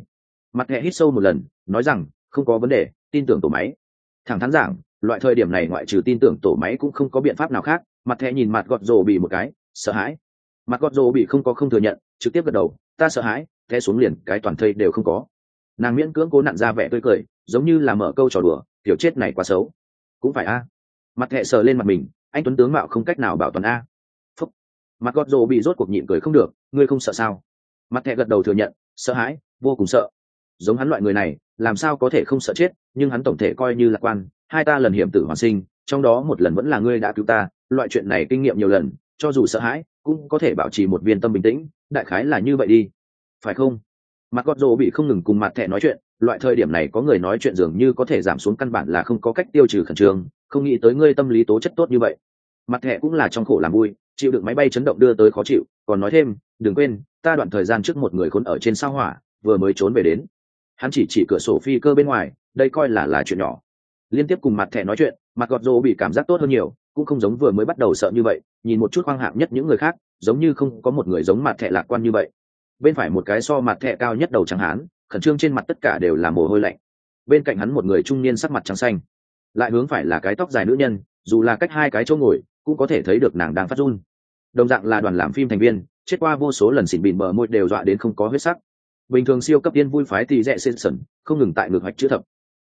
mặt thẻ hít sâu một lần, nói rằng, không có vấn đề, tin tưởng tổ máy. Thẳng thắn giảng, loại thời điểm này ngoại trừ tin tưởng tổ máy cũng không có biện pháp nào khác, mặt thẻ nhìn mặt gọt rồ bị một cái, sợ hãi. Mặt gọt rồ bị không có không thừa nhận, trực tiếp gật đầu, ta sợ hãi, té xuống liền, cái toàn thây đều không có. Nàng miễn cưỡng cố nặn ra vẻ tươi cười, giống như là mở câu trò đùa, kiểu chết này quá xấu. Cũng phải a. Mặt thẹ sờ lên mặt mình, anh tuấn tướng mạo không cách nào bảo toàn a. Phúc. Mặt gót rồ bị rốt cuộc nhịn cười không được, ngươi không sợ sao? Mặt thẹ gật đầu thừa nhận, sợ hãi, vô cùng sợ giống hắn loại người này, làm sao có thể không sợ chết, nhưng hắn tổng thể coi như lạc quan, hai ta lần hiểm tử hoàn sinh, trong đó một lần vẫn là ngươi đã cứu ta, loại chuyện này kinh nghiệm nhiều lần, cho dù sợ hãi, cũng có thể bảo trì một viên tâm bình tĩnh, đại khái là như vậy đi. Phải không? Mặt gót rồ bị không ngừng cùng mặt thẻ nói chuyện, loại thời điểm này có người nói chuyện dường như có thể giảm xuống căn bản là không có cách tiêu trừ khẩn trương, không nghĩ tới ngươi tâm lý tố chất tốt như vậy. Mặt thẻ cũng là trong khổ làm vui, chịu được máy bay chấn động đưa tới khó chịu, còn nói thêm, đừng quên, ta đoạn thời gian trước một người khốn ở trên sao hỏa, vừa mới trốn về đến hắn chỉ chỉ cửa sổ phi cơ bên ngoài, đây coi là là chuyện nhỏ. Liên tiếp cùng mặt thẻ nói chuyện, mặt gọt rô bị cảm giác tốt hơn nhiều, cũng không giống vừa mới bắt đầu sợ như vậy, nhìn một chút khoang hạng nhất những người khác, giống như không có một người giống mặt thẻ lạc quan như vậy. Bên phải một cái so mặt thẻ cao nhất đầu trắng hán, khẩn trương trên mặt tất cả đều là mồ hôi lạnh. Bên cạnh hắn một người trung niên sắc mặt trắng xanh. Lại hướng phải là cái tóc dài nữ nhân, dù là cách hai cái chỗ ngồi, cũng có thể thấy được nàng đang phát run. Đồng dạng là đoàn làm phim thành viên, chết qua vô số lần xịn bịn bờ môi đều dọa đến không có huyết sắc bình thường siêu cấp tiên vui phái thì rẽ xin sẩn không ngừng tại ngược hoạch chữ thập.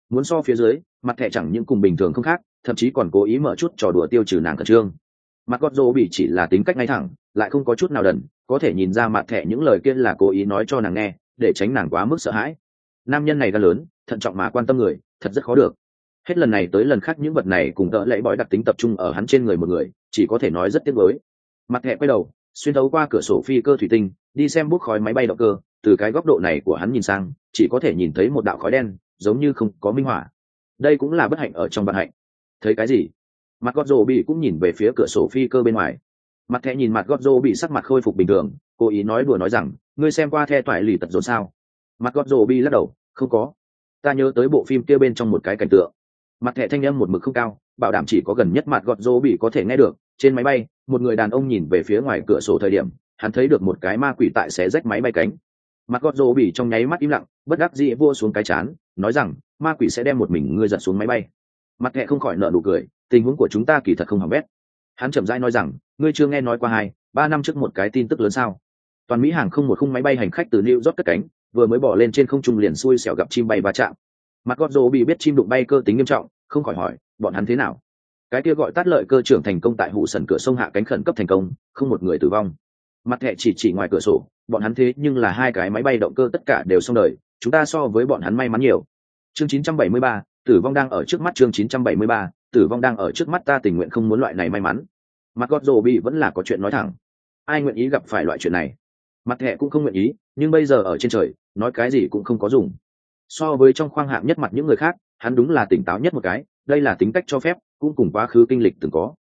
Muốn so phía dưới, mặt thẻ chẳng những cùng bình thường không khác, thậm chí còn cố ý mở chút trò đùa tiêu trừ nàng khẩn trương. Mặt gót rô bị chỉ là tính cách ngay thẳng, lại không có chút nào đần, có thể nhìn ra mặt thẻ những lời kia là cố ý nói cho nàng nghe, để tránh nàng quá mức sợ hãi. Nam nhân này ga lớn, thận trọng mà quan tâm người, thật rất khó được. Hết lần này tới lần khác những vật này cùng tợ lẫy bói đặc tính tập trung ở hắn trên người một người, chỉ có thể nói rất tiếc với mặt thẻ quay đầu, xuyên thấu qua cửa sổ phi cơ thủy tinh, đi xem bút khói máy bay động cơ từ cái góc độ này của hắn nhìn sang, chỉ có thể nhìn thấy một đạo khói đen, giống như không có minh họa. Đây cũng là bất hạnh ở trong vận hạnh. Thấy cái gì? Mặt gót rô bị cũng nhìn về phía cửa sổ phi cơ bên ngoài. Mặt thẻ nhìn mặt gót rô bị sắc mặt khôi phục bình thường, cố ý nói đùa nói rằng, ngươi xem qua the toại lì tật dồn sao? Mặt gót rô bị lắc đầu, không có. Ta nhớ tới bộ phim kia bên trong một cái cảnh tượng. Mặt thẻ thanh âm một mực không cao, bảo đảm chỉ có gần nhất mặt gọt rô bị có thể nghe được. Trên máy bay, một người đàn ông nhìn về phía ngoài cửa sổ thời điểm, hắn thấy được một cái ma quỷ tại xé rách máy bay cánh mặt gót rô bị trong nháy mắt im lặng, bất đắc dĩ vua xuống cái chán, nói rằng, ma quỷ sẽ đem một mình ngươi giật xuống máy bay. Mặt thẻ không khỏi nợ nụ cười, tình huống của chúng ta kỳ thật không hỏng bét. Hắn chậm rãi nói rằng, ngươi chưa nghe nói qua hai, ba năm trước một cái tin tức lớn sao? Toàn mỹ hàng không một khung máy bay hành khách từ new york cất cánh, vừa mới bỏ lên trên không trung liền xui xẻo gặp chim bay va chạm. Mặt gót rô bị biết chim đụng bay cơ tính nghiêm trọng, không khỏi hỏi, bọn hắn thế nào? Cái kia gọi tát lợi cơ trưởng thành công tại hụ sần cửa sông hạ cánh khẩn cấp thành công, không một người tử vong. Mặt thẹ chỉ chỉ ngoài cửa sổ bọn hắn thế nhưng là hai cái máy bay động cơ tất cả đều xong đời chúng ta so với bọn hắn may mắn nhiều. Chương 973, tử vong đang ở trước mắt chương 973, tử vong đang ở trước mắt ta tình nguyện không muốn loại này may mắn. Mặt gót rồ bị vẫn là có chuyện nói thẳng. Ai nguyện ý gặp phải loại chuyện này? Mặt thẹ cũng không nguyện ý nhưng bây giờ ở trên trời nói cái gì cũng không có dùng. So với trong khoang hạng nhất mặt những người khác hắn đúng là tỉnh táo nhất một cái đây là tính cách cho phép cũng cùng quá khứ kinh lịch từng có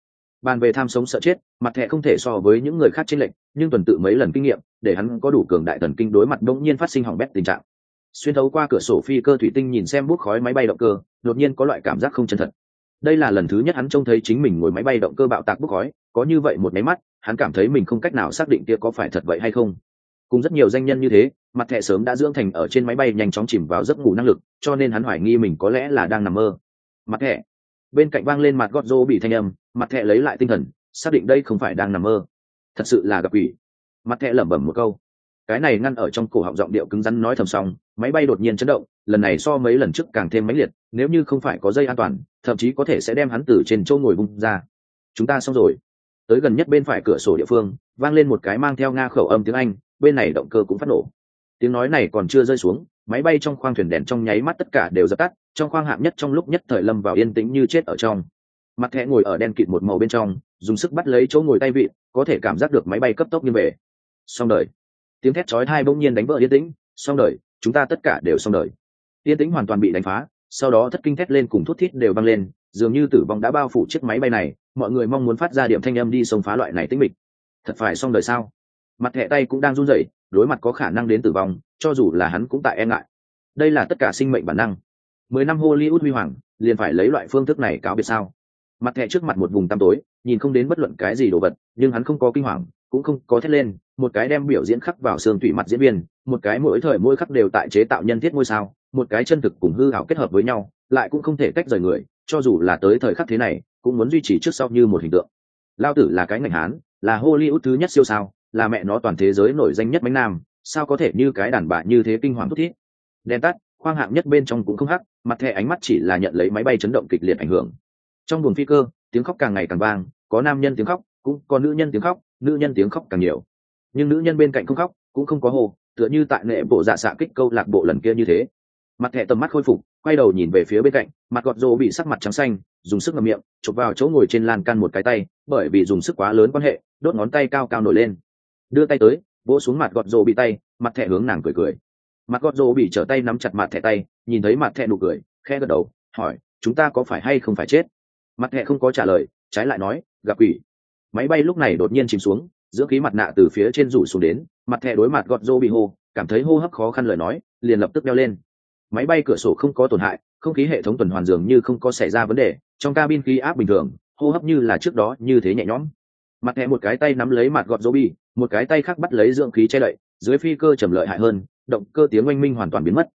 bàn về tham sống sợ chết, mặt thẹ không thể so với những người khác trên lệnh nhưng tuần tự mấy lần kinh nghiệm, để hắn có đủ cường đại thần kinh đối mặt bỗng nhiên phát sinh hỏng bét tình trạng. Xuyên thấu qua cửa sổ phi cơ thủy tinh nhìn xem bút khói máy bay động cơ, đột nhiên có loại cảm giác không chân thật. Đây là lần thứ nhất hắn trông thấy chính mình ngồi máy bay động cơ bạo tạc bút khói, có như vậy một máy mắt, hắn cảm thấy mình không cách nào xác định kia có phải thật vậy hay không. Cùng rất nhiều danh nhân như thế, mặt thẻ sớm đã dưỡng thành ở trên máy bay nhanh chóng chìm vào giấc ngủ năng lực, cho nên hắn hoài nghi mình có lẽ là đang nằm mơ. Mặt thẻ. Bên cạnh vang lên mặt gót rô bị thanh âm mặt thẻ lấy lại tinh thần, xác định đây không phải đang nằm mơ. Thật sự là gặp ủy mặt thẻ lẩm bẩm một câu. Cái này ngăn ở trong cổ họng giọng điệu cứng rắn nói thầm xong, máy bay đột nhiên chấn động, lần này so mấy lần trước càng thêm mãnh liệt, nếu như không phải có dây an toàn, thậm chí có thể sẽ đem hắn từ trên châu ngồi bung ra. Chúng ta xong rồi. Tới gần nhất bên phải cửa sổ địa phương, vang lên một cái mang theo nga khẩu âm tiếng anh, bên này động cơ cũng phát nổ. Tiếng nói này còn chưa rơi xuống, máy bay trong khoang thuyền đèn trong nháy mắt tất cả đều dập tắt, trong khoang hạng nhất trong lúc nhất thời lâm vào yên tĩnh như chết ở trong mặt thẻ ngồi ở đen kịt một màu bên trong dùng sức bắt lấy chỗ ngồi tay vịt, có thể cảm giác được máy bay cấp tốc như về. Xong đời. Tiếng thét chói hai bỗng nhiên đánh vỡ yên tĩnh. Xong đời chúng ta tất cả đều xong đời. Yên tĩnh hoàn toàn bị đánh phá sau đó thất kinh thét lên cùng thút thít đều văng lên dường như tử vong đã bao phủ chiếc máy bay này mọi người mong muốn phát ra điểm thanh âm đi xông phá loại này tĩnh mịch. Thật phải xong đời sao? Mặt thẻ tay cũng đang run rẩy đối mặt có khả năng đến tử vong cho dù là hắn cũng tại e ngại. Đây là tất cả sinh mệnh bản năng. Mười năm hollywood huy hoàng liền phải lấy loại phương thức này cáo biệt sao? Mặt thẻ trước mặt một vùng tăm tối, nhìn không đến bất luận cái gì đồ vật, nhưng hắn không có kinh hoàng, cũng không có thét lên, một cái đem biểu diễn khắc vào xương thủy mặt diễn viên, một cái mỗi thời mỗi khắc đều tại chế tạo nhân thiết ngôi sao, một cái chân thực cùng hư hảo kết hợp với nhau, lại cũng không thể tách rời người, cho dù là tới thời khắc thế này, cũng muốn duy trì trước sau như một hình tượng. Lao tử là cái ngành hán, là hollywood thứ nhất siêu sao, là mẹ nó toàn thế giới nổi danh nhất bánh nam, sao có thể như cái đàn bà như thế kinh hoàng thút thít? Đèn tắt, khoang hạng nhất bên trong cũng không hắc, mặt thẻ ánh mắt chỉ là nhận lấy máy bay chấn động kịch liệt ảnh hưởng trong buồng phi cơ, tiếng khóc càng ngày càng vang, có nam nhân tiếng khóc, cũng có nữ nhân tiếng khóc, nữ nhân tiếng khóc càng nhiều. Nhưng nữ nhân bên cạnh không khóc, cũng không có hồ tựa như tại nệ bộ dạ xạ kích câu lạc bộ lần kia như thế. Mặt thẹ tầm mắt khôi phục, quay đầu nhìn về phía bên cạnh, mặt gọt rô bị sắc mặt trắng xanh, dùng sức ngậm miệng, chụp vào chỗ ngồi trên lan can một cái tay, bởi vì dùng sức quá lớn quan hệ, đốt ngón tay cao cao nổi lên. Đưa tay tới, vỗ xuống mặt gọt rô bị tay, mặt thẹ hướng nàng cười cười. Mặt gọt rô bị trở tay nắm chặt mặt thẹ tay, nhìn thấy mặt thẹ nụ cười khe gật đầu, hỏi, chúng ta có phải hay không phải chết? Mặt hệ không có trả lời, trái lại nói, gặp quỷ. Máy bay lúc này đột nhiên chìm xuống, giữa khí mặt nạ từ phía trên rủ xuống đến, mặt hệ đối mặt gọt rô bị hô, cảm thấy hô hấp khó khăn lời nói, liền lập tức đeo lên. Máy bay cửa sổ không có tổn hại, không khí hệ thống tuần hoàn dường như không có xảy ra vấn đề, trong cabin khí áp bình thường, hô hấp như là trước đó như thế nhẹ nhõm. Mặt hệ một cái tay nắm lấy mặt gọt rô bị, một cái tay khác bắt lấy dưỡng khí che đậy, dưới phi cơ trầm lợi hại hơn, động cơ tiếng oanh minh hoàn toàn biến mất.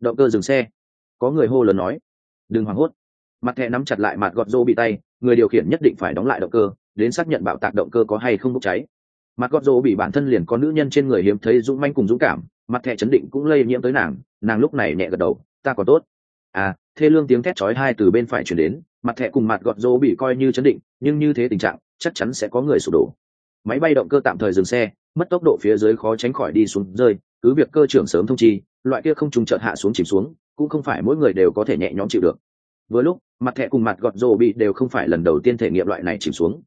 Động cơ dừng xe. Có người hô lớn nói, đừng hoảng hốt mặt thẻ nắm chặt lại mặt gọt rô bị tay, người điều khiển nhất định phải đóng lại động cơ, đến xác nhận bạo tạc động cơ có hay không bốc cháy. Mặt gọt rô bị bản thân liền có nữ nhân trên người hiếm thấy dũng manh cùng dũng cảm, mặt thẻ chấn định cũng lây nhiễm tới nàng nàng lúc này nhẹ gật đầu, ta còn tốt. À thê lương tiếng thét chói hai từ bên phải chuyển đến, mặt thẻ cùng mặt gọt rô bị coi như chấn định, nhưng như thế tình trạng, chắc chắn sẽ có người sụp đổ. Máy bay động cơ tạm thời dừng xe, mất tốc độ phía dưới khó tránh khỏi đi xuống rơi, cứ việc cơ trưởng sớm thông chi, loại kia không trùng chợt hạ xuống chìm xuống, cũng không phải mỗi người đều có thể nhẹ nhõm chịu được vừa lúc, mặt thẻ cùng mặt gọt rồ bị đều không phải lần đầu tiên thể nghiệm loại này chìm xuống.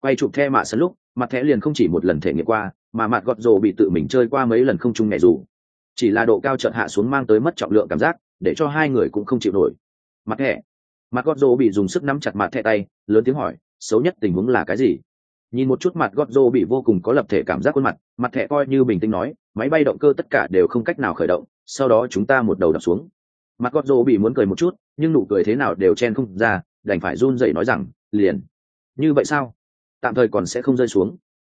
Quay chụp the mạ sân lúc, mặt thẻ liền không chỉ một lần thể nghiệm qua, mà mặt gọt rồ bị tự mình chơi qua mấy lần không chung nhẹ dù. Chỉ là độ cao chợt hạ xuống mang tới mất trọng lượng cảm giác, để cho hai người cũng không chịu nổi. Mặt thẻ. Mặt gọt rồ bị dùng sức nắm chặt mặt thẻ tay, lớn tiếng hỏi, xấu nhất tình huống là cái gì? Nhìn một chút mặt gót rô bị vô cùng có lập thể cảm giác khuôn mặt mặt thẻ coi như bình tĩnh nói, máy bay động cơ tất cả đều không cách nào khởi động, sau đó chúng ta một đầu đập xuống mặt gót rô bị muốn cười một chút, nhưng nụ cười thế nào đều chen không ra, đành phải run dậy nói rằng, liền. Như vậy sao? Tạm thời còn sẽ không rơi xuống.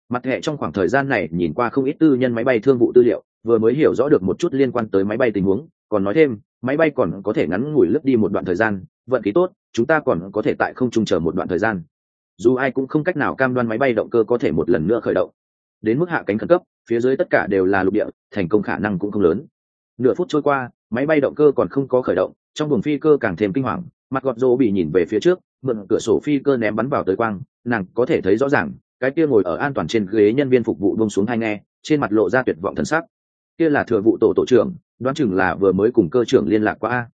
Mặt hệ trong khoảng thời gian này nhìn qua không ít tư nhân máy bay thương vụ tư liệu, vừa mới hiểu rõ được một chút liên quan tới máy bay tình huống, còn nói thêm, máy bay còn có thể ngắn ngủi lướt đi một đoạn thời gian, vận khí tốt, chúng ta còn có thể tại không trung chờ một đoạn thời gian. Dù ai cũng không cách nào cam đoan máy bay động cơ có thể một lần nữa khởi động. Đến mức hạ cánh khẩn cấp, phía dưới tất cả đều là lục địa, thành công khả năng cũng không lớn. Nửa phút trôi qua máy bay động cơ còn không có khởi động, trong buồng phi cơ càng thêm kinh hoàng, mặt gọt rô bị nhìn về phía trước, mượn cửa sổ phi cơ ném bắn vào tới quang, nàng có thể thấy rõ ràng, cái kia ngồi ở an toàn trên ghế nhân viên phục vụ bông xuống hai nghe, trên mặt lộ ra tuyệt vọng thân sắc. Kia là thừa vụ tổ tổ trưởng, đoán chừng là vừa mới cùng cơ trưởng liên lạc qua a.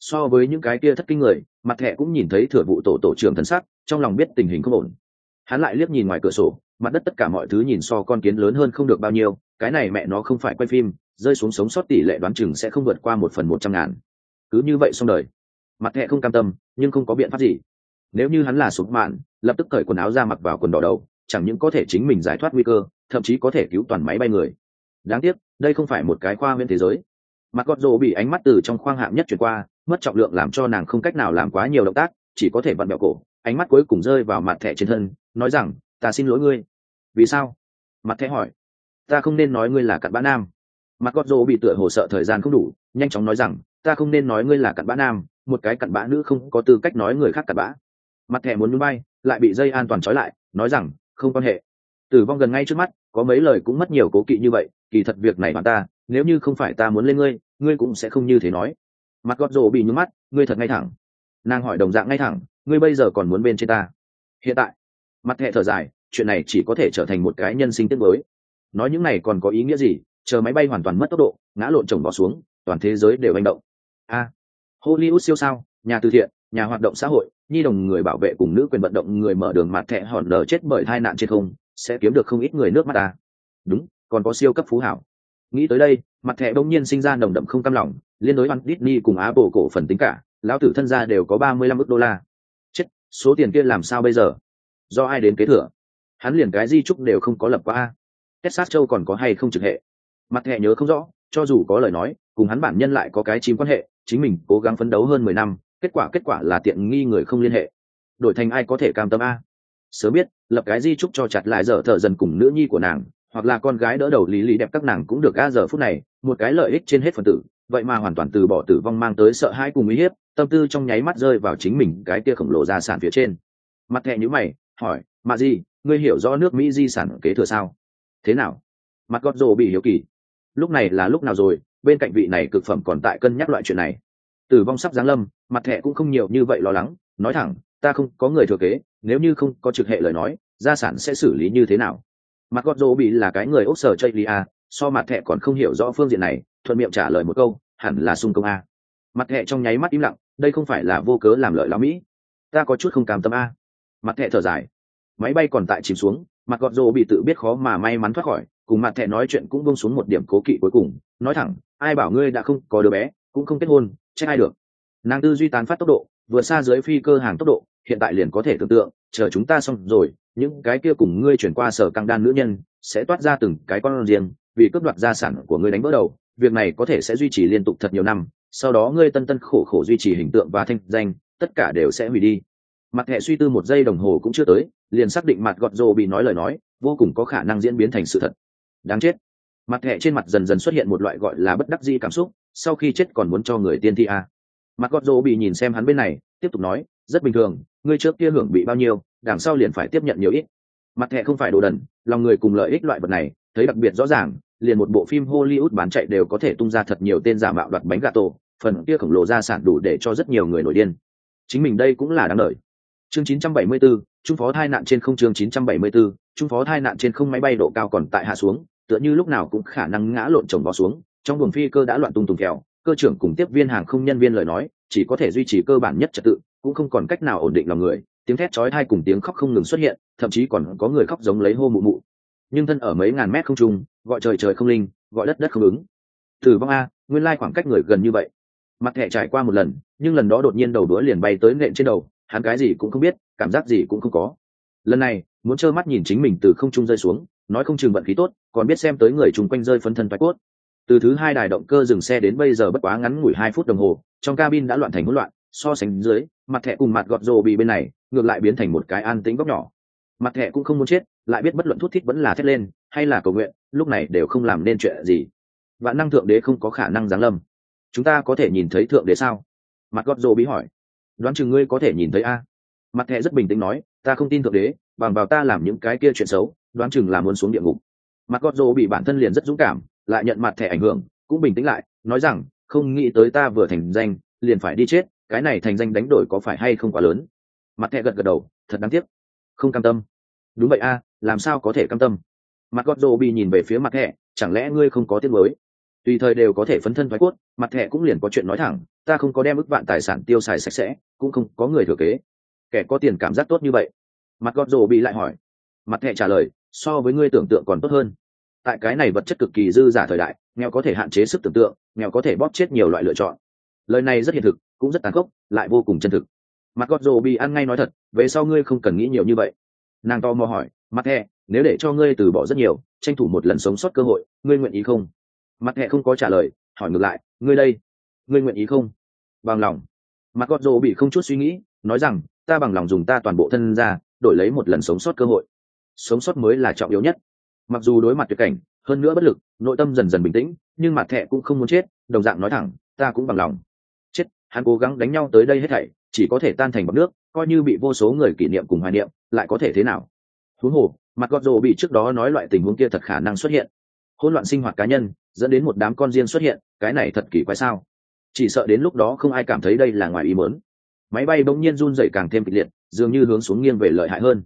So với những cái kia thất kinh người, mặt thẹ cũng nhìn thấy thừa vụ tổ tổ trưởng thân sắc, trong lòng biết tình hình không ổn. Hắn lại liếc nhìn ngoài cửa sổ, mặt đất tất cả mọi thứ nhìn so con kiến lớn hơn không được bao nhiêu, cái này mẹ nó không phải quay phim rơi xuống sống sót tỷ lệ đoán chừng sẽ không vượt qua một phần một trăm ngàn. Cứ như vậy xong đời. Mặt thẹ không cam tâm, nhưng không có biện pháp gì. Nếu như hắn là sụp mạn, lập tức cởi quần áo ra mặc vào quần đỏ đầu, chẳng những có thể chính mình giải thoát nguy cơ, thậm chí có thể cứu toàn máy bay người. Đáng tiếc, đây không phải một cái khoa nguyên thế giới. Mặt gót rồ bị ánh mắt từ trong khoang hạng nhất chuyển qua, mất trọng lượng làm cho nàng không cách nào làm quá nhiều động tác, chỉ có thể vặn bẹo cổ, ánh mắt cuối cùng rơi vào mặt thẻ trên thân, nói rằng, ta xin lỗi ngươi. Vì sao? Mặt thẻ hỏi. Ta không nên nói ngươi là cặn bã nam mặt gót rô bị tựa hồ sợ thời gian không đủ, nhanh chóng nói rằng, ta không nên nói ngươi là cặn bã nam, một cái cặn bã nữ không có tư cách nói người khác cặn bã. Mặt thẻ muốn núi bay lại bị dây an toàn trói lại, nói rằng, không quan hệ. Tử vong gần ngay trước mắt, có mấy lời cũng mất nhiều cố kỵ như vậy, kỳ thật việc này bạn ta, nếu như không phải ta muốn lên ngươi ngươi cũng sẽ không như thế nói. Mặt gót rô bị nhúng mắt, ngươi thật ngay thẳng. Nàng hỏi đồng dạng ngay thẳng, ngươi bây giờ còn muốn bên trên ta? Hiện tại. Mặt thẻ thở dài, chuyện này chỉ có thể trở thành một cái nhân sinh tiết mới nói những này còn có ý nghĩa gì? Chờ máy bay hoàn toàn mất tốc độ, ngã lộn chồng bỏ xuống, toàn thế giới đều hành động. A, hollywood siêu sao, nhà từ thiện, nhà hoạt động xã hội, nhi đồng người bảo vệ cùng nữ quyền vận động người mở đường mặt thẹ hòn lờ chết bởi tai nạn trên không, sẽ kiếm được không ít người nước mắt ta đúng, còn có siêu cấp phú hảo. Nghĩ tới đây, mặt thẻ đông nhiên sinh ra nồng đậm không cam lòng, liên đối băng Disney cùng Apple cổ phần tính cả, lão tử thân gia đều có ba mươi lăm ức đô la. Chết, số tiền kia làm sao bây giờ? Do ai đến kế thừa? Hắn liền cái di trúc đều không có lập qua texas châu còn có hay không trực hệ? Mặt thẻ nhớ không rõ, cho dù có lời nói, cùng hắn bản nhân lại có cái chim quan hệ, chính mình cố gắng phấn đấu hơn mười năm, kết quả kết quả là tiện nghi người không liên hệ. Đổi thành ai có thể cam tâm a? Sớm biết, lập cái di trúc cho chặt lại dở thợ dần cùng nữ nhi của nàng, hoặc là con gái đỡ đầu lý lý đẹp các nàng cũng được a giờ phút này, một cái lợi ích trên hết phần tử, vậy mà hoàn toàn từ bỏ tử vong mang tới sợ hãi cùng uy hiếp, tâm tư trong nháy mắt rơi vào chính mình cái kia khổng lồ gia sản phía trên. Mặt thẹ nhữ mày, hỏi mà gì ngươi hiểu rõ nước mỹ di sản kế thừa sao? Thế nào? Mặt gót rồ bị hiểu kỳ lúc này là lúc nào rồi, bên cạnh vị này cực phẩm còn tại cân nhắc loại chuyện này. Tử vong sắp giáng lâm, mặt thẹ cũng không nhiều như vậy lo lắng, nói thẳng, ta không có người thừa kế, nếu như không có trực hệ lời nói, gia sản sẽ xử lý như thế nào? Mặt gót dỗ bị là cái người ốc sở chây lia so mặt thẹ còn không hiểu rõ phương diện này, thuận miệng trả lời một câu, hẳn là sung công a. Mặt thẹ trong nháy mắt im lặng, đây không phải là vô cớ làm lợi lão mỹ. Ta có chút không cam tâm a. Mặt thẹ thở dài. Máy bay còn tại chìm xuống, mặt gọt rồ bị tự biết khó mà may mắn thoát khỏi cùng mặt thẻ nói chuyện cũng bông xuống một điểm cố kỵ cuối cùng, nói thẳng, ai bảo ngươi đã không có đứa bé, cũng không kết hôn trách ai được. Nàng tư duy tán phát tốc độ, vừa xa dưới phi cơ hàng tốc độ, hiện tại liền có thể tưởng tượng, chờ chúng ta xong rồi, những cái kia cùng ngươi chuyển qua sở căng đan nữ nhân, sẽ toát ra từng cái con riêng, vì cướp đoạt gia sản của ngươi đánh vỡ đầu, việc này có thể sẽ duy trì liên tục thật nhiều năm, sau đó ngươi tân tân khổ khổ duy trì hình tượng và thanh danh, tất cả đều sẽ hủy đi. Mặt hệ suy tư một giây đồng hồ cũng chưa tới, liền xác định mặt gọt rồ bị nói lời nói, vô cùng có khả năng diễn biến thành sự thật đáng chết. Mặt hệ trên mặt dần dần xuất hiện một loại gọi là bất đắc dĩ cảm xúc sau khi chết còn muốn cho người tiên thi à. mặt gót rô bị nhìn xem hắn bên này tiếp tục nói rất bình thường ngươi trước kia hưởng bị bao nhiêu đằng sau liền phải tiếp nhận nhiều ít. Mặt hệ không phải đồ đần lòng người cùng lợi ích loại vật này thấy đặc biệt rõ ràng liền một bộ phim hollywood bán chạy đều có thể tung ra thật nhiều tên giả mạo đoạt bánh gà tổ phần kia khổng lồ gia sản đủ để cho rất nhiều người nổi điên. Chính mình đây cũng là đáng lời chương 974, trung phó thai nạn trên không chương 974, trung phó thai nạn trên không máy bay độ cao còn tại hạ xuống tựa như lúc nào cũng khả năng ngã lộn chồng vào xuống, trong buồng phi cơ đã loạn tung tùng kẹo, cơ trưởng cùng tiếp viên hàng không nhân viên lời nói, chỉ có thể duy trì cơ bản nhất trật tự, cũng không còn cách nào ổn định lòng người, tiếng thét chói tai cùng tiếng khóc không ngừng xuất hiện, thậm chí còn có người khóc giống lấy hô mụ mụ. Nhưng thân ở mấy ngàn mét không trung, gọi trời trời không linh, gọi đất đất không ứng. Thử vong a, nguyên lai khoảng cách người gần như vậy. Mặt thẻ trải qua một lần, nhưng lần đó đột nhiên đầu đũa liền bay tới nện trên đầu, hắn cái gì cũng không biết, cảm giác gì cũng không có. Lần này, muốn trơ mắt nhìn chính mình từ không trung rơi xuống, nói không chừng vận khí tốt còn biết xem tới người chung quanh rơi phấn thân thoái cốt. Từ thứ hai đài động cơ dừng xe đến bây giờ bất quá ngắn ngủi hai phút đồng hồ, trong cabin đã loạn thành hỗn loạn, so sánh dưới, mặt thẻ cùng mặt gọt rồ bị bên này, ngược lại biến thành một cái an tĩnh góc nhỏ. Mặt thẻ cũng không muốn chết, lại biết bất luận thút thít vẫn là thét lên, hay là cầu nguyện, lúc này đều không làm nên chuyện gì. Vạn năng thượng đế không có khả năng giáng lâm. Chúng ta có thể nhìn thấy thượng đế sao? Mặt gót rồ bí hỏi. Đoán chừng ngươi có thể nhìn thấy a. Mặt thẹ rất bình tĩnh nói, ta không tin thượng đế, bằng vào ta làm những cái kia chuyện xấu, đoán chừng là muốn xuống địa ngục mặt gót rô bị bản thân liền rất dũng cảm lại nhận mặt thẻ ảnh hưởng cũng bình tĩnh lại nói rằng không nghĩ tới ta vừa thành danh liền phải đi chết cái này thành danh đánh đổi có phải hay không quá lớn? Mặt thẻ gật gật đầu thật đáng tiếc. Không cam tâm. Đúng vậy a làm sao có thể cam tâm? Mặt gót rô bị nhìn về phía mặt thẻ, chẳng lẽ ngươi không có tiết mới tùy thời đều có thể phấn thân thoái cốt mặt thẻ cũng liền có chuyện nói thẳng ta không có đem ức vạn tài sản tiêu xài sạch sẽ cũng không có người thừa kế. Kẻ có tiền cảm giác tốt như vậy. Mặt gót rồ bị lại hỏi. Mặt thẻ trả lời so với ngươi tưởng tượng còn tốt hơn. Tại cái này vật chất cực kỳ dư giả thời đại nghèo có thể hạn chế sức tưởng tượng nghèo có thể bóp chết nhiều loại lựa chọn. Lời này rất hiện thực cũng rất tàn khốc lại vô cùng chân thực. Mặt gót rồ bị ăn ngay nói thật về sau ngươi không cần nghĩ nhiều như vậy. Nàng to mò hỏi mặt hẹ, nếu để cho ngươi từ bỏ rất nhiều tranh thủ một lần sống sót cơ hội ngươi nguyện ý không? Mặt hẹ không có trả lời hỏi ngược lại ngươi đây ngươi nguyện ý không? Bằng lòng. Mặt gót rồ bị không chút suy nghĩ nói rằng ta bằng lòng dùng ta toàn bộ thân ra đổi lấy một lần sống sót cơ hội sống sót mới là trọng yếu nhất. Mặc dù đối mặt tuyệt cảnh, hơn nữa bất lực, nội tâm dần dần bình tĩnh, nhưng mặt thẹ cũng không muốn chết, đồng dạng nói thẳng, ta cũng bằng lòng. Chết, hắn cố gắng đánh nhau tới đây hết thảy, chỉ có thể tan thành bọc nước, coi như bị vô số người kỷ niệm cùng hoài niệm, lại có thể thế nào? Thú hồ, mặt gọt rồ bị trước đó nói loại tình huống kia thật khả năng xuất hiện. Hỗn loạn sinh hoạt cá nhân, dẫn đến một đám con riêng xuất hiện, cái này thật kỳ quái sao? Chỉ sợ đến lúc đó không ai cảm thấy đây là ngoài ý muốn. máy bay bỗng nhiên run dậy càng thêm kịch liệt, dường như hướng xuống nghiêng về lợi hại hơn.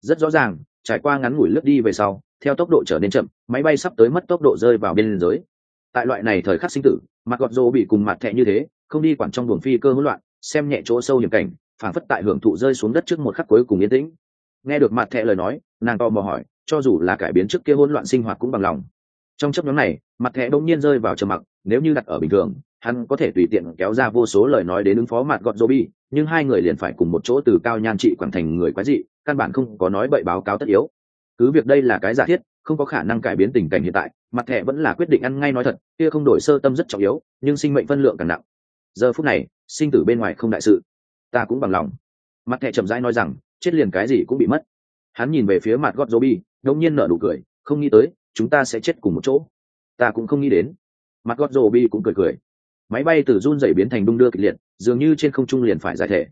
Rất rõ ràng trải qua ngắn ngủi lướt đi về sau theo tốc độ trở nên chậm máy bay sắp tới mất tốc độ rơi vào bên giới. Tại loại này thời khắc sinh tử mặt gọt rô bị cùng mặt thẹ như thế không đi quản trong buồng phi cơ hỗn loạn xem nhẹ chỗ sâu hiểm cảnh phản phất tại hưởng thụ rơi xuống đất trước một khắc cuối cùng yên tĩnh. Nghe được mặt thẹ lời nói nàng to mò hỏi cho dù là cải biến trước kia hỗn loạn sinh hoạt cũng bằng lòng. Trong chấp nhóm này mặt thẻ đông nhiên rơi vào trầm mặc nếu như đặt ở bình thường hắn có thể tùy tiện kéo ra vô số lời nói đến ứng phó mặt gọt rô bi, nhưng hai người liền phải cùng một chỗ từ cao nhan trị quảng thành người quái dị, căn bản không có nói bậy báo cáo tất yếu. Cứ việc đây là cái giả thiết, không có khả năng cải biến tình cảnh hiện tại, mặt thẻ vẫn là quyết định ăn ngay nói thật, kia không đổi sơ tâm rất trọng yếu, nhưng sinh mệnh phân lượng càng nặng. Giờ phút này, sinh tử bên ngoài không đại sự, ta cũng bằng lòng. Mặt thẻ chậm rãi nói rằng, chết liền cái gì cũng bị mất. Hắn nhìn về phía mặt gót Joby, đột nhiên nở nụ cười, không nghĩ tới, chúng ta sẽ chết cùng một chỗ ta cũng không nghĩ đến mặt gót dô bi cũng cười cười máy bay từ run dày biến thành đung đưa kịch liệt dường như trên không trung liền phải giải thể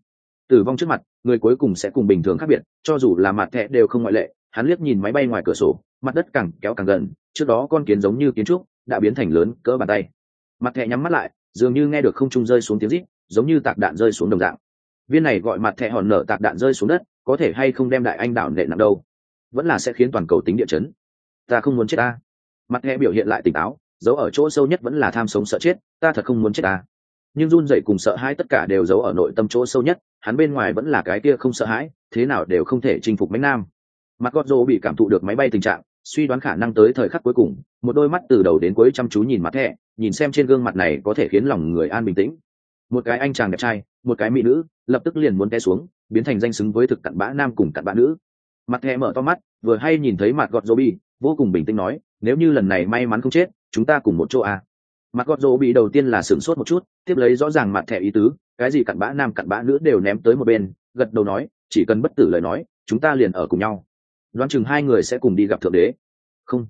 tử vong trước mặt, người cuối cùng sẽ cùng bình thường khác biệt, cho dù là mặt thẹ đều không ngoại lệ, hắn liếc nhìn máy bay ngoài cửa sổ, mặt đất càng kéo càng gần, trước đó con kiến giống như kiến trúc, đã biến thành lớn cỡ bàn tay. Mặt thẹ nhắm mắt lại, dường như nghe được không trung rơi xuống tiếng rít, giống như tạc đạn rơi xuống đồng dạng. Viên này gọi mặt thẹ hòn nở tạc đạn rơi xuống đất, có thể hay không đem đại anh đảo nệ nặng đâu? Vẫn là sẽ khiến toàn cầu tính địa chấn. Ta không muốn chết ta. Mặt thẹ biểu hiện lại tỉnh táo giấu ở chỗ sâu nhất vẫn là tham sống sợ chết, ta thật không muốn chết ta nhưng run dậy cùng sợ hãi tất cả đều giấu ở nội tâm chỗ sâu nhất, hắn bên ngoài vẫn là cái kia không sợ hãi, thế nào đều không thể chinh phục mánh nam. Mặt gót rô bị cảm thụ được máy bay tình trạng, suy đoán khả năng tới thời khắc cuối cùng, một đôi mắt từ đầu đến cuối chăm chú nhìn mặt thẹ nhìn xem trên gương mặt này có thể khiến lòng người an bình tĩnh. Một cái anh chàng đẹp trai, một cái mỹ nữ, lập tức liền muốn té xuống, biến thành danh xứng với thực cặn bã nam cùng cặn bã nữ. Mặt thẹ mở to mắt, vừa hay nhìn thấy mặt gọt dô bi vô cùng bình tĩnh nói, nếu như lần này may mắn không chết, chúng ta cùng một chỗ à mặt gọt rỗ bị đầu tiên là sửng sốt một chút, tiếp lấy rõ ràng mặt thẻ ý tứ, cái gì cặn bã nam cặn bã nữ đều ném tới một bên, gật đầu nói, chỉ cần bất tử lời nói, chúng ta liền ở cùng nhau. Đoán chừng hai người sẽ cùng đi gặp thượng đế. Không,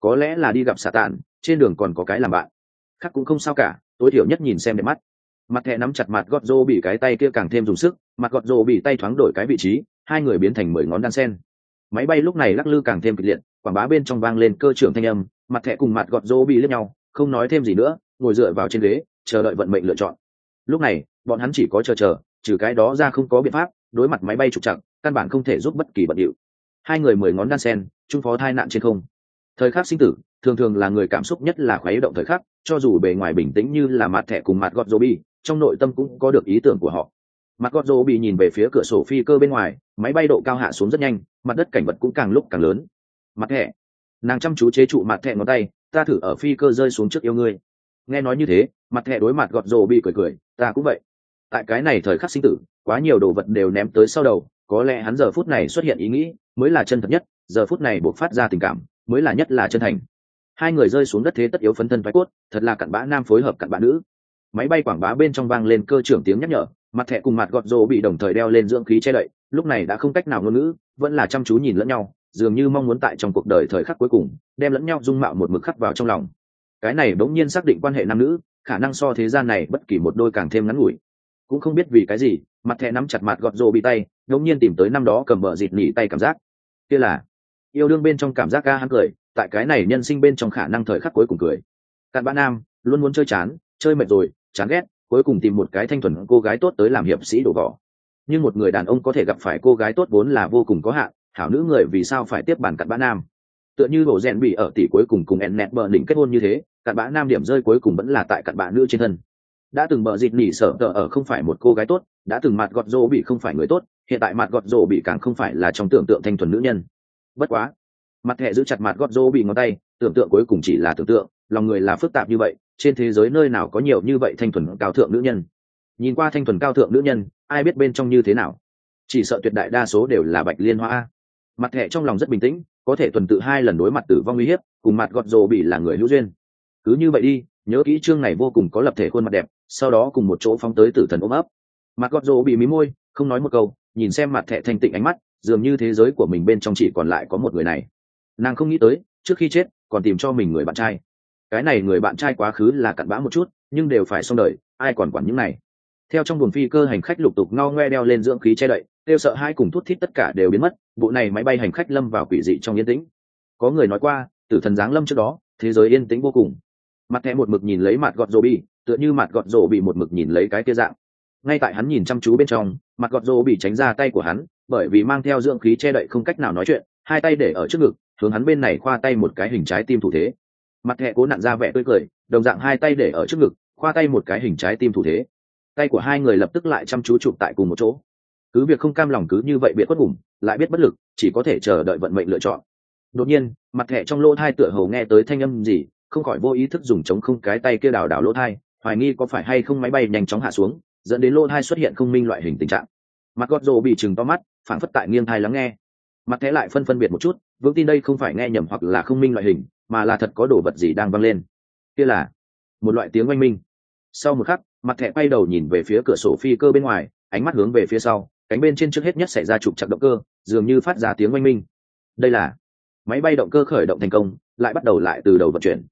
có lẽ là đi gặp xà tàn trên đường còn có cái làm bạn. Khác cũng không sao cả, tối thiểu nhất nhìn xem đẹp mắt. Mặt thẻ nắm chặt mặt gọt rô bị cái tay kia càng thêm dùng sức, mặt gọt rô bị tay thoáng đổi cái vị trí, hai người biến thành mười ngón đan sen. Máy bay lúc này lắc lư càng thêm kịch liệt, quảng bá bên trong vang lên cơ trưởng thanh âm, mặt thẻ cùng mặt gọt rô bị lướt nhau không nói thêm gì nữa, ngồi dựa vào trên ghế, chờ đợi vận mệnh lựa chọn. Lúc này, bọn hắn chỉ có chờ chờ, trừ cái đó ra không có biện pháp, đối mặt máy bay trục chặt căn bản không thể giúp bất kỳ bận điệu. Hai người mười ngón đan sen trung phó thai nạn trên không. Thời khắc sinh tử, thường thường là người cảm xúc nhất là khoái động thời khắc, cho dù bề ngoài bình tĩnh như là mặt thẻ cùng mặt gọt dô bi trong nội tâm cũng có được ý tưởng của họ. Mặt gọt dô bị nhìn về phía cửa sổ phi cơ bên ngoài, máy bay độ cao hạ xuống rất nhanh, mặt đất cảnh vật cũng càng lúc càng lớn. Mặt thẻ. Nàng chăm chú chế trụ mặt thẻ ngón tay ta thử ở phi cơ rơi xuống trước yêu ngươi. Nghe nói như thế, mặt thẻ đối mặt gọt rồ bị cười cười, ta cũng vậy. Tại cái này thời khắc sinh tử, quá nhiều đồ vật đều ném tới sau đầu, có lẽ hắn giờ phút này xuất hiện ý nghĩ mới là chân thật nhất, giờ phút này buộc phát ra tình cảm mới là nhất là chân thành. Hai người rơi xuống đất thế tất yếu phấn thân phái cốt, thật là cặn bã nam phối hợp cặn bã nữ. Máy bay quảng bá bên trong vang lên cơ trưởng tiếng nhắc nhở, mặt thẻ cùng mặt gọt rồ bị đồng thời đeo lên dưỡng khí che đậy, lúc này đã không cách nào ngôn ngữ, vẫn là chăm chú nhìn lẫn nhau dường như mong muốn tại trong cuộc đời thời khắc cuối cùng, đem lẫn nhau dung mạo một mực khắc vào trong lòng. Cái này bỗng nhiên xác định quan hệ nam nữ, khả năng so thế gian này bất kỳ một đôi càng thêm ngắn ngủi. Cũng không biết vì cái gì, mặt thẹ nắm chặt mặt gọt rồ bị tay bỗng nhiên tìm tới năm đó cầm bờ dịt nỉ tay cảm giác. Kia là, yêu đương bên trong cảm giác ca hắn cười, tại cái này nhân sinh bên trong khả năng thời khắc cuối cùng cười. Cặn bã nam, luôn muốn chơi chán, chơi mệt rồi, chán ghét, cuối cùng tìm một cái thanh thuần cô gái tốt tới làm hiệp sĩ đổ vỏ. Nhưng một người đàn ông có thể gặp phải cô gái tốt vốn là vô cùng có hạn hảo nữ người vì sao phải tiếp bản cặn bã nam? Tựa như bộ rèn bị ở tỷ cuối cùng cùng ennet bờ đỉnh kết hôn như thế, cặn bã nam điểm rơi cuối cùng vẫn là tại cặn bã nữ trên thân. Đã từng bờ dịt nỉ sở tờ ở không phải một cô gái tốt, đã từng mặt gọt rỗ bị không phải người tốt, hiện tại mặt gọt rỗ bị càng không phải là trong tưởng tượng thanh thuần nữ nhân. Bất quá, mặt thẻ giữ chặt mặt gót rô bị ngón tay, tưởng tượng cuối cùng chỉ là tưởng tượng, lòng người là phức tạp như vậy, trên thế giới nơi nào có nhiều như vậy thanh thuần cao thượng nữ nhân? Nhìn qua thanh thuần cao thượng nữ nhân, ai biết bên trong như thế nào? Chỉ sợ tuyệt đại đa số đều là bạch liên hoa mặt thẻ trong lòng rất bình tĩnh, có thể tuần tự hai lần đối mặt tử vong uy hiếp, cùng mặt gọt rồ bị là người hữu duyên. Cứ như vậy đi, nhớ kỹ chương này vô cùng có lập thể khuôn mặt đẹp, sau đó cùng một chỗ phóng tới tử thần ôm ấp. Mặt gọt rồ bị mí môi, không nói một câu, nhìn xem mặt thẻ thanh tịnh ánh mắt, dường như thế giới của mình bên trong chỉ còn lại có một người này. Nàng không nghĩ tới, trước khi chết, còn tìm cho mình người bạn trai. Cái này người bạn trai quá khứ là cặn bã một chút, nhưng đều phải xong đời, ai còn quản những này? Theo trong buồng phi cơ hành khách lục tục ngao ngoe đeo lên dưỡng khí che đậy kêu sợ hai cùng thút thít tất cả đều biến mất, bộ này máy bay hành khách lâm vào quỷ dị trong yên tĩnh. Có người nói qua, tử thần giáng lâm trước đó, thế giới yên tĩnh vô cùng. Mặt thẻ một mực nhìn lấy mặt gọt rổ bị tựa như mặt gọt rổ bị một mực nhìn lấy cái kia dạng. Ngay tại hắn nhìn chăm chú bên trong, mặt gọt rổ bị tránh ra tay của hắn, bởi vì mang theo dưỡng khí che đậy không cách nào nói chuyện, hai tay để ở trước ngực, hướng hắn bên này khoa tay một cái hình trái tim thủ thế. Mặt thẹ cố nặn ra vẻ tươi cười, đồng dạng hai tay để ở trước ngực, khoa tay một cái hình trái tim thủ thế. Tay của hai người lập tức lại chăm chú chụp tại cùng một chỗ cứ việc không cam lòng cứ như vậy biệt quất ngủm, lại biết bất lực, chỉ có thể chờ đợi vận mệnh lựa chọn. Đột nhiên, mặt thẻ trong lỗ thai tựa hầu nghe tới thanh âm gì, không khỏi vô ý thức dùng chống không cái tay kia đào đảo lỗ thai, hoài nghi có phải hay không máy bay nhanh chóng hạ xuống, dẫn đến lỗ thai xuất hiện không minh loại hình tình trạng. Mặt gót rồ bị chừng to mắt phản phất tại nghiêng thai lắng nghe. Mặt thẻ lại phân phân biệt một chút vững tin đây không phải nghe nhầm hoặc là không minh loại hình, mà là thật có đồ vật gì đang văng lên. Kia là một loại tiếng oanh minh. Sau một khắc, mặt thẻ quay đầu nhìn về phía cửa sổ phi cơ bên ngoài, ánh mắt hướng về phía sau cánh bên trên trước hết nhất xảy ra trục chặt động cơ, dường như phát ra tiếng oanh minh. Đây là máy bay động cơ khởi động thành công, lại bắt đầu lại từ đầu vận chuyển.